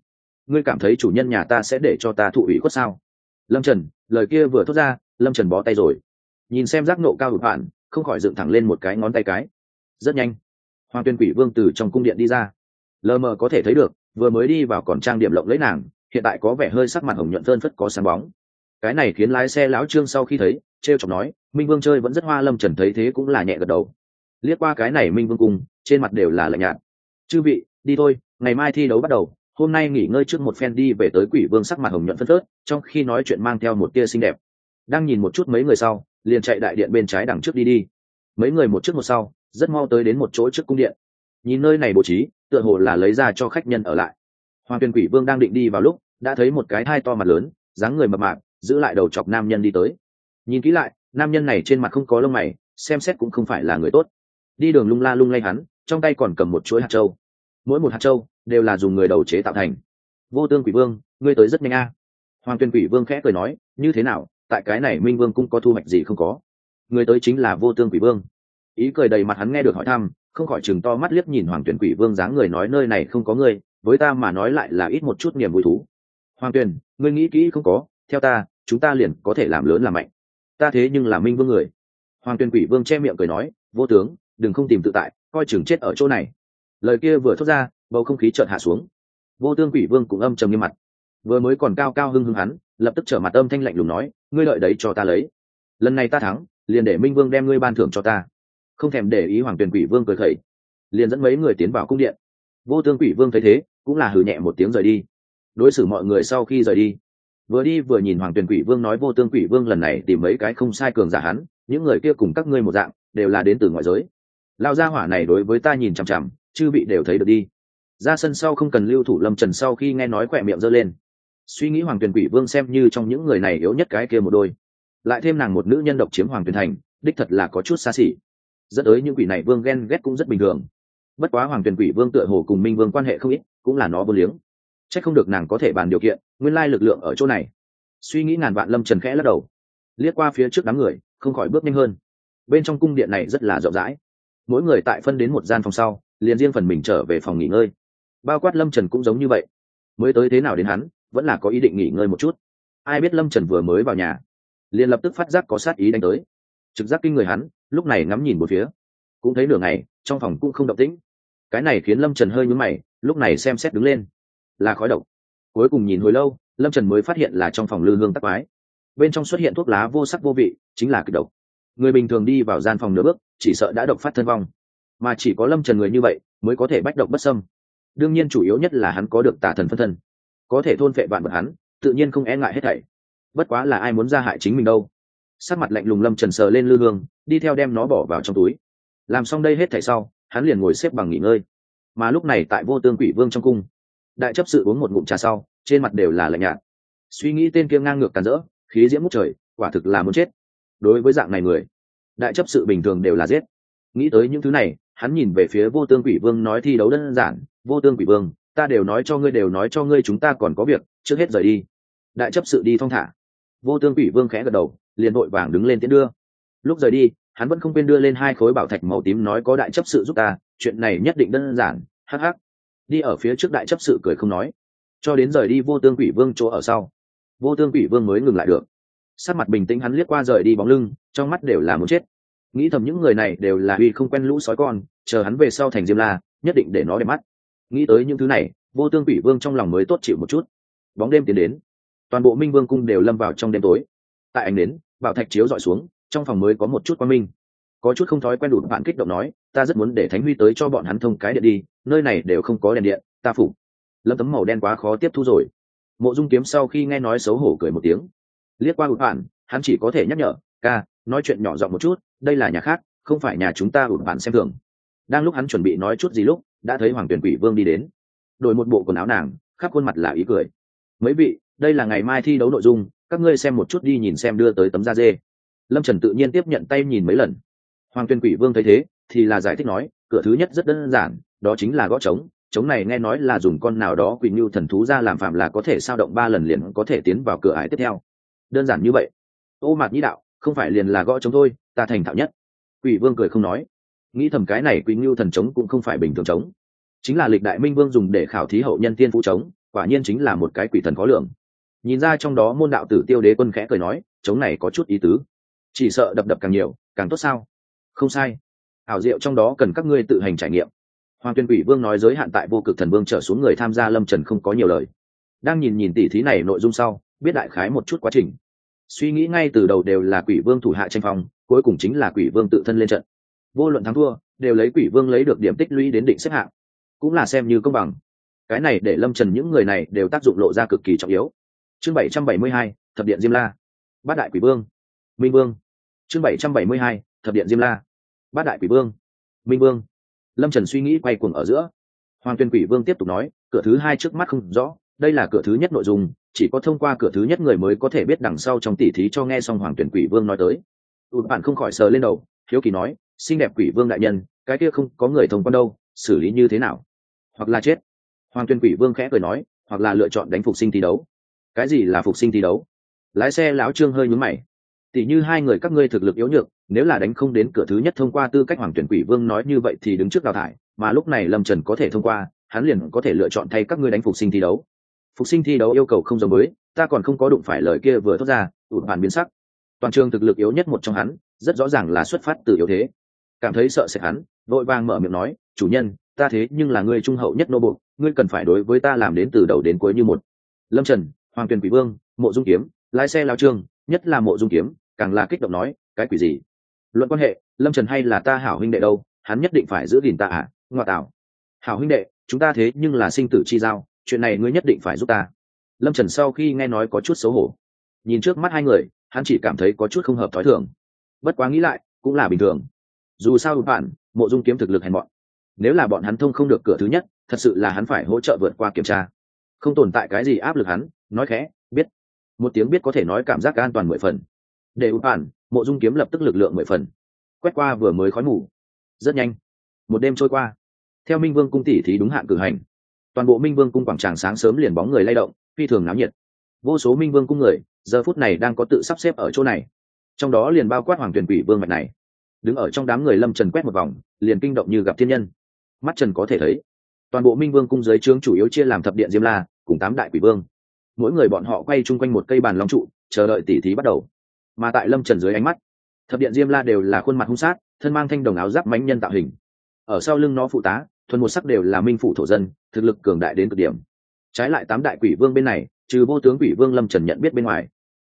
Ngươi cảm thấy chủ nhân nhà ta sẽ để cho ta thụ ủy khuất sao? Lâm trần, lời kia vừa thốt ra, lâm trần bó tay rồi. Nhìn xem giác nộ cao ụt bản không khỏi dựng thẳng lên một cái ngón tay cái. Rất nhanh, hoàng tuyên quỷ vương từ trong cung điện đi ra. Lờ mờ có thể thấy được, vừa mới đi vào còn trang điểm lộng lấy nàng, hiện tại có vẻ hơi sắc mặt hồng nhuận phơn phất có sáng bóng. Cái này khiến lái xe lão trương sau khi thấy t r e o chọc nói, minh vương chơi vẫn rất hoa. Lâm trần thấy thế cũng là nhẹ gật đầu liếc qua cái này minh vương cung, trên mặt đều là lạnh nhạt. Chư vị, đi thôi, ngày mai thi đấu bắt đầu, hôm nay nghỉ ngơi trước một phen đi về tới quỷ vương sắc mặt hồng nhuận phân phớt, trong khi nói chuyện mang theo một tia xinh đẹp. Đang nhìn một chút mấy người sau, liền chạy đại điện bên trái đằng trước đi đi. Mấy người một trước một sau, rất mau tới đến một chỗ trước cung điện. Nhìn nơi này bố trí, tựa hồ là lấy ra cho khách nhân ở lại. Hoàng tuyền quỷ vương đang định đi vào lúc, đã thấy một cái thai to mặt lớn, dáng người mập mạp, giữ lại đầu chọc nam nhân đi tới. Nhìn kỹ lại, nam nhân này trên mặt không có lông mày, xem xét cũng không phải là người tốt đi đường lung la lung lay hắn, trong tay còn cầm một chuỗi hạt trâu mỗi một hạt trâu đều là dùng người đầu chế tạo thành. Vô tương quỷ vương, ngươi tới rất nhanh a. Hoàng tuyên quỷ vương khẽ cười nói, như thế nào, tại cái này minh vương cũng có thu hoạch gì không có? Người tới chính là vô tương quỷ vương. Ý cười đầy mặt hắn nghe được hỏi thăm, không khỏi chừng to mắt liếc nhìn hoàng tuyển quỷ vương dáng người nói, nơi này không có người với ta mà nói lại là ít một chút niềm vui thú. Hoàng tuyển ngươi nghĩ kỹ không có, theo ta, chúng ta liền có thể làm lớn làm mạnh. Ta thế nhưng là minh vương người. Hoàng tuyển quỷ vương che miệng cười nói, vô tướng đừng không tìm tự tại, coi chừng chết ở chỗ này. Lời kia vừa thốt ra, bầu không khí chợt hạ xuống. Vô tương quỷ vương cũng âm trầm như mặt. Vừa mới còn cao cao hưng hưng hắn, lập tức trở mặt âm thanh lạnh lùng nói, ngươi lợi đấy cho ta lấy. Lần này ta thắng, liền để minh vương đem ngươi ban thưởng cho ta. Không thèm để ý hoàng tuyển quỷ vương cười khẩy, liền dẫn mấy người tiến vào cung điện. Vô tương quỷ vương thấy thế, cũng là hừ nhẹ một tiếng rời đi. Đối xử mọi người sau khi rời đi, vừa đi vừa nhìn hoàng tuyển quỷ vương nói, vô tương quỷ vương lần này tìm mấy cái không sai cường giả hắn, những người kia cùng các ngươi một dạng, đều là đến từ ngoại giới lao gia hỏa này đối với ta nhìn chằm chằm, chư vị đều thấy được đi. Ra sân sau không cần lưu thủ lâm trần sau khi nghe nói khỏe miệng giơ lên. Suy nghĩ hoàng tuyền quỷ vương xem như trong những người này yếu nhất cái kia một đôi. Lại thêm nàng một nữ nhân độc chiếm hoàng tuyền thành, đích thật là có chút xa xỉ. Dẫn tới những quỷ này vương ghen ghét cũng rất bình thường. Bất quá hoàng tuyền quỷ vương tựa hồ cùng minh vương quan hệ không ít, cũng là nó vô liếng. C h ắ c không được nàng có thể bàn điều kiện, nguyên lai lực lượng ở chỗ này. Suy nghĩ ngàn vạn lâm trần khẽ lắc đầu. Liếc qua phía trước đám người, không khỏi bước nhanh hơn. Bên trong cung điện này rất là rộng rãi mỗi người tại phân đến một gian phòng sau, liền riêng phần mình trở về phòng nghỉ ngơi. Bao quát lâm trần cũng giống như vậy. Mới tới thế nào đến hắn, vẫn là có ý định nghỉ ngơi một chút. Ai biết lâm trần vừa mới vào nhà, liền lập tức phát giác có sát ý đánh tới. Trực giác kinh người hắn, lúc này ngắm nhìn một phía. Cũng thấy nửa ngày, trong phòng cũng không động tĩnh. Cái này khiến lâm trần hơi nhúm mày, lúc này xem xét đứng lên. Là khói độc. Cuối cùng nhìn hồi lâu, lâm trần mới phát hiện là trong phòng lư hương tắc mái bên trong xuất hiện thuốc lá vô sắc vô vị, chính là kịch độc. Người bình thường đi vào gian phòng nửa bước chỉ sợ đã độc phát thân vong. Mà chỉ có lâm trần người như vậy mới có thể bách độc bất sâm đương nhiên chủ yếu nhất là hắn có được tà thần phân thân. Có thể thôn phệ vạn vật hắn, tự nhiên không e ngại hết thảy. Bất quá là ai muốn ra hại chính mình đâu. Sát mặt lạnh lùng lâm trần sờ lên lư hương, đi theo đem nó bỏ vào trong túi. Làm xong đây hết thảy sau, hắn liền ngồi xếp bằng nghỉ ngơi. Mà lúc này tại vô tương quỷ vương trong cung, đại chấp sự uống một ngụm trà sau, trên mặt đều là lạnh nhạt. Suy nghĩ tên kia ngang ngược càn rỡ, khí diễm mút trời, quả thực là muốn chết. Đối với dạng này người đại chấp sự bình thường đều là giết. Nghĩ tới những thứ này, hắn nhìn về phía vô tương quỷ vương nói thi đấu đơn giản, vô tương quỷ vương, ta đều nói cho ngươi, đều nói cho ngươi chúng ta còn có việc, trước hết rời đi. Đại chấp sự đi thong thả. Vô tương quỷ vương khẽ gật đầu, liền vội vàng đứng lên tiến đưa. Lúc rời đi, hắn vẫn không quên đưa lên hai khối bảo thạch màu tím nói có đại chấp sự giúp ta, chuyện này nhất định đơn giản, hắc hắc. Đi ở phía trước đại chấp sự cười không nói. Cho đến rời đi vô tương quỷ vương chỗ ở sau, vô tương quỷ vương mới ngừng lại được sắc mặt bình tĩnh hắn liếc qua rời đi bóng lưng, trong mắt đều là muốn chết. Nghĩ thầm những người này đều là uy không quen lũ sói con, chờ hắn về sau thành diêm la, nhất định để nó đẹp mắt. Nghĩ tới những thứ này, vô tương quỷ vương trong lòng mới tốt chịu một chút. Bóng đêm tiến đến, toàn bộ minh vương cung đều lâm vào trong đêm tối. Tại ánh đến bảo thạch chiếu dọi xuống, trong phòng mới có một chút quan minh. Có chút không thói quen đủ bạn kích động nói, ta rất muốn để thánh huy tới cho bọn hắn thông cái điện đi, nơi này đều không có đèn điện, ta phủ. Lâm tấm màu đen quá khó tiếp thu rồi. Mộ dung kiếm sau khi nghe nói xấu hổ cười một tiếng liếc qua ụt bạn hắn chỉ có thể nhắc nhở, ca, nói chuyện nhỏ giọng một chút, đây là nhà khác, không phải nhà chúng ta ụt bạn xem thường. Đang lúc hắn chuẩn bị nói chút gì lúc, đã thấy hoàng tuyển quỷ vương đi đến. Đổi một bộ quần áo nàng, khắp khuôn mặt là ý cười. Mấy vị, đây là ngày mai thi đấu nội dung, các ngươi xem một chút đi nhìn xem đưa tới tấm da dê. Lâm trần tự nhiên tiếp nhận tay nhìn mấy lần. Hoàng tuyên quỷ vương thấy thế, thì là giải thích nói, cửa thứ nhất rất đơn giản, đó chính là gõ trống trống này nghe nói là dùng con nào đó quỷ mưu thần thú ra làm phạm là có thể sao động ba lần liền có thể tiến vào cửa ải tiếp theo đơn giản như vậy. Ô mạt nhĩ đạo, không phải liền là gõ chống thôi, ta thành thạo nhất. Quỷ vương cười không nói. Nghĩ thầm cái này quỷ ngưu thần trống cũng không phải bình thường trống. Chính là lịch đại minh vương dùng để khảo thí hậu nhân tiên phụ trống, quả nhiên chính là một cái quỷ thần khó lường. Nhìn ra trong đó môn đạo tử tiêu đế quân khẽ cười nói, trống này có chút ý tứ. Chỉ sợ đập đập càng nhiều, càng tốt sao? Không sai. Ảo diệu trong đó cần các ngươi tự hành trải nghiệm. Hoàng tuyên quỷ vương nói giới hạn tại vô cực thần vương trở xuống người tham gia lâm trần không có nhiều lời. Đang nhìn nhìn tỉ thí này nội dung sau biết đại khái một chút quá trình. Suy nghĩ ngay từ đầu đều là quỷ vương thủ hạ tranh phong, cuối cùng chính là quỷ vương tự thân lên trận. Vô luận thắng thua, đều lấy quỷ vương lấy được điểm tích lũy đến định xếp hạng. Cũng là xem như công bằng. Cái này để lâm trần những người này đều tác dụng lộ ra cực kỳ trọng yếu. Chương bảy trăm bảy mươi hai, thập điện diêm la. Bát đại quỷ vương. Minh vương. Chương bảy trăm bảy mươi hai, thập điện diêm la. Bát đại quỷ vương. Minh vương. Lâm trần suy nghĩ quay cuồng ở giữa. Hoàng tuyên quỷ vương tiếp tục nói, cửa thứ hai trước mắt không rõ, đây là cửa thứ nhất nội dung chỉ có thông qua cửa thứ nhất người mới có thể biết đằng sau trong tỉ thí cho nghe xong hoàng tuyển quỷ vương nói tới. Ụt bạn không khỏi sờ lên đầu, hiếu kỳ nói, xinh đẹp quỷ vương đại nhân, cái kia không có người thông quan đâu, xử lý như thế nào? Hoặc là chết. Hoàng tuyên quỷ vương khẽ cười nói, hoặc là lựa chọn đánh phục sinh thi đấu. Cái gì là phục sinh thi đấu? Lái xe lão trương hơi nhúm mày. Tỉ như hai người các ngươi thực lực yếu nhược, nếu là đánh không đến cửa thứ nhất thông qua tư cách hoàng tuyển quỷ vương nói như vậy thì đứng trước đào thải, mà lúc này lâm trần có thể thông qua, hắn liền có thể lựa chọn thay các ngươi đánh phục sinh thi đấu phục sinh thi đấu yêu cầu không giống mới ta còn không có đụng phải lời kia vừa thốt ra tụt bàn biến sắc. Toàn trường thực lực yếu nhất một trong hắn, rất rõ ràng là xuất phát từ yếu thế. Cảm thấy sợ sệt hắn, vội vàng mở miệng nói, chủ nhân, ta thế nhưng là người trung hậu nhất nô bục ngươi cần phải đối với ta làm đến từ đầu đến cuối như một. Lâm trần, hoàng tuyền quỷ vương, mộ dung kiếm, lái xe lao trương, nhất là mộ dung kiếm, càng là kích động nói, cái quỷ gì? Luận quan hệ, lâm trần hay là ta hảo huynh đệ đâu? Hắn nhất định phải giữ gìn ta à? Ngoại tạo. Hảo huynh đệ, chúng ta thế nhưng là sinh tử chi giao chuyện này ngươi nhất định phải giúp ta. Lâm trần sau khi nghe nói có chút xấu hổ, nhìn trước mắt hai người, hắn chỉ cảm thấy có chút không hợp t h ó i thường. Bất quá nghĩ lại, cũng là bình thường. Dù sao bạn, mộ dung kiếm thực lực hèn bọn nếu là bọn hắn thông không được cửa thứ nhất, thật sự là hắn phải hỗ trợ vượt qua kiểm tra. Không tồn tại cái gì áp lực hắn, nói khẽ, biết. Một tiếng biết có thể nói cảm giác an toàn mười phần. Để ụt bản mộ dung kiếm lập tức lực lượng mười phần. Quét qua vừa mới khói mù. Rất nhanh. Một đêm trôi qua. Theo minh vương cung tỷ thí đúng hạn cử hành toàn bộ minh vương cung quảng tràng sáng sớm liền bóng người lay động, phi thường náo nhiệt. Vô số minh vương cung người, giờ phút này đang có tự sắp xếp ở chỗ này. Trong đó liền bao quát hoàng tuyển quỷ vương mạch này. Đứng ở trong đám người lâm trần quét một vòng, liền kinh động như gặp thiên nhân. Mắt trần có thể thấy, toàn bộ minh vương cung giới trướng chủ yếu chia làm thập điện diêm la, cùng tám đại quỷ vương. Mỗi người bọn họ quay chung quanh một cây bàn long trụ, chờ đợi tỉ thí bắt đầu. Mà tại lâm trần dưới ánh mắt, thập điện diêm la đều là khuôn mặt hung sát, thân mang thanh đồng áo giáp mánh nhân tạo hình. Ở sau lưng nó phụ tá thuần một sắc đều là minh phủ thổ dân, thực lực cường đại đến cực điểm. Trái lại tám đại quỷ vương bên này, trừ vô tướng quỷ vương lâm trần nhận biết bên ngoài,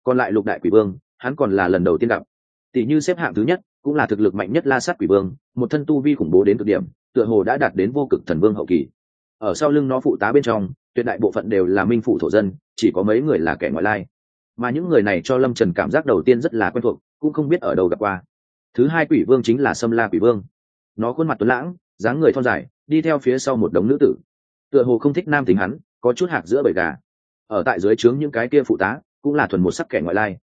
còn lại lục đại quỷ vương, hắn còn là lần đầu tiên gặp. Tỷ như xếp hạng thứ nhất, cũng là thực lực mạnh nhất la sát quỷ vương, một thân tu vi khủng bố đến cực điểm, tựa hồ đã đạt đến vô cực thần vương hậu kỳ. Ở sau lưng nó phụ tá bên trong, tuyệt đại bộ phận đều là minh phụ thổ dân, chỉ có mấy người là kẻ ngoại lai. Mà những người này cho lâm trần cảm giác đầu tiên rất là quen thuộc, cũng không biết ở đâu gặp qua. Thứ hai quỷ vương chính là sâm la quỷ vương. Nó khuôn mặt tuấn lãng, dáng người thon dài đi theo phía sau một đống nữ tử. Tựa hồ không thích nam tính hắn, có chút hạc giữa bầy gà. Ở tại dưới trướng những cái kia phụ tá, cũng là thuần một sắc kẻ ngoại lai.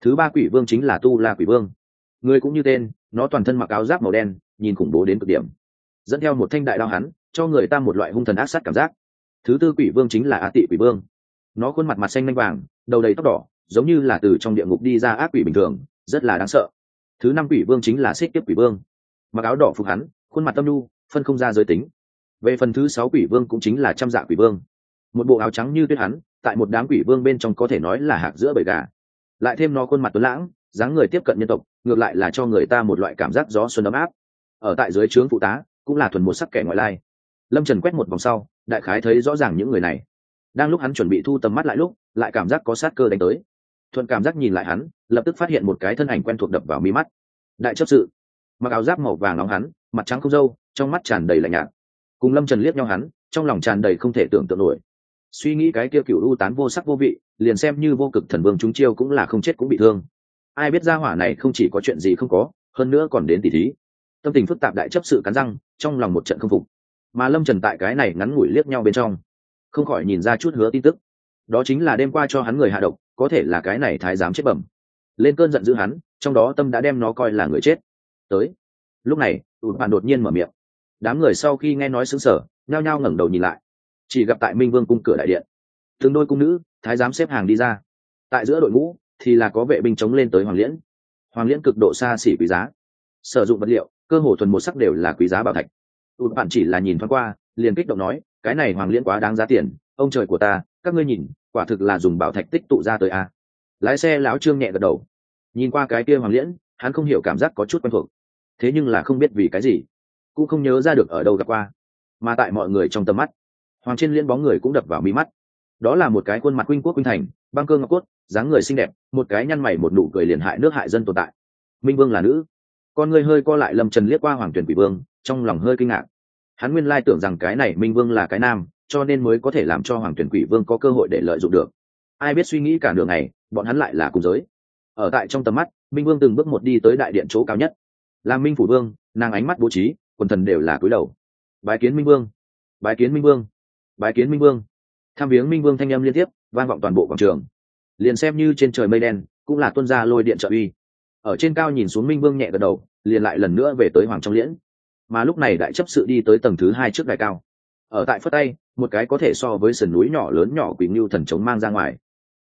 Thứ ba quỷ vương chính là tu la quỷ vương. Người cũng như tên, nó toàn thân mặc áo giáp màu đen, nhìn khủng bố đến cực điểm. Dẫn theo một thanh đại đao hắn, cho người ta một loại hung thần ác sát cảm giác. Thứ tư quỷ vương chính là á tị quỷ vương. Nó khuôn mặt mặt xanh lanh vàng, đầu đầy tóc đỏ, giống như là từ trong địa ngục đi ra ác quỷ bình thường, rất là đáng sợ. Thứ năm quỷ vương chính là xích tiếp quỷ vương. Mặc áo đỏ phục hắn, khuôn mặt tâm nhu phân không ra giới tính. Về phần thứ sáu quỷ vương cũng chính là trăm dạ quỷ vương. Một bộ áo trắng như tuyết hắn, tại một đám quỷ vương bên trong có thể nói là hạc giữa bầy gà. Lại thêm nó khuôn mặt tuấn lãng, dáng người tiếp cận nhân tộc, ngược lại là cho người ta một loại cảm giác gió xuân ấm áp. Ở tại dưới trướng phụ tá, cũng là thuần một sắc kẻ ngoại lai. Lâm trần quét một vòng sau, đại khái thấy rõ ràng những người này. Đang lúc hắn chuẩn bị thu tầm mắt lại lúc, lại cảm giác có sát cơ đánh tới. Thuận cảm giác nhìn lại hắn, lập tức phát hiện một cái thân ảnh quen thuộc đập vào mi mắt. Đại chấp sự. Mặc áo giáp màu vàng nóng hắn, mặt trắng không râu trong mắt tràn đầy lạnh nhạt. Cùng lâm trần liếc nhau hắn, trong lòng tràn đầy không thể tưởng tượng nổi. Suy nghĩ cái kia cựu u tán vô sắc vô vị, liền xem như vô cực thần vương chúng chiêu cũng là không chết cũng bị thương. Ai biết ra hỏa này không chỉ có chuyện gì không có, hơn nữa còn đến tỉ thí. Tâm tình phức tạp đại chấp sự cắn răng, trong lòng một trận không phục. Mà lâm trần tại cái này ngắn ngủi liếc nhau bên trong, không khỏi nhìn ra chút hứa tin tức. Đó chính là đêm qua cho hắn người hạ độc, có thể là cái này thái giám chết bẩm. Lên cơn giận dữ hắn, trong đó tâm đã đem nó coi là người chết. Tới. Lúc này tụt bạn đột nhiên mở miệng đám người sau khi nghe nói xứng sở, nhao nhao ngẩng đầu nhìn lại. Chỉ gặp tại minh vương cung cửa đại điện, từng đôi cung nữ, thái giám xếp hàng đi ra. Tại giữa đội ngũ thì là có vệ binh chống lên tới hoàng liễn. Hoàng liễn cực độ xa xỉ quý giá. Sử dụng vật liệu, cơ hồ thuần một sắc đều là quý giá bảo thạch. Tụt bạn chỉ là nhìn thoáng qua, liền kích động nói, cái này hoàng liễn quá đáng giá tiền, ông trời của ta, các ngươi nhìn, quả thực là dùng bảo thạch tích tụ ra tới a. Lái xe lão trương nhẹ gật đầu. Nhìn qua cái kia hoàng liễn, hắn không hiểu cảm giác có chút quen thuộc. Thế nhưng là không biết vì cái gì cũng không nhớ ra được ở đâu gặp qua. Mà tại mọi người trong tầm mắt, hoàng trên liên bóng người cũng đập vào mi mắt. Đó là một cái khuôn mặt huynh quốc huynh thành, băng cơ ngọc cốt, dáng người xinh đẹp, một cái nhăn mày một nụ cười liền hại nước hại dân tồn tại. Minh vương là nữ. Con người hơi co lại lâm trần liếc qua hoàng tuyển quỷ vương, trong lòng hơi kinh ngạc. Hắn nguyên lai tưởng rằng cái này minh vương là cái nam, cho nên mới có thể làm cho hoàng tuyển quỷ vương có cơ hội để lợi dụng được. Ai biết suy nghĩ cả đường này bọn hắn lại là cùng giới. Ở tại trong tầm mắt, minh vương từng bước một đi tới đại điện chỗ cao nhất. Làm minh phủ vương, nàng ánh mắt bố trí quần thần đều là cúi đầu. Bái kiến minh vương, bái kiến minh vương, bái kiến minh vương. Tham viếng minh vương thanh âm liên tiếp, vang vọng toàn bộ quảng trường. Liền xem như trên trời mây đen, cũng là tuân gia lôi điện trợ uy. Ở trên cao nhìn xuống minh vương nhẹ gật đầu, liền lại lần nữa về tới hoàng trong liễn. Mà lúc này đại chấp sự đi tới tầng thứ hai trước đài cao. Ở tại phất tay, một cái có thể so với sườn núi nhỏ lớn nhỏ quỷ ngưu thần trống mang ra ngoài.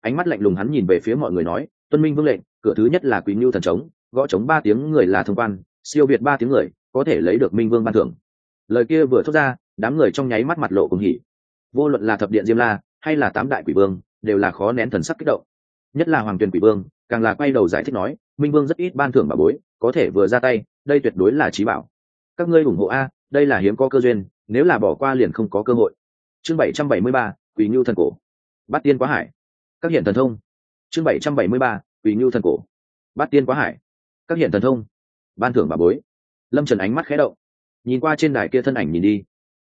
Ánh mắt lạnh lùng hắn nhìn về phía mọi người nói, tuân minh vương lệnh, cửa thứ nhất là quỷ ngưu thần trống, gõ trống ba tiếng người là thông quan, siêu việt ba tiếng người có thể lấy được minh vương ban thưởng. Lời kia vừa thốt ra, đám người trong nháy mắt mặt lộ cùng hỉ. Vô luận là thập điện diêm la, hay là tám đại quỷ vương, đều là khó nén thần sắc kích động. Nhất là hoàng tuyền quỷ vương, càng là quay đầu giải thích nói, minh vương rất ít ban thưởng bà bối, có thể vừa ra tay, đây tuyệt đối là trí bảo. Các ngươi ủng hộ a, đây là hiếm có cơ duyên, nếu là bỏ qua liền không có cơ hội. Chương bảy trăm bảy mươi ba, quỷ nhu thần cổ. Bát tiên quá hải. Các hiện thần thông. Chương bảy trăm bảy mươi ba, quỷ nhu thần cổ. Bát tiên quá hải. Các hiện thần thông. Ban thưởng bà bối lâm trần ánh mắt khé động. Nhìn qua trên đài kia thân ảnh nhìn đi.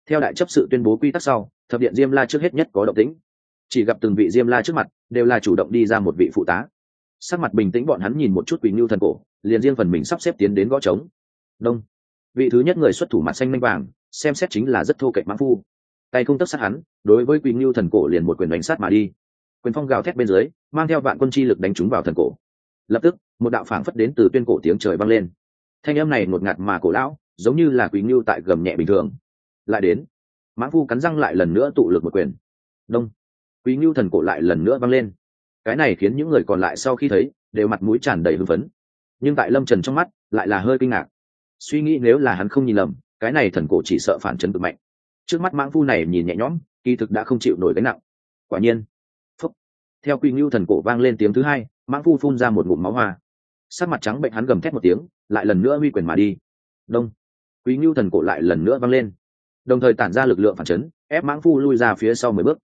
Theo đại chấp sự tuyên bố quy tắc sau, thập điện diêm la trước hết nhất có động tĩnh. Chỉ gặp từng vị diêm la trước mặt đều là chủ động đi ra một vị phụ tá. Sắc mặt bình tĩnh bọn hắn nhìn một chút quỳnh ngưu thần cổ, liền riêng phần mình sắp xếp tiến đến gõ trống. Đông. Vị thứ nhất người xuất thủ mặt xanh manh vàng, xem xét chính là rất thô kệch mãn phu. Tay không tất sát hắn, đối với quỳnh ngưu thần cổ liền một quyền đánh sát mà đi. Quyền phong gào thét bên dưới, mang theo vạn quân chi lực đánh trúng vào thần cổ. Lập tức, một đạo phảng phất đến từ tuyên cổ tiếng trời vang lên thanh âm này ngột ngạt mà cổ lão, giống như là quý ngưu tại gầm nhẹ bình thường. Lại đến mãn phu cắn răng lại lần nữa tụ lực một quyền. Đông. Quý ngưu thần cổ lại lần nữa vang lên. Cái này khiến những người còn lại sau khi thấy, đều mặt mũi tràn đầy hưng phấn. Nhưng tại lâm trần trong mắt, lại là hơi kinh ngạc. Suy nghĩ nếu là hắn không nhìn lầm, cái này thần cổ chỉ sợ phản chấn cực mạnh. Trước mắt mãng phu này nhìn nhẹ nhõm, kỳ thực đã không chịu nổi gánh nặng. Quả nhiên, phúc. Theo quy ngưu thần cổ vang lên tiếng thứ hai, mãng phu phun ra một ngụm máu hoa. Sắc mặt trắng bệnh hắn gầm thét một tiếng lại lần nữa huy quyền mà đi. Đông. Quý ngưu thần cổ lại lần nữa văng lên. Đồng thời tản ra lực lượng phản chấn, ép mãng phu lui ra phía sau mười bước.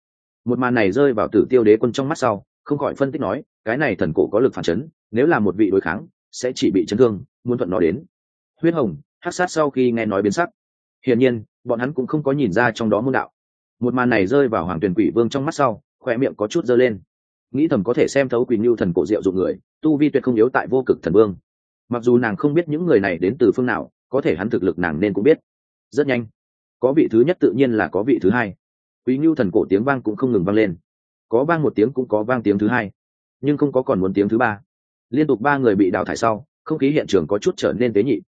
Một màn này rơi vào tử tiêu đế quân trong mắt sau, không khỏi phân tích nói, cái này thần cổ có lực phản chấn, nếu là một vị đối kháng, sẽ chỉ bị chấn thương, muốn thuận nó đến. Huyết hồng hát sát sau khi nghe nói biến sắc. Hiển nhiên, bọn hắn cũng không có nhìn ra trong đó môn đạo. Một màn này rơi vào hoàng tuyển quỷ vương trong mắt sau khoe miệng có chút dơ lên. Nghĩ thầm có thể xem thấu quỳnh lưu thần cổ diệu dụng người, tu vi tuyệt không yếu tại vô cực thần vương mặc dù nàng không biết những người này đến từ phương nào, có thể hắn thực lực nàng nên cũng biết. Rất nhanh, có vị thứ nhất tự nhiên là có vị thứ hai. Quý ngưu thần cổ tiếng vang cũng không ngừng vang lên. Có vang một tiếng cũng có vang tiếng thứ hai, nhưng không có còn muốn tiếng thứ ba. Liên tục ba người bị đào thải sau, không khí hiện trường có chút trở nên tế nhị.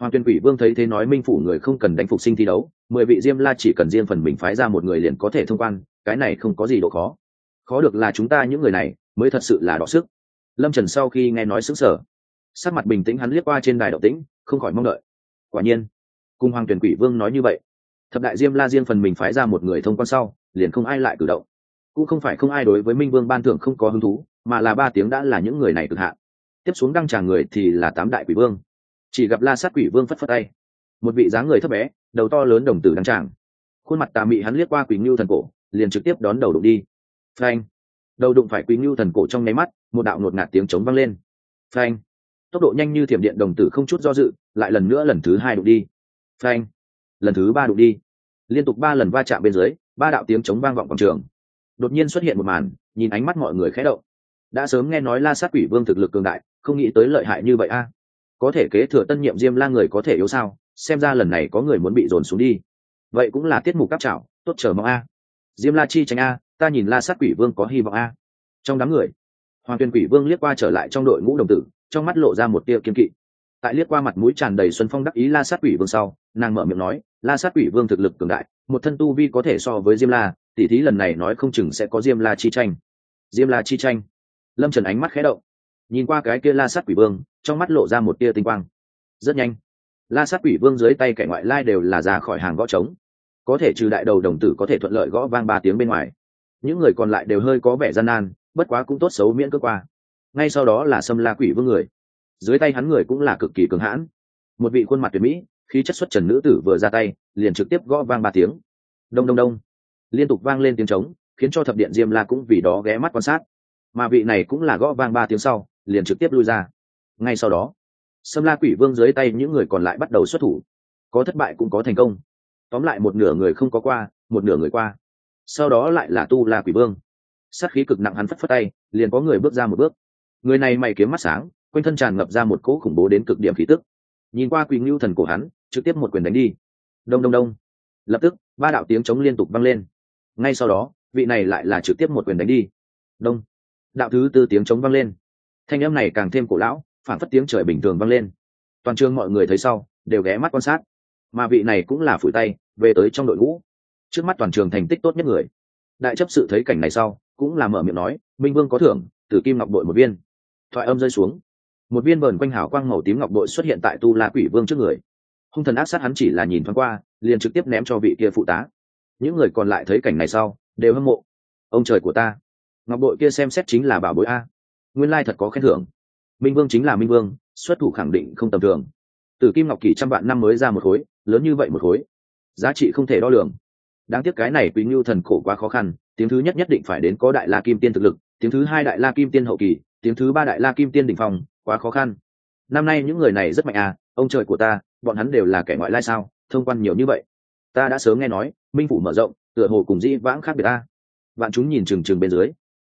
Hoàng tuyên quỷ vương thấy thế nói minh phủ người không cần đánh phục sinh thi đấu, mười vị diêm la chỉ cần riêng phần mình phái ra một người liền có thể thông quan, cái này không có gì độ khó. Khó được là chúng ta những người này, mới thật sự là đọ sức. Lâm trần sau khi nghe nói xứng sở sắc mặt bình tĩnh hắn liếc qua trên đài động tĩnh, không khỏi mong đợi. Quả nhiên cùng hoàng tuyển quỷ vương nói như vậy. Thập đại diêm la riêng phần mình phái ra một người thông quan sau, liền không ai lại cử động. Cũng không phải không ai đối với minh vương ban thưởng không có hứng thú, mà là ba tiếng đã là những người này cực hạn. Tiếp xuống đăng tràng người thì là tám đại quỷ vương. Chỉ gặp la sát quỷ vương phất phất tay. Một vị dáng người thấp bé, đầu to lớn đồng tử đăng tràng. Khuôn mặt tà mị hắn liếc qua quỷ ngưu thần cổ, liền trực tiếp đón đầu đụng đi. Phanh. Đầu đụng phải quỷ ngưu thần cổ trong nháy mắt, một đạo ngột ngạt tiếng trống vang lên. Phanh tốc độ nhanh như thiểm điện đồng tử không chút do dự, lại lần nữa lần thứ hai đụng đi. Phanh. Lần thứ ba đụng đi. Liên tục ba lần va chạm bên dưới, ba đạo tiếng chống vang vọng quảng trường. Đột nhiên xuất hiện một màn, nhìn ánh mắt mọi người khẽ động. Đã sớm nghe nói la sát quỷ vương thực lực cường đại, không nghĩ tới lợi hại như vậy a. Có thể kế thừa tân nhiệm diêm la người có thể yếu sao? Xem ra lần này có người muốn bị dồn xuống đi. Vậy cũng là tiết mục cáp trảo, tốt chờ mong a. Diêm la chi tránh a, ta nhìn la sát quỷ vương có hy vọng a. Trong đám người, hoàng tuyên quỷ vương liếc qua trở lại trong đội ngũ đồng tử trong mắt lộ ra một tia kiên kỵ. Tại liếc qua mặt mũi tràn đầy xuân phong đắc ý la sát quỷ vương sau, nàng mở miệng nói, la sát quỷ vương thực lực cường đại, một thân tu vi có thể so với diêm la, tỉ thí lần này nói không chừng sẽ có diêm la chi tranh. Diêm la chi tranh? Lâm trần ánh mắt khẽ động. Nhìn qua cái kia la sát quỷ vương, trong mắt lộ ra một tia tinh quang. Rất nhanh, la sát quỷ vương dưới tay kẻ ngoại lai đều là ra khỏi hàng gõ trống. Có thể trừ đại đầu đồng tử có thể thuận lợi gõ vang ba tiếng bên ngoài. Những người còn lại đều hơi có vẻ gian nan, bất quá cũng tốt xấu miễn cưỡng qua ngay sau đó là xâm la quỷ vương người. Dưới tay hắn người cũng là cực kỳ cường hãn. Một vị khuôn mặt tuyệt mỹ khi chất xuất trần nữ tử vừa ra tay, liền trực tiếp gõ vang ba tiếng. Đông đông đông. Liên tục vang lên tiếng trống, khiến cho thập điện diêm la cũng vì đó ghé mắt quan sát. Mà vị này cũng là gõ vang ba tiếng sau, liền trực tiếp lui ra. Ngay sau đó, sâm la quỷ vương dưới tay những người còn lại bắt đầu xuất thủ. Có thất bại cũng có thành công. Tóm lại một nửa người không có qua, một nửa người qua. Sau đó lại là tu la quỷ vương. Sát khí cực nặng hắn phất phất tay, liền có người bước ra một bước người này mày kiếm mắt sáng, quanh thân tràn ngập ra một cỗ khủng bố đến cực điểm khí tức. Nhìn qua quỳ ngưu thần của hắn, trực tiếp một quyền đánh đi. Đông đông đông. Lập tức, ba đạo tiếng chống liên tục vang lên. Ngay sau đó, vị này lại là trực tiếp một quyền đánh đi. Đông. Đạo thứ tư tiếng chống vang lên. Thanh âm này càng thêm cổ lão, phản phất tiếng trời bình thường vang lên. Toàn trường mọi người thấy sau, đều ghé mắt quan sát. Mà vị này cũng là phủi tay, về tới trong đội ngũ. Trước mắt toàn trường thành tích tốt nhất người. Đại chấp sự thấy cảnh này sau, cũng là mở miệng nói, minh vương có thưởng, tử kim ngọc đội một viên thoại âm rơi xuống. Một viên vờn quanh hào quang màu tím ngọc bội xuất hiện tại tu la quỷ vương trước người. Hung thần ác sát hắn chỉ là nhìn thoáng qua, liền trực tiếp ném cho vị kia phụ tá. Những người còn lại thấy cảnh này sau, đều hâm mộ. Ông trời của ta. Ngọc bội kia xem xét chính là bảo bối a. Nguyên lai thật có khen thưởng. Minh vương chính là minh vương, xuất thủ khẳng định không tầm thường. Từ kim ngọc kỳ trăm vạn năm mới ra một khối, lớn như vậy một khối. Giá trị không thể đo lường. Đáng tiếc cái này quý ngưu thần cổ quá khó khăn, tiếng thứ nhất nhất định phải đến có đại la kim tiên thực lực, tiếng thứ hai đại la kim tiên hậu kỳ tiếng thứ ba đại la kim tiên đ ỉ n h phòng quá khó khăn. Năm nay những người này rất mạnh à ông trời của ta, bọn hắn đều là kẻ ngoại lai sao, thông quan nhiều như vậy. Ta đã sớm nghe nói, minh phủ mở rộng, tựa hồ cùng dĩ vãng khác biệt ta. Vạn chúng nhìn trừng trừng bên dưới.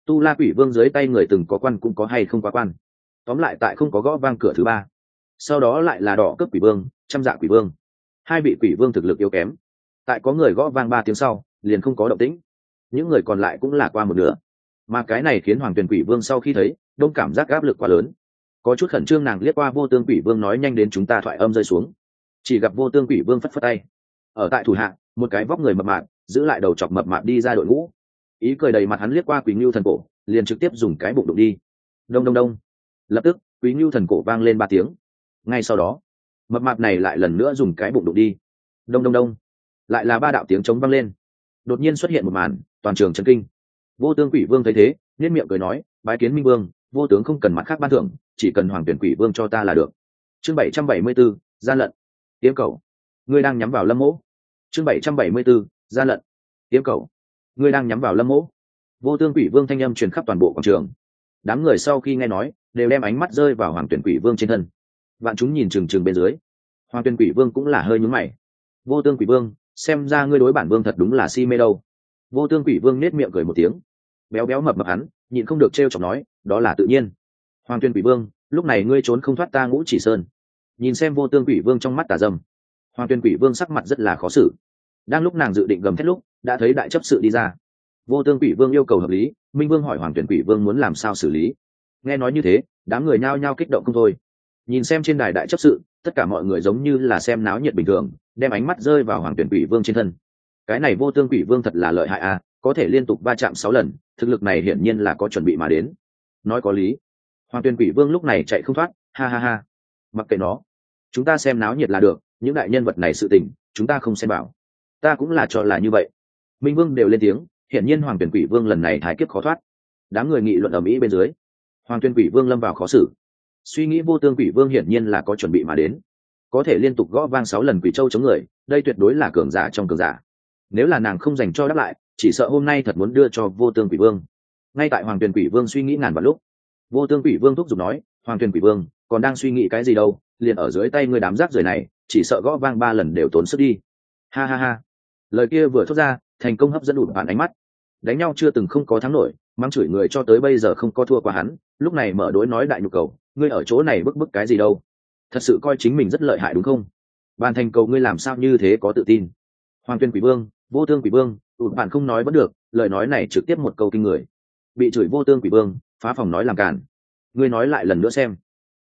Tu la quỷ vương dưới tay người từng có quan cũng có hay không quá quan. Tóm lại tại không có gõ vang cửa thứ ba. Sau đó lại là đỏ cướp quỷ vương, trăm dạ quỷ vương. Hai vị quỷ vương thực lực yếu kém. Tại có người gõ vang ba tiếng sau, liền không có động tĩnh. Những người còn lại cũng là qua một nửa. Mà cái này khiến hoàng tuyền quỷ vương sau khi thấy đông cảm giác áp lực quá lớn. Có chút khẩn trương nàng liếc qua vô tương quỷ vương nói nhanh đến chúng ta thoại âm rơi xuống. Chỉ gặp vô tương quỷ vương phất phất tay. Ở tại thủ hạ, một cái vóc người mập mạp, giữ lại đầu chọc mập mạp đi ra đội ngũ. Ý cười đầy mặt hắn liếc qua quý ngưu thần cổ, liền trực tiếp dùng cái bụng đụng đi. Đông đông đông. Lập tức quý ngưu thần cổ vang lên ba tiếng. Ngay sau đó, mập mạp này lại lần nữa dùng cái bụng đụng đi. Đông đông đông. Lại là ba đạo tiếng trống vang lên. Đột nhiên xuất hiện một màn, toàn trường chân kinh. Vô tương quỷ vương thấy thế nên miệng cười nói, bái kiến minh vương vô tướng không cần mặt khác ban thưởng, chỉ cần hoàng tuyển quỷ vương cho ta là được. Chương bảy trăm bảy mươi b ố gian lận. Tiếm cầu. Ngươi đang nhắm vào lâm mỗ. Chương bảy trăm bảy mươi b ố gian lận. Tiếm cầu. Ngươi đang nhắm vào lâm mỗ. Vô tướng quỷ vương thanh â m truyền khắp toàn bộ quảng trường. Đám người sau khi nghe nói, đều đem ánh mắt rơi vào hoàng tuyển quỷ vương trên thân. Vạn chúng nhìn trừng trừng bên dưới. Hoàng tuyển quỷ vương cũng là hơi nhúm mày. Vô tương quỷ vương, xem ra ngươi đối bản vương thật đúng là si mê đâu. Vô tương quỷ vương nết miệng cười một tiếng. Béo béo mập mập hắn, nhịn không được t r e o chọc nói đó là tự nhiên. Hoàng tuyên quỷ vương, lúc này ngươi trốn không thoát ta ngũ chỉ sơn. Nhìn xem vô tương quỷ vương trong mắt tà dâm. Hoàng tuyên quỷ vương sắc mặt rất là khó xử. Đang lúc nàng dự định gầm thét lúc, đã thấy đại chấp sự đi ra. Vô tương quỷ vương yêu cầu hợp lý, minh vương hỏi hoàng tuyển quỷ vương muốn làm sao xử lý. Nghe nói như thế, đám người nhao nhao kích động không thôi. Nhìn xem trên đài đại chấp sự, tất cả mọi người giống như là xem náo nhiệt bình thường, đem ánh mắt rơi vào hoàng tuyển quỷ vương trên thân. Cái này vô tương quỷ vương thật là lợi hại à có thể liên tục va chạm sáu lần, thực lực này hiển nhiên là có chuẩn bị mà đến nói có lý. Hoàng Tuyên quỷ vương lúc này chạy không thoát, ha ha ha. Mặc kệ nó, chúng ta xem náo nhiệt là được, những đại nhân vật này sự tình, chúng ta không xem bảo ta cũng là cho là như vậy. Minh vương đều lên tiếng, hiển nhiên hoàng tuyển quỷ vương lần này thái kiếp khó thoát. Đám người nghị luận ở mỹ bên dưới, hoàng Tuyên quỷ vương lâm vào khó xử. Suy nghĩ vô tương quỷ vương hiển nhiên là có chuẩn bị mà đến. Có thể liên tục gõ vang sáu lần quỷ châu chống người, đây tuyệt đối là cường giả trong cường giả. Nếu là nàng không dành cho đáp lại, chỉ sợ hôm nay thật muốn đưa cho vô tương quỷ vương ngay tại hoàng tuyền quỷ vương suy nghĩ ngàn vào lúc, vô tương quỷ vương thúc giục nói, hoàng tuyền quỷ vương, còn đang suy nghĩ cái gì đâu? Liền ở dưới tay ngươi đám rác rưởi này, chỉ sợ gõ vang ba lần đều tốn sức đi. Ha ha ha. Lời kia vừa thốt ra, thành công hấp dẫn đủ bản ánh mắt. Đánh nhau chưa từng không có thắng nổi, mắng chửi người cho tới bây giờ không có thua qua hắn, lúc này mở đối nói đại nhu cầu, ngươi ở chỗ này bức bức cái gì đâu? Thật sự coi chính mình rất lợi hại đúng không? Bàn thành cầu ngươi làm sao như thế có tự tin? Hoàng tuyên quỷ vương, vô thương quỷ vương tụt bạn không nói vẫn được, lời nói này trực tiếp một câu kinh người bị chửi vô tương quỷ vương, phá phòng nói làm cản ngươi nói lại lần nữa xem.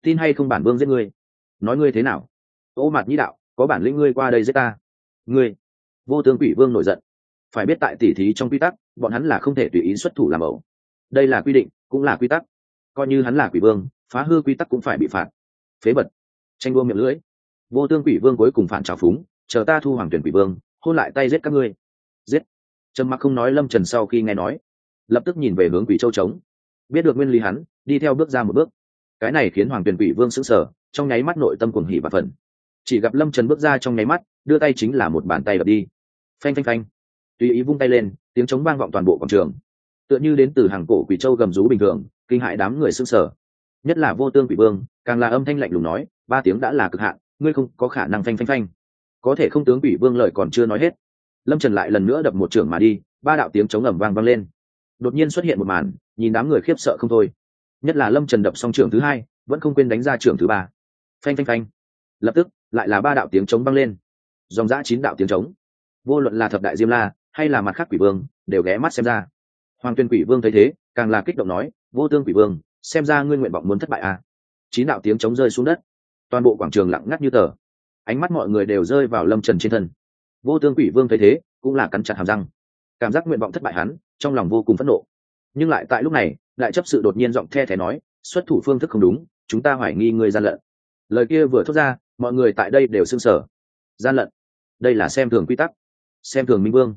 Tin hay không bản vương giết ngươi? Nói ngươi thế nào? Ô mặt nhĩ đạo, có bản lĩnh ngươi qua đây giết ta. Ngươi. Vô tương quỷ vương nổi giận. Phải biết tại tỉ thí trong quy tắc, bọn hắn là không thể tùy ý xuất thủ làm ẩu. Đây là quy định, cũng là quy tắc. Coi như hắn là quỷ vương, phá hư quy tắc cũng phải bị phạt. Phế bật tranh đua miệng lưỡi. Vô tương quỷ vương cuối cùng phản trào phúng, chờ ta thu hoàng tuyển quỷ vương, hôn lại tay giết các ngươi. Giết. Trầm mặc không nói lâm trần sau khi nghe nói lập tức nhìn về hướng quỷ châu trống. Biết được nguyên lý hắn, đi theo bước ra một bước. Cái này khiến hoàng tuyển quỷ vương sững sờ, trong nháy mắt nội tâm cuồng hỉ và phần chỉ gặp lâm trần bước ra trong nháy mắt, đưa tay chính là một bàn tay đập đi. Phanh phanh phanh. Tùy ý vung tay lên, tiếng trống vang vọng toàn bộ quảng trường. Tựa như đến từ hàng cổ quỷ châu gầm rú bình thường, kinh hại đám người sững sờ. Nhất là vô tương quỷ vương, càng là âm thanh lạnh lùng nói, ba tiếng đã là cực hạn, ngươi không có khả năng phanh phanh phanh. Có thể không tướng quỷ vương lời còn chưa nói hết. Lâm trần lại lần nữa đập một trưởng mà đi, ba đạo tiếng chống ẩm vang vang lên đột nhiên xuất hiện một màn nhìn đám người khiếp sợ không thôi. Nhất là lâm trần đập xong trưởng thứ hai vẫn không quên đánh ra trưởng thứ ba. Phanh phanh phanh. Lập tức lại là ba đạo tiếng trống vang lên. Dòng giã chín đạo tiếng trống, vô luận là thập đại diêm la hay là mặt khác quỷ vương đều ghé mắt xem ra. Hoàng tuyên quỷ vương thấy thế càng là kích động nói vô tương quỷ vương xem ra ngươi nguyện vọng muốn thất bại à? Chín đạo tiếng trống rơi xuống đất. Toàn bộ quảng trường lặng ngắt như tờ. Ánh mắt mọi người đều rơi vào lâm trần trên thân. Vô tương quỷ vương thấy thế cũng là cắn chặt hàm răng. Cảm giác nguyện vọng thất bại hắn trong lòng vô cùng phẫn nộ. Nhưng lại tại lúc này lại chấp sự đột nhiên giọng the thé nói, xuất thủ phương thức không đúng, chúng ta hoài nghi người gian lận. Lời kia vừa thốt ra, mọi người tại đây đều s sở gian lận? Đây là xem thường quy tắc, xem thường minh vương.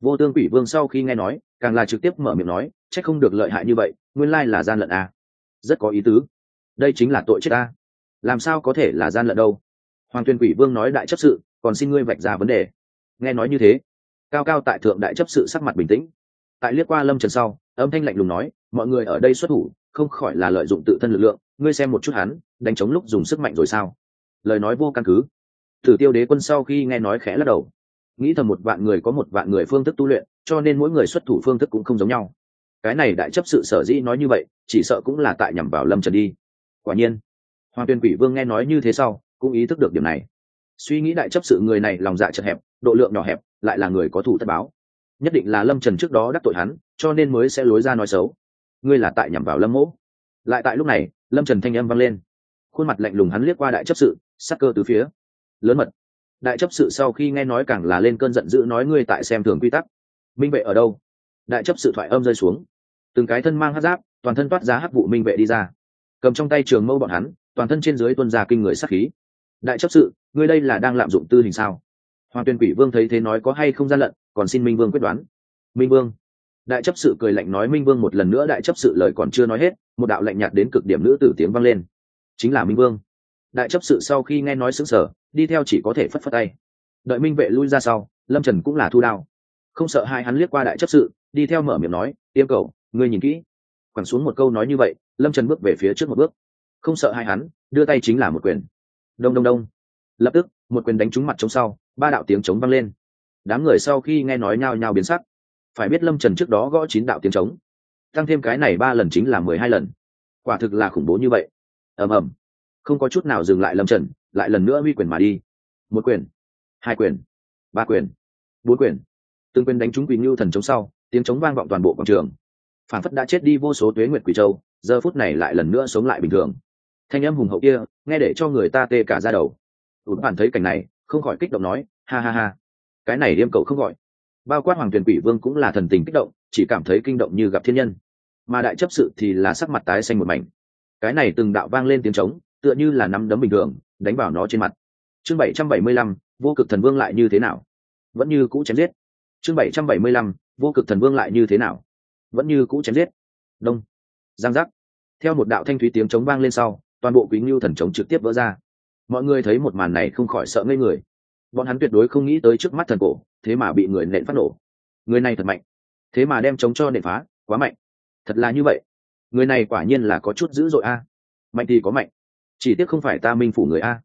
Vô tương quỷ vương sau khi nghe nói, càng là trực tiếp mở miệng nói c h ắ c không được lợi hại như vậy, nguyên lai là gian lận à. rất có ý tứ. Đây chính là tội chết ta. Làm sao có thể là gian lận đâu? Hoàng tuyên quỷ vương nói đại chấp sự, còn xin ngươi vạch ra vấn đề. Nghe nói như thế, cao cao tại thượng đại chấp sự sắc mặt bình tĩnh tại liếc qua lâm trần sau, âm thanh lạnh lùng nói, mọi người ở đây xuất thủ, không khỏi là lợi dụng tự thân lực lượng, ngươi xem một chút hắn, đánh chống lúc dùng sức mạnh rồi sao? Lời nói vô căn cứ. Thử tiêu đế quân sau khi nghe nói khẽ lắc đầu. Nghĩ thầm một vạn người có một vạn người phương thức tu luyện, cho nên mỗi người xuất thủ phương thức cũng không giống nhau. Cái này đại chấp sự sở dĩ nói như vậy, chỉ sợ cũng là tại nhằm vào lâm trần đi. Quả nhiên, hoàng tuyên quỷ vương nghe nói như thế sau, cũng ý thức được điểm này. Suy nghĩ đại chấp sự người này lòng dạ chật hẹp, độ lượng nhỏ hẹp, lại là người có thủ thất báo nhất định là lâm trần trước đó đắc tội hắn, cho nên mới sẽ lối ra nói xấu. Ngươi là tại nhằm vào lâm mỗ. Lại tại lúc này, lâm trần thanh âm vang lên. Khuôn mặt lạnh lùng hắn liếc qua đại chấp sự, sắc cơ từ phía. Lớn mật. Đại chấp sự sau khi nghe nói càng là lên cơn giận dữ nói ngươi tại xem thường quy tắc. Minh vệ ở đâu? Đại chấp sự thoại âm rơi xuống. Từng cái thân mang hát giáp, toàn thân toát ra hắc vụ minh vệ đi ra. Cầm trong tay trường mâu bọn hắn, toàn thân trên dưới tuân ra kinh người sắc khí. Đại chấp sự, ngươi đây là đang lạm dụng tư hình sao? Hoàng tuyên quỷ vương thấy thế nói có hay không gian lận, còn xin minh vương quyết đoán. Minh vương. Đại chấp sự cười lạnh nói minh vương một lần nữa đại chấp sự lời còn chưa nói hết, một đạo lạnh nhạt đến cực điểm nữ tử tiếng vang lên. Chính là minh vương. Đại chấp sự sau khi nghe nói xứng sở đi theo chỉ có thể phất phất tay. Đợi minh vệ lui ra sau, lâm trần cũng là thu đao. Không sợ hai hắn liếc qua đại chấp sự, đi theo mở miệng nói yêu cầu, ngươi nhìn kỹ. Quẳng xuống một câu nói như vậy, lâm trần bước về phía trước một bước. Không sợ hai hắn, đưa tay chính là một quyền. Đông đông đông. Lập tức, một quyền đánh trúng mặt trống sau ba đạo tiếng trống vang lên. Đám người sau khi nghe nói nhao nhao biến sắc. Phải biết lâm trần trước đó gõ chín đạo tiếng trống. Tăng thêm cái này ba lần chính là mười hai lần. Quả thực là khủng bố như vậy. Ầm ầm. Không có chút nào dừng lại lâm trần, lại lần nữa huy quyền mà đi. Một quyền, hai quyền, ba quyền, bốn quyền. Từng quyền đánh trúng quỳ ngưu thần chống sau, tiếng chống vang vọng toàn bộ quảng trường. Phản phất đã chết đi vô số tuế nguyệt quỷ châu, giờ phút này lại lần nữa sống lại bình thường. Thanh âm hùng hậu kia, nghe để cho người ta tê cả ra đầu. Ủn bản thấy cảnh này không khỏi kích động nói, ha ha ha, cái này điêm cậu không gọi. Bao quát hoàng thuyền quỷ vương cũng là thần tình kích động, chỉ cảm thấy kinh động như gặp thiên nhân. Mà đại chấp sự thì là sắc mặt tái xanh một mảnh. Cái này từng đạo vang lên tiếng trống, tựa như là nắm đấm bình thường, đánh vào nó trên mặt. Chương bảy trăm bảy mươi lăm, vô cực thần vương lại như thế nào? Vẫn như cũ chém giết. Chương bảy trăm bảy mươi lăm, vô cực thần vương lại như thế nào? Vẫn như cũ chém giết. Đông. Giang giác. Theo một đạo thanh thúy tiếng trống vang lên sau, toàn bộ quý ngưu thần trống trực tiếp vỡ ra mọi người thấy một màn này không khỏi sợ ngây người. Bọn hắn tuyệt đối không nghĩ tới trước mắt thần cổ, thế mà bị người nện phát nổ. Người này thật mạnh. Thế mà đem chống cho nện phá, quá mạnh. Thật là như vậy. Người này quả nhiên là có chút dữ dội a. Mạnh thì có mạnh. Chỉ tiếc không phải ta minh phủ người a.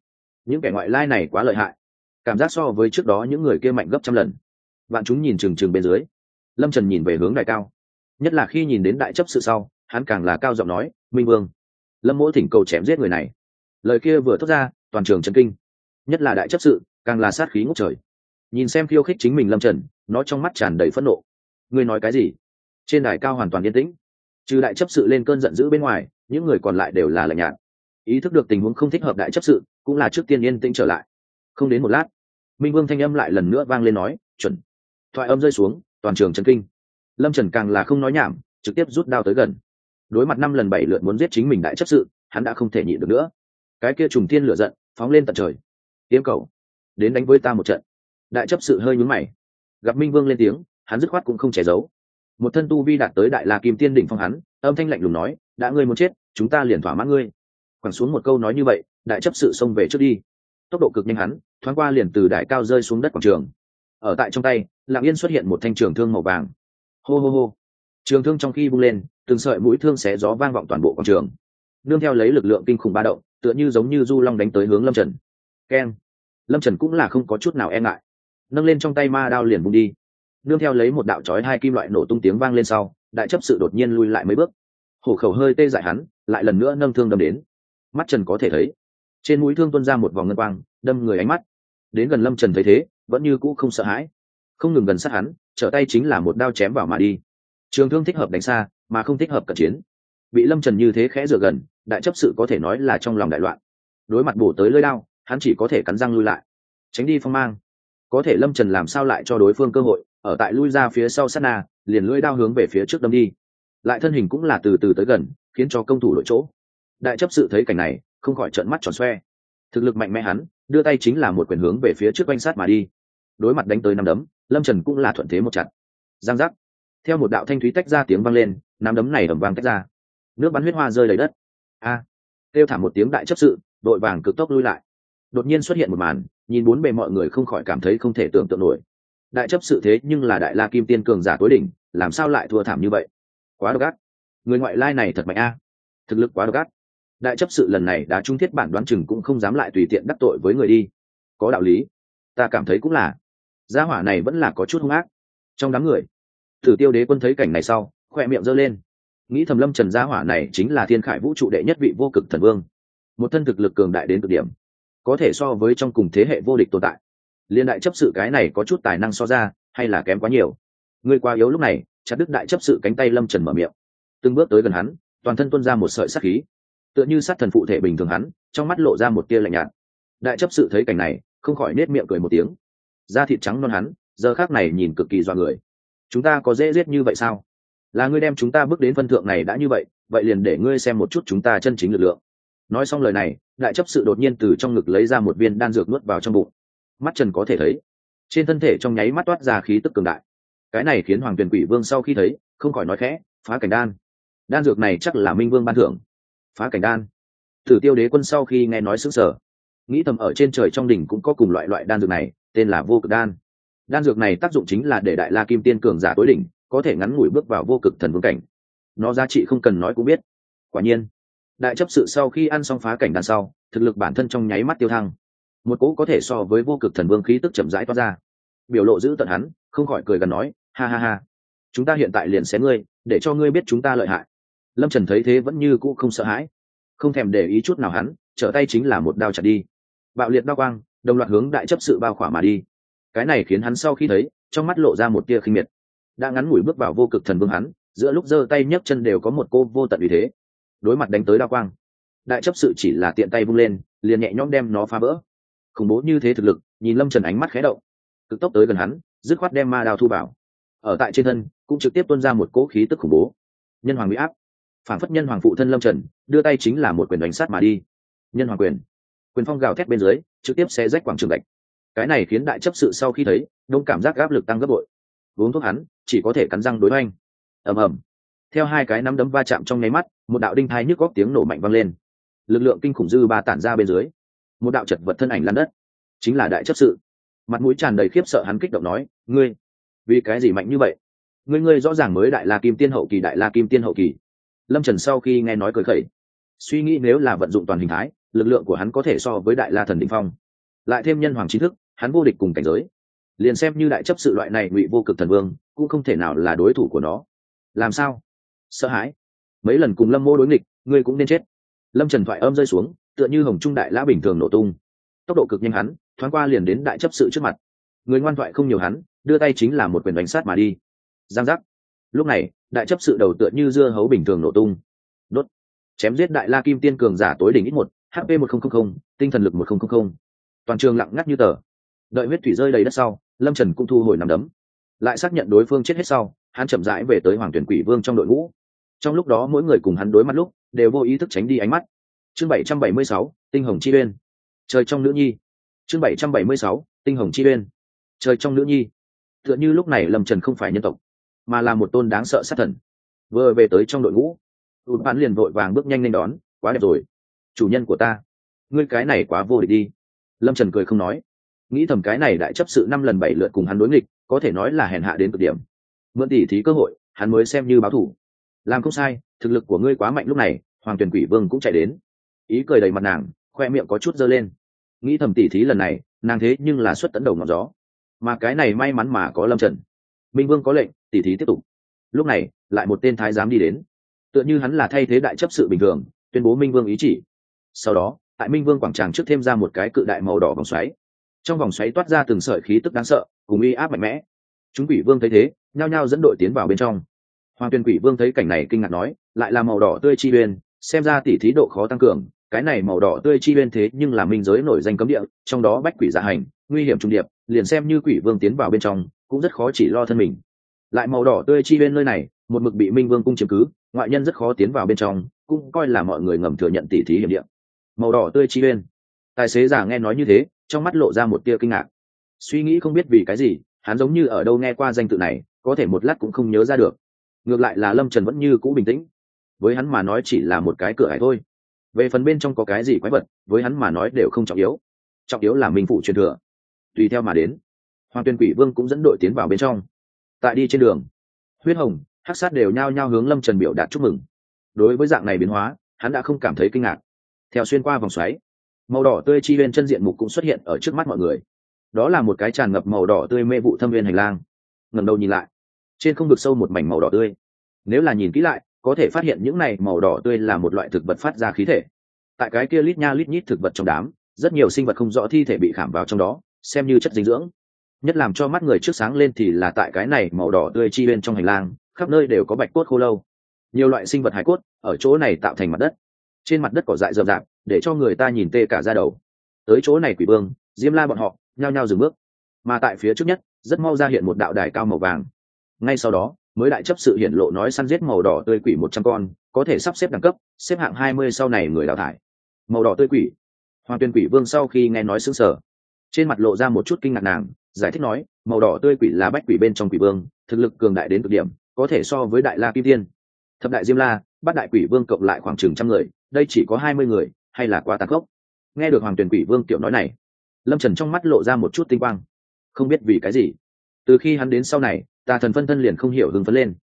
Những kẻ ngoại lai này quá lợi hại. Cảm giác so với trước đó những người kia mạnh gấp trăm lần. Vạn chúng nhìn trừng trừng bên dưới. Lâm trần nhìn về hướng đại cao. Nhất là khi nhìn đến đại chấp sự sau, hắn càng là cao giọng nói, minh vương. Lâm mỗi thỉnh cầu chém giết người này. Lời kia vừa thốt ra toàn trường chấn kinh. Nhất là đại chấp sự, càng là sát khí ngốc trời. Nhìn xem khiêu khích chính mình lâm trần, nó trong mắt tràn đầy phẫn nộ. Ngươi nói cái gì? Trên đài cao hoàn toàn yên tĩnh. Trừ đại chấp sự lên cơn giận dữ bên ngoài, những người còn lại đều là lạnh nhạt. Ý thức được tình huống không thích hợp đại chấp sự, cũng là trước tiên yên tĩnh trở lại. Không đến một lát, minh vương thanh âm lại lần nữa vang lên nói, chuẩn. Thoại âm rơi xuống, toàn trường chấn kinh. Lâm trần càng là không nói nhảm, trực tiếp rút đao tới gần. Đối mặt năm lần bảy lượt muốn giết chính mình đại chấp sự, hắn đã không thể nhịn được nữa cái kia trùng thiên lửa giận phóng lên tận trời. Tiêm cầu, đến đánh với ta một trận. Đại chấp sự hơi nhúng mày. Gặp minh vương lên tiếng, hắn dứt khoát cũng không che giấu. Một thân tu vi đạt tới đại la kim tiên đỉnh phong hắn, âm thanh lạnh lùng nói, đã ngươi muốn chết, chúng ta liền thỏa mãn ngươi. Quẳng xuống một câu nói như vậy, đại chấp sự xông về trước đi. Tốc độ cực nhanh hắn, thoáng qua liền từ đại cao rơi xuống đất quảng trường. Ở tại trong tay lạng yên xuất hiện một thanh trường thương màu vàng. Hô hô hô. Trường thương trong khi bung lên, từng sợi mũi thương xé gió vang vọng toàn bộ quảng trường. Nương theo lấy lực lượng kinh khủng ba động tựa như giống như du long đánh tới hướng lâm trần. Keng. Lâm trần cũng là không có chút nào e ngại. Nâng lên trong tay ma đao liền bung đi. Nương theo lấy một đạo trói hai kim loại nổ tung tiếng vang lên sau, đại chấp sự đột nhiên lui lại mấy bước. Hổ khẩu hơi tê dại hắn, lại lần nữa nâng thương đâm đến. Mắt trần có thể thấy, trên mũi thương tuân ra một vòng ngân quang, đâm người ánh mắt. Đến gần lâm trần thấy thế, vẫn như cũ không sợ hãi. Không ngừng gần sát hắn, trở tay chính là một đao chém vào mà đi. Trường thương thích hợp đánh xa, mà không thích hợp cận chiến. Bị lâm trần như thế khẽ dựa gần đại chấp sự có thể nói là trong lòng đại loạn. Đối mặt bổ tới lưỡi đao, hắn chỉ có thể cắn răng lui lại. Tránh đi phong mang. Có thể lâm trần làm sao lại cho đối phương cơ hội, ở tại lui ra phía sau sát na, liền lưỡi đao hướng về phía trước đâm đi. Lại thân hình cũng là từ từ tới gần, khiến cho công thủ đội chỗ. Đại chấp sự thấy cảnh này, không khỏi trợn mắt tròn xoe. Thực lực mạnh mẽ hắn, đưa tay chính là một quyền hướng về phía trước quanh sát mà đi. Đối mặt đánh tới năm đấm, lâm trần cũng là thuận thế một chặt. Giang giác. Theo một đạo thanh thúy tách ra tiếng vang lên năm đấm này ẩm vang tách ra. Nước bắn huyết hoa rơi lấy đất a. À, kêu thảm một tiếng đại chấp sự đội vàng cực tốc lui lại. Đột nhiên xuất hiện một màn nhìn bốn bề mọi người không khỏi cảm thấy không thể tưởng tượng nổi. Đại chấp sự thế nhưng là đại la kim tiên cường giả tối đỉnh làm sao lại thua thảm như vậy? Quá độc ác. Người ngoại lai này thật mạnh a. Thực lực quá độc ác. Đại chấp sự lần này đã trung thiết bản đoán chừng cũng không dám lại tùy tiện đắc tội với người đi. Có đạo lý. Ta cảm thấy cũng là. Gia hỏa này vẫn là có chút hung ác. Trong đám người tử tiêu đế quân thấy cảnh này sau khoe miệng giơ lên nghĩ thầm lâm trần gia hỏa này chính là thiên khải vũ trụ đệ nhất vị vô cực thần vương. Một thân thực lực cường đại đến cực điểm, có thể so với trong cùng thế hệ vô địch tồn tại. Liên đại chấp sự cái này có chút tài năng so ra, hay là kém quá nhiều. Người quá yếu lúc này, chặt đứt đại chấp sự cánh tay lâm trần mở miệng. Từng bước tới gần hắn, toàn thân tuân ra một sợi sắc khí. Tựa như sát thần phụ thể bình thường hắn, trong mắt lộ ra một tia lạnh nhạt. Đại chấp sự thấy cảnh này, không khỏi nết miệng cười một tiếng. Da thịt trắng non hắn, giờ khác này nhìn cực kỳ do người. Chúng ta có dễ giết như vậy sao? Là ngươi đem chúng ta bước đến phân thượng này đã như vậy vậy liền để ngươi xem một chút chúng ta chân chính lực lượng. Nói xong lời này, đại chấp sự đột nhiên từ trong ngực lấy ra một viên đan dược nuốt vào trong bụng. Mắt trần có thể thấy, trên thân thể trong nháy mắt toát ra khí tức cường đại. Cái này khiến hoàng tuyền quỷ vương sau khi thấy, không khỏi nói khẽ, phá cảnh đan. Đan dược này chắc là minh vương ban thưởng. Phá cảnh đan? Thử tiêu đế quân sau khi nghe nói xứng sở nghĩ thầm ở trên trời trong đỉnh cũng có cùng loại loại đan dược này, tên là vô cực đan. Đan dược này tác dụng chính là để đại la kim tiên cường giả tối đỉnh có thể ngắn ngủi bước vào vô cực thần vương cảnh. Nó giá trị không cần nói cũng biết. Quả nhiên, đại chấp sự sau khi ăn xong phá cảnh đằng sau, thực lực bản thân trong nháy mắt tiêu thăng. Một cỗ có thể so với vô cực thần vương khí tức chậm rãi toát ra. Biểu lộ giữ tận hắn, không khỏi cười gần nói, ha ha ha, chúng ta hiện tại liền xé ngươi, để cho ngươi biết chúng ta lợi hại. Lâm trần thấy thế vẫn như cũ không sợ hãi, không thèm để ý chút nào hắn, trở tay chính là một đao chặt đi. Bạo liệt đao quang, đồng loạt hướng đại chấp sự bao khỏa mà đi. Cái này khiến hắn sau khi thấy, trong mắt lộ ra một tia khinh miệt đã ngắn ngủi bước vào vô cực thần vương hắn, giữa lúc giơ tay nhấc chân đều có một cô vô tận uy thế. Đối mặt đánh tới đao quang, đại chấp sự chỉ là tiện tay vung lên, liền nhẹ nhõm đem nó phá vỡ. Khủng bố như thế thực lực, nhìn lâm trần ánh mắt khé động. Cực tốc tới gần hắn, dứt khoát đem ma đao thu vào. Ở tại trên thân, cũng trực tiếp tuân ra một cỗ khí tức khủng bố. Nhân hoàng bị áp. Phản phất nhân hoàng phụ thân lâm trần, đưa tay chính là một quyền đánh sát mà đi. Nhân hoàng quyền. Quyền phong gào thét bên dưới, trực tiếp xe rách quảng trường gạch. Cái này khiến đại chấp sự sau khi thấy, đông cảm giác áp lực tăng gấp bội uống thuốc hắn, chỉ có thể cắn răng đối oanh ầm ầm. Theo hai cái nắm đấm va chạm trong nháy mắt, một đạo đinh thai nhức góc tiếng nổ mạnh vang lên. Lực lượng kinh khủng dư ba tản ra bên dưới. Một đạo chật vật thân ảnh lan đất. Chính là đại chấp sự. Mặt mũi tràn đầy khiếp sợ hắn kích động nói, ngươi, vì cái gì mạnh như vậy? Ngươi ngươi rõ ràng mới đại la kim tiên hậu kỳ, đại la kim tiên hậu kỳ. Lâm trần sau khi nghe nói cười khẩy. Suy nghĩ nếu là vận dụng toàn hình thái, lực lượng của hắn có thể so với đại la thần đình phong. Lại thêm nhân hoàng trí thức, hắn vô địch cùng cảnh giới liền xem như đại chấp sự loại này ngụy vô cực thần vương, cũng không thể nào là đối thủ của nó. Làm sao? Sợ hãi. Mấy lần cùng lâm mô đối nghịch, ngươi cũng nên chết. Lâm trần thoại âm rơi xuống, tựa như hồng trung đại lã bình thường nổ tung. Tốc độ cực nhanh hắn, thoáng qua liền đến đại chấp sự trước mặt. Người ngoan thoại không nhiều hắn, đưa tay chính là một quyền đánh sát mà đi. Giang giác. Lúc này, đại chấp sự đầu tựa như dưa hấu bình thường nổ tung. Đốt. Chém giết đại la kim tiên cường giả tối đỉnh ít một hp một nghìn tinh thần lực một nghìn toàn trường lặng ngắt như tờ. Đợi huyết thủy rơi đầy đất sau lâm trần cũng thu hồi nằm đấm. Lại xác nhận đối phương chết hết sau, hắn chậm rãi về tới hoàng tuyển quỷ vương trong đội ngũ. Trong lúc đó mỗi người cùng hắn đối mặt lúc, đều vô ý thức tránh đi ánh mắt. Chương bảy trăm bảy mươi sáu, tinh hồng chi uyên. Trời trong nữ nhi. Chương bảy trăm bảy mươi sáu, tinh hồng chi uyên. Trời trong nữ nhi. Tựa như lúc này lâm trần không phải nhân tộc, mà là một tôn đáng sợ sát thần. Vừa về tới trong đội ngũ ụt bạn liền vội vàng bước nhanh lên đón, quá đẹp rồi. Chủ nhân của ta. Ngươi cái này quá vô địch đi. Lâm trần cười không nói nghĩ thầm cái này đại chấp sự năm lần bảy lượt cùng hắn đối nghịch, có thể nói là hèn hạ đến cực điểm. Mượn tỉ thí cơ hội, hắn mới xem như báo thủ. Làm không sai, thực lực của ngươi quá mạnh lúc này, hoàng tuyển quỷ vương cũng chạy đến. Ý cười đầy mặt nàng, khoe miệng có chút dơ lên. Nghĩ thầm tỉ thí lần này, nàng thế nhưng là xuất tấn đầu ngọn gió. Mà cái này may mắn mà có lâm trần. Minh vương có lệnh tỉ thí tiếp tục. Lúc này, lại một tên thái giám đi đến. Tựa như hắn là thay thế đại chấp sự bình thường, tuyên bố minh vương ý chỉ. Sau đó, tại minh vương quảng tràng trước thêm ra một cái cự đại màu đỏ vòng xoáy trong vòng xoáy toát ra từng sợi khí tức đáng sợ, cùng uy áp mạnh mẽ. Chúng quỷ vương thấy thế, nhao nhao dẫn đội tiến vào bên trong. Hoàng tuyên quỷ vương thấy cảnh này kinh ngạc nói, lại là màu đỏ tươi chi uyên, xem ra tỉ thí độ khó tăng cường, cái này màu đỏ tươi chi uyên thế nhưng là minh giới nổi danh cấm địa, trong đó bách quỷ giả hành, nguy hiểm trung điệp, liền xem như quỷ vương tiến vào bên trong, cũng rất khó chỉ lo thân mình. Lại màu đỏ tươi chi uyên nơi này, một mực bị minh vương cung chiếm cứ, ngoại nhân rất khó tiến vào bên trong, cũng coi là mọi người ngầm thừa nhận tỉ thí hiểm địa. Màu đỏ tươi chi uyên. Tài xế già nghe nói như thế trong mắt lộ ra một tia kinh ngạc. Suy nghĩ không biết vì cái gì, hắn giống như ở đâu nghe qua danh tự này, có thể một lát cũng không nhớ ra được. Ngược lại là lâm trần vẫn như cũ bình tĩnh. Với hắn mà nói chỉ là một cái cửa hải thôi. Về phần bên trong có cái gì quái vật, với hắn mà nói đều không trọng yếu. Trọng yếu là minh phụ truyền thừa. Tùy theo mà đến, hoàng tuyên quỷ vương cũng dẫn đội tiến vào bên trong. Tại đi trên đường, huyết hồng, hắc sát đều nhao nhao hướng lâm trần biểu đạt chúc mừng. Đối với dạng này biến hóa, hắn đã không cảm thấy kinh ngạc. Theo xuyên qua vòng xoáy màu đỏ tươi chi viên chân diện mục cũng xuất hiện ở trước mắt mọi người. Đó là một cái tràn ngập màu đỏ tươi mê vụ thâm viên hành lang. Ngẩng đầu nhìn lại, trên không vực sâu một mảnh màu đỏ tươi. Nếu là nhìn kỹ lại, có thể phát hiện những này màu đỏ tươi là một loại thực vật phát ra khí thể. Tại cái kia lít nha lít nhít thực vật trong đám, rất nhiều sinh vật không rõ thi thể bị khảm vào trong đó, xem như chất dinh dưỡng. Nhất làm cho mắt người trước sáng lên thì là tại cái này màu đỏ tươi chi bên trong hành lang, khắp nơi đều có bạch cốt khô lâu. Nhiều loại sinh vật hải cốt ở chỗ này tạo thành mặt đất. Trên mặt đất cỏ dại rậm rạp để cho người ta nhìn tê cả ra đầu. Tới chỗ này quỷ vương, diêm la bọn họ, nhao nhao dừng bước. Mà tại phía trước nhất, rất mau ra hiện một đạo đài cao màu vàng. Ngay sau đó, mới đại chấp sự hiện lộ nói săn giết màu đỏ tươi quỷ một trăm con, có thể sắp xếp đẳng cấp, xếp hạng hai mươi sau này người đào thải. Màu đỏ tươi quỷ. Hoàng tuyên quỷ vương sau khi nghe nói xứng sở trên mặt lộ ra một chút kinh ngạc nàng, giải thích nói, màu đỏ tươi quỷ là bách quỷ bên trong quỷ vương, thực lực cường đại đến cực điểm, có thể so với đại la kim tiên. Thập đại diêm la bắt đại quỷ vương cộng lại khoảng chừng trăm người, đây chỉ có hai mươi người hay là quá tàn khốc? Nghe được hoàng tuyển quỷ vương tiểu nói này, lâm trần trong mắt lộ ra một chút tinh quang. Không biết vì cái gì, từ khi hắn đến sau này tà thần phân thân liền không hiểu hưng phấn lên.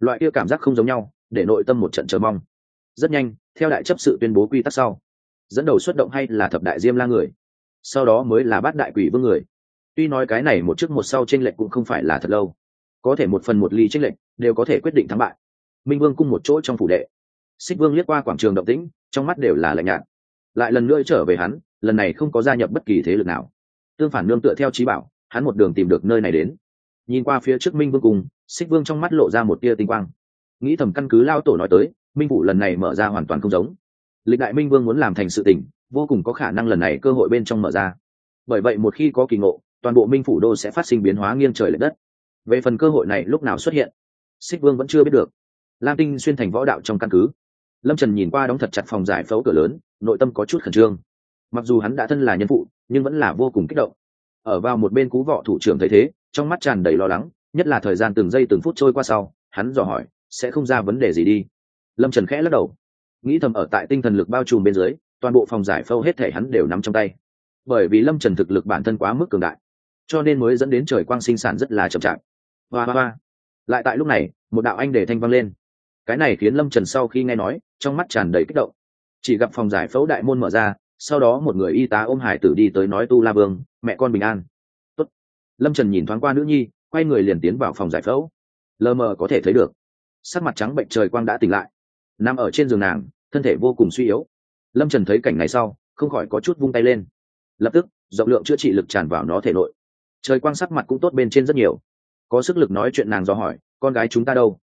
Loại kia cảm giác không giống nhau, để nội tâm một trận chờ mong. Rất nhanh, theo đại chấp sự tuyên bố quy tắc sau, dẫn đầu xuất động hay là thập đại diêm la người. Sau đó mới là bát đại quỷ vương người. Tuy nói cái này một trước một sau tranh lệch cũng không phải là thật lâu. Có thể một phần một ly tranh lệch đều có thể quyết định thắng bại. Minh vương cung một chỗ trong phủ đệ. Xích vương liếc qua quảng trường động tĩnh, trong mắt đều là lạnh nhạt lại lần nữa trở về hắn, lần này không có gia nhập bất kỳ thế lực nào. Tương phản nương tựa theo trí bảo, hắn một đường tìm được nơi này đến. Nhìn qua phía trước minh vương cung xích vương trong mắt lộ ra một tia tinh quang. Nghĩ thầm căn cứ lao tổ nói tới, minh phủ lần này mở ra hoàn toàn không giống. Lịch đại minh vương muốn làm thành sự tình, vô cùng có khả năng lần này cơ hội bên trong mở ra. Bởi vậy một khi có kỳ ngộ, toàn bộ minh phủ đô sẽ phát sinh biến hóa nghiêng trời l ệ đất. Về phần cơ hội này lúc nào xuất hiện, xích vương vẫn chưa biết được. Lam tinh xuyên thành võ đạo trong căn cứ lâm trần nhìn qua đóng thật chặt phòng giải phẫu cửa lớn, nội tâm có chút khẩn trương. Mặc dù hắn đã thân là nhân phụ, nhưng vẫn là vô cùng kích động. Ở vào một bên cú vọ thủ trưởng thấy thế, trong mắt tràn đầy lo lắng, nhất là thời gian từng giây từng phút trôi qua sau, hắn dò hỏi, sẽ không ra vấn đề gì đi? Lâm trần khẽ lắc đầu. Nghĩ thầm ở tại tinh thần lực bao trùm bên dưới, toàn bộ phòng giải phẫu hết thể hắn đều nắm trong tay. Bởi vì lâm trần thực lực bản thân quá mức cường đại, cho nên mới dẫn đến trời quang sinh sản rất là chậm chạp. Hoa hoa hoa. Lại tại lúc này, một đạo anh để thanh vang lên cái này khiến lâm trần sau khi nghe nói, trong mắt tràn đầy kích động. Chỉ gặp phòng giải phẫu đại môn mở ra, sau đó một người y tá ôm hải tử đi tới nói tu la vương, mẹ con bình an. Tốt. lâm trần nhìn thoáng qua nữ nhi, quay người liền tiến vào phòng giải phẫu. Lờ mờ có thể thấy được. Sắc mặt trắng bệnh trời quang đã tỉnh lại. Nằm ở trên giường nàng, thân thể vô cùng suy yếu. Lâm trần thấy cảnh này sau, không khỏi có chút vung tay lên. Lập tức, rộng lượng chữa trị lực tràn vào nó thể nội. Trời quang sắc mặt cũng tốt bên trên rất nhiều. Có sức lực nói chuyện nàng do hỏi, con gái chúng ta đâu?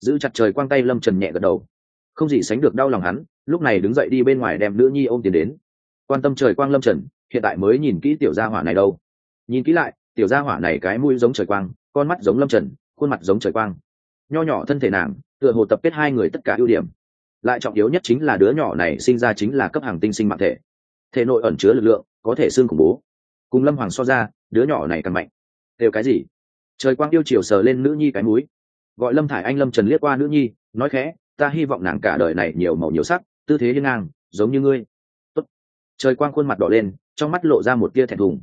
Giữ chặt trời quang tay lâm trần nhẹ gật đầu. Không gì sánh được đau lòng hắn, lúc này đứng dậy đi bên ngoài đem nữ nhi ôm tiền đến. Quan tâm trời quang lâm trần, hiện tại mới nhìn kỹ tiểu gia hỏa này đâu. Nhìn kỹ lại, tiểu gia hỏa này cái mũi giống trời quang, con mắt giống lâm trần, khuôn mặt giống trời quang. Nho nhỏ thân thể nàng, tựa hồ tập kết hai người tất cả ưu điểm. Lại trọng yếu nhất chính là đứa nhỏ này sinh ra chính là cấp hàng tinh sinh mạng thể. Thể nội ẩn chứa lực lượng, có thể xương khủng bố. Cùng lâm hoàng so ra, đứa nhỏ này càng mạnh. Đều cái gì? Trời quang yêu chiều sờ lên nữ nhi cái mũi gọi lâm thải anh lâm trần liếc qua nữ nhi, nói khẽ, ta hy vọng nàng cả đời này nhiều màu nhiều sắc, tư thế hiên ngang, giống như ngươi. Tốt. trời quang khuôn mặt đỏ lên, trong mắt lộ ra một tia thẹn thùng.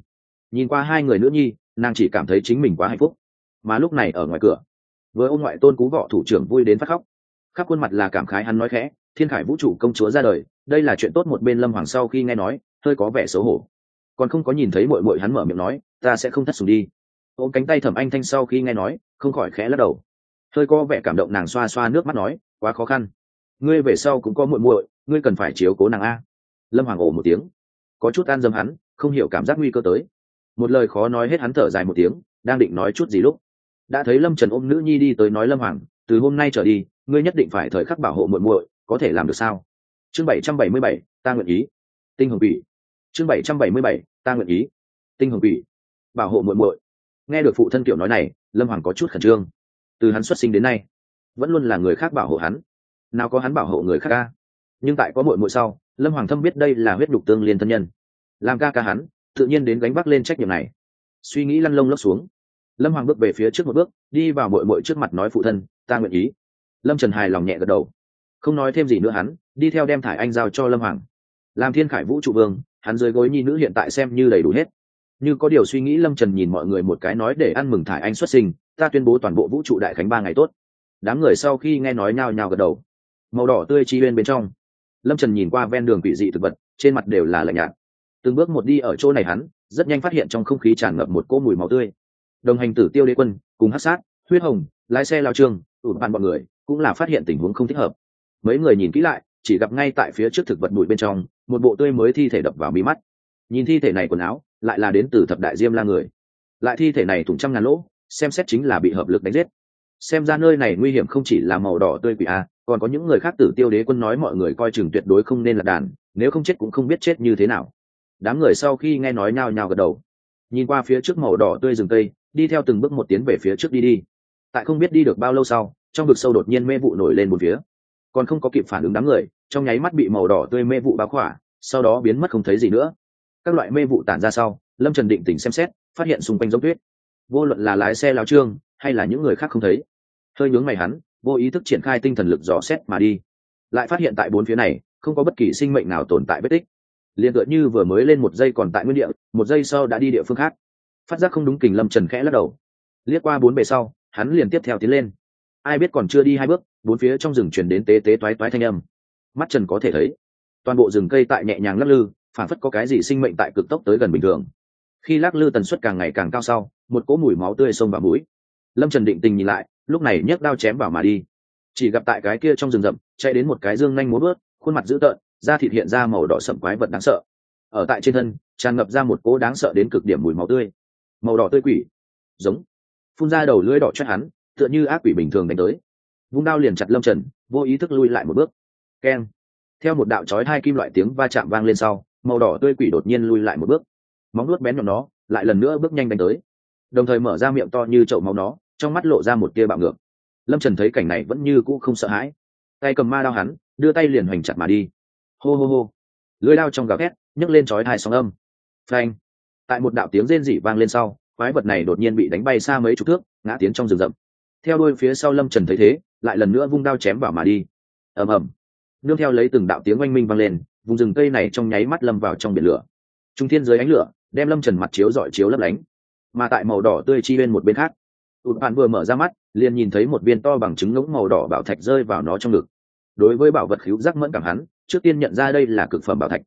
Nhìn qua hai người nữ nhi, nàng chỉ cảm thấy chính mình quá hạnh phúc. Mà lúc này ở ngoài cửa, với ông ngoại tôn cú võ thủ trưởng vui đến phát khóc. Khắp khuôn mặt là cảm khái hắn nói khẽ, thiên khải vũ trụ công chúa ra đời, đây là chuyện tốt một bên lâm hoàng sau khi nghe nói, hơi có vẻ xấu hổ. Còn không có nhìn thấy mội mội hắn mở miệng nói, ta sẽ không thất sùng đi. Ôm cánh tay thẩm anh thanh sau khi nghe nói, không khỏi khẽ lắc đầu hơi có vẻ cảm động nàng xoa xoa nước mắt nói, quá khó khăn. Ngươi về sau cũng có muội muội, ngươi cần phải chiếu cố nàng a. Lâm hoàng ồ một tiếng. Có chút an dâm hắn, không hiểu cảm giác nguy cơ tới. Một lời khó nói hết hắn thở dài một tiếng, đang định nói chút gì lúc, đã thấy lâm trần ôm nữ nhi đi tới nói lâm hoàng, từ hôm nay trở đi, ngươi nhất định phải thời khắc bảo hộ muội muội, có thể làm được sao? Chương bảy trăm bảy mươi bảy, ta nguyện ý. Tinh hồng bỉ chương bảy trăm bảy mươi bảy, ta nguyện ý. Tinh hồng bỉ bảo hộ muội muội. Nghe được phụ thân kiểu nói này, lâm hoàng có chút khẩn trương từ hắn xuất sinh đến nay, vẫn luôn là người khác bảo hộ hắn. Nào có hắn bảo hộ người khác ca. Nhưng tại có muội muội sau, lâm hoàng thâm biết đây là huyết đục tương liên thân nhân. Làm ca ca hắn, tự nhiên đến gánh vác lên trách nhiệm này. Suy nghĩ lăn lông lốc xuống. Lâm hoàng bước về phía trước một bước, đi vào muội muội trước mặt nói phụ thân, ta nguyện ý. Lâm trần hài lòng nhẹ gật đầu. Không nói thêm gì nữa hắn, đi theo đem thải anh giao cho lâm hoàng. Làm thiên khải vũ trụ vương, hắn dưới gối nhi nữ hiện tại xem như đầy đủ hết. Như có điều suy nghĩ, lâm trần nhìn mọi người một cái nói để ăn mừng thải anh xuất sinh ta tuyên bố toàn bộ vũ trụ đại khánh ba ngày tốt. Đám người sau khi nghe nói nhao nhao gật đầu. Màu đỏ tươi chi bên bên trong. Lâm trần nhìn qua ven đường quỷ dị thực vật, trên mặt đều là lạnh nhạt. Từng bước một đi ở chỗ này hắn, rất nhanh phát hiện trong không khí tràn ngập một cỗ mùi máu tươi. Đồng hành tử tiêu đế quân, cùng hát sát, huyết hồng, lái xe lao trương ụt bạn bọn người, cũng là phát hiện tình huống không thích hợp. Mấy người nhìn kỹ lại, chỉ gặp ngay tại phía trước thực vật bụi bên trong, một bộ tươi mới thi thể đập vào mí mắt. Nhìn thi thể này quần áo, lại là đến từ thập đại diêm la người. Lại thi thể này thủng trăm ngàn lỗ xem xét chính là bị hợp lực đánh giết. Xem ra nơi này nguy hiểm không chỉ là màu đỏ tươi quỷ a, còn có những người khác tử tiêu đế quân nói mọi người coi chừng tuyệt đối không nên là đàn, nếu không chết cũng không biết chết như thế nào. Đám người sau khi nghe nói nhao nhao gật đầu. Nhìn qua phía trước màu đỏ tươi rừng cây, đi theo từng bước một tiến về phía trước đi đi. Tại không biết đi được bao lâu sau, trong vực sâu đột nhiên mê vụ nổi lên một phía. Còn không có kịp phản ứng đám người, trong nháy mắt bị màu đỏ tươi mê vụ báo khỏa, sau đó biến mất không thấy gì nữa. Các loại mê vụ tản ra sau, lâm trần định tỉnh xem xét, phát hiện xung quanh giống tuyết vô luận là lái xe lao trương, hay là những người khác không thấy. Hơi nhướng mày hắn, vô ý thức triển khai tinh thần lực dò xét mà đi. Lại phát hiện tại bốn phía này, không có bất kỳ sinh mệnh nào tồn tại vết tích. Liền tựa như vừa mới lên một giây còn tại nguyên địa, một giây sau đã đi địa phương khác. Phát giác không đúng kình lâm trần khẽ lắc đầu. Liếc qua bốn bề sau, hắn liền tiếp theo tiến lên. Ai biết còn chưa đi hai bước, bốn phía trong rừng chuyển đến tế tế toái toái thanh âm. Mắt trần có thể thấy, toàn bộ rừng cây tại nhẹ nhàng lắc lư phản phất có cái gì sinh mệnh tại cực tốc tới gần bình thường. Khi lắc lư tần suất càng ngày càng cao sau một cỗ mùi máu tươi xông vào mũi. Lâm trần định tình nhìn lại, lúc này nhấc đao chém vào mà đi. Chỉ gặp tại cái kia trong rừng rậm, chạy đến một cái dương nhanh muốn bớt khuôn mặt dữ tợn, da thịt hiện ra màu đỏ sậm quái vật đáng sợ. Ở tại trên thân, tràn ngập ra một cỗ đáng sợ đến cực điểm mùi máu tươi. Màu đỏ tươi quỷ. Giống. Phun ra đầu lưỡi đỏ chắc hắn, tựa như ác quỷ bình thường đánh tới. Vung đao liền chặt lâm trần, vô ý thức lui lại một bước. Keng. Theo một đạo chói hai kim loại tiếng va chạm vang lên sau, màu đỏ tươi quỷ đột nhiên lui lại một bước. Móng nuốt bén nhọn nó lại lần nữa bước nhanh đánh tới đồng thời mở ra miệng to như chậu máu nó, trong mắt lộ ra một tia bạo ngược. Lâm trần thấy cảnh này vẫn như cũ không sợ hãi. Tay cầm ma đao hắn, đưa tay liền hoành chặt mà đi. Hô hô hô. Lưới đao trong gào thét, nhấc lên chói hai sóng âm. Phanh. Tại một đạo tiếng rên rỉ vang lên sau, quái vật này đột nhiên bị đánh bay xa mấy chục thước, ngã tiến trong rừng rậm. Theo đôi phía sau lâm trần thấy thế, lại lần nữa vung đao chém vào mà đi. Ầm ầm. Nương theo lấy từng đạo tiếng oanh minh vang lên, vùng rừng cây này trong nháy mắt lâm vào trong biển lửa. Trung thiên dưới ánh lửa, đem lâm trần mặt chiếu dọi chiếu lấp lánh mà tại màu đỏ tươi chi bên một bên khác. Tụt bạn vừa mở ra mắt, liền nhìn thấy một viên to bằng trứng ngỗng màu đỏ bảo thạch rơi vào nó trong ngực. Đối với bảo vật khíu giác mẫn cảm hắn, trước tiên nhận ra đây là cực phẩm bảo thạch.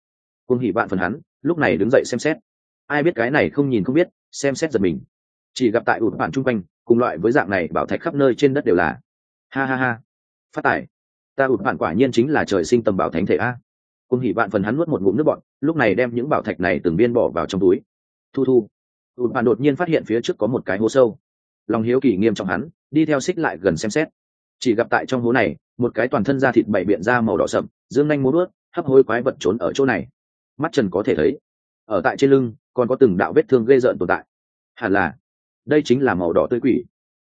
Cùng hỉ vạn phần hắn, lúc này đứng dậy xem xét. Ai biết cái này không nhìn không biết, xem xét giật mình. Chỉ gặp tại ụt bạn chung quanh, cùng loại với dạng này bảo thạch khắp nơi trên đất đều là. Ha ha ha. Phát tải ta ụt bạn quả nhiên chính là trời sinh tầm bảo thánh thể a. Cùng hỉ vạn phần hắn nuốt một ngụm nước bọn lúc này đem những bảo thạch này từng viên bỏ vào trong túi. Thu thu ụt bạn đột nhiên phát hiện phía trước có một cái hố sâu. Lòng hiếu kỳ nghiêm trọng hắn, đi theo xích lại gần xem xét. Chỉ gặp tại trong hố này, một cái toàn thân da thịt bảy biện da màu đỏ sậm, dương nhanh muốn ướt hấp hối quái vật trốn ở chỗ này. Mắt trần có thể thấy, ở tại trên lưng, còn có từng đạo vết thương ghê rợn tồn tại. Hẳn là, đây chính là màu đỏ tươi quỷ.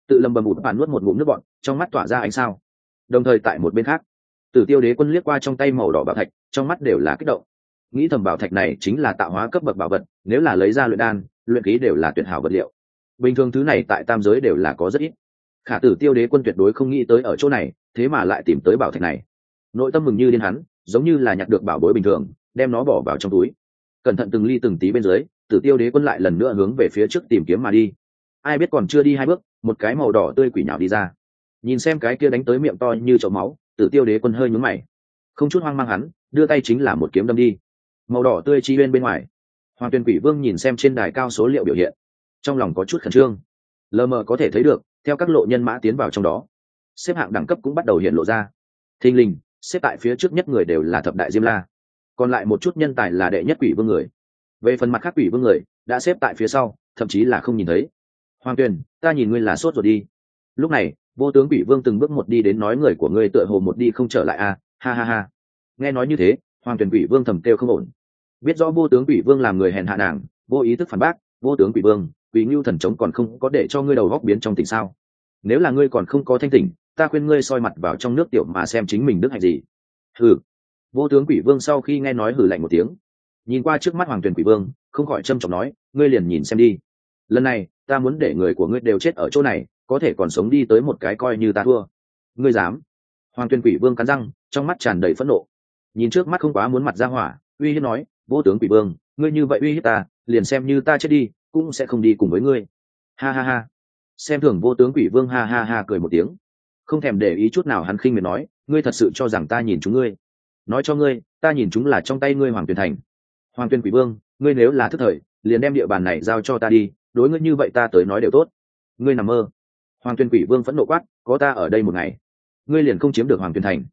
Tự lầm bầm ụt bàn nuốt một ngụm nước bọn trong mắt tỏa ra ánh sao. Đồng thời tại một bên khác, tử tiêu đế quân liếc qua trong tay màu đỏ bạo thạch, trong mắt đều là kích động nghĩ thầm bảo thạch này chính là tạo hóa cấp bậc bảo vật, nếu là lấy ra luyện đan, luyện khí đều là tuyệt hảo vật liệu. Bình thường thứ này tại tam giới đều là có rất ít. Khả tử tiêu đế quân tuyệt đối không nghĩ tới ở chỗ này, thế mà lại tìm tới bảo thạch này. Nội tâm mừng như điên hắn, giống như là nhặt được bảo bối bình thường, đem nó bỏ vào trong túi. Cẩn thận từng ly từng tí bên dưới, tử tiêu đế quân lại lần nữa hướng về phía trước tìm kiếm mà đi. Ai biết còn chưa đi hai bước, một cái màu đỏ tươi quỷ nhạo đi ra. Nhìn xem cái kia đánh tới miệng to như chậu máu, tử tiêu đế quân hơi nhúng mày. Không chút hoang mang hắn, đưa tay chính là một kiếm đâm đi màu đỏ tươi chi bên bên ngoài. Hoàng tuyên quỷ vương nhìn xem trên đài cao số liệu biểu hiện trong lòng có chút khẩn trương. Lờ mờ có thể thấy được theo các lộ nhân mã tiến vào trong đó xếp hạng đẳng cấp cũng bắt đầu hiện lộ ra. Thình lình xếp tại phía trước nhất người đều là thập đại diêm la. Còn lại một chút nhân tài là đệ nhất quỷ vương người. Về phần mặt khác quỷ vương người đã xếp tại phía sau thậm chí là không nhìn thấy. Hoàng tuyền ta nhìn ngươi là sốt rồi đi. Lúc này vô tướng quỷ vương từng bước một đi đến nói người của ngươi tựa hồ một đi không trở lại a à, ha ha ha. Nghe nói như thế hoàng tuyền quỷ vương thầm kêu không ổn. Biết rõ vô tướng quỷ vương làm người hèn hạ nàng, vô ý thức phản bác, vô tướng quỷ vương, quỷ ngưu thần trống còn không có để cho ngươi đầu góc biến trong tỉnh sao? Nếu là ngươi còn không có thanh tỉnh, ta khuyên ngươi soi mặt vào trong nước tiểu mà xem chính mình đức hạnh gì. Hừ. Vô tướng quỷ vương sau khi nghe nói hừ lạnh một tiếng, nhìn qua trước mắt hoàng tuyền quỷ vương, không khỏi trâm trọng nói, ngươi liền nhìn xem đi. Lần này, ta muốn để người của ngươi đều chết ở chỗ này, có thể còn sống đi tới một cái coi như ta thua. Ngươi dám? Hoàng tuyền quỷ vương cắn răng, trong mắt tràn đầy phẫn nộ nhìn trước mắt không quá muốn mặt ra hỏa, uy hiếp nói, vô tướng quỷ vương, ngươi như vậy uy hiếp ta, liền xem như ta chết đi, cũng sẽ không đi cùng với ngươi. Ha ha ha. Xem thường vô tướng quỷ vương ha ha ha cười một tiếng. Không thèm để ý chút nào hắn khinh miệt nói, ngươi thật sự cho rằng ta nhìn chúng ngươi? Nói cho ngươi, ta nhìn chúng là trong tay ngươi hoàng tuyền thành. Hoàng tuyền quỷ vương, ngươi nếu là thức thời, liền đem địa bàn này giao cho ta đi, đối ngươi như vậy ta tới nói đều tốt. Ngươi nằm mơ. Hoàng tuyên quỷ vương phẫn nộ quát, có ta ở đây một ngày, ngươi liền không chiếm được hoàng tuyên thành.